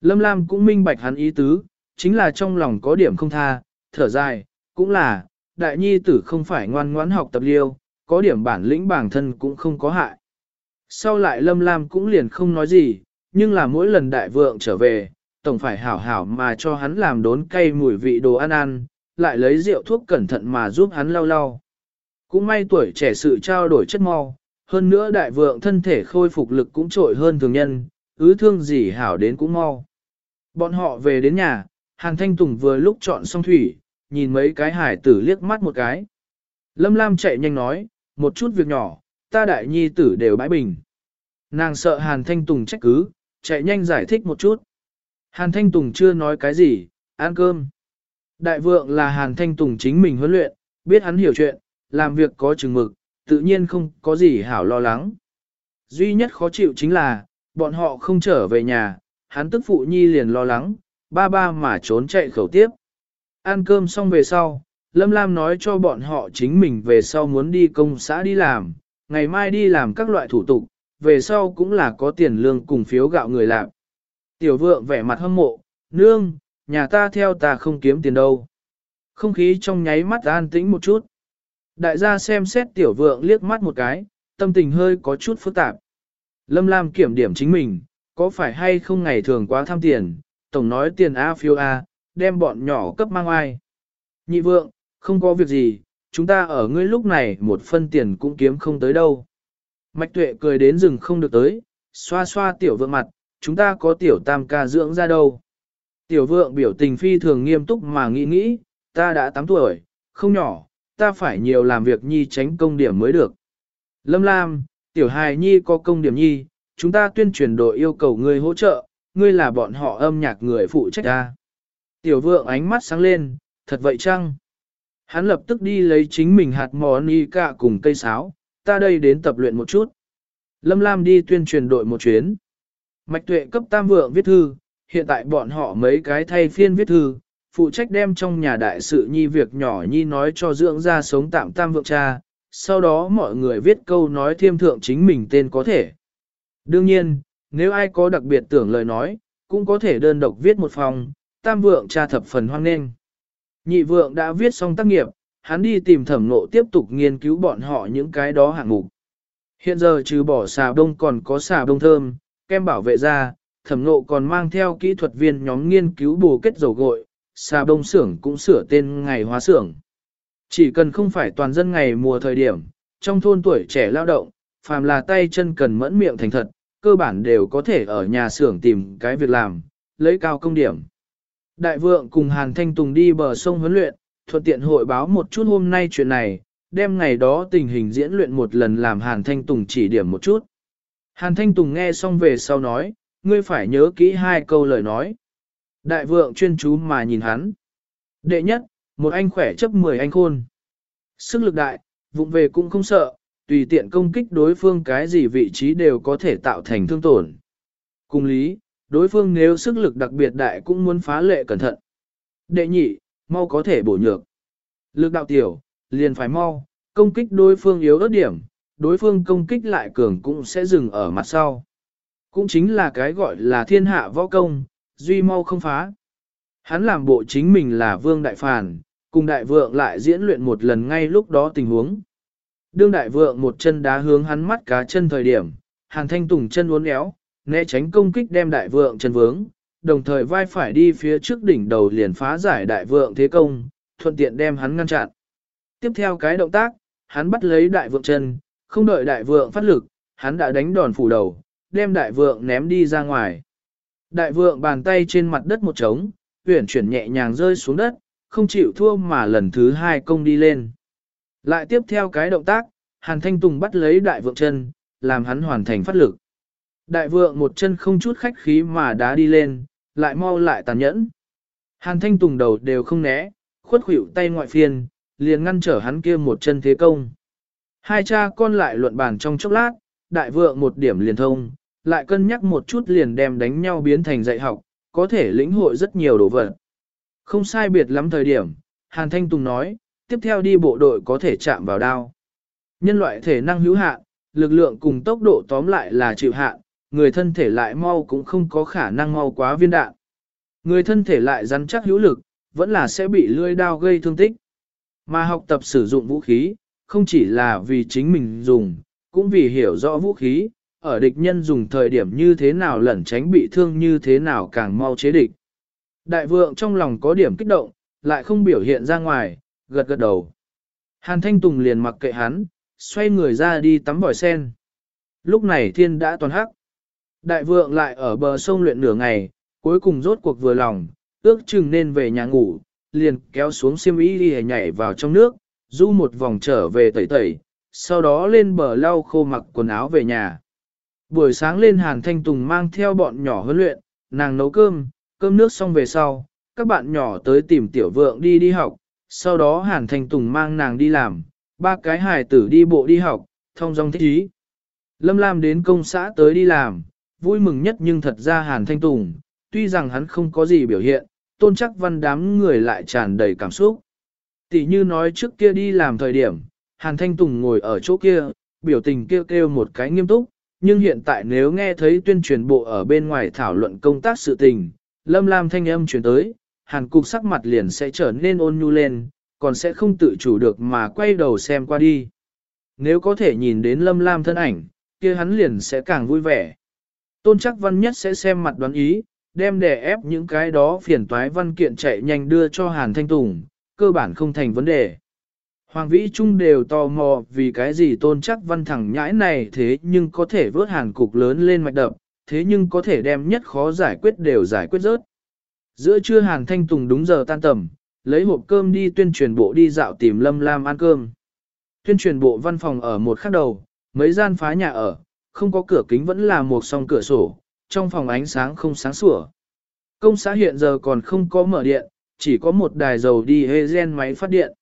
Lâm Lam cũng minh bạch hắn ý tứ, chính là trong lòng có điểm không tha, thở dài, cũng là, đại nhi tử không phải ngoan ngoãn học tập liêu, có điểm bản lĩnh bản thân cũng không có hại. Sau lại Lâm Lam cũng liền không nói gì, nhưng là mỗi lần đại vượng trở về, tổng phải hảo hảo mà cho hắn làm đốn cay mùi vị đồ ăn ăn, lại lấy rượu thuốc cẩn thận mà giúp hắn lau lau. Cũng may tuổi trẻ sự trao đổi chất mau, hơn nữa đại vượng thân thể khôi phục lực cũng trội hơn thường nhân, ứ thương gì hảo đến cũng mau. Bọn họ về đến nhà, Hàn Thanh Tùng vừa lúc chọn xong thủy, nhìn mấy cái hải tử liếc mắt một cái. Lâm Lam chạy nhanh nói, một chút việc nhỏ, ta đại nhi tử đều bãi bình. Nàng sợ Hàn Thanh Tùng trách cứ, chạy nhanh giải thích một chút. Hàn Thanh Tùng chưa nói cái gì, ăn cơm. Đại vượng là Hàn Thanh Tùng chính mình huấn luyện, biết hắn hiểu chuyện, làm việc có chừng mực, tự nhiên không có gì hảo lo lắng. Duy nhất khó chịu chính là, bọn họ không trở về nhà, hắn tức phụ nhi liền lo lắng, ba ba mà trốn chạy khẩu tiếp. Ăn cơm xong về sau, Lâm Lam nói cho bọn họ chính mình về sau muốn đi công xã đi làm, ngày mai đi làm các loại thủ tục, về sau cũng là có tiền lương cùng phiếu gạo người làm. Tiểu vượng vẻ mặt hâm mộ, nương, nhà ta theo ta không kiếm tiền đâu. Không khí trong nháy mắt an tĩnh một chút. Đại gia xem xét tiểu vượng liếc mắt một cái, tâm tình hơi có chút phức tạp. Lâm Lam kiểm điểm chính mình, có phải hay không ngày thường quá tham tiền, tổng nói tiền A phiêu A, đem bọn nhỏ cấp mang ai. Nhị vượng, không có việc gì, chúng ta ở ngươi lúc này một phân tiền cũng kiếm không tới đâu. Mạch tuệ cười đến rừng không được tới, xoa xoa tiểu vượng mặt, chúng ta có tiểu tam ca dưỡng ra đâu. Tiểu vượng biểu tình phi thường nghiêm túc mà nghĩ nghĩ, ta đã 8 tuổi, không nhỏ, ta phải nhiều làm việc nhi tránh công điểm mới được. Lâm Lam, tiểu hài nhi có công điểm nhi, chúng ta tuyên truyền đội yêu cầu ngươi hỗ trợ, ngươi là bọn họ âm nhạc người phụ trách ta. Tiểu vượng ánh mắt sáng lên, thật vậy chăng? Hắn lập tức đi lấy chính mình hạt mò ni cả cùng cây sáo, ta đây đến tập luyện một chút. Lâm Lam đi tuyên truyền đội một chuyến. Mạch tuệ cấp tam vượng viết thư, hiện tại bọn họ mấy cái thay phiên viết thư, phụ trách đem trong nhà đại sự nhi việc nhỏ nhi nói cho dưỡng ra sống tạm tam vượng cha, sau đó mọi người viết câu nói thiêm thượng chính mình tên có thể. Đương nhiên, nếu ai có đặc biệt tưởng lời nói, cũng có thể đơn độc viết một phòng, tam vượng cha thập phần hoan nghênh. Nhị vượng đã viết xong tác nghiệp, hắn đi tìm thẩm nộ tiếp tục nghiên cứu bọn họ những cái đó hạng mục. Hiện giờ trừ bỏ xà đông còn có xà đông thơm, kem bảo vệ da, thẩm nộ còn mang theo kỹ thuật viên nhóm nghiên cứu bù kết dầu gội, xà đông xưởng cũng sửa tên ngày hóa xưởng. Chỉ cần không phải toàn dân ngày mùa thời điểm, trong thôn tuổi trẻ lao động, phàm là tay chân cần mẫn miệng thành thật, cơ bản đều có thể ở nhà xưởng tìm cái việc làm, lấy cao công điểm. Đại vượng cùng Hàn Thanh Tùng đi bờ sông huấn luyện, thuận tiện hội báo một chút hôm nay chuyện này, đem ngày đó tình hình diễn luyện một lần làm Hàn Thanh Tùng chỉ điểm một chút. Hàn Thanh Tùng nghe xong về sau nói, ngươi phải nhớ kỹ hai câu lời nói. Đại vượng chuyên chú mà nhìn hắn. Đệ nhất, một anh khỏe chấp 10 anh khôn. Sức lực đại, vụng về cũng không sợ, tùy tiện công kích đối phương cái gì vị trí đều có thể tạo thành thương tổn. Cùng lý, đối phương nếu sức lực đặc biệt đại cũng muốn phá lệ cẩn thận. Đệ nhị, mau có thể bổ nhược. Lực đạo tiểu, liền phải mau, công kích đối phương yếu ớt điểm, đối phương công kích lại cường cũng sẽ dừng ở mặt sau. Cũng chính là cái gọi là thiên hạ võ công, duy mau không phá. Hắn làm bộ chính mình là vương đại phàn, cùng đại vượng lại diễn luyện một lần ngay lúc đó tình huống. Đương đại vượng một chân đá hướng hắn mắt cá chân thời điểm, Hàn Thanh Tùng chân uốn éo, né tránh công kích đem đại vượng chân vướng, đồng thời vai phải đi phía trước đỉnh đầu liền phá giải đại vượng thế công, thuận tiện đem hắn ngăn chặn. Tiếp theo cái động tác, hắn bắt lấy đại vượng chân, không đợi đại vượng phát lực, hắn đã đánh đòn phủ đầu, đem đại vượng ném đi ra ngoài. Đại vượng bàn tay trên mặt đất một trống, huyển chuyển nhẹ nhàng rơi xuống đất, không chịu thua mà lần thứ hai công đi lên. Lại tiếp theo cái động tác, Hàn Thanh Tùng bắt lấy đại vượng chân, làm hắn hoàn thành phát lực. Đại vượng một chân không chút khách khí mà đá đi lên, lại mau lại tàn nhẫn. Hàn Thanh Tùng đầu đều không né, khuất khủy tay ngoại phiên, liền ngăn trở hắn kia một chân thế công. Hai cha con lại luận bàn trong chốc lát, đại vượng một điểm liền thông, lại cân nhắc một chút liền đem đánh nhau biến thành dạy học, có thể lĩnh hội rất nhiều đồ vật. Không sai biệt lắm thời điểm, Hàn Thanh Tùng nói, tiếp theo đi bộ đội có thể chạm vào đao. Nhân loại thể năng hữu hạn, lực lượng cùng tốc độ tóm lại là chịu hạn, người thân thể lại mau cũng không có khả năng mau quá viên đạn. Người thân thể lại rắn chắc hữu lực, vẫn là sẽ bị lưỡi đao gây thương tích. Mà học tập sử dụng vũ khí, không chỉ là vì chính mình dùng, cũng vì hiểu rõ vũ khí, ở địch nhân dùng thời điểm như thế nào lẩn tránh bị thương như thế nào càng mau chế địch. Đại vượng trong lòng có điểm kích động, lại không biểu hiện ra ngoài, gật gật đầu. Hàn Thanh Tùng liền mặc kệ hắn, xoay người ra đi tắm vòi sen. Lúc này thiên đã toàn hắc. Đại vượng lại ở bờ sông luyện nửa ngày, cuối cùng rốt cuộc vừa lòng, ước chừng nên về nhà ngủ, liền kéo xuống xiêm y đi nhảy vào trong nước, du một vòng trở về tẩy tẩy, sau đó lên bờ lau khô mặc quần áo về nhà. Buổi sáng lên Hàn Thanh Tùng mang theo bọn nhỏ huấn luyện, nàng nấu cơm, cơm nước xong về sau, các bạn nhỏ tới tìm tiểu vượng đi đi học, sau đó Hàn Thanh Tùng mang nàng đi làm, ba cái hài tử đi bộ đi học, thông dong thích ý. Lâm Lam đến công xã tới đi làm, vui mừng nhất nhưng thật ra Hàn Thanh Tùng, tuy rằng hắn không có gì biểu hiện, tôn chắc văn đám người lại tràn đầy cảm xúc. Tỷ như nói trước kia đi làm thời điểm, Hàn Thanh Tùng ngồi ở chỗ kia, biểu tình kêu kêu một cái nghiêm túc, nhưng hiện tại nếu nghe thấy tuyên truyền bộ ở bên ngoài thảo luận công tác sự tình, Lâm Lam thanh âm truyền tới, Hàn Cục sắc mặt liền sẽ trở nên ôn nhu lên, còn sẽ không tự chủ được mà quay đầu xem qua đi. Nếu có thể nhìn đến Lâm Lam thân ảnh, kia hắn liền sẽ càng vui vẻ. Tôn chắc văn nhất sẽ xem mặt đoán ý, đem đè ép những cái đó phiền toái văn kiện chạy nhanh đưa cho Hàn Thanh Tùng, cơ bản không thành vấn đề. Hoàng Vĩ Trung đều tò mò vì cái gì tôn chắc văn thẳng nhãi này thế nhưng có thể vớt hàn cục lớn lên mạch đập, thế nhưng có thể đem nhất khó giải quyết đều giải quyết rớt. Giữa trưa Hàn Thanh Tùng đúng giờ tan tầm, lấy hộp cơm đi tuyên truyền bộ đi dạo tìm Lâm Lam ăn cơm. Tuyên truyền bộ văn phòng ở một khắc đầu, mấy gian phá nhà ở, không có cửa kính vẫn là một song cửa sổ, trong phòng ánh sáng không sáng sủa. Công xã hiện giờ còn không có mở điện, chỉ có một đài dầu đi hê gen máy phát điện.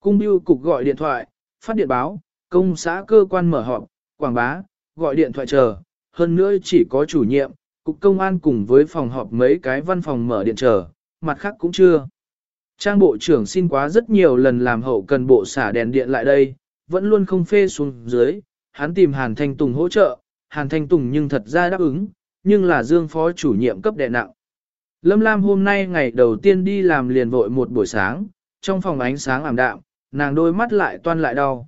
Cung bưu cục gọi điện thoại, phát điện báo, công xã cơ quan mở họp, quảng bá, gọi điện thoại chờ, hơn nữa chỉ có chủ nhiệm, cục công an cùng với phòng họp mấy cái văn phòng mở điện chờ, mặt khác cũng chưa. Trang bộ trưởng xin quá rất nhiều lần làm hậu cần bộ xả đèn điện lại đây, vẫn luôn không phê xuống dưới, hắn tìm Hàn Thanh Tùng hỗ trợ, Hàn Thanh Tùng nhưng thật ra đáp ứng, nhưng là Dương phó chủ nhiệm cấp đệ nặng. Lâm Lam hôm nay ngày đầu tiên đi làm liền vội một buổi sáng, trong phòng ánh sáng ảm đạm, nàng đôi mắt lại toan lại đau.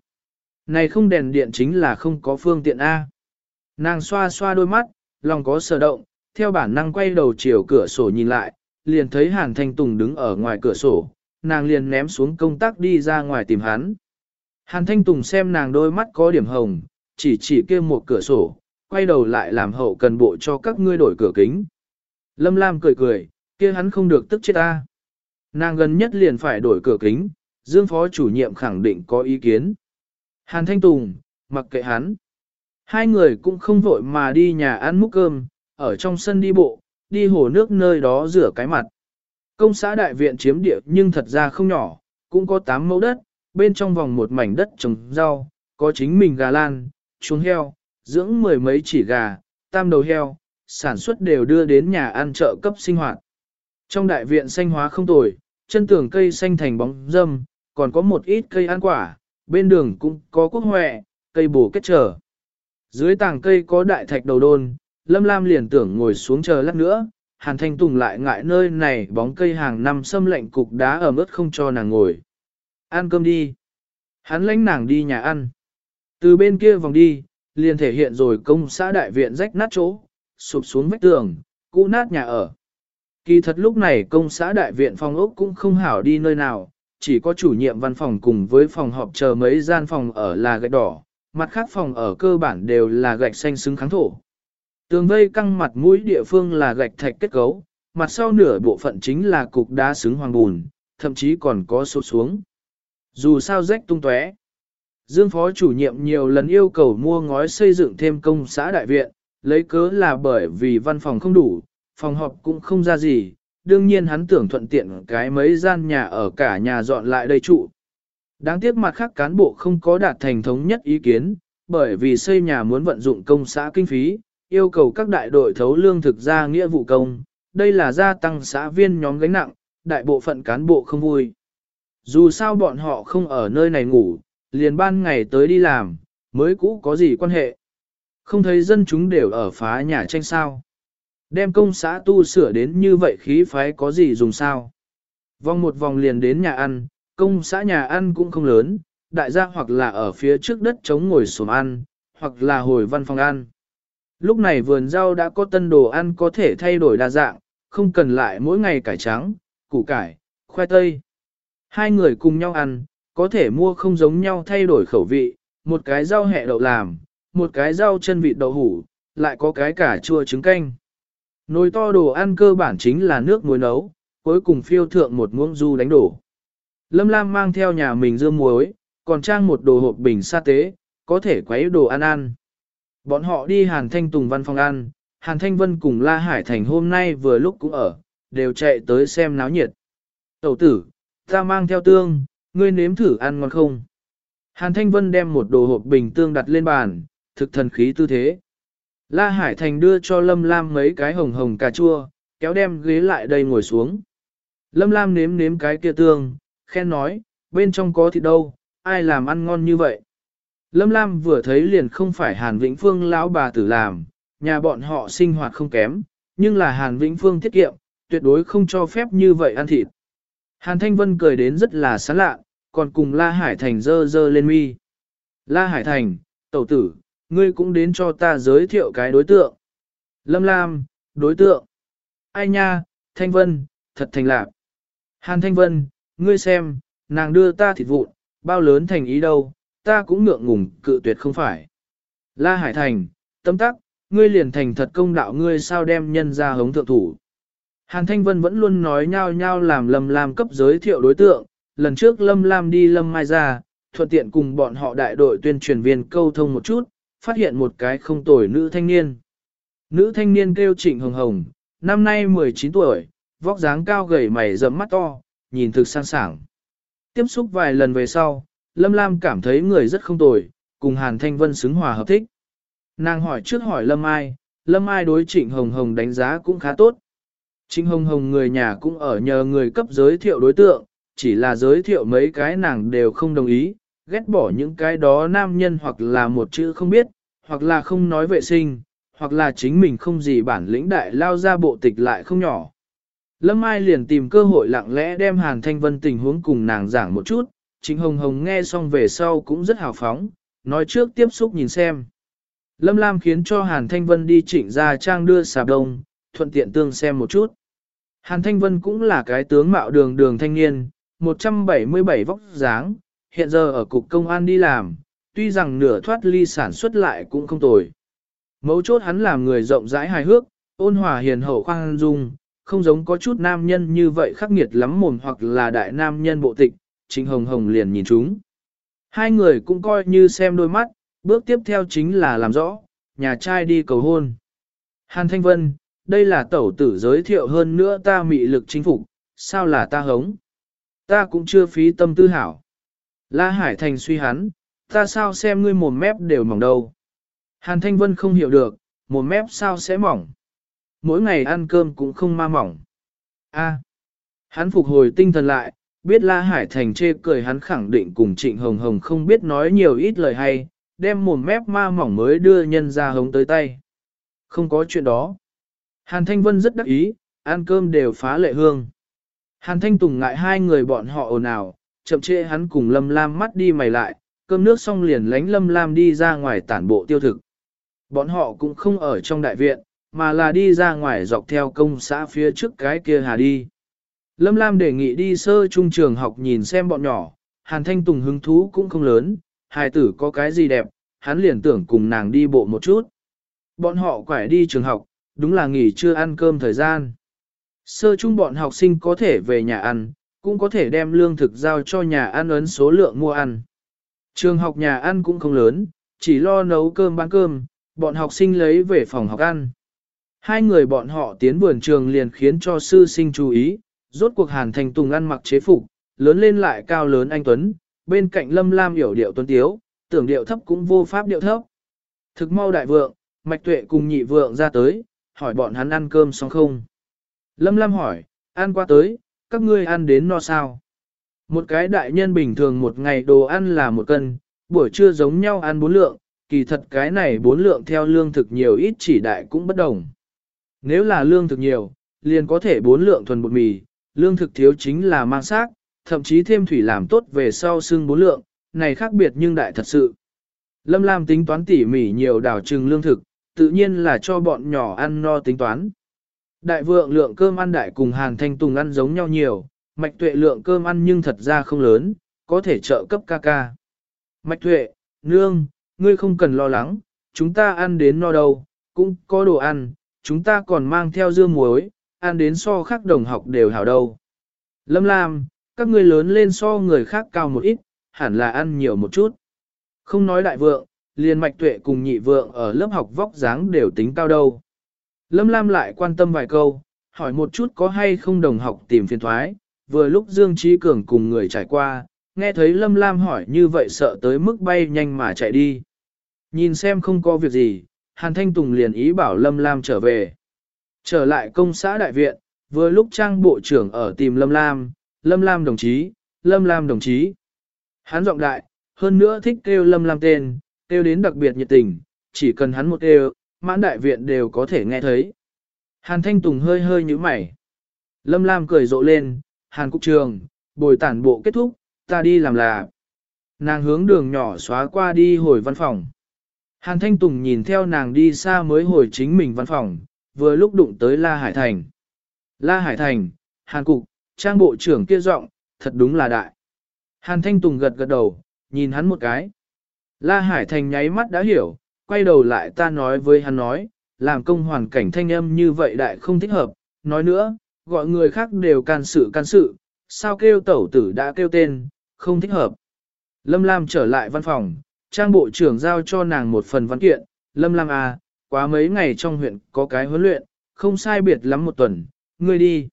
Này không đèn điện chính là không có phương tiện A. Nàng xoa xoa đôi mắt, lòng có sở động, theo bản năng quay đầu chiều cửa sổ nhìn lại, liền thấy Hàn Thanh Tùng đứng ở ngoài cửa sổ, nàng liền ném xuống công tác đi ra ngoài tìm hắn. Hàn Thanh Tùng xem nàng đôi mắt có điểm hồng, chỉ chỉ kia một cửa sổ, quay đầu lại làm hậu cần bộ cho các ngươi đổi cửa kính. Lâm Lam cười cười, kia hắn không được tức chết ta. Nàng gần nhất liền phải đổi cửa kính, Dương phó chủ nhiệm khẳng định có ý kiến. Hàn Thanh Tùng, mặc kệ hắn. Hai người cũng không vội mà đi nhà ăn múc cơm, ở trong sân đi bộ, đi hồ nước nơi đó rửa cái mặt. Công xã đại viện chiếm địa nhưng thật ra không nhỏ, cũng có 8 mẫu đất, bên trong vòng một mảnh đất trồng rau, có chính mình gà lan, chuồng heo, dưỡng mười mấy chỉ gà, tam đầu heo, sản xuất đều đưa đến nhà ăn chợ cấp sinh hoạt. Trong đại viện xanh hóa không tồi, chân tường cây xanh thành bóng dâm, còn có một ít cây ăn quả, bên đường cũng có quốc huệ, cây bổ kết trở. Dưới tàng cây có đại thạch đầu đôn, Lâm Lam liền tưởng ngồi xuống chờ lát nữa, Hàn Thanh Tùng lại ngại nơi này bóng cây hàng năm xâm lạnh cục đá ở mức không cho nàng ngồi. Ăn cơm đi. Hắn lãnh nàng đi nhà ăn. Từ bên kia vòng đi, liền thể hiện rồi công xã đại viện rách nát chỗ, sụp xuống vách tường, cũ nát nhà ở. Kỳ thật lúc này công xã đại viện phòng ốc cũng không hảo đi nơi nào, chỉ có chủ nhiệm văn phòng cùng với phòng họp chờ mấy gian phòng ở là gạch đỏ, mặt khác phòng ở cơ bản đều là gạch xanh xứng kháng thổ. Tường vây căng mặt mũi địa phương là gạch thạch kết cấu, mặt sau nửa bộ phận chính là cục đá xứng hoàng bùn, thậm chí còn có sụp xuống. Dù sao rách tung tóe. Dương phó chủ nhiệm nhiều lần yêu cầu mua ngói xây dựng thêm công xã đại viện, lấy cớ là bởi vì văn phòng không đủ, phòng họp cũng không ra gì, đương nhiên hắn tưởng thuận tiện cái mấy gian nhà ở cả nhà dọn lại đây trụ. Đáng tiếc mặt khác cán bộ không có đạt thành thống nhất ý kiến, bởi vì xây nhà muốn vận dụng công xã kinh phí, yêu cầu các đại đội thấu lương thực ra nghĩa vụ công, đây là gia tăng xã viên nhóm gánh nặng, đại bộ phận cán bộ không vui. Dù sao bọn họ không ở nơi này ngủ, liền ban ngày tới đi làm, mới cũ có gì quan hệ. Không thấy dân chúng đều ở phá nhà tranh sao. Đem công xã tu sửa đến như vậy khí phái có gì dùng sao. Vòng một vòng liền đến nhà ăn, công xã nhà ăn cũng không lớn, đại gia hoặc là ở phía trước đất chống ngồi xổm ăn, hoặc là hồi văn phòng ăn. Lúc này vườn rau đã có tân đồ ăn có thể thay đổi đa dạng, không cần lại mỗi ngày cải trắng, củ cải, khoai tây. Hai người cùng nhau ăn, có thể mua không giống nhau thay đổi khẩu vị, một cái rau hẹ đậu làm, một cái rau chân vịt đậu hủ, lại có cái cả chua trứng canh. Nồi to đồ ăn cơ bản chính là nước muối nấu, cuối cùng phiêu thượng một muỗng du đánh đổ. Lâm Lam mang theo nhà mình dưa muối, còn trang một đồ hộp bình sa tế, có thể quấy đồ ăn ăn. Bọn họ đi Hàn Thanh Tùng văn phòng ăn, Hàn Thanh Vân cùng La Hải Thành hôm nay vừa lúc cũng ở, đều chạy tới xem náo nhiệt. Tẩu tử, ta mang theo tương, ngươi nếm thử ăn ngon không? Hàn Thanh Vân đem một đồ hộp bình tương đặt lên bàn, thực thần khí tư thế. La Hải Thành đưa cho Lâm Lam mấy cái hồng hồng cà chua, kéo đem ghế lại đây ngồi xuống. Lâm Lam nếm nếm cái kia tương, khen nói, bên trong có thịt đâu, ai làm ăn ngon như vậy. Lâm Lam vừa thấy liền không phải Hàn Vĩnh Phương lão bà tử làm, nhà bọn họ sinh hoạt không kém, nhưng là Hàn Vĩnh Phương tiết kiệm, tuyệt đối không cho phép như vậy ăn thịt. Hàn Thanh Vân cười đến rất là sán lạ, còn cùng La Hải Thành dơ dơ lên mi. La Hải Thành, tẩu tử, ngươi cũng đến cho ta giới thiệu cái đối tượng. Lâm Lam, đối tượng. Ai nha, Thanh Vân, thật thành lạc. Hàn Thanh Vân, ngươi xem, nàng đưa ta thịt vụn, bao lớn thành ý đâu, ta cũng ngượng ngùng cự tuyệt không phải. La Hải Thành, tâm tắc, ngươi liền thành thật công đạo ngươi sao đem nhân ra hống thượng thủ. Hàn Thanh Vân vẫn luôn nói nhau nhau làm Lâm Lam cấp giới thiệu đối tượng, lần trước Lâm Lam đi Lâm Mai ra, thuận tiện cùng bọn họ đại đội tuyên truyền viên câu thông một chút, phát hiện một cái không tuổi nữ thanh niên. Nữ thanh niên kêu Trịnh Hồng Hồng, năm nay 19 tuổi, vóc dáng cao gầy mày rậm mắt to, nhìn thực sang sảng. Tiếp xúc vài lần về sau, Lâm Lam cảm thấy người rất không tồi, cùng Hàn Thanh Vân xứng hòa hợp thích. Nàng hỏi trước hỏi Lâm Ai, Lâm Ai đối Trịnh Hồng Hồng đánh giá cũng khá tốt. Trịnh Hồng Hồng người nhà cũng ở nhờ người cấp giới thiệu đối tượng, chỉ là giới thiệu mấy cái nàng đều không đồng ý, ghét bỏ những cái đó nam nhân hoặc là một chữ không biết, hoặc là không nói vệ sinh, hoặc là chính mình không gì bản lĩnh đại lao ra bộ tịch lại không nhỏ. Lâm Ai liền tìm cơ hội lặng lẽ đem Hàn Thanh Vân tình huống cùng nàng giảng một chút, Trịnh Hồng Hồng nghe xong về sau cũng rất hào phóng, nói trước tiếp xúc nhìn xem. Lâm Lam khiến cho Hàn Thanh Vân đi trịnh ra trang đưa xà đông, thuận tiện tương xem một chút. Hàn Thanh Vân cũng là cái tướng mạo đường đường thanh niên, 177 vóc dáng, hiện giờ ở cục công an đi làm, tuy rằng nửa thoát ly sản xuất lại cũng không tồi. Mấu chốt hắn làm người rộng rãi hài hước, ôn hòa hiền hậu khoan dung, không giống có chút nam nhân như vậy khắc nghiệt lắm mồm hoặc là đại nam nhân bộ tịch, Trịnh Hồng Hồng liền nhìn chúng. Hai người cũng coi như xem đôi mắt, bước tiếp theo chính là làm rõ, nhà trai đi cầu hôn. Hàn Thanh Vân, đây là tẩu tử giới thiệu hơn nữa ta mị lực chính phục, sao là ta hống? Ta cũng chưa phí tâm tư hảo. La Hải Thành suy hắn, ta sao xem ngươi mồm mép đều mỏng đâu. Hàn Thanh Vân không hiểu được, mồm mép sao sẽ mỏng. Mỗi ngày ăn cơm cũng không ma mỏng. A. hắn phục hồi tinh thần lại, biết La Hải Thành chê cười hắn khẳng định cùng Trịnh Hồng Hồng không biết nói nhiều ít lời hay, đem mồm mép ma mỏng mới đưa nhân ra hống tới tay. Không có chuyện đó. Hàn Thanh Vân rất đắc ý, ăn cơm đều phá lệ hương. Hàn Thanh Tùng ngại hai người bọn họ ồn ào, chậm chê hắn cùng Lâm Lam mắt đi mày lại, cơm nước xong liền lánh Lâm Lam đi ra ngoài tản bộ tiêu thực. Bọn họ cũng không ở trong đại viện, mà là đi ra ngoài dọc theo công xã phía trước cái kia hà đi. Lâm Lam đề nghị đi sơ trung trường học nhìn xem bọn nhỏ, Hàn Thanh Tùng hứng thú cũng không lớn, hài tử có cái gì đẹp, hắn liền tưởng cùng nàng đi bộ một chút. Bọn họ quải đi trường học, đúng là nghỉ chưa ăn cơm thời gian. Sơ trung bọn học sinh có thể về nhà ăn, cũng có thể đem lương thực giao cho nhà ăn ấn số lượng mua ăn. Trường học nhà ăn cũng không lớn, chỉ lo nấu cơm bán cơm, bọn học sinh lấy về phòng học ăn. Hai người bọn họ tiến vườn trường liền khiến cho sư sinh chú ý, rốt cuộc Hàn Thành Tùng ăn mặc chế phục, lớn lên lại cao lớn anh Tuấn, bên cạnh Lâm Lam hiểu điệu tuấn tiếu, tưởng điệu thấp cũng vô pháp điệu thấp. Thực mau đại vượng, Mạch Tuệ cùng nhị vượng ra tới, hỏi bọn hắn ăn cơm xong không. Lâm Lam hỏi, ăn qua tới, các ngươi ăn đến no sao? Một cái đại nhân bình thường một ngày đồ ăn là một cân, buổi trưa giống nhau ăn bốn lượng, kỳ thật cái này bốn lượng theo lương thực nhiều ít chỉ đại cũng bất đồng. Nếu là lương thực nhiều, liền có thể bốn lượng thuần bột mì, lương thực thiếu chính là mang xác, thậm chí thêm thủy làm tốt về sau xương bốn lượng, này khác biệt nhưng đại thật sự. Lâm Lam tính toán tỉ mỉ nhiều đảo trừng lương thực, tự nhiên là cho bọn nhỏ ăn no tính toán. Đại vượng lượng cơm ăn đại cùng Hàn Thanh Tùng ăn giống nhau nhiều, mạch tuệ lượng cơm ăn nhưng thật ra không lớn, có thể trợ cấp ca ca. Mạch tuệ, nương, ngươi không cần lo lắng, chúng ta ăn đến no đâu, cũng có đồ ăn, chúng ta còn mang theo dưa muối, ăn đến so khác đồng học đều hảo đâu. Lâm Lam, các ngươi lớn lên so người khác cao một ít, hẳn là ăn nhiều một chút. Không nói đại vượng, liền mạch tuệ cùng nhị vượng ở lớp học vóc dáng đều tính cao đâu. Lâm Lam lại quan tâm vài câu, hỏi một chút có hay không đồng học tìm phiền thoái, vừa lúc Dương Trí Cường cùng người trải qua, nghe thấy Lâm Lam hỏi như vậy sợ tới mức bay nhanh mà chạy đi. Nhìn xem không có việc gì, Hàn Thanh Tùng liền ý bảo Lâm Lam trở về. Trở lại công xã đại viện, vừa lúc trang bộ trưởng ở tìm Lâm Lam, Lâm Lam đồng chí, Lâm Lam đồng chí. Hắn giọng đại, hơn nữa thích kêu Lâm Lam tên, kêu đến đặc biệt nhiệt tình, chỉ cần hắn một kêu, mãn đại viện đều có thể nghe thấy. Hàn Thanh Tùng hơi hơi nhíu mày. Lâm Lam cười rộ lên, Hàn Cục Trường, bồi tản bộ kết thúc, ta đi làm là. Nàng hướng đường nhỏ xóa qua đi hồi văn phòng. Hàn Thanh Tùng nhìn theo nàng đi xa mới hồi chính mình văn phòng, vừa lúc đụng tới La Hải Thành. La Hải Thành, Hàn Cục, trang bộ trưởng kia giọng, thật đúng là đại. Hàn Thanh Tùng gật gật đầu, nhìn hắn một cái. La Hải Thành nháy mắt đã hiểu, quay đầu lại ta nói với hắn nói, làm công hoàn cảnh thanh âm như vậy đại không thích hợp, nói nữa, gọi người khác đều can sự can sự, sao kêu tẩu tử đã kêu tên, không thích hợp. Lâm Lam trở lại văn phòng, trang bộ trưởng giao cho nàng một phần văn kiện, Lâm Lam à, quá mấy ngày trong huyện có cái huấn luyện, không sai biệt lắm một tuần, ngươi đi.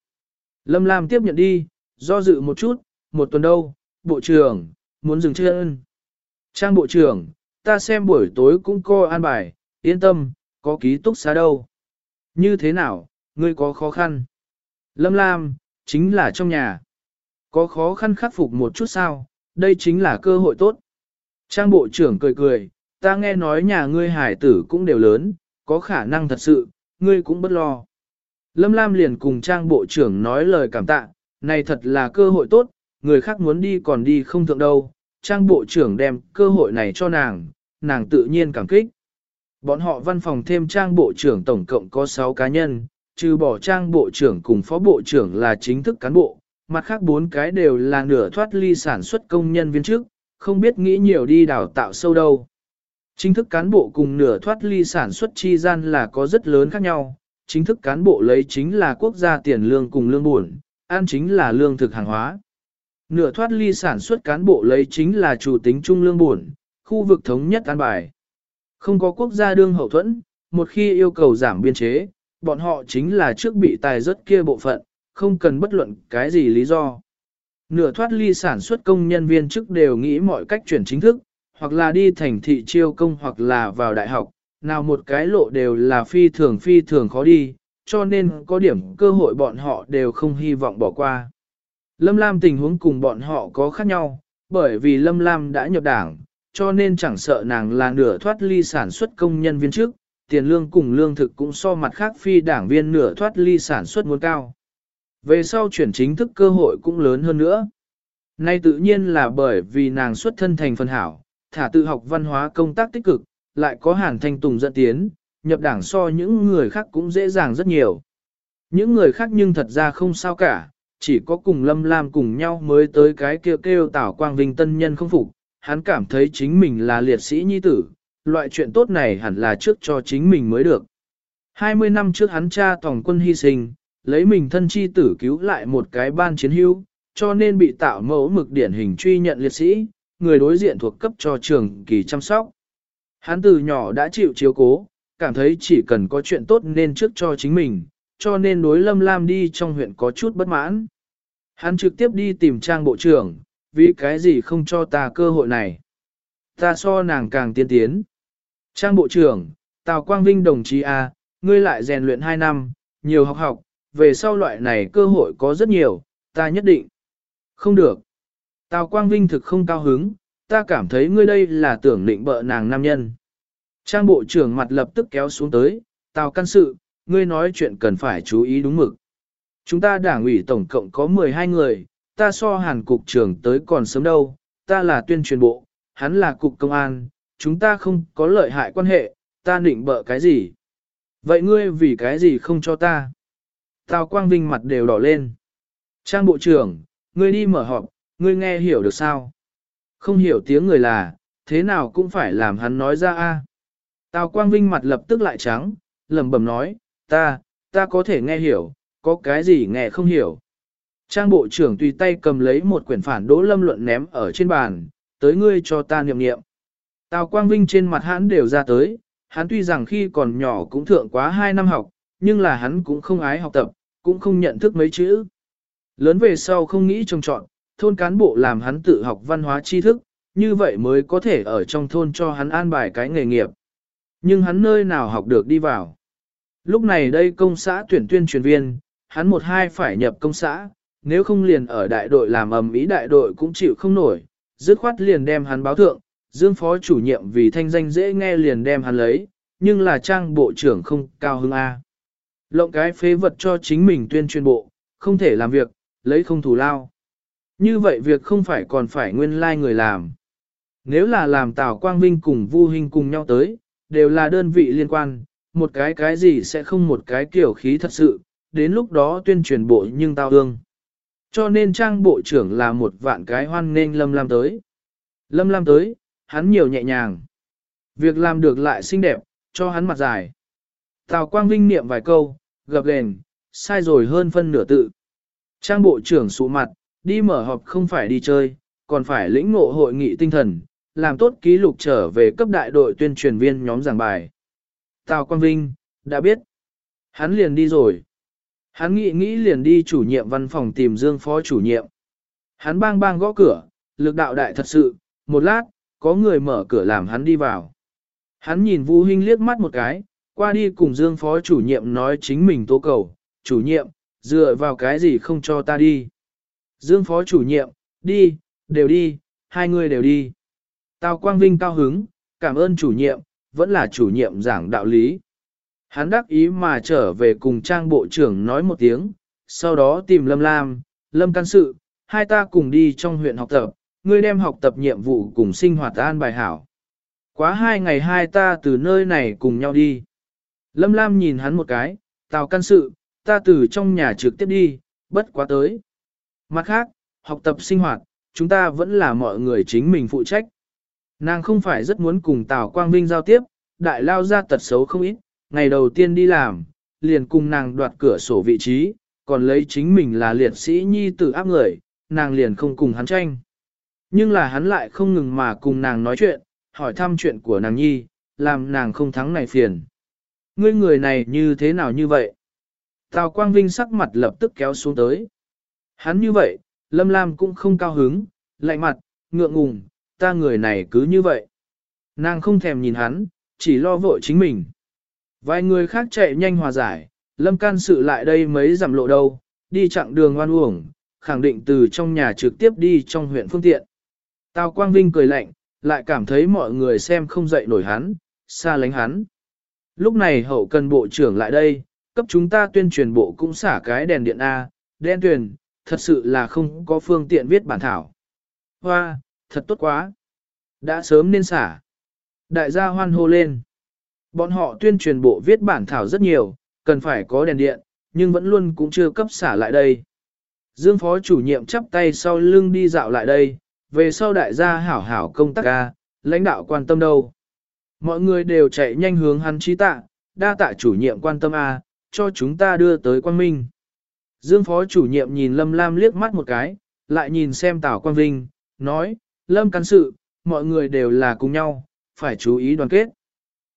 Lâm Lam tiếp nhận đi, do dự một chút, một tuần đâu, bộ trưởng, muốn dừng chân. Trang bộ trưởng, ta xem buổi tối cũng có an bài, yên tâm, có ký túc xá đâu. Như thế nào, ngươi có khó khăn? Lâm Lam, chính là trong nhà. Có khó khăn khắc phục một chút sao, đây chính là cơ hội tốt. Trang bộ trưởng cười cười, ta nghe nói nhà ngươi hải tử cũng đều lớn, có khả năng thật sự, ngươi cũng bất lo. Lâm Lam liền cùng trang bộ trưởng nói lời cảm tạ, này thật là cơ hội tốt, người khác muốn đi còn đi không thượng đâu. Trang bộ trưởng đem cơ hội này cho nàng, nàng tự nhiên cảm kích. Bọn họ văn phòng thêm trang bộ trưởng tổng cộng có 6 cá nhân, trừ bỏ trang bộ trưởng cùng phó bộ trưởng là chính thức cán bộ, mặt khác bốn cái đều là nửa thoát ly sản xuất công nhân viên chức, không biết nghĩ nhiều đi đào tạo sâu đâu. Chính thức cán bộ cùng nửa thoát ly sản xuất chi gian là có rất lớn khác nhau, chính thức cán bộ lấy chính là quốc gia tiền lương cùng lương buồn, ăn chính là lương thực hàng hóa. Nửa thoát ly sản xuất cán bộ lấy chính là chủ tính trung lương buồn, khu vực thống nhất an bài. Không có quốc gia đương hậu thuẫn, một khi yêu cầu giảm biên chế, bọn họ chính là trước bị tài rất kia bộ phận, không cần bất luận cái gì lý do. Nửa thoát ly sản xuất công nhân viên chức đều nghĩ mọi cách chuyển chính thức, hoặc là đi thành thị chiêu công hoặc là vào đại học, nào một cái lộ đều là phi thường phi thường khó đi, cho nên có điểm cơ hội bọn họ đều không hy vọng bỏ qua. Lâm Lam tình huống cùng bọn họ có khác nhau, bởi vì Lâm Lam đã nhập đảng, cho nên chẳng sợ nàng là nửa thoát ly sản xuất công nhân viên trước, tiền lương cùng lương thực cũng so mặt khác phi đảng viên nửa thoát ly sản xuất muốn cao. Về sau chuyển chính thức cơ hội cũng lớn hơn nữa. Nay tự nhiên là bởi vì nàng xuất thân thành phần hảo, thả tự học văn hóa công tác tích cực, lại có Hàn Thanh Tùng dẫn tiến, nhập đảng so những người khác cũng dễ dàng rất nhiều. Những người khác nhưng thật ra không sao cả, chỉ có cùng Lâm Lam cùng nhau mới tới cái kêu kêu Tảo Quang Vinh tân nhân không phục, hắn cảm thấy chính mình là liệt sĩ nhi tử, loại chuyện tốt này hẳn là trước cho chính mình mới được. 20 năm trước hắn cha tổng quân hy sinh, lấy mình thân chi tử cứu lại một cái ban chiến hữu, cho nên bị tạo mẫu mực điển hình truy nhận liệt sĩ, người đối diện thuộc cấp cho trường kỳ chăm sóc. Hắn từ nhỏ đã chịu chiếu cố, cảm thấy chỉ cần có chuyện tốt nên trước cho chính mình, cho nên đối Lâm Lam đi trong huyện có chút bất mãn. Hắn trực tiếp đi tìm trang bộ trưởng, vì cái gì không cho ta cơ hội này. Ta so nàng càng tiên tiến. Trang bộ trưởng, Tào Quang Vinh đồng chí A, ngươi lại rèn luyện 2 năm, nhiều học học, về sau loại này cơ hội có rất nhiều, ta nhất định. Không được. Tào Quang Vinh thực không cao hứng, ta cảm thấy ngươi đây là tưởng định bợ nàng nam nhân. Trang bộ trưởng mặt lập tức kéo xuống tới, Tào căn sự, ngươi nói chuyện cần phải chú ý đúng mực. Chúng ta đảng ủy tổng cộng có 12 người, ta so hàn cục trưởng tới còn sớm đâu, ta là tuyên truyền bộ, hắn là cục công an, chúng ta không có lợi hại quan hệ, ta định bợ cái gì. Vậy ngươi vì cái gì không cho ta? Tào Quang Vinh mặt đều đỏ lên. Trang bộ trưởng, ngươi đi mở họp, ngươi nghe hiểu được sao? Không hiểu tiếng người là, thế nào cũng phải làm hắn nói ra a. Tào Quang Vinh mặt lập tức lại trắng, lẩm bẩm nói, ta, ta có thể nghe hiểu, có cái gì nghe không hiểu. Trang bộ trưởng tùy tay cầm lấy một quyển phản đỗ lâm luận ném ở trên bàn, tới ngươi cho ta niệm niệm. Tào Quang Vinh trên mặt hắn đều ra tới, hắn tuy rằng khi còn nhỏ cũng thượng quá 2 năm học, nhưng là hắn cũng không ái học tập, cũng không nhận thức mấy chữ. Lớn về sau không nghĩ trông chọn, thôn cán bộ làm hắn tự học văn hóa tri thức, như vậy mới có thể ở trong thôn cho hắn an bài cái nghề nghiệp. Nhưng hắn nơi nào học được đi vào. Lúc này đây công xã tuyển tuyên truyền viên, hắn một hai phải nhập công xã, nếu không liền ở đại đội làm ầm ý đại đội cũng chịu không nổi, dứt khoát liền đem hắn báo thượng, dương phó chủ nhiệm vì thanh danh dễ nghe liền đem hắn lấy, nhưng là trang bộ trưởng không cao hứng A. Lộng cái phế vật cho chính mình tuyên truyền bộ, không thể làm việc, lấy không thủ lao. Như vậy việc không phải còn phải nguyên lai like người làm. Nếu là làm Tào Quang Vinh cùng Vu Hinh cùng nhau tới, đều là đơn vị liên quan, một cái cái gì sẽ không một cái kiểu khí thật sự, đến lúc đó tuyên truyền bộ nhưng tao ương. Cho nên trang bộ trưởng là một vạn cái hoan nên Lâm Lam tới. Lâm Lam tới, hắn nhiều nhẹ nhàng. Việc làm được lại xinh đẹp, cho hắn mặt dài. Tào Quang Vinh niệm vài câu, gập gền, sai rồi hơn phân nửa tự. Trang bộ trưởng sụ mặt, đi mở họp không phải đi chơi, còn phải lĩnh ngộ hội nghị tinh thần, làm tốt ký lục trở về cấp đại đội tuyên truyền viên nhóm giảng bài. Tào Quang Vinh, đã biết. Hắn liền đi rồi. Hắn nghĩ nghĩ liền đi chủ nhiệm văn phòng tìm Dương phó chủ nhiệm. Hắn bang bang gõ cửa, lực đạo đại thật sự, một lát, có người mở cửa làm hắn đi vào. Hắn nhìn Vũ Hinh liếc mắt một cái, qua đi cùng Dương phó chủ nhiệm nói chính mình tố cầu, chủ nhiệm, dựa vào cái gì không cho ta đi. Dương phó chủ nhiệm, đi, đều đi, hai người đều đi. Tào Quang Vinh cao hứng, cảm ơn chủ nhiệm, vẫn là chủ nhiệm giảng đạo lý. Hắn đắc ý mà trở về cùng trang bộ trưởng nói một tiếng, sau đó tìm Lâm Lam, Lâm can sự, hai ta cùng đi trong huyện học tập, ngươi đem học tập nhiệm vụ cùng sinh hoạt an bài hảo. Quá hai ngày hai ta từ nơi này cùng nhau đi. Lâm Lam nhìn hắn một cái, tào can sự, ta từ trong nhà trực tiếp đi, bất quá tới. Mặt khác, học tập sinh hoạt, chúng ta vẫn là mọi người chính mình phụ trách. Nàng không phải rất muốn cùng Tào Quang Vinh giao tiếp, đại lao ra tật xấu không ít, ngày đầu tiên đi làm, liền cùng nàng đoạt cửa sổ vị trí, còn lấy chính mình là liệt sĩ nhi tử áp người, nàng liền không cùng hắn tranh. Nhưng là hắn lại không ngừng mà cùng nàng nói chuyện, hỏi thăm chuyện của nàng nhi, làm nàng không thắng này phiền. Ngươi người này như thế nào như vậy? Tào Quang Vinh sắc mặt lập tức kéo xuống tới. Hắn như vậy, Lâm Lam cũng không cao hứng, lạnh mặt, ngượng ngùng, ta người này cứ như vậy. Nàng không thèm nhìn hắn, chỉ lo vội chính mình. Vài người khác chạy nhanh hòa giải, Lâm can sự lại đây mấy dặm lộ đâu, đi chặng đường oan uổng, khẳng định từ trong nhà trực tiếp đi trong huyện phương tiện. Tào Quang Vinh cười lạnh, lại cảm thấy mọi người xem không dậy nổi hắn, xa lánh hắn. Lúc này hậu cần bộ trưởng lại đây, cấp chúng ta tuyên truyền bộ cũng xả cái đèn điện A, đen tuyền, thật sự là không có phương tiện viết bản thảo. Hoa, thật tốt quá. Đã sớm nên xả. Đại gia hoan hô lên. Bọn họ tuyên truyền bộ viết bản thảo rất nhiều, cần phải có đèn điện, nhưng vẫn luôn cũng chưa cấp xả lại đây. Dương phó chủ nhiệm chắp tay sau lưng đi dạo lại đây, về sau đại gia hảo hảo công tác ca, lãnh đạo quan tâm đâu. Mọi người đều chạy nhanh hướng hắn trí tạ, đa tạ chủ nhiệm quan tâm A, cho chúng ta đưa tới quang minh. Dương phó chủ nhiệm nhìn Lâm Lam liếc mắt một cái, lại nhìn xem Tào Quang Vinh, nói, Lâm cán sự, mọi người đều là cùng nhau, phải chú ý đoàn kết.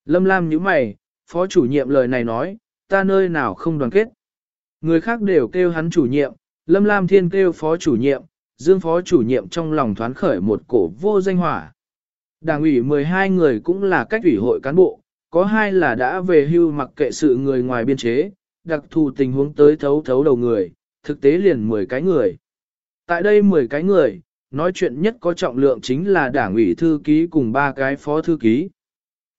Lâm Lam nhíu mày, phó chủ nhiệm lời này nói, ta nơi nào không đoàn kết. Người khác đều kêu hắn chủ nhiệm, Lâm Lam Thiên kêu phó chủ nhiệm, Dương phó chủ nhiệm trong lòng thoáng khởi một cổ vô danh hỏa. Đảng ủy 12 người cũng là cách ủy hội cán bộ, có hai là đã về hưu mặc kệ sự người ngoài biên chế, đặc thù tình huống tới thấu thấu đầu người, thực tế liền 10 cái người. Tại đây 10 cái người, nói chuyện nhất có trọng lượng chính là đảng ủy thư ký cùng ba cái phó thư ký.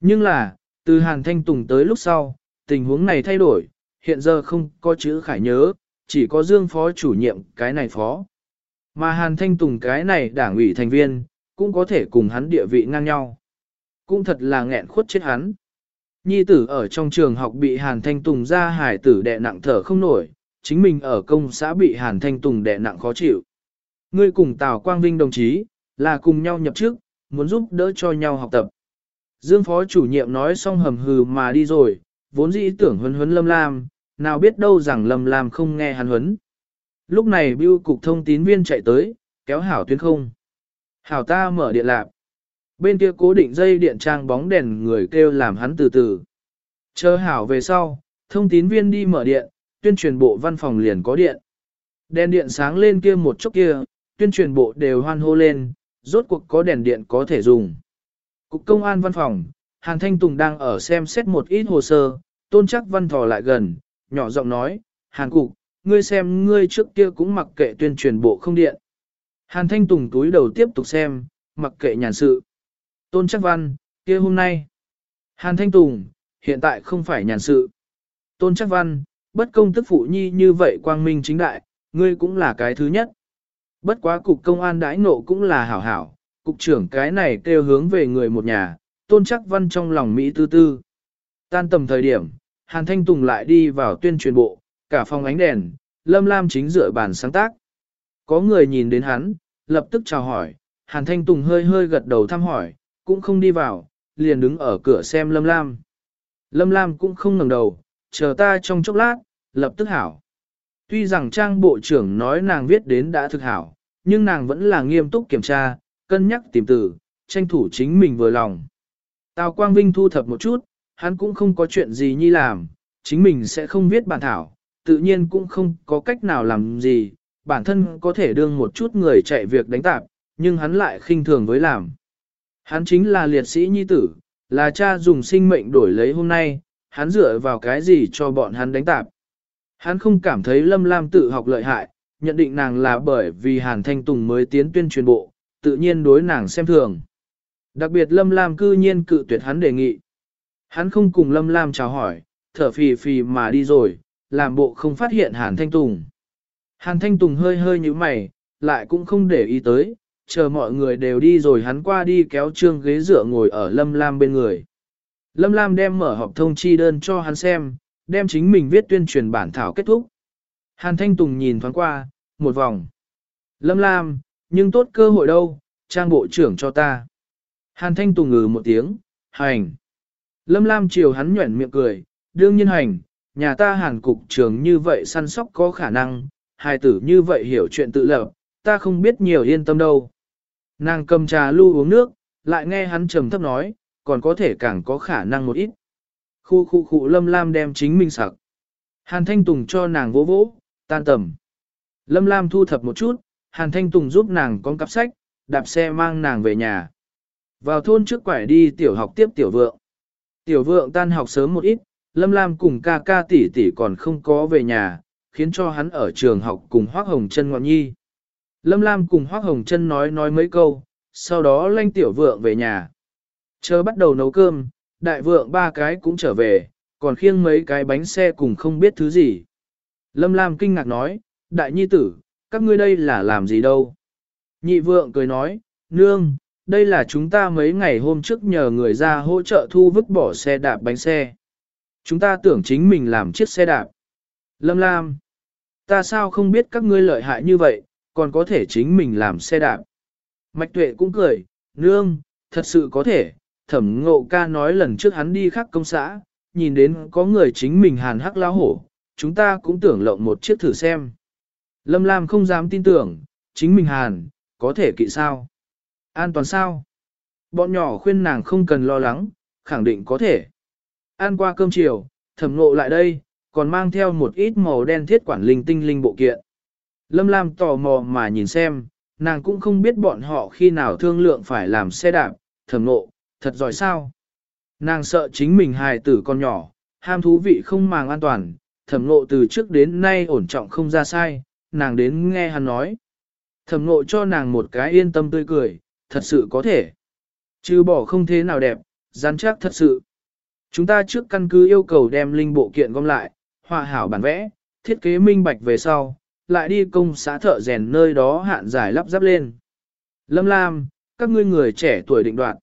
Nhưng là, từ Hàn Thanh Tùng tới lúc sau, tình huống này thay đổi, hiện giờ không có chữ khải nhớ, chỉ có Dương phó chủ nhiệm cái này phó. Mà Hàn Thanh Tùng cái này đảng ủy thành viên, cũng có thể cùng hắn địa vị ngang nhau. Cũng thật là nghẹn khuất chết hắn. Nhi tử ở trong trường học bị Hàn Thanh Tùng ra hải tử đè nặng thở không nổi, chính mình ở công xã bị Hàn Thanh Tùng đè nặng khó chịu. Ngươi cùng Tào Quang Vinh đồng chí, là cùng nhau nhập chức, muốn giúp đỡ cho nhau học tập. Dương phó chủ nhiệm nói xong hầm hừ mà đi rồi, vốn dĩ tưởng huấn huấn Lâm Lam, nào biết đâu rằng Lâm Lam không nghe hắn huấn. Lúc này bưu cục thông tín viên chạy tới, kéo hảo tuyến không. Hảo ta mở điện lạc. Bên kia cố định dây điện trang bóng đèn người kêu làm hắn từ từ. Chờ hảo về sau, thông tín viên đi mở điện, tuyên truyền bộ văn phòng liền có điện. Đèn điện sáng lên kia một chút kia, tuyên truyền bộ đều hoan hô lên, rốt cuộc có đèn điện có thể dùng. Cục công an văn phòng, Hàn Thanh Tùng đang ở xem xét một ít hồ sơ, tôn chắc văn thò lại gần, nhỏ giọng nói, Hàn Cục, ngươi xem ngươi trước kia cũng mặc kệ tuyên truyền bộ không điện. Hàn Thanh Tùng túi đầu tiếp tục xem, mặc kệ nhàn sự. Tôn chắc văn, kia hôm nay. Hàn Thanh Tùng, hiện tại không phải nhàn sự. Tôn chắc văn, bất công tức phụ nhi như vậy quang minh chính đại, ngươi cũng là cái thứ nhất. Bất quá cục công an đãi nộ cũng là hảo hảo, cục trưởng cái này kêu hướng về người một nhà, tôn chắc văn trong lòng Mỹ tư tư. Tan tầm thời điểm, Hàn Thanh Tùng lại đi vào tuyên truyền bộ, cả phòng ánh đèn, Lâm Lam chính dựa bàn sáng tác. Có người nhìn đến hắn, lập tức chào hỏi, Hàn Thanh Tùng hơi hơi gật đầu thăm hỏi, cũng không đi vào, liền đứng ở cửa xem Lâm Lam. Lâm Lam cũng không ngẩng đầu, chờ ta trong chốc lát, lập tức hảo. Tuy rằng trang bộ trưởng nói nàng viết đến đã thực hảo, nhưng nàng vẫn là nghiêm túc kiểm tra, cân nhắc tìm từ, tranh thủ chính mình vừa lòng. Tào Quang Vinh thu thập một chút, hắn cũng không có chuyện gì nhi làm, chính mình sẽ không viết bản thảo, tự nhiên cũng không có cách nào làm gì, bản thân có thể đương một chút người chạy việc đánh tạp, nhưng hắn lại khinh thường với làm. Hắn chính là liệt sĩ nhi tử, là cha dùng sinh mệnh đổi lấy hôm nay, hắn dựa vào cái gì cho bọn hắn đánh tạp. Hắn không cảm thấy Lâm Lam tự học lợi hại, nhận định nàng là bởi vì Hàn Thanh Tùng mới tiến tuyên truyền bộ, tự nhiên đối nàng xem thường. Đặc biệt Lâm Lam cư nhiên cự tuyệt hắn đề nghị. Hắn không cùng Lâm Lam chào hỏi, thở phì phì mà đi rồi, làm bộ không phát hiện Hàn Thanh Tùng. Hàn Thanh Tùng hơi hơi như mày, lại cũng không để ý tới, chờ mọi người đều đi rồi hắn qua đi kéo trương ghế dựa ngồi ở Lâm Lam bên người. Lâm Lam đem mở họp thông chi đơn cho hắn xem, đem chính mình viết tuyên truyền bản thảo kết thúc. Hàn Thanh Tùng nhìn thoáng qua, một vòng. Lâm Lam, nhưng tốt cơ hội đâu, trang bộ trưởng cho ta. Hàn Thanh Tùng ngừ một tiếng, hành. Lâm Lam chiều hắn nhuẩn miệng cười, đương nhiên hành, nhà ta hàn cục trưởng như vậy săn sóc có khả năng, hài tử như vậy hiểu chuyện tự lập, ta không biết nhiều yên tâm đâu. Nàng cầm trà lưu uống nước, lại nghe hắn trầm thấp nói, còn có thể càng có khả năng một ít. Khu khu khu lâm lam đem chính mình sặc. Hàn Thanh Tùng cho nàng vỗ vỗ, tan tầm. Lâm Lam thu thập một chút, Hàn Thanh Tùng giúp nàng con cặp sách, đạp xe mang nàng về nhà. Vào thôn trước quải đi tiểu học tiếp tiểu vượng. Tiểu vượng tan học sớm một ít, Lâm Lam cùng ca ca tỷ tỷ còn không có về nhà, khiến cho hắn ở trường học cùng Hoác Hồng Trân ngoạn nhi. Lâm Lam cùng Hoác Hồng Trân nói nói mấy câu, sau đó lanh tiểu vượng về nhà. Chờ bắt đầu nấu cơm, đại vượng ba cái cũng trở về, còn khiêng mấy cái bánh xe cùng không biết thứ gì. Lâm Lam kinh ngạc nói, đại nhi tử, các ngươi đây là làm gì đâu? Nhị vượng cười nói, nương, đây là chúng ta mấy ngày hôm trước nhờ người ra hỗ trợ thu vứt bỏ xe đạp bánh xe. Chúng ta tưởng chính mình làm chiếc xe đạp. Lâm Lam, ta sao không biết các ngươi lợi hại như vậy, còn có thể chính mình làm xe đạp. Mạch tuệ cũng cười, nương, thật sự có thể, thẩm ngộ ca nói lần trước hắn đi khắc công xã, nhìn đến có người chính mình hàn hắc lao hổ, chúng ta cũng tưởng lộng một chiếc thử xem. Lâm Lam không dám tin tưởng, chính mình hàn, có thể kỵ sao? An toàn sao? Bọn nhỏ khuyên nàng không cần lo lắng, khẳng định có thể. An qua cơm chiều, thẩm ngộ lại đây, còn mang theo một ít màu đen thiết quản linh tinh linh bộ kiện. Lâm Lam tò mò mà nhìn xem, nàng cũng không biết bọn họ khi nào thương lượng phải làm xe đạp, thẩm ngộ, thật giỏi sao. Nàng sợ chính mình hài tử con nhỏ, ham thú vị không màng an toàn, thẩm ngộ từ trước đến nay ổn trọng không ra sai, nàng đến nghe hắn nói. Thẩm ngộ cho nàng một cái yên tâm tươi cười, thật sự có thể. Chứ bỏ không thế nào đẹp, rắn chắc thật sự. Chúng ta trước căn cứ yêu cầu đem linh bộ kiện gom lại, họa hảo bản vẽ, thiết kế minh bạch về sau, lại đi công xã thợ rèn nơi đó hạn giải lắp ráp lên. Lâm Lam, các ngươi người trẻ tuổi định đoạt.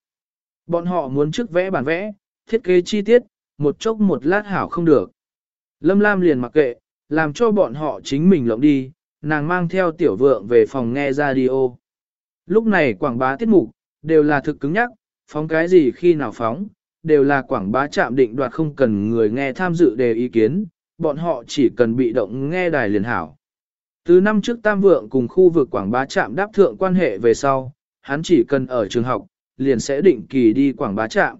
Bọn họ muốn trước vẽ bản vẽ, thiết kế chi tiết, một chốc một lát hảo không được. Lâm Lam liền mặc kệ, làm cho bọn họ chính mình lộng đi, nàng mang theo tiểu vượng về phòng nghe radio. Lúc này quảng bá tiết mục, đều là thực cứng nhắc, phóng cái gì khi nào phóng, đều là quảng bá chạm định đoạt không cần người nghe tham dự đề ý kiến, bọn họ chỉ cần bị động nghe đài liền hảo. Từ năm trước Tam Vượng cùng khu vực quảng bá trạm đáp thượng quan hệ về sau, hắn chỉ cần ở trường học, liền sẽ định kỳ đi quảng bá trạm.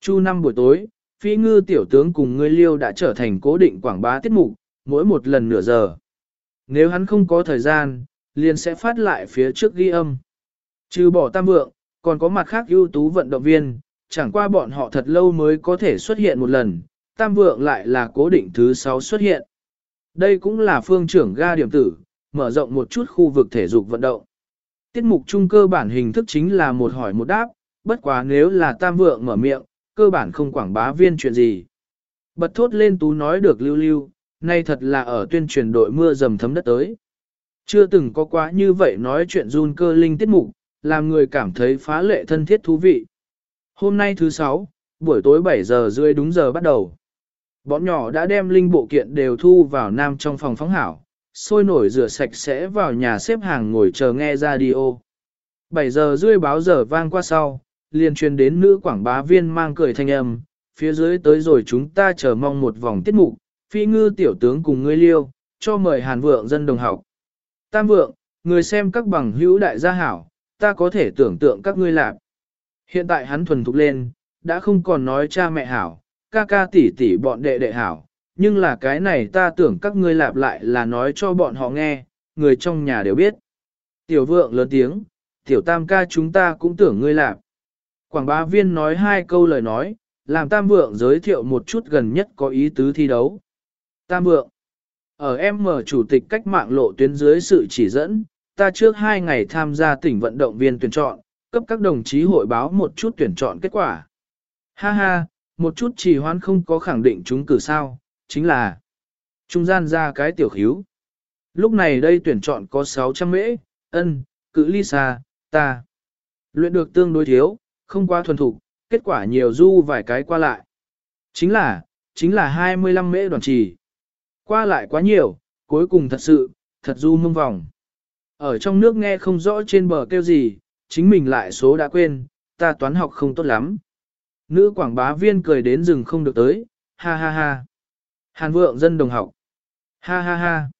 Chu năm buổi tối, phi ngư tiểu tướng cùng ngươi liêu đã trở thành cố định quảng bá tiết mục, mỗi một lần nửa giờ. Nếu hắn không có thời gian, liền sẽ phát lại phía trước ghi âm. Trừ bỏ Tam Vượng, còn có mặt khác ưu tú vận động viên, chẳng qua bọn họ thật lâu mới có thể xuất hiện một lần, Tam Vượng lại là cố định thứ 6 xuất hiện. Đây cũng là phương trưởng ga điểm tử, mở rộng một chút khu vực thể dục vận động. Tiết mục trung cơ bản hình thức chính là một hỏi một đáp, bất quá nếu là tam vượng mở miệng, cơ bản không quảng bá viên chuyện gì. Bật thốt lên tú nói được lưu lưu, nay thật là ở tuyên truyền đội mưa dầm thấm đất tới. Chưa từng có quá như vậy nói chuyện run cơ linh tiết mục, làm người cảm thấy phá lệ thân thiết thú vị. Hôm nay thứ sáu, buổi tối 7 giờ rưỡi đúng giờ bắt đầu. Bọn nhỏ đã đem linh bộ kiện đều thu vào nam trong phòng phóng hảo, sôi nổi rửa sạch sẽ vào nhà xếp hàng ngồi chờ nghe radio. 7 giờ rưỡi báo giờ vang qua sau, liền truyền đến nữ quảng bá viên mang cười thanh âm, phía dưới tới rồi chúng ta chờ mong một vòng tiết mục, phi ngư tiểu tướng cùng ngươi liêu, cho mời hàn vượng dân đồng học. Tam vượng, người xem các bằng hữu đại gia hảo, ta có thể tưởng tượng các ngươi lạc. Hiện tại hắn thuần thục lên, đã không còn nói cha mẹ hảo, ca ca tỷ tỷ bọn đệ đệ hảo, nhưng là cái này ta tưởng các ngươi lạp lại là nói cho bọn họ nghe, người trong nhà đều biết. Tiểu vượng lớn tiếng, tiểu tam ca chúng ta cũng tưởng ngươi lạp. Quảng bá viên nói hai câu lời nói, làm tam vượng giới thiệu một chút gần nhất có ý tứ thi đấu. Tam vượng, ở em mở chủ tịch cách mạng lộ tuyến dưới sự chỉ dẫn, ta trước hai ngày tham gia tỉnh vận động viên tuyển chọn, cấp các đồng chí hội báo một chút tuyển chọn kết quả. Ha ha, một chút trì hoãn không có khẳng định chúng cử sao, chính là trung gian ra cái tiểu khíu. Lúc này đây tuyển chọn có 600 mễ, ân, cự ly xa, ta. Luyện được tương đối thiếu, không quá thuần thục, kết quả nhiều du vài cái qua lại. Chính là, chính là 25 mễ đoàn trì. Qua lại quá nhiều, cuối cùng thật sự, thật du mông vòng. Ở trong nước nghe không rõ trên bờ kêu gì, chính mình lại số đã quên, ta toán học không tốt lắm. Nữ quảng bá viên cười đến rừng không được tới, ha ha ha. Hàn vượng dân đồng học. Ha ha ha.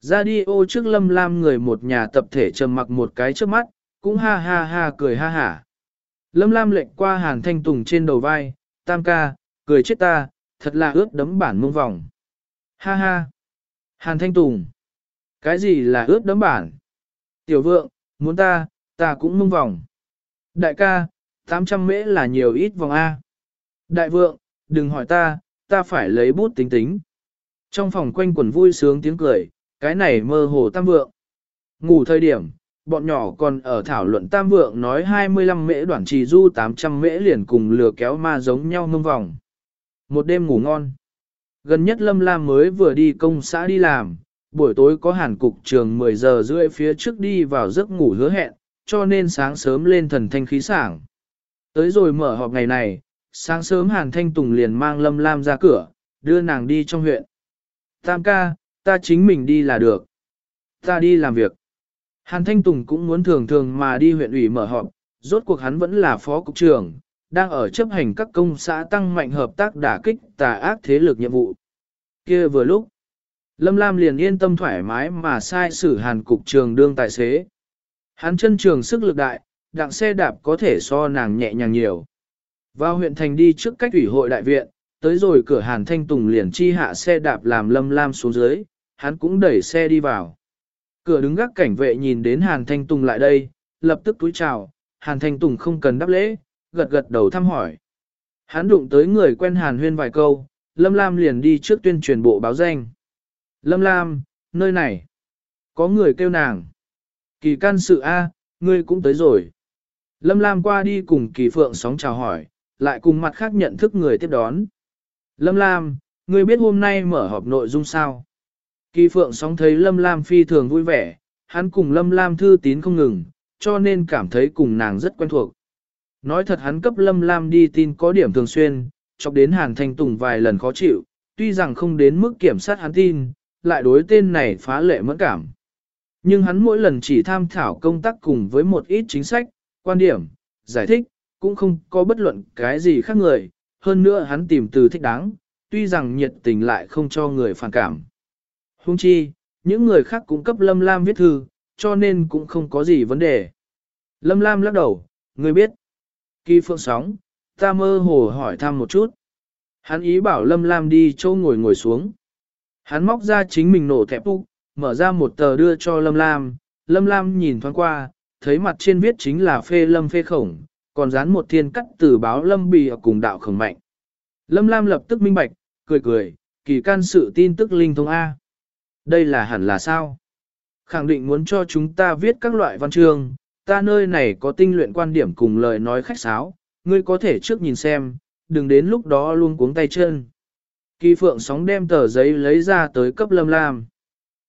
Radio trước lâm lam người một nhà tập thể trầm mặc một cái trước mắt, cũng ha ha ha cười ha hả. Lâm lam lệnh qua hàn thanh tùng trên đầu vai, tam ca, cười chết ta, thật là ướt đấm bản mông vòng. Ha ha. Hàn thanh tùng. Cái gì là ướt đấm bản? Tiểu vượng, muốn ta, ta cũng mông vòng. Đại ca, 800 mễ là nhiều ít vòng A. Đại vượng, đừng hỏi ta, ta phải lấy bút tính tính. Trong phòng quanh quần vui sướng tiếng cười, cái này mơ hồ tam vượng. Ngủ thời điểm, bọn nhỏ còn ở thảo luận tam vượng nói 25 mễ đoạn trì du 800 mễ liền cùng lừa kéo ma giống nhau mông vòng. Một đêm ngủ ngon. Gần nhất Lâm Lam mới vừa đi công xã đi làm, buổi tối có hàn cục trường 10 giờ rưỡi phía trước đi vào giấc ngủ hứa hẹn, cho nên sáng sớm lên thần thanh khí sảng. Tới rồi mở họp ngày này, sáng sớm Hàn Thanh Tùng liền mang Lâm Lam ra cửa, đưa nàng đi trong huyện. Tam ca, ta chính mình đi là được. Ta đi làm việc. Hàn Thanh Tùng cũng muốn thường thường mà đi huyện ủy mở họp, rốt cuộc hắn vẫn là phó cục trưởng, đang ở chấp hành các công xã tăng mạnh hợp tác đả kích tà ác thế lực nhiệm vụ. kia vừa lúc, Lâm Lam liền yên tâm thoải mái mà sai xử hàn cục trường đương tài xế. Hắn chân trường sức lực đại, đặng xe đạp có thể so nàng nhẹ nhàng nhiều. Vào huyện thành đi trước cách ủy hội đại viện, tới rồi cửa hàn thanh tùng liền chi hạ xe đạp làm Lâm Lam xuống dưới, hắn cũng đẩy xe đi vào. Cửa đứng gác cảnh vệ nhìn đến hàn thanh tùng lại đây, lập tức túi chào, hàn thanh tùng không cần đáp lễ, gật gật đầu thăm hỏi. Hắn đụng tới người quen hàn huyên vài câu, Lâm Lam liền đi trước tuyên truyền bộ báo danh. Lâm Lam, nơi này. Có người kêu nàng. Kỳ can sự A, ngươi cũng tới rồi. Lâm Lam qua đi cùng kỳ phượng sóng chào hỏi, lại cùng mặt khác nhận thức người tiếp đón. Lâm Lam, ngươi biết hôm nay mở họp nội dung sao? Kỳ phượng sóng thấy Lâm Lam phi thường vui vẻ, hắn cùng Lâm Lam thư tín không ngừng, cho nên cảm thấy cùng nàng rất quen thuộc. Nói thật hắn cấp Lâm Lam đi tin có điểm thường xuyên, chọc đến Hàn Thanh Tùng vài lần khó chịu, tuy rằng không đến mức kiểm sát hắn tin, lại đối tên này phá lệ mẫn cảm. Nhưng hắn mỗi lần chỉ tham thảo công tác cùng với một ít chính sách, quan điểm, giải thích, cũng không có bất luận cái gì khác người, hơn nữa hắn tìm từ thích đáng, tuy rằng nhiệt tình lại không cho người phản cảm. Hung chi, những người khác cũng cấp Lâm Lam viết thư, cho nên cũng không có gì vấn đề. Lâm Lam lắc đầu, người biết. Kỳ phượng sóng, ta mơ hồ hỏi thăm một chút. Hắn ý bảo Lâm Lam đi chỗ ngồi ngồi xuống. Hắn móc ra chính mình nổ thẹp úc, mở ra một tờ đưa cho Lâm Lam. Lâm Lam nhìn thoáng qua, thấy mặt trên viết chính là phê lâm phê khổng, còn dán một thiên cắt từ báo Lâm bì ở cùng đạo khổng mạnh. Lâm Lam lập tức minh bạch, cười cười, kỳ can sự tin tức linh thông A. Đây là hẳn là sao? Khẳng định muốn cho chúng ta viết các loại văn chương, ta nơi này có tinh luyện quan điểm cùng lời nói khách sáo, ngươi có thể trước nhìn xem, đừng đến lúc đó luôn cuống tay chân. Kỳ phượng sóng đem tờ giấy lấy ra tới cấp Lâm Lam.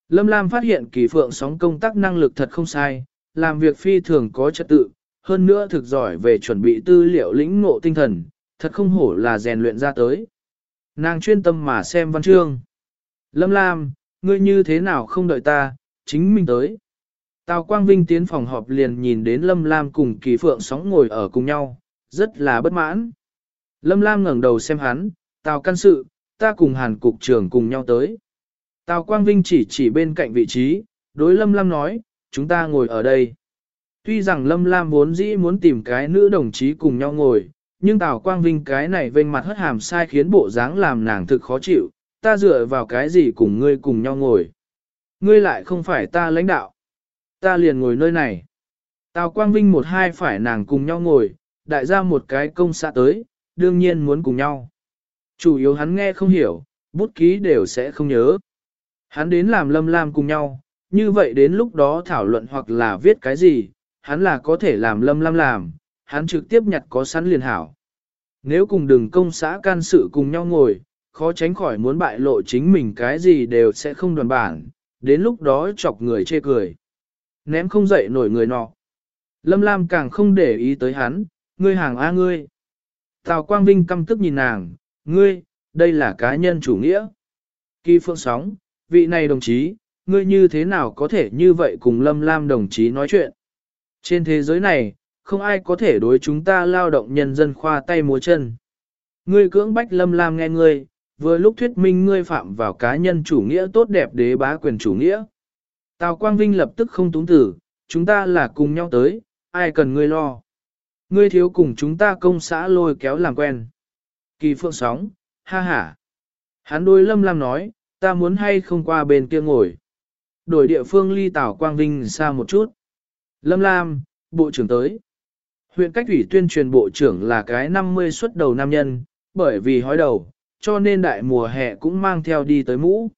Lâm Lam phát hiện kỳ phượng sóng công tác năng lực thật không sai, làm việc phi thường có trật tự, hơn nữa thực giỏi về chuẩn bị tư liệu lĩnh ngộ tinh thần, thật không hổ là rèn luyện ra tới. Nàng chuyên tâm mà xem văn chương. Lâm Lam, ngươi như thế nào không đợi ta, chính mình tới. Tào Quang Vinh tiến phòng họp liền nhìn đến Lâm Lam cùng Kỳ Phượng sóng ngồi ở cùng nhau, rất là bất mãn. Lâm Lam ngẩng đầu xem hắn, Tào căn sự, ta cùng Hàn Cục trưởng cùng nhau tới. Tào Quang Vinh chỉ chỉ bên cạnh vị trí, đối Lâm Lam nói, chúng ta ngồi ở đây. Tuy rằng Lâm Lam vốn dĩ muốn tìm cái nữ đồng chí cùng nhau ngồi, nhưng Tào Quang Vinh cái này vênh mặt hất hàm sai khiến bộ dáng làm nàng thực khó chịu, ta dựa vào cái gì cùng ngươi cùng nhau ngồi. Ngươi lại không phải ta lãnh đạo ta liền ngồi nơi này. Tào Quang Vinh một hai phải nàng cùng nhau ngồi, đại gia một cái công xã tới, đương nhiên muốn cùng nhau. Chủ yếu hắn nghe không hiểu, bút ký đều sẽ không nhớ. Hắn đến làm lâm lam cùng nhau, như vậy đến lúc đó thảo luận hoặc là viết cái gì, hắn là có thể làm lâm lam làm, hắn trực tiếp nhặt có sẵn liền hảo. Nếu cùng đừng công xã can sự cùng nhau ngồi, khó tránh khỏi muốn bại lộ chính mình cái gì đều sẽ không đoàn bản, đến lúc đó chọc người chê cười. Ném không dậy nổi người nọ. Lâm Lam càng không để ý tới hắn, ngươi hàng A ngươi. Tào Quang Vinh căm tức nhìn nàng, ngươi, đây là cá nhân chủ nghĩa. Kỳ phượng sóng, vị này đồng chí, ngươi như thế nào có thể như vậy cùng Lâm Lam đồng chí nói chuyện. Trên thế giới này, không ai có thể đối chúng ta lao động nhân dân khoa tay múa chân. Ngươi cưỡng bách Lâm Lam nghe ngươi, vừa lúc thuyết minh ngươi phạm vào cá nhân chủ nghĩa tốt đẹp đế bá quyền chủ nghĩa. Tào Quang Vinh lập tức không túng tử, chúng ta là cùng nhau tới, ai cần ngươi lo. Ngươi thiếu cùng chúng ta công xã lôi kéo làm quen. Kỳ phượng sóng, ha ha. Hắn đôi lâm lam nói, ta muốn hay không qua bên kia ngồi. Đổi địa phương ly Tào Quang Vinh xa một chút. Lâm Lam, bộ trưởng tới. Huyện cách ủy tuyên truyền bộ trưởng là cái 50 xuất đầu nam nhân, bởi vì hói đầu, cho nên đại mùa hè cũng mang theo đi tới mũ.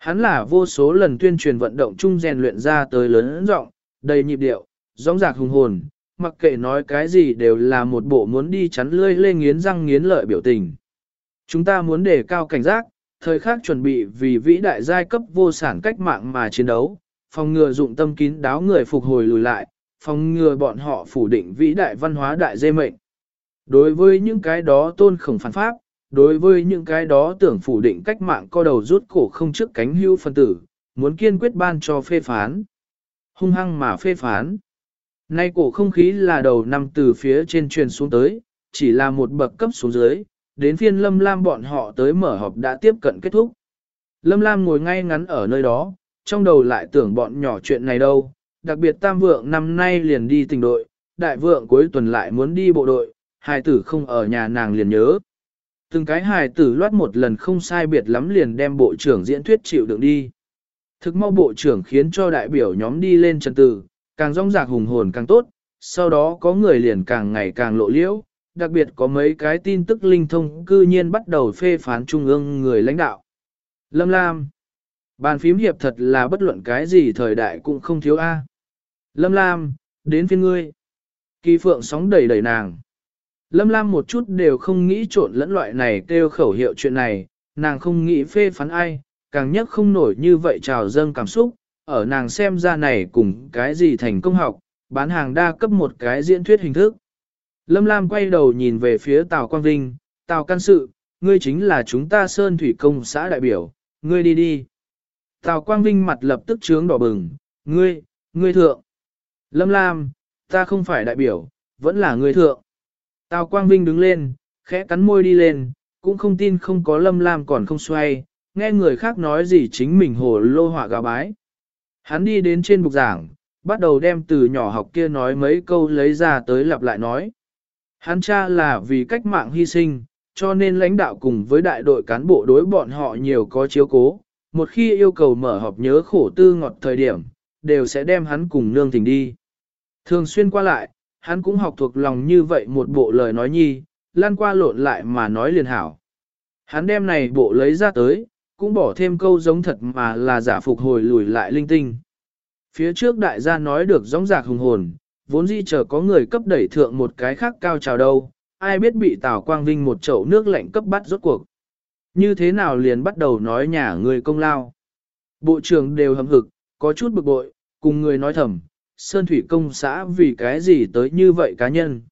Hắn là vô số lần tuyên truyền vận động chung rèn luyện ra tới lớn rộng, đầy nhịp điệu, rõ rạc hùng hồn, mặc kệ nói cái gì đều là một bộ muốn đi chắn lươi lê nghiến răng nghiến lợi biểu tình. Chúng ta muốn đề cao cảnh giác, thời khắc chuẩn bị vì vĩ đại giai cấp vô sản cách mạng mà chiến đấu, phòng ngừa dụng tâm kín đáo người phục hồi lùi lại, phòng ngừa bọn họ phủ định vĩ đại văn hóa đại dê mệnh. Đối với những cái đó tôn khổng phản pháp, đối với những cái đó tưởng phủ định cách mạng co đầu rút cổ không trước cánh hưu phân tử, muốn kiên quyết ban cho phê phán. Hung hăng mà phê phán. Nay cổ không khí là đầu năm từ phía trên truyền xuống tới, chỉ là một bậc cấp xuống dưới, đến phiên Lâm Lam bọn họ tới mở họp đã tiếp cận kết thúc. Lâm Lam ngồi ngay ngắn ở nơi đó, trong đầu lại tưởng bọn nhỏ chuyện này đâu, đặc biệt tam vượng năm nay liền đi tình đội, đại vượng cuối tuần lại muốn đi bộ đội, hai tử không ở nhà nàng liền nhớ. Từng cái hài tử loát một lần không sai biệt lắm liền đem bộ trưởng diễn thuyết chịu đựng đi. Thực mau bộ trưởng khiến cho đại biểu nhóm đi lên trần tử, càng rong rạc hùng hồn càng tốt, sau đó có người liền càng ngày càng lộ liễu, đặc biệt có mấy cái tin tức linh thông cư nhiên bắt đầu phê phán trung ương người lãnh đạo. Lâm Lam Bàn phím hiệp thật là bất luận cái gì thời đại cũng không thiếu A. Lâm Lam, đến phiên ngươi. Kỳ phượng sóng đầy đầy nàng. Lâm Lam một chút đều không nghĩ trộn lẫn loại này kêu khẩu hiệu chuyện này, nàng không nghĩ phê phán ai, càng nhất không nổi như vậy trào dâng cảm xúc, ở nàng xem ra này cùng cái gì thành công học, bán hàng đa cấp một cái diễn thuyết hình thức. Lâm Lam quay đầu nhìn về phía Tào Quang Vinh, Tào Can Sự, ngươi chính là chúng ta Sơn Thủy Công xã đại biểu, ngươi đi đi. Tào Quang Vinh mặt lập tức trướng đỏ bừng, ngươi, ngươi thượng. Lâm Lam, ta không phải đại biểu, vẫn là ngươi thượng. Tào Quang Vinh đứng lên, khẽ cắn môi đi lên, cũng không tin không có Lâm Lam còn không xoay, nghe người khác nói gì chính mình hồ lô họa gà bái. Hắn đi đến trên bục giảng, bắt đầu đem từ nhỏ học kia nói mấy câu lấy ra tới lặp lại nói. Hắn cha là vì cách mạng hy sinh, cho nên lãnh đạo cùng với đại đội cán bộ đối bọn họ nhiều có chiếu cố. Một khi yêu cầu mở họp nhớ khổ tư ngọt thời điểm, đều sẽ đem hắn cùng nương tình đi. Thường xuyên qua lại, hắn cũng học thuộc lòng như vậy một bộ lời nói nhi, lan qua lộn lại mà nói liền hảo. Hắn đem này bộ lấy ra tới, cũng bỏ thêm câu giống thật mà là giả phục hồi lùi lại linh tinh. Phía trước đại gia nói được giống rạc hùng hồn, vốn dĩ chờ có người cấp đẩy thượng một cái khác cao trào đâu, ai biết bị Tào Quang Vinh một chậu nước lạnh cấp bắt rốt cuộc. Như thế nào liền bắt đầu nói nhà người công lao. Bộ trưởng đều hầm hực, có chút bực bội, cùng người nói thầm, Sơn Thủy công xã vì cái gì tới như vậy cá nhân.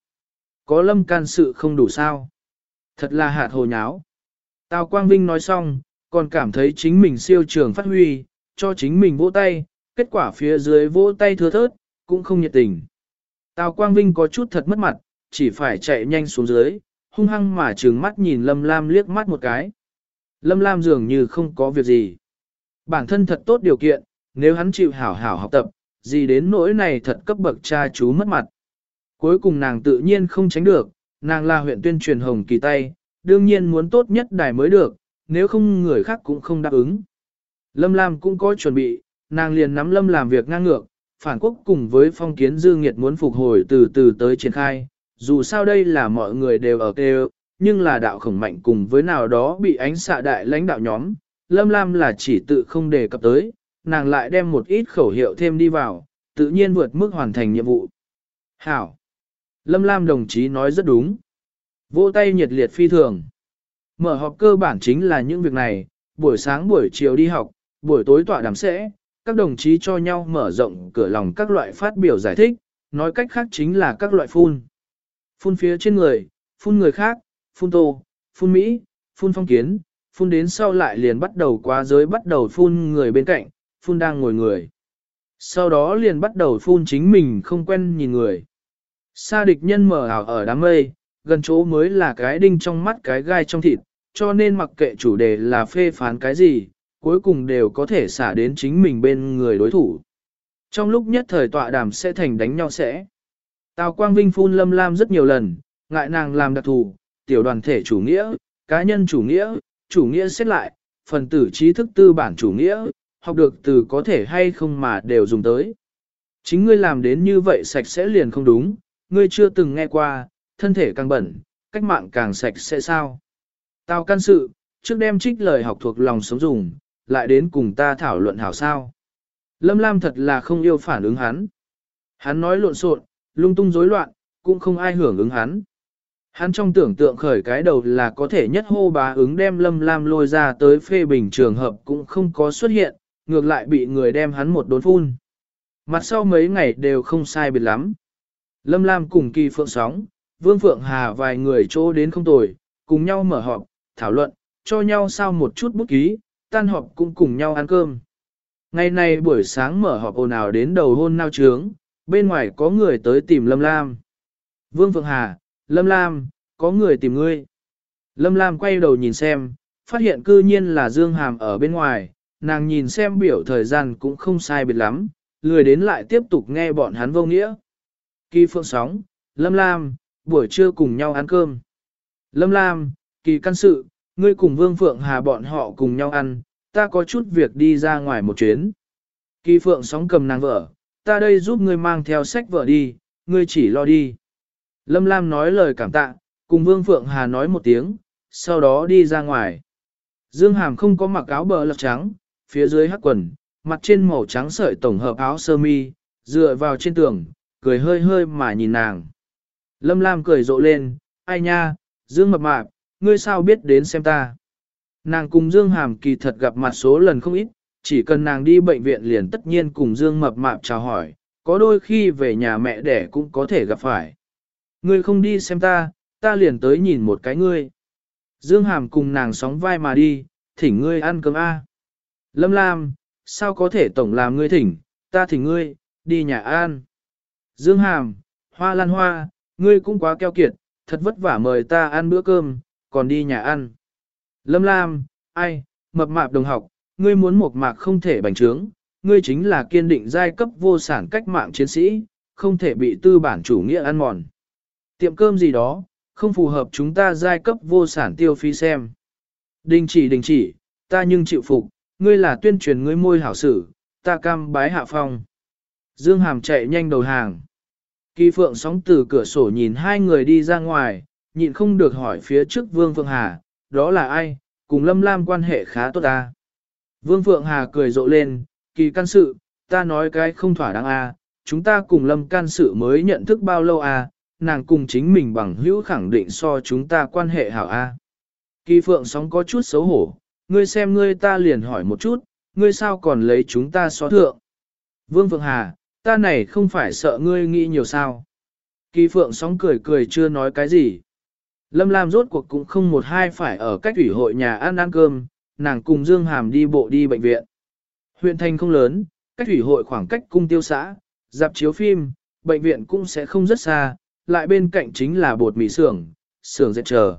Có lâm can sự không đủ sao. Thật là hạt hồ nháo. Tào Quang Vinh nói xong, còn cảm thấy chính mình siêu trường phát huy, cho chính mình vỗ tay, kết quả phía dưới vỗ tay thưa thớt, cũng không nhiệt tình. Tào Quang Vinh có chút thật mất mặt, chỉ phải chạy nhanh xuống dưới, hung hăng mà trừng mắt nhìn Lâm Lam liếc mắt một cái. Lâm Lam dường như không có việc gì. Bản thân thật tốt điều kiện, nếu hắn chịu hảo hảo học tập, gì đến nỗi này thật cấp bậc cha chú mất mặt. Cuối cùng nàng tự nhiên không tránh được, nàng là huyện tuyên truyền hồng kỳ tay, đương nhiên muốn tốt nhất đài mới được, nếu không người khác cũng không đáp ứng. Lâm Lam cũng có chuẩn bị, nàng liền nắm Lâm làm việc ngang ngược, phản quốc cùng với phong kiến dư nghiệt muốn phục hồi từ từ tới triển khai, dù sao đây là mọi người đều ở kêu, nhưng là đạo khổng mạnh cùng với nào đó bị ánh xạ đại lãnh đạo nhóm, Lâm Lam là chỉ tự không đề cập tới, nàng lại đem một ít khẩu hiệu thêm đi vào, tự nhiên vượt mức hoàn thành nhiệm vụ. Hảo! Lâm Lam đồng chí nói rất đúng. Vỗ tay nhiệt liệt phi thường. Mở họp cơ bản chính là những việc này, buổi sáng buổi chiều đi học, buổi tối tọa đàm sẽ, các đồng chí cho nhau mở rộng cửa lòng các loại phát biểu giải thích, nói cách khác chính là các loại phun. Phun phía trên người, phun người khác, phun tô, phun Mỹ, phun phong kiến, phun đến sau lại liền bắt đầu quá giới bắt đầu phun người bên cạnh, phun đang ngồi người. Sau đó liền bắt đầu phun chính mình không quen nhìn người. Sa địch nhân mở ảo ở đám mây, gần chỗ mới là cái đinh trong mắt cái gai trong thịt, cho nên mặc kệ chủ đề là phê phán cái gì, cuối cùng đều có thể xả đến chính mình bên người đối thủ. Trong lúc nhất thời tọa đàm sẽ thành đánh nhau sẽ. Tào Quang Vinh phun lâm lam rất nhiều lần, ngại nàng làm đặc thù, tiểu đoàn thể chủ nghĩa, cá nhân chủ nghĩa, chủ nghĩa xét lại, phần tử trí thức tư bản chủ nghĩa, học được từ có thể hay không mà đều dùng tới. Chính ngươi làm đến như vậy sạch sẽ liền không đúng, ngươi chưa từng nghe qua, thân thể càng bẩn, cách mạng càng sạch sẽ sao. Tao can sự, trước đem trích lời học thuộc lòng sống dùng, lại đến cùng ta thảo luận hảo sao. Lâm Lam thật là không yêu phản ứng hắn. Hắn nói lộn xộn, lung tung rối loạn, cũng không ai hưởng ứng hắn. Hắn trong tưởng tượng khởi cái đầu là có thể nhất hô bá ứng đem Lâm Lam lôi ra tới phê bình trường hợp cũng không có xuất hiện, ngược lại bị người đem hắn một đốn phun. Mặt sau mấy ngày đều không sai biệt lắm. Lâm Lam cùng kỳ phượng sóng, Vương Phượng Hà vài người chỗ đến không tồi, cùng nhau mở họp, thảo luận, cho nhau sao một chút bút ký, tan họp cũng cùng nhau ăn cơm. Ngày nay buổi sáng mở họp ồn ào đến đầu hôn nao trướng, bên ngoài có người tới tìm Lâm Lam. Vương Phượng Hà, Lâm Lam, có người tìm ngươi. Lâm Lam quay đầu nhìn xem, phát hiện cư nhiên là Dương Hàm ở bên ngoài, nàng nhìn xem biểu thời gian cũng không sai biệt lắm, lười đến lại tiếp tục nghe bọn hắn vô nghĩa. Kỳ Phượng Sóng, Lâm Lam, buổi trưa cùng nhau ăn cơm. Lâm Lam, kỳ căn sự, ngươi cùng Vương Phượng Hà bọn họ cùng nhau ăn, ta có chút việc đi ra ngoài một chuyến. Kỳ Phượng Sóng cầm nàng vợ, ta đây giúp ngươi mang theo sách vợ đi, ngươi chỉ lo đi. Lâm Lam nói lời cảm tạ, cùng Vương Phượng Hà nói một tiếng, sau đó đi ra ngoài. Dương Hàm không có mặc áo bờ lọc trắng, phía dưới hắc quần, mặt trên màu trắng sợi tổng hợp áo sơ mi, dựa vào trên tường, cười hơi hơi mà nhìn nàng. Lâm Lam cười rộ lên, ai nha, Dương mập mạp, ngươi sao biết đến xem ta. Nàng cùng Dương Hàm kỳ thật gặp mặt số lần không ít, chỉ cần nàng đi bệnh viện liền tất nhiên cùng Dương mập mạp chào hỏi, có đôi khi về nhà mẹ đẻ cũng có thể gặp phải. Ngươi không đi xem ta, ta liền tới nhìn một cái ngươi. Dương Hàm cùng nàng sóng vai mà đi, thỉnh ngươi ăn cơm A. Lâm Lam, sao có thể tổng làm ngươi thỉnh, ta thỉnh ngươi, đi nhà an. Dương Hàm, Hoa Lan Hoa, ngươi cũng quá keo kiệt, thật vất vả mời ta ăn bữa cơm, còn đi nhà ăn. Lâm Lam, ai, mập mạp đồng học, ngươi muốn một mạc không thể bành trướng, ngươi chính là kiên định giai cấp vô sản cách mạng chiến sĩ, không thể bị tư bản chủ nghĩa ăn mòn. Tiệm cơm gì đó, không phù hợp chúng ta giai cấp vô sản tiêu phí xem. Đình chỉ đình chỉ, ta nhưng chịu phục, ngươi là tuyên truyền ngươi môi hảo sử, ta cam bái hạ phong. Dương Hàm chạy nhanh đầu hàng. Kỳ Phượng sóng từ cửa sổ nhìn hai người đi ra ngoài, nhịn không được hỏi phía trước Vương Phượng Hà, đó là ai, cùng Lâm Lam quan hệ khá tốt ta. Vương Phượng Hà cười rộ lên, kỳ can sự, ta nói cái không thỏa đáng a, chúng ta cùng Lâm can sự mới nhận thức bao lâu a, nàng cùng chính mình bằng hữu khẳng định so chúng ta quan hệ hảo a. Kỳ Phượng sóng có chút xấu hổ, ngươi xem ngươi ta liền hỏi một chút, ngươi sao còn lấy chúng ta so thượng. Vương Phượng Hà, ta này không phải sợ ngươi nghĩ nhiều sao. Kỳ Phượng sóng cười cười chưa nói cái gì. Lâm Lam rốt cuộc cũng không một hai phải ở cách ủy hội nhà ăn ăn cơm, nàng cùng Dương Hàm đi bộ đi bệnh viện. Huyện thành không lớn, cách ủy hội khoảng cách cung tiêu xã, dạp chiếu phim, bệnh viện cũng sẽ không rất xa, lại bên cạnh chính là bột mì xưởng, xưởng dệt chờ.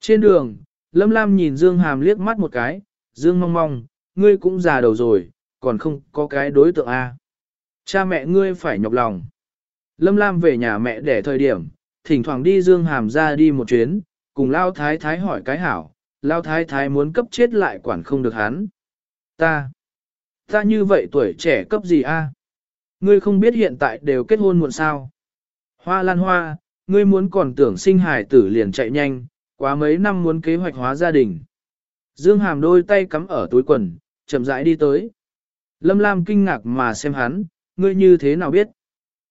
Trên đường, Lâm Lam nhìn Dương Hàm liếc mắt một cái, Dương mong mong, ngươi cũng già đầu rồi, còn không có cái đối tượng A. Cha mẹ ngươi phải nhọc lòng. Lâm Lam về nhà mẹ để thời điểm, thỉnh thoảng đi Dương Hàm ra đi một chuyến, cùng Lao Thái Thái hỏi cái hảo, Lao Thái Thái muốn cấp chết lại quản không được hắn. Ta, ta như vậy tuổi trẻ cấp gì a? Ngươi không biết hiện tại đều kết hôn muộn sao. Hoa lan hoa, ngươi muốn còn tưởng sinh hài tử liền chạy nhanh, quá mấy năm muốn kế hoạch hóa gia đình. Dương Hàm đôi tay cắm ở túi quần, chậm rãi đi tới. Lâm Lam kinh ngạc mà xem hắn, ngươi như thế nào biết?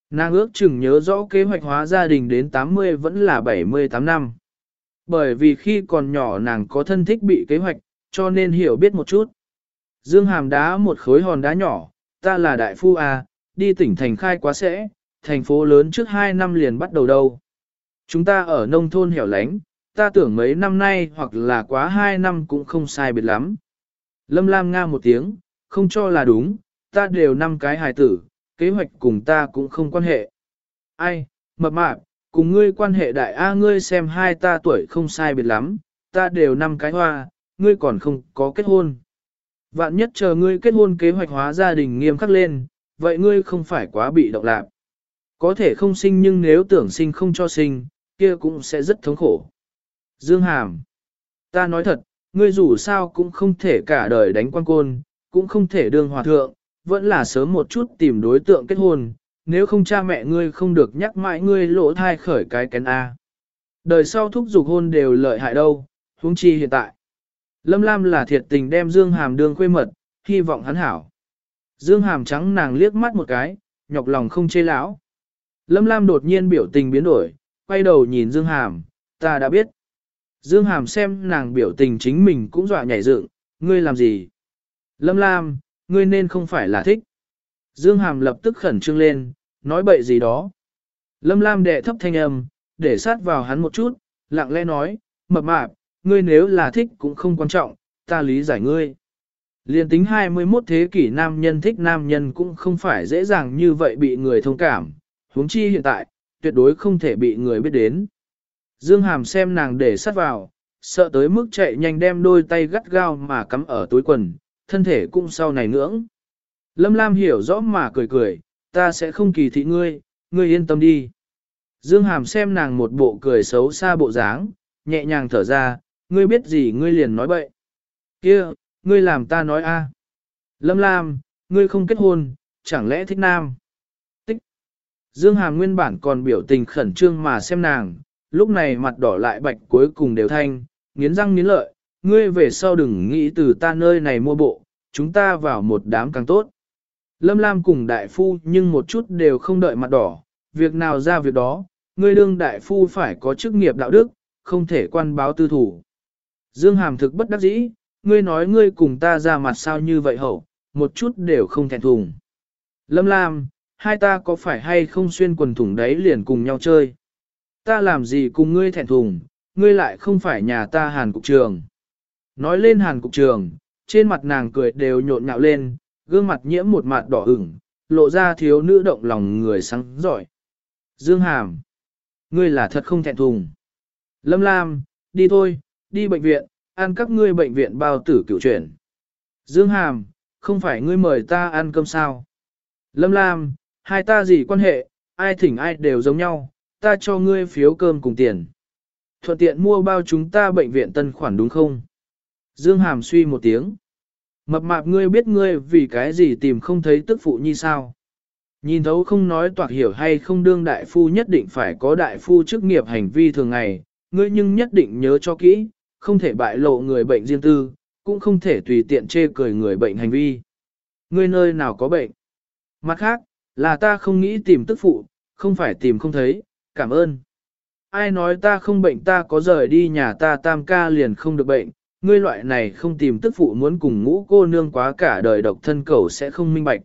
Nàng ước chừng nhớ rõ kế hoạch hóa gia đình đến 80 vẫn là 78 năm. Bởi vì khi còn nhỏ nàng có thân thích bị kế hoạch, cho nên hiểu biết một chút. Dương Hàm đá một khối hòn đá nhỏ, ta là đại phu à, đi tỉnh thành khai quá sẽ, thành phố lớn trước 2 năm liền bắt đầu đâu. Chúng ta ở nông thôn hẻo lánh, ta tưởng mấy năm nay hoặc là quá hai năm cũng không sai biệt lắm. Lâm Lam nga một tiếng, không cho là đúng, ta đều năm cái hài tử, kế hoạch cùng ta cũng không quan hệ. Ai, mập mạp, cùng ngươi quan hệ đại A ngươi xem hai ta tuổi không sai biệt lắm, ta đều năm cái hoa, ngươi còn không có kết hôn. Vạn nhất chờ ngươi kết hôn kế hoạch hóa gia đình nghiêm khắc lên, vậy ngươi không phải quá bị động lạc. Có thể không sinh nhưng nếu tưởng sinh không cho sinh, kia cũng sẽ rất thống khổ. Dương Hàm, ta nói thật, ngươi dù sao cũng không thể cả đời đánh quan côn, cũng không thể đương hòa thượng, vẫn là sớm một chút tìm đối tượng kết hôn, nếu không cha mẹ ngươi không được nhắc mãi ngươi lỗ thai khởi cái kén A. Đời sau thúc dục hôn đều lợi hại đâu, huống chi hiện tại. Lâm Lam là thiệt tình đem Dương Hàm đương khuê mật, hy vọng hắn hảo. Dương Hàm trắng nàng liếc mắt một cái, nhọc lòng không chê lão. Lâm Lam đột nhiên biểu tình biến đổi, quay đầu nhìn Dương Hàm, ta đã biết. Dương Hàm xem nàng biểu tình chính mình cũng dọa nhảy dựng, ngươi làm gì? Lâm Lam, ngươi nên không phải là thích. Dương Hàm lập tức khẩn trương lên, nói bậy gì đó. Lâm Lam đệ thấp thanh âm, để sát vào hắn một chút, lặng lẽ nói, mập mạp, ngươi nếu là thích cũng không quan trọng, ta lý giải ngươi. Liên tính 21 thế kỷ nam nhân thích nam nhân cũng không phải dễ dàng như vậy bị người thông cảm, huống chi hiện tại, tuyệt đối không thể bị người biết đến. Dương Hàm xem nàng để sát vào, sợ tới mức chạy nhanh đem đôi tay gắt gao mà cắm ở túi quần, thân thể cũng sau này ngưỡng. Lâm Lam hiểu rõ mà cười cười, ta sẽ không kỳ thị ngươi, ngươi yên tâm đi. Dương Hàm xem nàng một bộ cười xấu xa bộ dáng, nhẹ nhàng thở ra, ngươi biết gì ngươi liền nói bậy. Kia, ngươi làm ta nói a. Lâm Lam, ngươi không kết hôn, chẳng lẽ thích nam? Tích. Dương Hàm nguyên bản còn biểu tình khẩn trương mà xem nàng, lúc này mặt đỏ lại bạch cuối cùng đều thanh, nghiến răng nghiến lợi, ngươi về sau đừng nghĩ từ ta nơi này mua bộ, chúng ta vào một đám càng tốt. Lâm Lam cùng đại phu nhưng một chút đều không đợi mặt đỏ, việc nào ra việc đó, ngươi đương đại phu phải có chức nghiệp đạo đức, không thể quan báo tư thủ. Dương Hàm thực bất đắc dĩ, ngươi nói ngươi cùng ta ra mặt sao như vậy hậu, một chút đều không thẹn thùng. Lâm Lam, hai ta có phải hay không xuyên quần thủng đấy liền cùng nhau chơi? Ta làm gì cùng ngươi thẹn thùng, ngươi lại không phải nhà ta hàn cục trường. Nói lên hàn cục trường, trên mặt nàng cười đều nhộn nhạo lên, gương mặt nhiễm một mặt đỏ ửng, lộ ra thiếu nữ động lòng người sáng giỏi. Dương Hàm, ngươi là thật không thẹn thùng. Lâm Lam, đi thôi, đi bệnh viện, ăn các ngươi bệnh viện bao tử cửu chuyển. Dương Hàm, không phải ngươi mời ta ăn cơm sao? Lâm Lam, hai ta gì quan hệ, ai thỉnh ai đều giống nhau, ta cho ngươi phiếu cơm cùng tiền. Thuận tiện mua bao chúng ta bệnh viện tân khoản đúng không? Dương Hàm suy một tiếng. Mập mạp ngươi biết ngươi vì cái gì tìm không thấy tức phụ như sao? Nhìn thấu không nói toạc hiểu hay không đương đại phu nhất định phải có đại phu chức nghiệp hành vi thường ngày, ngươi nhưng nhất định nhớ cho kỹ, không thể bại lộ người bệnh riêng tư, cũng không thể tùy tiện chê cười người bệnh hành vi. Ngươi nơi nào có bệnh? Mặt khác, là ta không nghĩ tìm tức phụ, không phải tìm không thấy, cảm ơn. Ai nói ta không bệnh ta có rời đi nhà ta tam ca liền không được bệnh, ngươi loại này không tìm tức phụ muốn cùng ngũ cô nương quá cả đời độc thân cầu sẽ không minh bạch.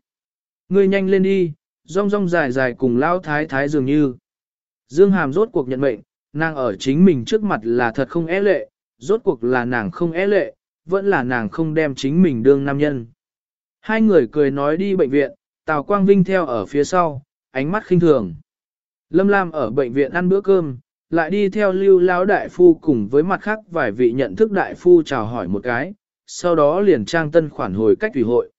Ngươi nhanh lên đi, rong rong dài dài cùng lao thái thái dường như. Dương Hàm rốt cuộc nhận mệnh, nàng ở chính mình trước mặt là thật không é lệ, rốt cuộc là nàng không é lệ, vẫn là nàng không đem chính mình đương nam nhân. Hai người cười nói đi bệnh viện, Tào Quang Vinh theo ở phía sau, ánh mắt khinh thường. Lâm Lam ở bệnh viện ăn bữa cơm, lại đi theo lưu lão đại phu cùng với mặt khác vài vị nhận thức đại phu chào hỏi một cái, sau đó liền trang tân khoản hồi cách tùy hội.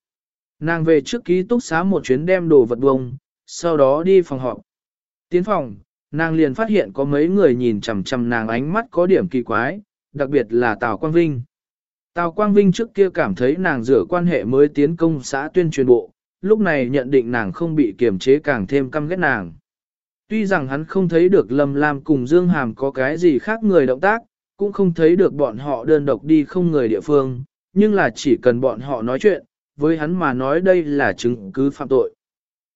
Nàng về trước ký túc xá một chuyến đem đồ vật bông, sau đó đi phòng họp. Tiến phòng, nàng liền phát hiện có mấy người nhìn chằm chằm nàng ánh mắt có điểm kỳ quái, đặc biệt là Tào Quang Vinh. Tào Quang Vinh trước kia cảm thấy nàng rửa quan hệ mới tiến công xã tuyên truyền bộ, lúc này nhận định nàng không bị kiềm chế càng thêm căm ghét nàng. Tuy rằng hắn không thấy được Lâm Lam cùng Dương Hàm có cái gì khác người động tác, cũng không thấy được bọn họ đơn độc đi không người địa phương, nhưng là chỉ cần bọn họ nói chuyện, với hắn mà nói đây là chứng cứ phạm tội.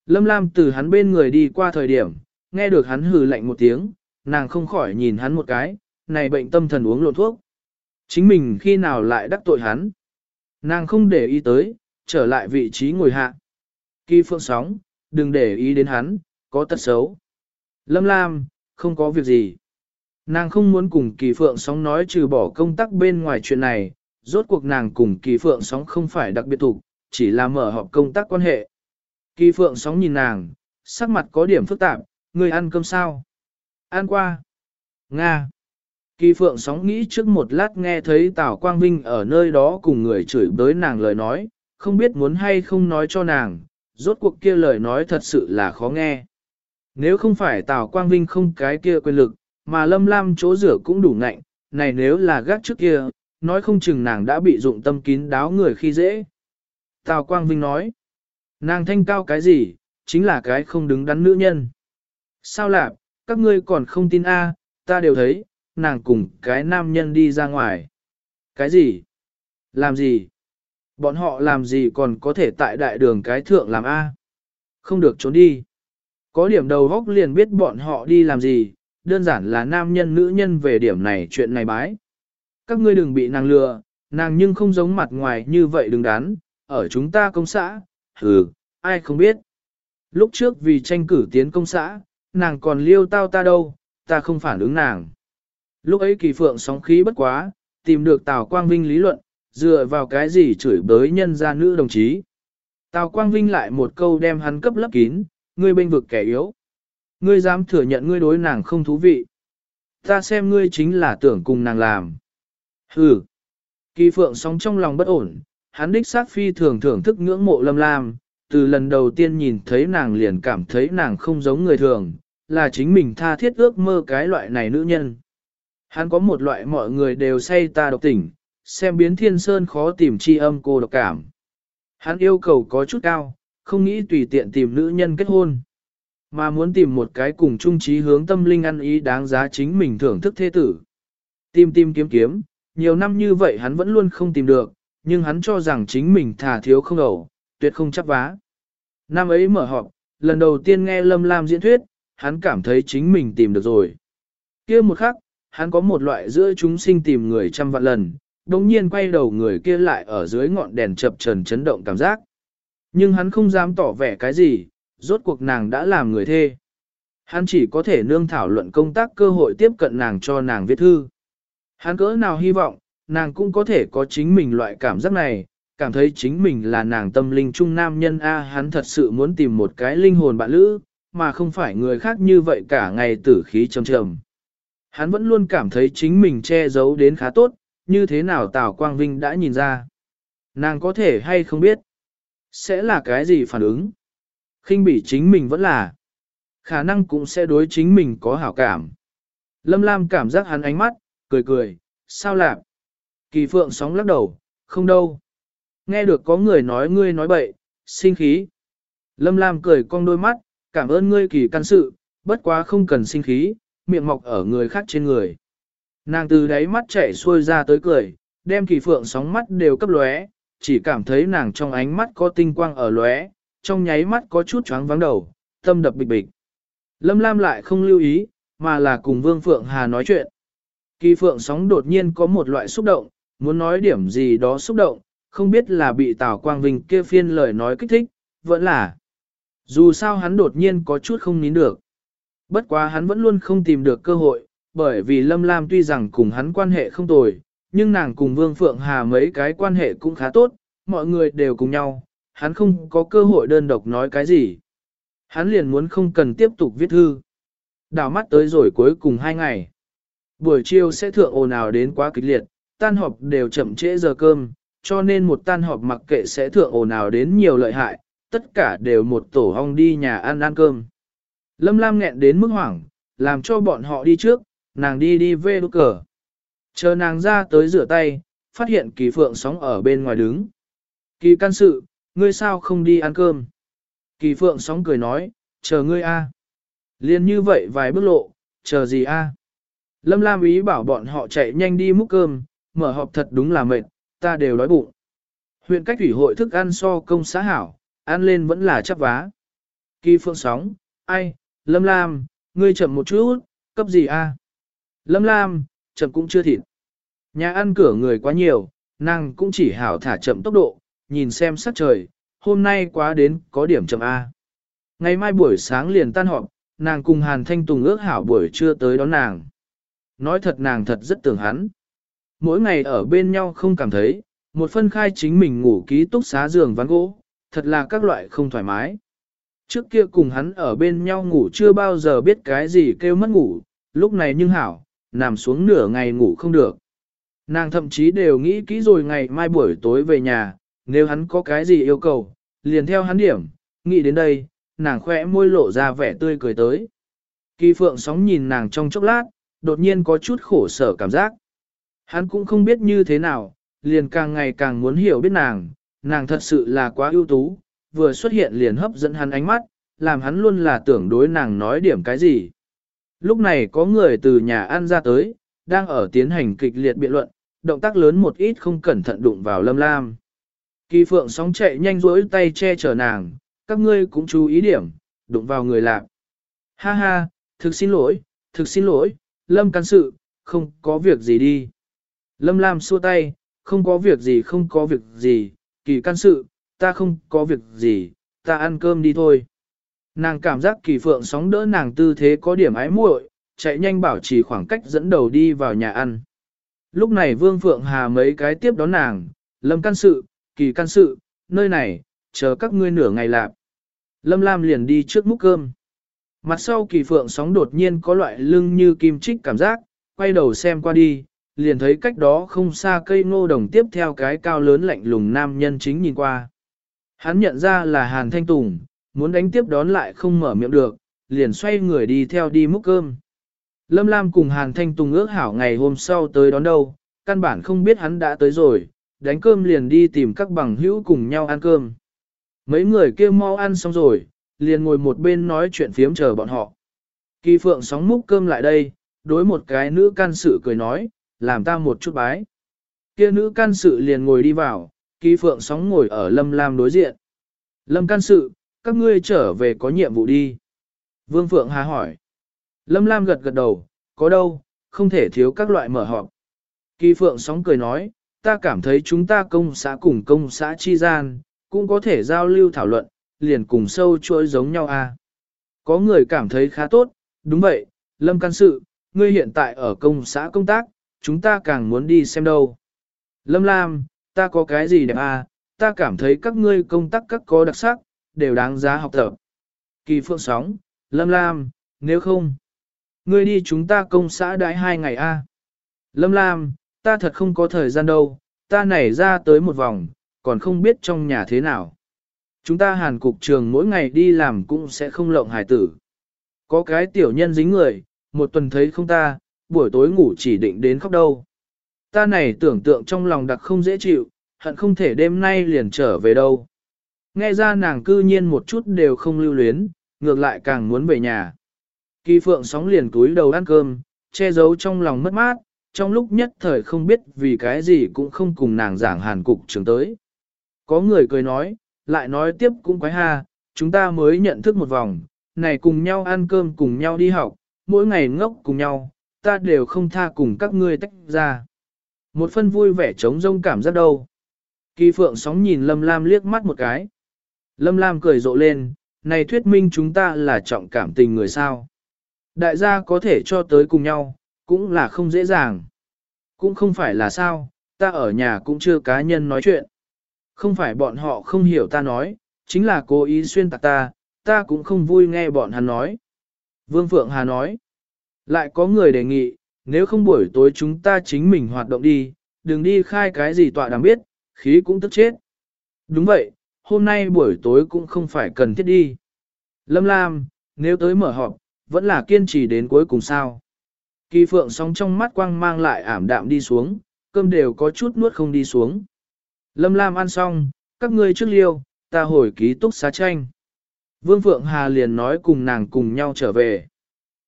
Lâm Lam từ hắn bên người đi qua thời điểm, nghe được hắn hừ lạnh một tiếng, nàng không khỏi nhìn hắn một cái, này bệnh tâm thần uống lộn thuốc. Chính mình khi nào lại đắc tội hắn. Nàng không để ý tới, trở lại vị trí ngồi hạ. Kỳ phượng sóng, đừng để ý đến hắn, có tật xấu. Lâm Lam, không có việc gì. Nàng không muốn cùng kỳ phượng sóng nói trừ bỏ công tác bên ngoài chuyện này, rốt cuộc nàng cùng kỳ phượng sóng không phải đặc biệt thủ, chỉ là mở họp công tác quan hệ. Kỳ phượng sóng nhìn nàng, sắc mặt có điểm phức tạp, người ăn cơm sao? Ăn qua. Nga. Kỳ phượng sóng nghĩ trước một lát nghe thấy Tào Quang Vinh ở nơi đó cùng người chửi bới nàng lời nói, không biết muốn hay không nói cho nàng, rốt cuộc kia lời nói thật sự là khó nghe. Nếu không phải Tào Quang Vinh không cái kia quyền lực, mà Lâm Lam chỗ rửa cũng đủ ngạnh, này nếu là gác trước kia, nói không chừng nàng đã bị dụng tâm kín đáo người khi dễ. Tào Quang Vinh nói, nàng thanh cao cái gì, chính là cái không đứng đắn nữ nhân. Sao lạ các ngươi còn không tin a? ta đều thấy, nàng cùng cái nam nhân đi ra ngoài. Cái gì? Làm gì? Bọn họ làm gì còn có thể tại đại đường cái thượng làm A? Không được trốn đi. Có điểm đầu góc liền biết bọn họ đi làm gì, đơn giản là nam nhân nữ nhân về điểm này chuyện này bái. Các ngươi đừng bị nàng lừa, nàng nhưng không giống mặt ngoài như vậy đừng đắn, ở chúng ta công xã, hừ, ai không biết. Lúc trước vì tranh cử tiến công xã, nàng còn liêu tao ta đâu, ta không phản ứng nàng. Lúc ấy kỳ phượng sóng khí bất quá, tìm được Tào Quang Vinh lý luận, dựa vào cái gì chửi bới nhân gia nữ đồng chí. Tào Quang Vinh lại một câu đem hắn cấp lấp kín, ngươi bên vực kẻ yếu. Ngươi dám thừa nhận ngươi đối nàng không thú vị. Ta xem ngươi chính là tưởng cùng nàng làm. Hừ. Kỳ phượng sóng trong lòng bất ổn, hắn đích sát phi thường thưởng thức ngưỡng mộ lâm lam, từ lần đầu tiên nhìn thấy nàng liền cảm thấy nàng không giống người thường, là chính mình tha thiết ước mơ cái loại này nữ nhân. Hắn có một loại mọi người đều say ta độc tỉnh, xem biến thiên sơn khó tìm chi âm cô độc cảm. Hắn yêu cầu có chút cao, không nghĩ tùy tiện tìm nữ nhân kết hôn, mà muốn tìm một cái cùng chung trí hướng tâm linh ăn ý đáng giá chính mình thưởng thức thế tử. Tìm tìm kiếm kiếm, nhiều năm như vậy hắn vẫn luôn không tìm được, nhưng hắn cho rằng chính mình thà thiếu không ẩu, tuyệt không chấp vá. Năm ấy mở họp, lần đầu tiên nghe Lâm Lam diễn thuyết, hắn cảm thấy chính mình tìm được rồi. kia một khắc, hắn có một loại giữa chúng sinh tìm người trăm vạn lần, đồng nhiên quay đầu người kia lại ở dưới ngọn đèn chập trần chấn động cảm giác. Nhưng hắn không dám tỏ vẻ cái gì, rốt cuộc nàng đã làm người thê. Hắn chỉ có thể nương thảo luận công tác cơ hội tiếp cận nàng cho nàng viết thư. Hắn cỡ nào hy vọng, nàng cũng có thể có chính mình loại cảm giác này, cảm thấy chính mình là nàng tâm linh trung nam nhân A hắn thật sự muốn tìm một cái linh hồn bạn lữ, mà không phải người khác như vậy cả ngày tử khí trầm trầm. Hắn vẫn luôn cảm thấy chính mình che giấu đến khá tốt, như thế nào Tào Quang Vinh đã nhìn ra. Nàng có thể hay không biết, sẽ là cái gì phản ứng. khinh bỉ chính mình vẫn là, khả năng cũng sẽ đối chính mình có hảo cảm. Lâm Lam cảm giác hắn ánh mắt, cười cười, sao lạc? Kỳ phượng sóng lắc đầu, không đâu. Nghe được có người nói ngươi nói bậy, sinh khí. Lâm Lam cười cong đôi mắt, cảm ơn ngươi kỳ căn sự, bất quá không cần sinh khí, miệng mọc ở người khác trên người. Nàng từ đáy mắt chảy xuôi ra tới cười, đem kỳ phượng sóng mắt đều cấp lóe, chỉ cảm thấy nàng trong ánh mắt có tinh quang ở lóe, trong nháy mắt có chút choáng vắng đầu, tâm đập bịch bịch. Lâm Lam lại không lưu ý, mà là cùng Vương Phượng Hà nói chuyện. Kỳ phượng sóng đột nhiên có một loại xúc động, muốn nói điểm gì đó xúc động, không biết là bị Tào Quang Vinh kia phiên lời nói kích thích, vẫn là. Dù sao hắn đột nhiên có chút không nín được. Bất quá hắn vẫn luôn không tìm được cơ hội, bởi vì Lâm Lam tuy rằng cùng hắn quan hệ không tồi, nhưng nàng cùng Vương Phượng Hà mấy cái quan hệ cũng khá tốt, mọi người đều cùng nhau, hắn không có cơ hội đơn độc nói cái gì. Hắn liền muốn không cần tiếp tục viết thư. Đào mắt tới rồi cuối cùng hai ngày. Buổi chiều sẽ thượng ồn ào đến quá kịch liệt, tan họp đều chậm trễ giờ cơm, cho nên một tan họp mặc kệ sẽ thượng ồn ào đến nhiều lợi hại, tất cả đều một tổ hong đi nhà ăn ăn cơm. Lâm Lam nghẹn đến mức hoảng, làm cho bọn họ đi trước, nàng đi đi về đốt cờ. Chờ nàng ra tới rửa tay, phát hiện kỳ phượng sóng ở bên ngoài đứng. Kỳ can sự, ngươi sao không đi ăn cơm? Kỳ phượng sóng cười nói, chờ ngươi a. Liên như vậy vài bước lộ, chờ gì a? Lâm Lam ý bảo bọn họ chạy nhanh đi múc cơm, mở họp thật đúng là mệt, ta đều đói bụng. Huyện cách thủy hội thức ăn so công xã hảo, ăn lên vẫn là chắp vá. Kỳ phượng sóng, ai, Lâm Lam, ngươi chậm một chút, cấp gì a? Lâm Lam, chậm cũng chưa thịt. Nhà ăn cửa người quá nhiều, nàng cũng chỉ hảo thả chậm tốc độ, nhìn xem sắc trời, hôm nay quá đến có điểm chậm A. Ngày mai buổi sáng liền tan họp, nàng cùng Hàn Thanh Tùng ước hảo buổi trưa tới đón nàng. Nói thật nàng thật rất tưởng hắn. Mỗi ngày ở bên nhau không cảm thấy, một phân khai chính mình ngủ ký túc xá giường ván gỗ, thật là các loại không thoải mái. Trước kia cùng hắn ở bên nhau ngủ chưa bao giờ biết cái gì kêu mất ngủ, lúc này nhưng hảo, nằm xuống nửa ngày ngủ không được. Nàng thậm chí đều nghĩ kỹ rồi ngày mai buổi tối về nhà, nếu hắn có cái gì yêu cầu, liền theo hắn điểm, nghĩ đến đây, nàng khẽ môi lộ ra vẻ tươi cười tới. Kỳ phượng sóng nhìn nàng trong chốc lát, đột nhiên có chút khổ sở cảm giác. Hắn cũng không biết như thế nào, liền càng ngày càng muốn hiểu biết nàng, nàng thật sự là quá ưu tú, vừa xuất hiện liền hấp dẫn hắn ánh mắt, làm hắn luôn là tưởng đối nàng nói điểm cái gì. Lúc này có người từ nhà ăn ra tới, đang ở tiến hành kịch liệt biện luận, động tác lớn một ít không cẩn thận đụng vào lâm lam. Kỳ phượng sóng chạy nhanh rỗi tay che chở nàng, các ngươi cũng chú ý điểm, đụng vào người lạc. Ha ha, thực xin lỗi, thực xin lỗi, lâm can sự, không có việc gì đi. Lâm lam xua tay, không có việc gì không có việc gì, kỳ can sự, ta không có việc gì, ta ăn cơm đi thôi. Nàng cảm giác kỳ phượng sóng đỡ nàng tư thế có điểm ái muội, chạy nhanh bảo trì khoảng cách dẫn đầu đi vào nhà ăn. Lúc này Vương Phượng Hà mấy cái tiếp đón nàng, lâm can sự, kỳ can sự, nơi này, chờ các ngươi nửa ngày lạp. Lâm Lam liền đi trước múc cơm. Mặt sau kỳ phượng sóng đột nhiên có loại lưng như kim chích cảm giác, quay đầu xem qua đi, liền thấy cách đó không xa cây ngô đồng tiếp theo cái cao lớn lạnh lùng nam nhân chính nhìn qua. Hắn nhận ra là Hàn Thanh Tùng, muốn đánh tiếp đón lại không mở miệng được, liền xoay người đi theo đi múc cơm. Lâm Lam cùng Hàn Thanh Tùng ước hảo ngày hôm sau tới đón đâu, căn bản không biết hắn đã tới rồi, đánh cơm liền đi tìm các bằng hữu cùng nhau ăn cơm. Mấy người kia mau ăn xong rồi, liền ngồi một bên nói chuyện phiếm chờ bọn họ. Kỳ phượng sóng múc cơm lại đây, đối một cái nữ can sự cười nói, làm ta một chút bái. Kia nữ can sự liền ngồi đi vào, kỳ phượng sóng ngồi ở lâm lam đối diện. Lâm can sự, các ngươi trở về có nhiệm vụ đi. Vương Phượng Hà hỏi. Lâm Lam gật gật đầu, có đâu, không thể thiếu các loại mở họp. Kỳ Phượng sóng cười nói, ta cảm thấy chúng ta công xã cùng công xã chi gian, cũng có thể giao lưu thảo luận, liền cùng sâu chuỗi giống nhau. À. Có người cảm thấy khá tốt, đúng vậy, Lâm Can Sự, ngươi hiện tại ở công xã công tác, chúng ta càng muốn đi xem đâu. Lâm Lam, ta có cái gì đẹp à, ta cảm thấy các ngươi công tác các có đặc sắc, đều đáng giá học tập. Kỳ Phượng Sóng, Lâm Lam, nếu không, ngươi đi chúng ta công xã đãi hai ngày a. À. Lâm Lam, ta thật không có thời gian đâu, ta nảy ra tới một vòng, còn không biết trong nhà thế nào. Chúng ta hàn cục trường mỗi ngày đi làm cũng sẽ không lộng hài tử. Có cái tiểu nhân dính người, một tuần thấy không ta, buổi tối ngủ chỉ định đến khóc đâu. Ta này tưởng tượng trong lòng đặc không dễ chịu, hận không thể đêm nay liền trở về đâu. Nghe ra nàng cư nhiên một chút đều không lưu luyến, ngược lại càng muốn về nhà. Kỳ phượng sóng liền túi đầu ăn cơm, che giấu trong lòng mất mát, trong lúc nhất thời không biết vì cái gì cũng không cùng nàng giảng hàn cục trường tới. Có người cười nói, lại nói tiếp cũng quái ha, chúng ta mới nhận thức một vòng, này cùng nhau ăn cơm cùng nhau đi học, mỗi ngày ngốc cùng nhau, ta đều không tha cùng các ngươi tách ra. Một phân vui vẻ trống rông cảm giác đâu. Kỳ phượng sóng nhìn Lâm Lam liếc mắt một cái. Lâm Lam cười rộ lên, này thuyết minh chúng ta là trọng cảm tình người sao. Đại gia có thể cho tới cùng nhau, cũng là không dễ dàng. Cũng không phải là sao, ta ở nhà cũng chưa cá nhân nói chuyện. Không phải bọn họ không hiểu ta nói, chính là cố ý xuyên tạc ta, ta cũng không vui nghe bọn hắn nói. Vương Phượng Hà nói, lại có người đề nghị, nếu không buổi tối chúng ta chính mình hoạt động đi, đừng đi khai cái gì tọa đàm biết, khí cũng tức chết. Đúng vậy, hôm nay buổi tối cũng không phải cần thiết đi. Lâm Lam, nếu tới mở họp, vẫn là kiên trì đến cuối cùng sao. Kỳ phượng sóng trong mắt quang mang lại ảm đạm đi xuống, cơm đều có chút nuốt không đi xuống. Lâm Lam ăn xong, các ngươi trước liêu, ta hồi ký túc xá tranh. Vương Phượng Hà liền nói cùng nàng cùng nhau trở về.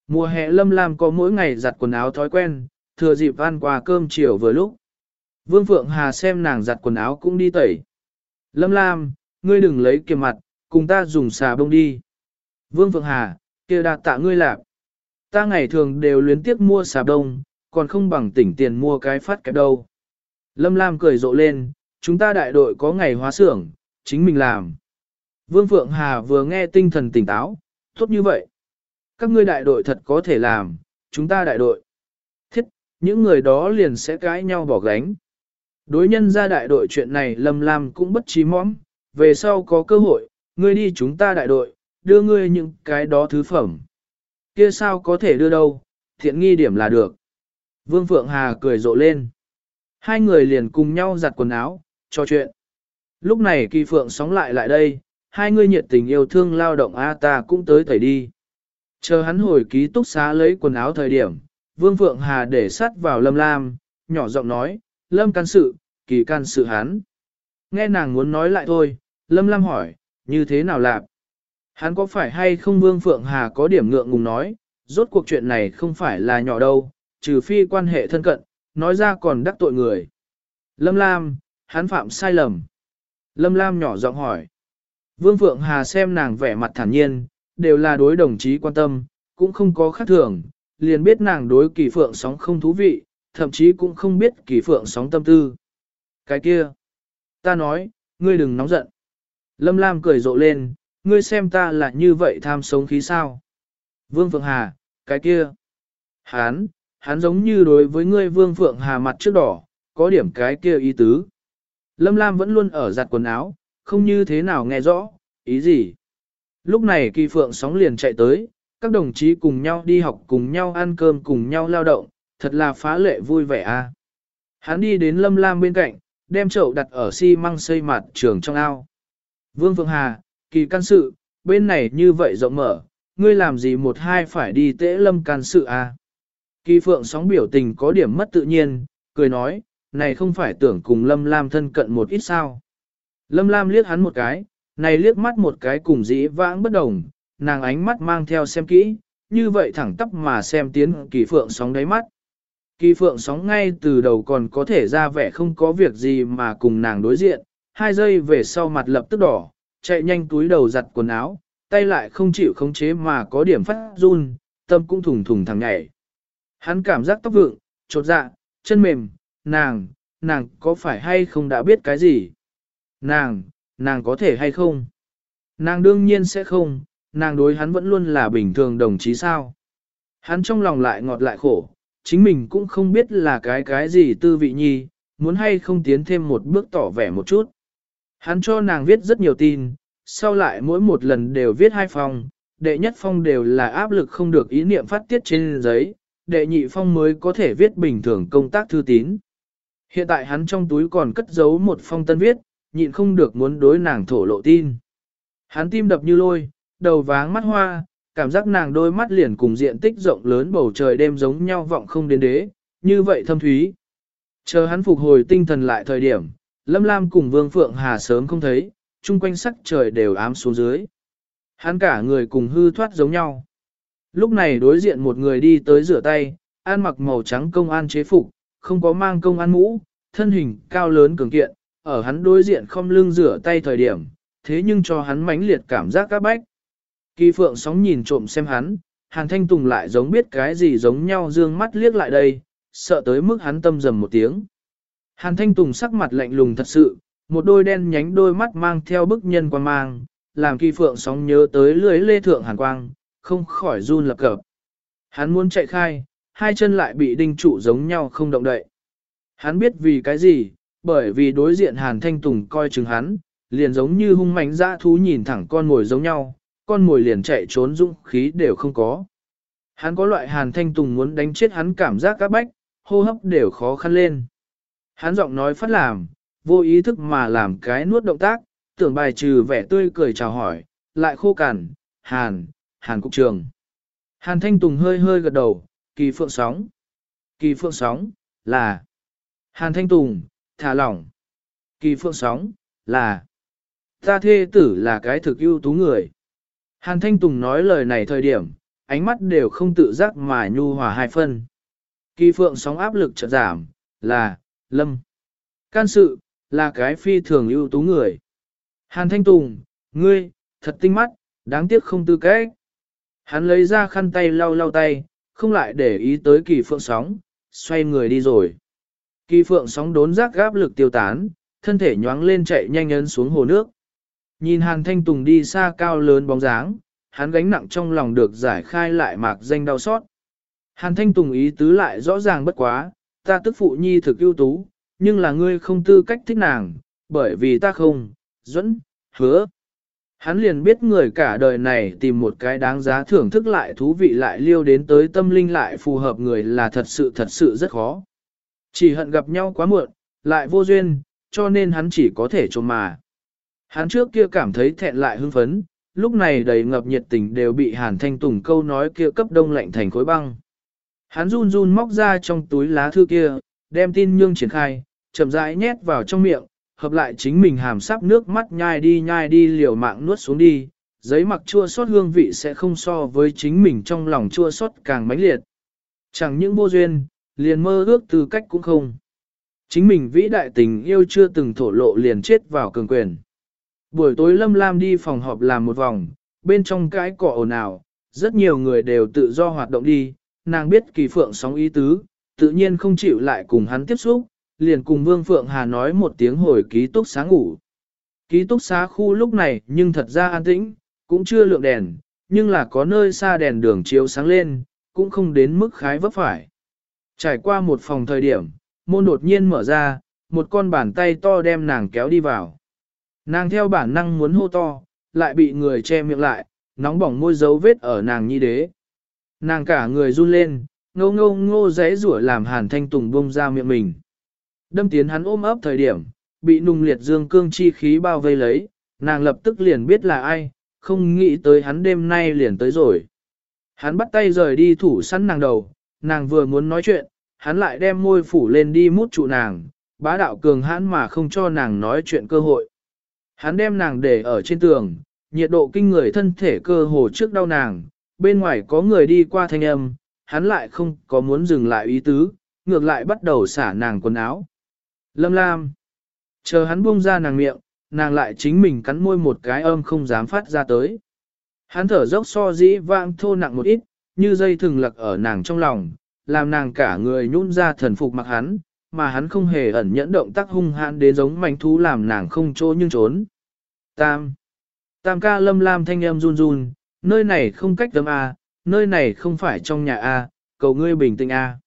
Mùa hè Lâm Lam có mỗi ngày giặt quần áo thói quen, thừa dịp ăn qua cơm chiều vừa lúc. Vương Phượng Hà xem nàng giặt quần áo cũng đi tẩy. Lâm Lam, ngươi đừng lấy kiềm mặt, cùng ta dùng xà bông đi. Vương Phượng Hà, kia đa tạ ngươi lạp. Ta ngày thường đều luyến tiếc mua xà đông, còn không bằng tỉnh tiền mua cái phát kẹp đâu. Lâm Lam cười rộ lên, chúng ta đại đội có ngày hóa xưởng, chính mình làm. Vương Phượng Hà vừa nghe tinh thần tỉnh táo, tốt như vậy. Các ngươi đại đội thật có thể làm, chúng ta đại đội. Thiết, những người đó liền sẽ cãi nhau bỏ gánh. Đối nhân ra đại đội chuyện này Lâm Lam cũng bất trí mõm, về sau có cơ hội, ngươi đi chúng ta đại đội, đưa ngươi những cái đó thứ phẩm. Kia sao có thể đưa đâu, thiện nghi điểm là được. Vương Phượng Hà cười rộ lên. Hai người liền cùng nhau giặt quần áo, trò chuyện. Lúc này kỳ phượng sóng lại lại đây, hai người nhiệt tình yêu thương lao động A ta cũng tới tẩy đi. Chờ hắn hồi ký túc xá lấy quần áo thời điểm, Vương Phượng Hà để sắt vào Lâm Lam, nhỏ giọng nói, Lâm can sự, kỳ can sự hắn. Nghe nàng muốn nói lại thôi, Lâm Lam hỏi, như thế nào lạp? Hắn có phải hay không Vương Phượng Hà có điểm ngượng ngùng nói, rốt cuộc chuyện này không phải là nhỏ đâu, trừ phi quan hệ thân cận, nói ra còn đắc tội người. Lâm Lam, hắn phạm sai lầm. Lâm Lam nhỏ giọng hỏi. Vương Phượng Hà xem nàng vẻ mặt thản nhiên, đều là đối đồng chí quan tâm, cũng không có khác thường, liền biết nàng đối kỳ phượng sóng không thú vị, thậm chí cũng không biết kỳ phượng sóng tâm tư. Cái kia, ta nói, ngươi đừng nóng giận. Lâm Lam cười rộ lên, ngươi xem ta là như vậy tham sống khí sao. Vương Phượng Hà, cái kia. Hán, hắn giống như đối với ngươi Vương Phượng Hà mặt trước đỏ, có điểm cái kia ý tứ. Lâm Lam vẫn luôn ở giặt quần áo, không như thế nào nghe rõ, ý gì. Lúc này kỳ phượng sóng liền chạy tới, các đồng chí cùng nhau đi học cùng nhau ăn cơm cùng nhau lao động, thật là phá lệ vui vẻ a. Hắn đi đến Lâm Lam bên cạnh, đem chậu đặt ở xi măng xây mặt trường trong ao. Vương Phượng Hà, kỳ can sự, bên này như vậy rộng mở, ngươi làm gì một hai phải đi tễ lâm can sự à? Kỳ Phượng sóng biểu tình có điểm mất tự nhiên, cười nói, này không phải tưởng cùng Lâm Lam thân cận một ít sao. Lâm Lam liếc hắn một cái, này liếc mắt một cái cùng dĩ vãng bất đồng, nàng ánh mắt mang theo xem kỹ, như vậy thẳng tắp mà xem tiến kỳ phượng sóng đáy mắt. Kỳ phượng sóng ngay từ đầu còn có thể ra vẻ không có việc gì mà cùng nàng đối diện, hai giây về sau mặt lập tức đỏ, chạy nhanh túi đầu giặt quần áo, tay lại không chịu khống chế mà có điểm phát run, tâm cũng thùng thùng thằng nhảy. Hắn cảm giác tóc vượng, chột dạ, chân mềm, nàng, nàng có phải hay không đã biết cái gì? Nàng, nàng có thể hay không? Nàng đương nhiên sẽ không, nàng đối hắn vẫn luôn là bình thường đồng chí sao. Hắn trong lòng lại ngọt lại khổ, chính mình cũng không biết là cái cái gì tư vị nhi, muốn hay không tiến thêm một bước tỏ vẻ một chút. Hắn cho nàng viết rất nhiều tin, sau lại mỗi một lần đều viết hai phong, đệ nhất phong đều là áp lực không được ý niệm phát tiết trên giấy, đệ nhị phong mới có thể viết bình thường công tác thư tín. Hiện tại hắn trong túi còn cất giấu một phong tân viết, nhịn không được muốn đối nàng thổ lộ tin. Hắn tim đập như lôi, đầu váng mắt hoa, cảm giác nàng đôi mắt liền cùng diện tích rộng lớn bầu trời đêm giống nhau vọng không đến đế, như vậy thâm thúy. Chờ hắn phục hồi tinh thần lại thời điểm, Lâm Lam cùng Vương Phượng Hà sớm không thấy, chung quanh sắc trời đều ám xuống dưới. Hắn cả người cùng hư thoát giống nhau. Lúc này đối diện một người đi tới rửa tay, an mặc màu trắng công an chế phục, không có mang công an mũ, thân hình cao lớn cường kiện, ở hắn đối diện không lưng rửa tay thời điểm, thế nhưng cho hắn mãnh liệt cảm giác các bách. Kỳ phượng sóng nhìn trộm xem hắn, Hàn Thanh Tùng lại giống biết cái gì giống nhau dương mắt liếc lại đây, sợ tới mức hắn tâm dầm một tiếng. Hàn Thanh Tùng sắc mặt lạnh lùng thật sự, một đôi đen nhánh đôi mắt mang theo bức nhân quan mang, làm kỳ phượng sóng nhớ tới lưới lê thượng hàn quang, không khỏi run lập cập. Hắn muốn chạy khai, hai chân lại bị đinh trụ giống nhau không động đậy. Hắn biết vì cái gì, bởi vì đối diện Hàn Thanh Tùng coi chừng hắn, liền giống như hung mãnh dã thú nhìn thẳng con mồi giống nhau, con mồi liền chạy trốn dũng khí đều không có. Hắn có loại Hàn Thanh Tùng muốn đánh chết hắn cảm giác các bách, hô hấp đều khó khăn lên. Hắn giọng nói phát làm, vô ý thức mà làm cái nuốt động tác, tưởng bài trừ vẻ tươi cười chào hỏi, lại khô cằn, Hàn, Hàn Cục Trường. Hàn Thanh Tùng hơi hơi gật đầu, kỳ phượng sóng. Kỳ phượng sóng, là. Hàn Thanh Tùng, thả lỏng. Kỳ phượng sóng, là. Ta thê tử là cái thực ưu tú người. Hàn Thanh Tùng nói lời này thời điểm, ánh mắt đều không tự giác mà nhu hòa hai phân. Kỳ phượng sóng áp lực chợt giảm, là, lâm. Can sự, là cái phi thường ưu tú người. Hàn Thanh Tùng, ngươi, thật tinh mắt, đáng tiếc không tư cách. Hắn lấy ra khăn tay lau lau tay, không lại để ý tới kỳ phượng sóng, xoay người đi rồi. Kỳ phượng sóng đốn giác gáp lực tiêu tán, thân thể nhoáng lên chạy nhanh ấn xuống hồ nước. Nhìn Hàn Thanh Tùng đi xa cao lớn bóng dáng, hắn gánh nặng trong lòng được giải khai lại mạc danh đau xót. Hàn Thanh Tùng ý tứ lại rõ ràng bất quá, ta tức phụ nhi thực ưu tú, nhưng là ngươi không tư cách thích nàng, bởi vì ta không, dẫn, hứa. Hắn liền biết người cả đời này tìm một cái đáng giá thưởng thức lại thú vị lại liêu đến tới tâm linh lại phù hợp người là thật sự thật sự rất khó. Chỉ hận gặp nhau quá muộn, lại vô duyên, cho nên hắn chỉ có thể trộm mà. Hắn trước kia cảm thấy thẹn lại hưng phấn, lúc này đầy ngập nhiệt tình đều bị Hàn Thanh Tùng câu nói kia cấp đông lạnh thành khối băng. Hắn run run móc ra trong túi lá thư kia, đem tin nhương triển khai, chậm rãi nhét vào trong miệng, hợp lại chính mình hàm sắp nước mắt nhai đi nhai đi liều mạng nuốt xuống đi, giấy mặc chua sót hương vị sẽ không so với chính mình trong lòng chua sót càng mãnh liệt. Chẳng những vô duyên, liền mơ ước tư cách cũng không. Chính mình vĩ đại tình yêu chưa từng thổ lộ liền chết vào cường quyền. Buổi tối Lâm Lam đi phòng họp làm một vòng, bên trong cái cỏ ồn ào, rất nhiều người đều tự do hoạt động đi, nàng biết kỳ phượng sóng ý tứ, tự nhiên không chịu lại cùng hắn tiếp xúc, liền cùng Vương Phượng Hà nói một tiếng hồi ký túc xá ngủ. Ký túc xá khu lúc này nhưng thật ra an tĩnh, cũng chưa lượng đèn, nhưng là có nơi xa đèn đường chiếu sáng lên, cũng không đến mức khái vấp phải. Trải qua một phòng thời điểm, môn đột nhiên mở ra, một con bàn tay to đem nàng kéo đi vào. Nàng theo bản năng muốn hô to, lại bị người che miệng lại, nóng bỏng môi dấu vết ở nàng nhi đế. Nàng cả người run lên, ngô ngô ngô rẽ rủa làm hàn thanh tùng bông ra miệng mình. Đâm tiến hắn ôm ấp thời điểm, bị nung liệt dương cương chi khí bao vây lấy, nàng lập tức liền biết là ai, không nghĩ tới hắn đêm nay liền tới rồi. Hắn bắt tay rời đi thủ săn nàng đầu, nàng vừa muốn nói chuyện, hắn lại đem môi phủ lên đi mút trụ nàng, bá đạo cường hãn mà không cho nàng nói chuyện cơ hội. Hắn đem nàng để ở trên tường, nhiệt độ kinh người thân thể cơ hồ trước đau nàng, bên ngoài có người đi qua thanh âm, hắn lại không có muốn dừng lại ý tứ, ngược lại bắt đầu xả nàng quần áo. Lâm Lam. Chờ hắn buông ra nàng miệng, nàng lại chính mình cắn môi một cái âm không dám phát ra tới. Hắn thở dốc so dĩ vang thô nặng một ít, như dây thừng lặc ở nàng trong lòng, làm nàng cả người nhún ra thần phục mặc hắn, mà hắn không hề ẩn nhẫn động tác hung hãn đến giống manh thú làm nàng không chỗ nhưng trốn. Tam. Tam ca lâm lam thanh âm run run, nơi này không cách tâm A, nơi này không phải trong nhà A, cầu ngươi bình tĩnh A.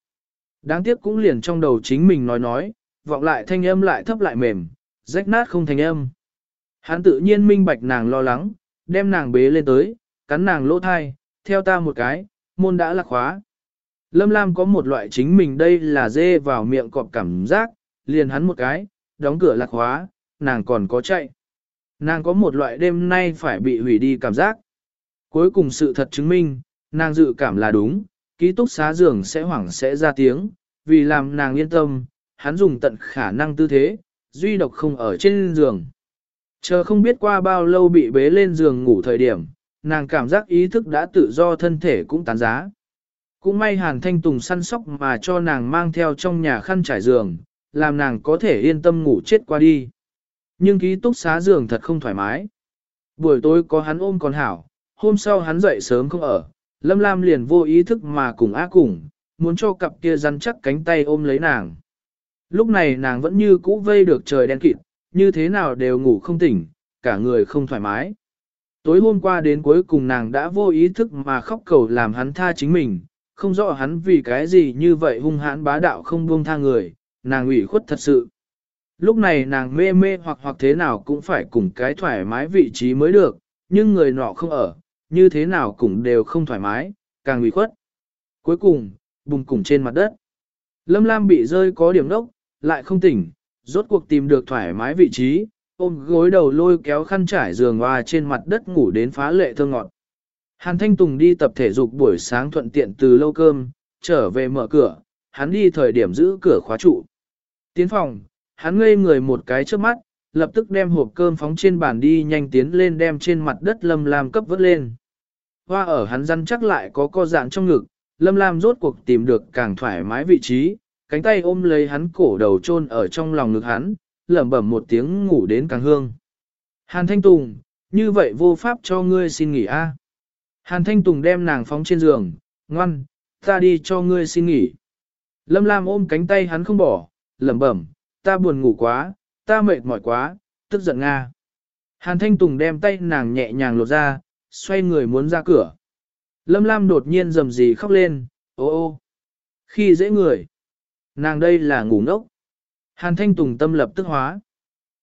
Đáng tiếc cũng liền trong đầu chính mình nói nói, vọng lại thanh âm lại thấp lại mềm, rách nát không thành âm. Hắn tự nhiên minh bạch nàng lo lắng, đem nàng bế lên tới, cắn nàng lỗ thai, theo ta một cái, môn đã lạc khóa. Lâm Lam có một loại chính mình đây là dê vào miệng cọp cảm giác, liền hắn một cái, đóng cửa lạc khóa, nàng còn có chạy. Nàng có một loại đêm nay phải bị hủy đi cảm giác. Cuối cùng sự thật chứng minh, nàng dự cảm là đúng, ký túc xá giường sẽ hoảng sẽ ra tiếng, vì làm nàng yên tâm, hắn dùng tận khả năng tư thế, duy độc không ở trên giường. Chờ không biết qua bao lâu bị bế lên giường ngủ thời điểm, nàng cảm giác ý thức đã tự do thân thể cũng tán giá. Cũng may Hàn Thanh Tùng săn sóc mà cho nàng mang theo trong nhà khăn trải giường, làm nàng có thể yên tâm ngủ chết qua đi. Nhưng ký túc xá giường thật không thoải mái. Buổi tối có hắn ôm còn hảo, hôm sau hắn dậy sớm không ở, Lâm Lam liền vô ý thức mà cùng á cùng, muốn cho cặp kia rắn chắc cánh tay ôm lấy nàng. Lúc này nàng vẫn như cũ vây được trời đen kịt, như thế nào đều ngủ không tỉnh, cả người không thoải mái. Tối hôm qua đến cuối cùng nàng đã vô ý thức mà khóc cầu làm hắn tha chính mình, không rõ hắn vì cái gì như vậy hung hãn bá đạo không buông tha người, nàng ủy khuất thật sự. Lúc này nàng mê mê hoặc hoặc thế nào cũng phải cùng cái thoải mái vị trí mới được, nhưng người nọ không ở, như thế nào cũng đều không thoải mái, càng ủy khuất. Cuối cùng, bùng cùng trên mặt đất. Lâm Lam bị rơi có điểm đốc, lại không tỉnh, rốt cuộc tìm được thoải mái vị trí, ôm gối đầu lôi kéo khăn trải giường hoa trên mặt đất ngủ đến phá lệ thơ ngọt. Hàn Thanh Tùng đi tập thể dục buổi sáng thuận tiện từ lâu cơm, trở về mở cửa, hắn đi thời điểm giữ cửa khóa trụ. Tiến phòng, hắn ngây người một cái trước mắt, lập tức đem hộp cơm phóng trên bàn đi nhanh tiến lên đem trên mặt đất Lâm Lam cấp vớt lên. Hoa ở hắn răn chắc lại có co dạng trong ngực, Lâm Lam rốt cuộc tìm được càng thoải mái vị trí, cánh tay ôm lấy hắn cổ đầu chôn ở trong lòng ngực hắn, lẩm bẩm một tiếng ngủ đến càng hương. Hàn Thanh Tùng, như vậy vô pháp cho ngươi xin nghỉ a. Hàn Thanh Tùng đem nàng phóng trên giường, ngoan, ta đi cho ngươi xin nghỉ. Lâm Lam ôm cánh tay hắn không bỏ, lẩm bẩm, ta buồn ngủ quá, ta mệt mỏi quá, tức giận Nga. Hàn Thanh Tùng đem tay nàng nhẹ nhàng lột ra, xoay người muốn ra cửa. Lâm Lam đột nhiên rầm rì khóc lên, ô ô. Khi dễ người. Nàng đây là ngủ ngốc. Hàn Thanh Tùng tâm lập tức hóa.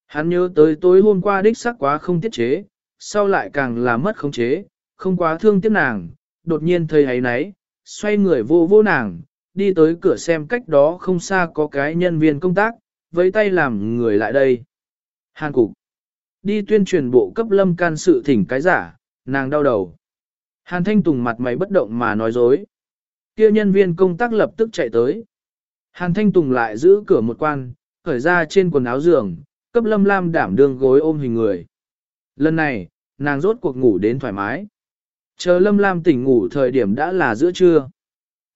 Hắn nhớ tới tối hôm qua đích sắc quá không tiết chế, sau lại càng là mất khống chế, không quá thương tiếc nàng, đột nhiên thấy ấy náy, xoay người vô vô nàng, đi tới cửa xem cách đó không xa có cái nhân viên công tác, với tay làm người lại đây. Hàn cục. Đi tuyên truyền bộ cấp lâm can sự thỉnh cái giả, nàng đau đầu. Hàn Thanh Tùng mặt mày bất động mà nói dối. Kia nhân viên công tác lập tức chạy tới. Hàn Thanh Tùng lại giữ cửa một quan, khởi ra trên quần áo giường, cấp lâm lam đảm đương gối ôm hình người. Lần này, nàng rốt cuộc ngủ đến thoải mái. Chờ lâm lam tỉnh ngủ thời điểm đã là giữa trưa.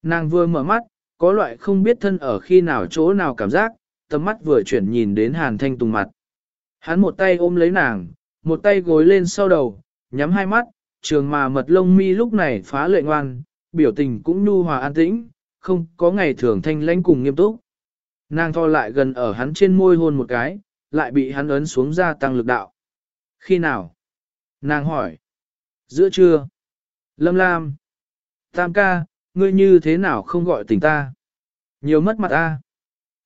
Nàng vừa mở mắt, có loại không biết thân ở khi nào chỗ nào cảm giác, tầm mắt vừa chuyển nhìn đến Hàn Thanh Tùng mặt. Hắn một tay ôm lấy nàng, một tay gối lên sau đầu, nhắm hai mắt, trường mà mật lông mi lúc này phá lệ ngoan, biểu tình cũng nhu hòa an tĩnh, không có ngày thường thanh lãnh cùng nghiêm túc. Nàng tho lại gần ở hắn trên môi hôn một cái, lại bị hắn ấn xuống ra tăng lực đạo. Khi nào? Nàng hỏi. Giữa trưa. Lâm Lam. Tam ca, ngươi như thế nào không gọi tỉnh ta? Nhiều mất mặt ta.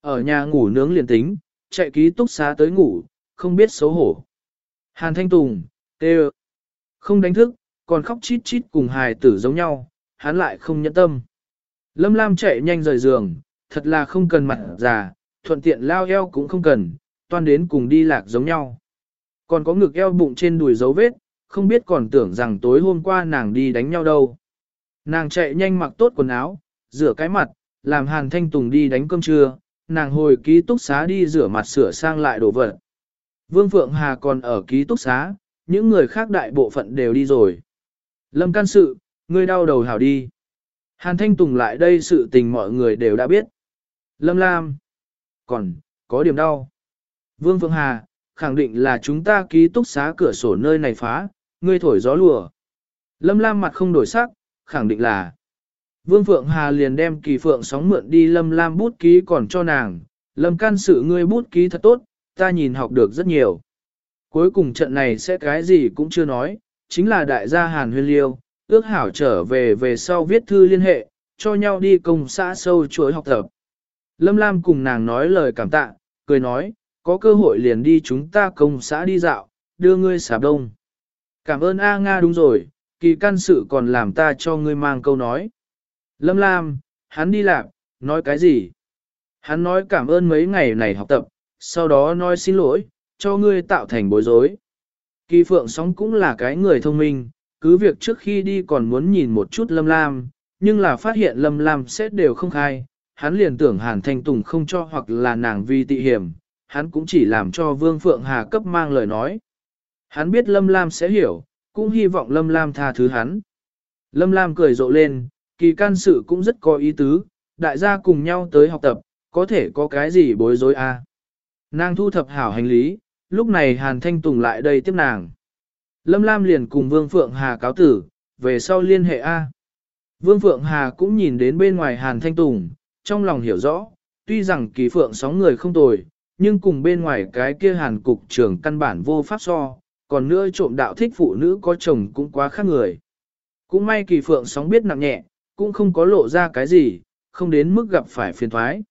Ở nhà ngủ nướng liền tính, chạy ký túc xá tới ngủ, không biết xấu hổ. Hàn Thanh Tùng, tê không đánh thức, còn khóc chít chít cùng hài tử giống nhau, hắn lại không nhẫn tâm. Lâm Lam chạy nhanh rời giường, thật là không cần mặt già, thuận tiện lao eo cũng không cần, toan đến cùng đi lạc giống nhau. Còn có ngực eo bụng trên đùi dấu vết, không biết còn tưởng rằng tối hôm qua nàng đi đánh nhau đâu. Nàng chạy nhanh mặc tốt quần áo, rửa cái mặt, làm Hàn Thanh Tùng đi đánh cơm trưa, nàng hồi ký túc xá đi rửa mặt sửa sang lại đồ vật. Vương Phượng Hà còn ở ký túc xá, những người khác đại bộ phận đều đi rồi. Lâm can sự, ngươi đau đầu hảo đi. Hàn Thanh Tùng lại đây sự tình mọi người đều đã biết. Lâm Lam. Còn, có điểm đau. Vương Phương Hà, khẳng định là chúng ta ký túc xá cửa sổ nơi này phá, ngươi thổi gió lùa. Lâm Lam mặt không đổi sắc, khẳng định là. Vương Phượng Hà liền đem kỳ phượng sóng mượn đi Lâm Lam bút ký còn cho nàng. Lâm can sự ngươi bút ký thật tốt, ta nhìn học được rất nhiều. Cuối cùng trận này sẽ cái gì cũng chưa nói, chính là đại gia Hàn Huyên Liêu, ước hảo trở về về sau viết thư liên hệ, cho nhau đi công xã sâu chuỗi học tập. Lâm Lam cùng nàng nói lời cảm tạ, cười nói, có cơ hội liền đi chúng ta công xã đi dạo, đưa ngươi sạp đông. Cảm ơn A Nga đúng rồi, kỳ căn sự còn làm ta cho ngươi mang câu nói. Lâm Lam, hắn đi làm, nói cái gì? Hắn nói cảm ơn mấy ngày này học tập, sau đó nói xin lỗi, cho ngươi tạo thành bối rối. Kỳ Phượng Sóng cũng là cái người thông minh, cứ việc trước khi đi còn muốn nhìn một chút Lâm Lam, nhưng là phát hiện Lâm Lam xét đều không khai, hắn liền tưởng Hàn Thanh Tùng không cho hoặc là nàng vi tị hiểm, hắn cũng chỉ làm cho Vương Phượng Hà cấp mang lời nói. Hắn biết Lâm Lam sẽ hiểu, cũng hy vọng Lâm Lam tha thứ hắn. Lâm Lam cười rộ lên, kỳ can sự cũng rất có ý tứ, đại gia cùng nhau tới học tập, có thể có cái gì bối rối a? À? Nàng thu thập hảo hành lý, lúc này Hàn Thanh Tùng lại đây tiếp nàng. Lâm Lam liền cùng Vương Phượng Hà cáo tử, về sau liên hệ A. Vương Phượng Hà cũng nhìn đến bên ngoài Hàn Thanh Tùng, trong lòng hiểu rõ, tuy rằng kỳ phượng sóng người không tồi, nhưng cùng bên ngoài cái kia Hàn cục trưởng căn bản vô pháp so, còn nữa trộm đạo thích phụ nữ có chồng cũng quá khác người. Cũng may kỳ phượng sóng biết nặng nhẹ, cũng không có lộ ra cái gì, không đến mức gặp phải phiền thoái.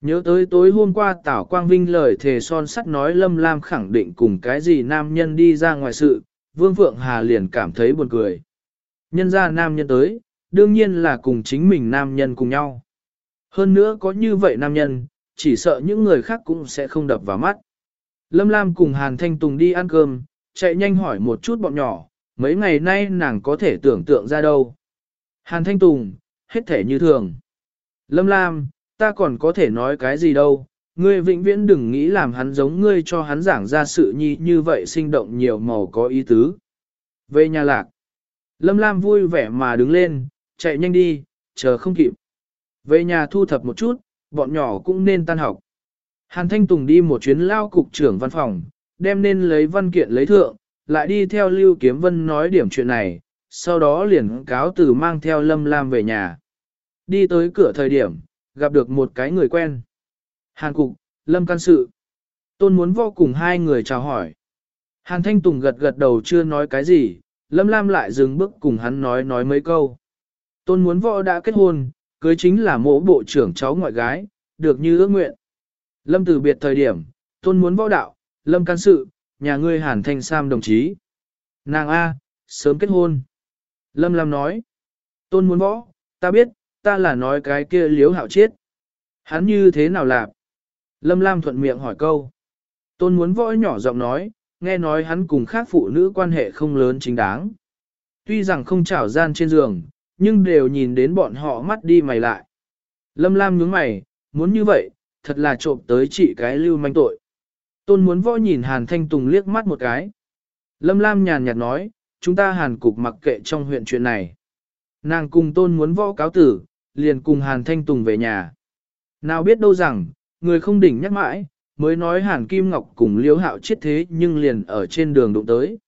Nhớ tới tối hôm qua Tảo Quang Vinh lời thề son sắt nói Lâm Lam khẳng định cùng cái gì nam nhân đi ra ngoài sự, Vương Phượng Hà liền cảm thấy buồn cười. Nhân ra nam nhân tới, đương nhiên là cùng chính mình nam nhân cùng nhau. Hơn nữa có như vậy nam nhân, chỉ sợ những người khác cũng sẽ không đập vào mắt. Lâm Lam cùng Hàn Thanh Tùng đi ăn cơm, chạy nhanh hỏi một chút bọn nhỏ, mấy ngày nay nàng có thể tưởng tượng ra đâu. Hàn Thanh Tùng, hết thể như thường. Lâm Lam, ta còn có thể nói cái gì đâu, ngươi vĩnh viễn đừng nghĩ làm hắn giống ngươi cho hắn giảng ra sự nhi như vậy sinh động nhiều màu có ý tứ. Về nhà lạc, Lâm Lam vui vẻ mà đứng lên, chạy nhanh đi, chờ không kịp. Về nhà thu thập một chút, bọn nhỏ cũng nên tan học. Hàn Thanh Tùng đi một chuyến lao cục trưởng văn phòng, đem nên lấy văn kiện lấy thượng, lại đi theo Lưu Kiếm Vân nói điểm chuyện này, sau đó liền cáo từ mang theo Lâm Lam về nhà. Đi tới cửa thời điểm, gặp được một cái người quen. Hàn Cục, Lâm Can Sự. Tôn muốn vô cùng hai người chào hỏi. Hàn Thanh Tùng gật gật đầu chưa nói cái gì, Lâm Lam lại dừng bước cùng hắn nói nói mấy câu. Tôn muốn võ đã kết hôn, cưới chính là mỗ bộ trưởng cháu ngoại gái, được như ước nguyện. Lâm từ biệt thời điểm, tôn muốn võ đạo, Lâm can sự, nhà ngươi Hàn Thanh Sam đồng chí. Nàng A, sớm kết hôn. Lâm Lam nói, tôn muốn võ, ta biết, ta là nói cái kia liếu hạo chết. Hắn như thế nào làm? Lâm Lam thuận miệng hỏi câu. Tôn muốn võ nhỏ giọng nói, nghe nói hắn cùng khác phụ nữ quan hệ không lớn chính đáng. Tuy rằng không trảo gian trên giường, nhưng đều nhìn đến bọn họ mắt đi mày lại. Lâm Lam nhướng mày, muốn như vậy, thật là trộm tới chị cái lưu manh tội. Tôn muốn võ nhìn Hàn Thanh Tùng liếc mắt một cái. Lâm Lam nhàn nhạt nói, chúng ta Hàn cục mặc kệ trong huyện chuyện này. Nàng cùng tôn muốn võ cáo tử, liền cùng Hàn Thanh Tùng về nhà. Nào biết đâu rằng, người không đỉnh nhắc mãi, mới nói Hàn Kim Ngọc cùng Liễu Hạo chết thế nhưng liền ở trên đường đụng tới.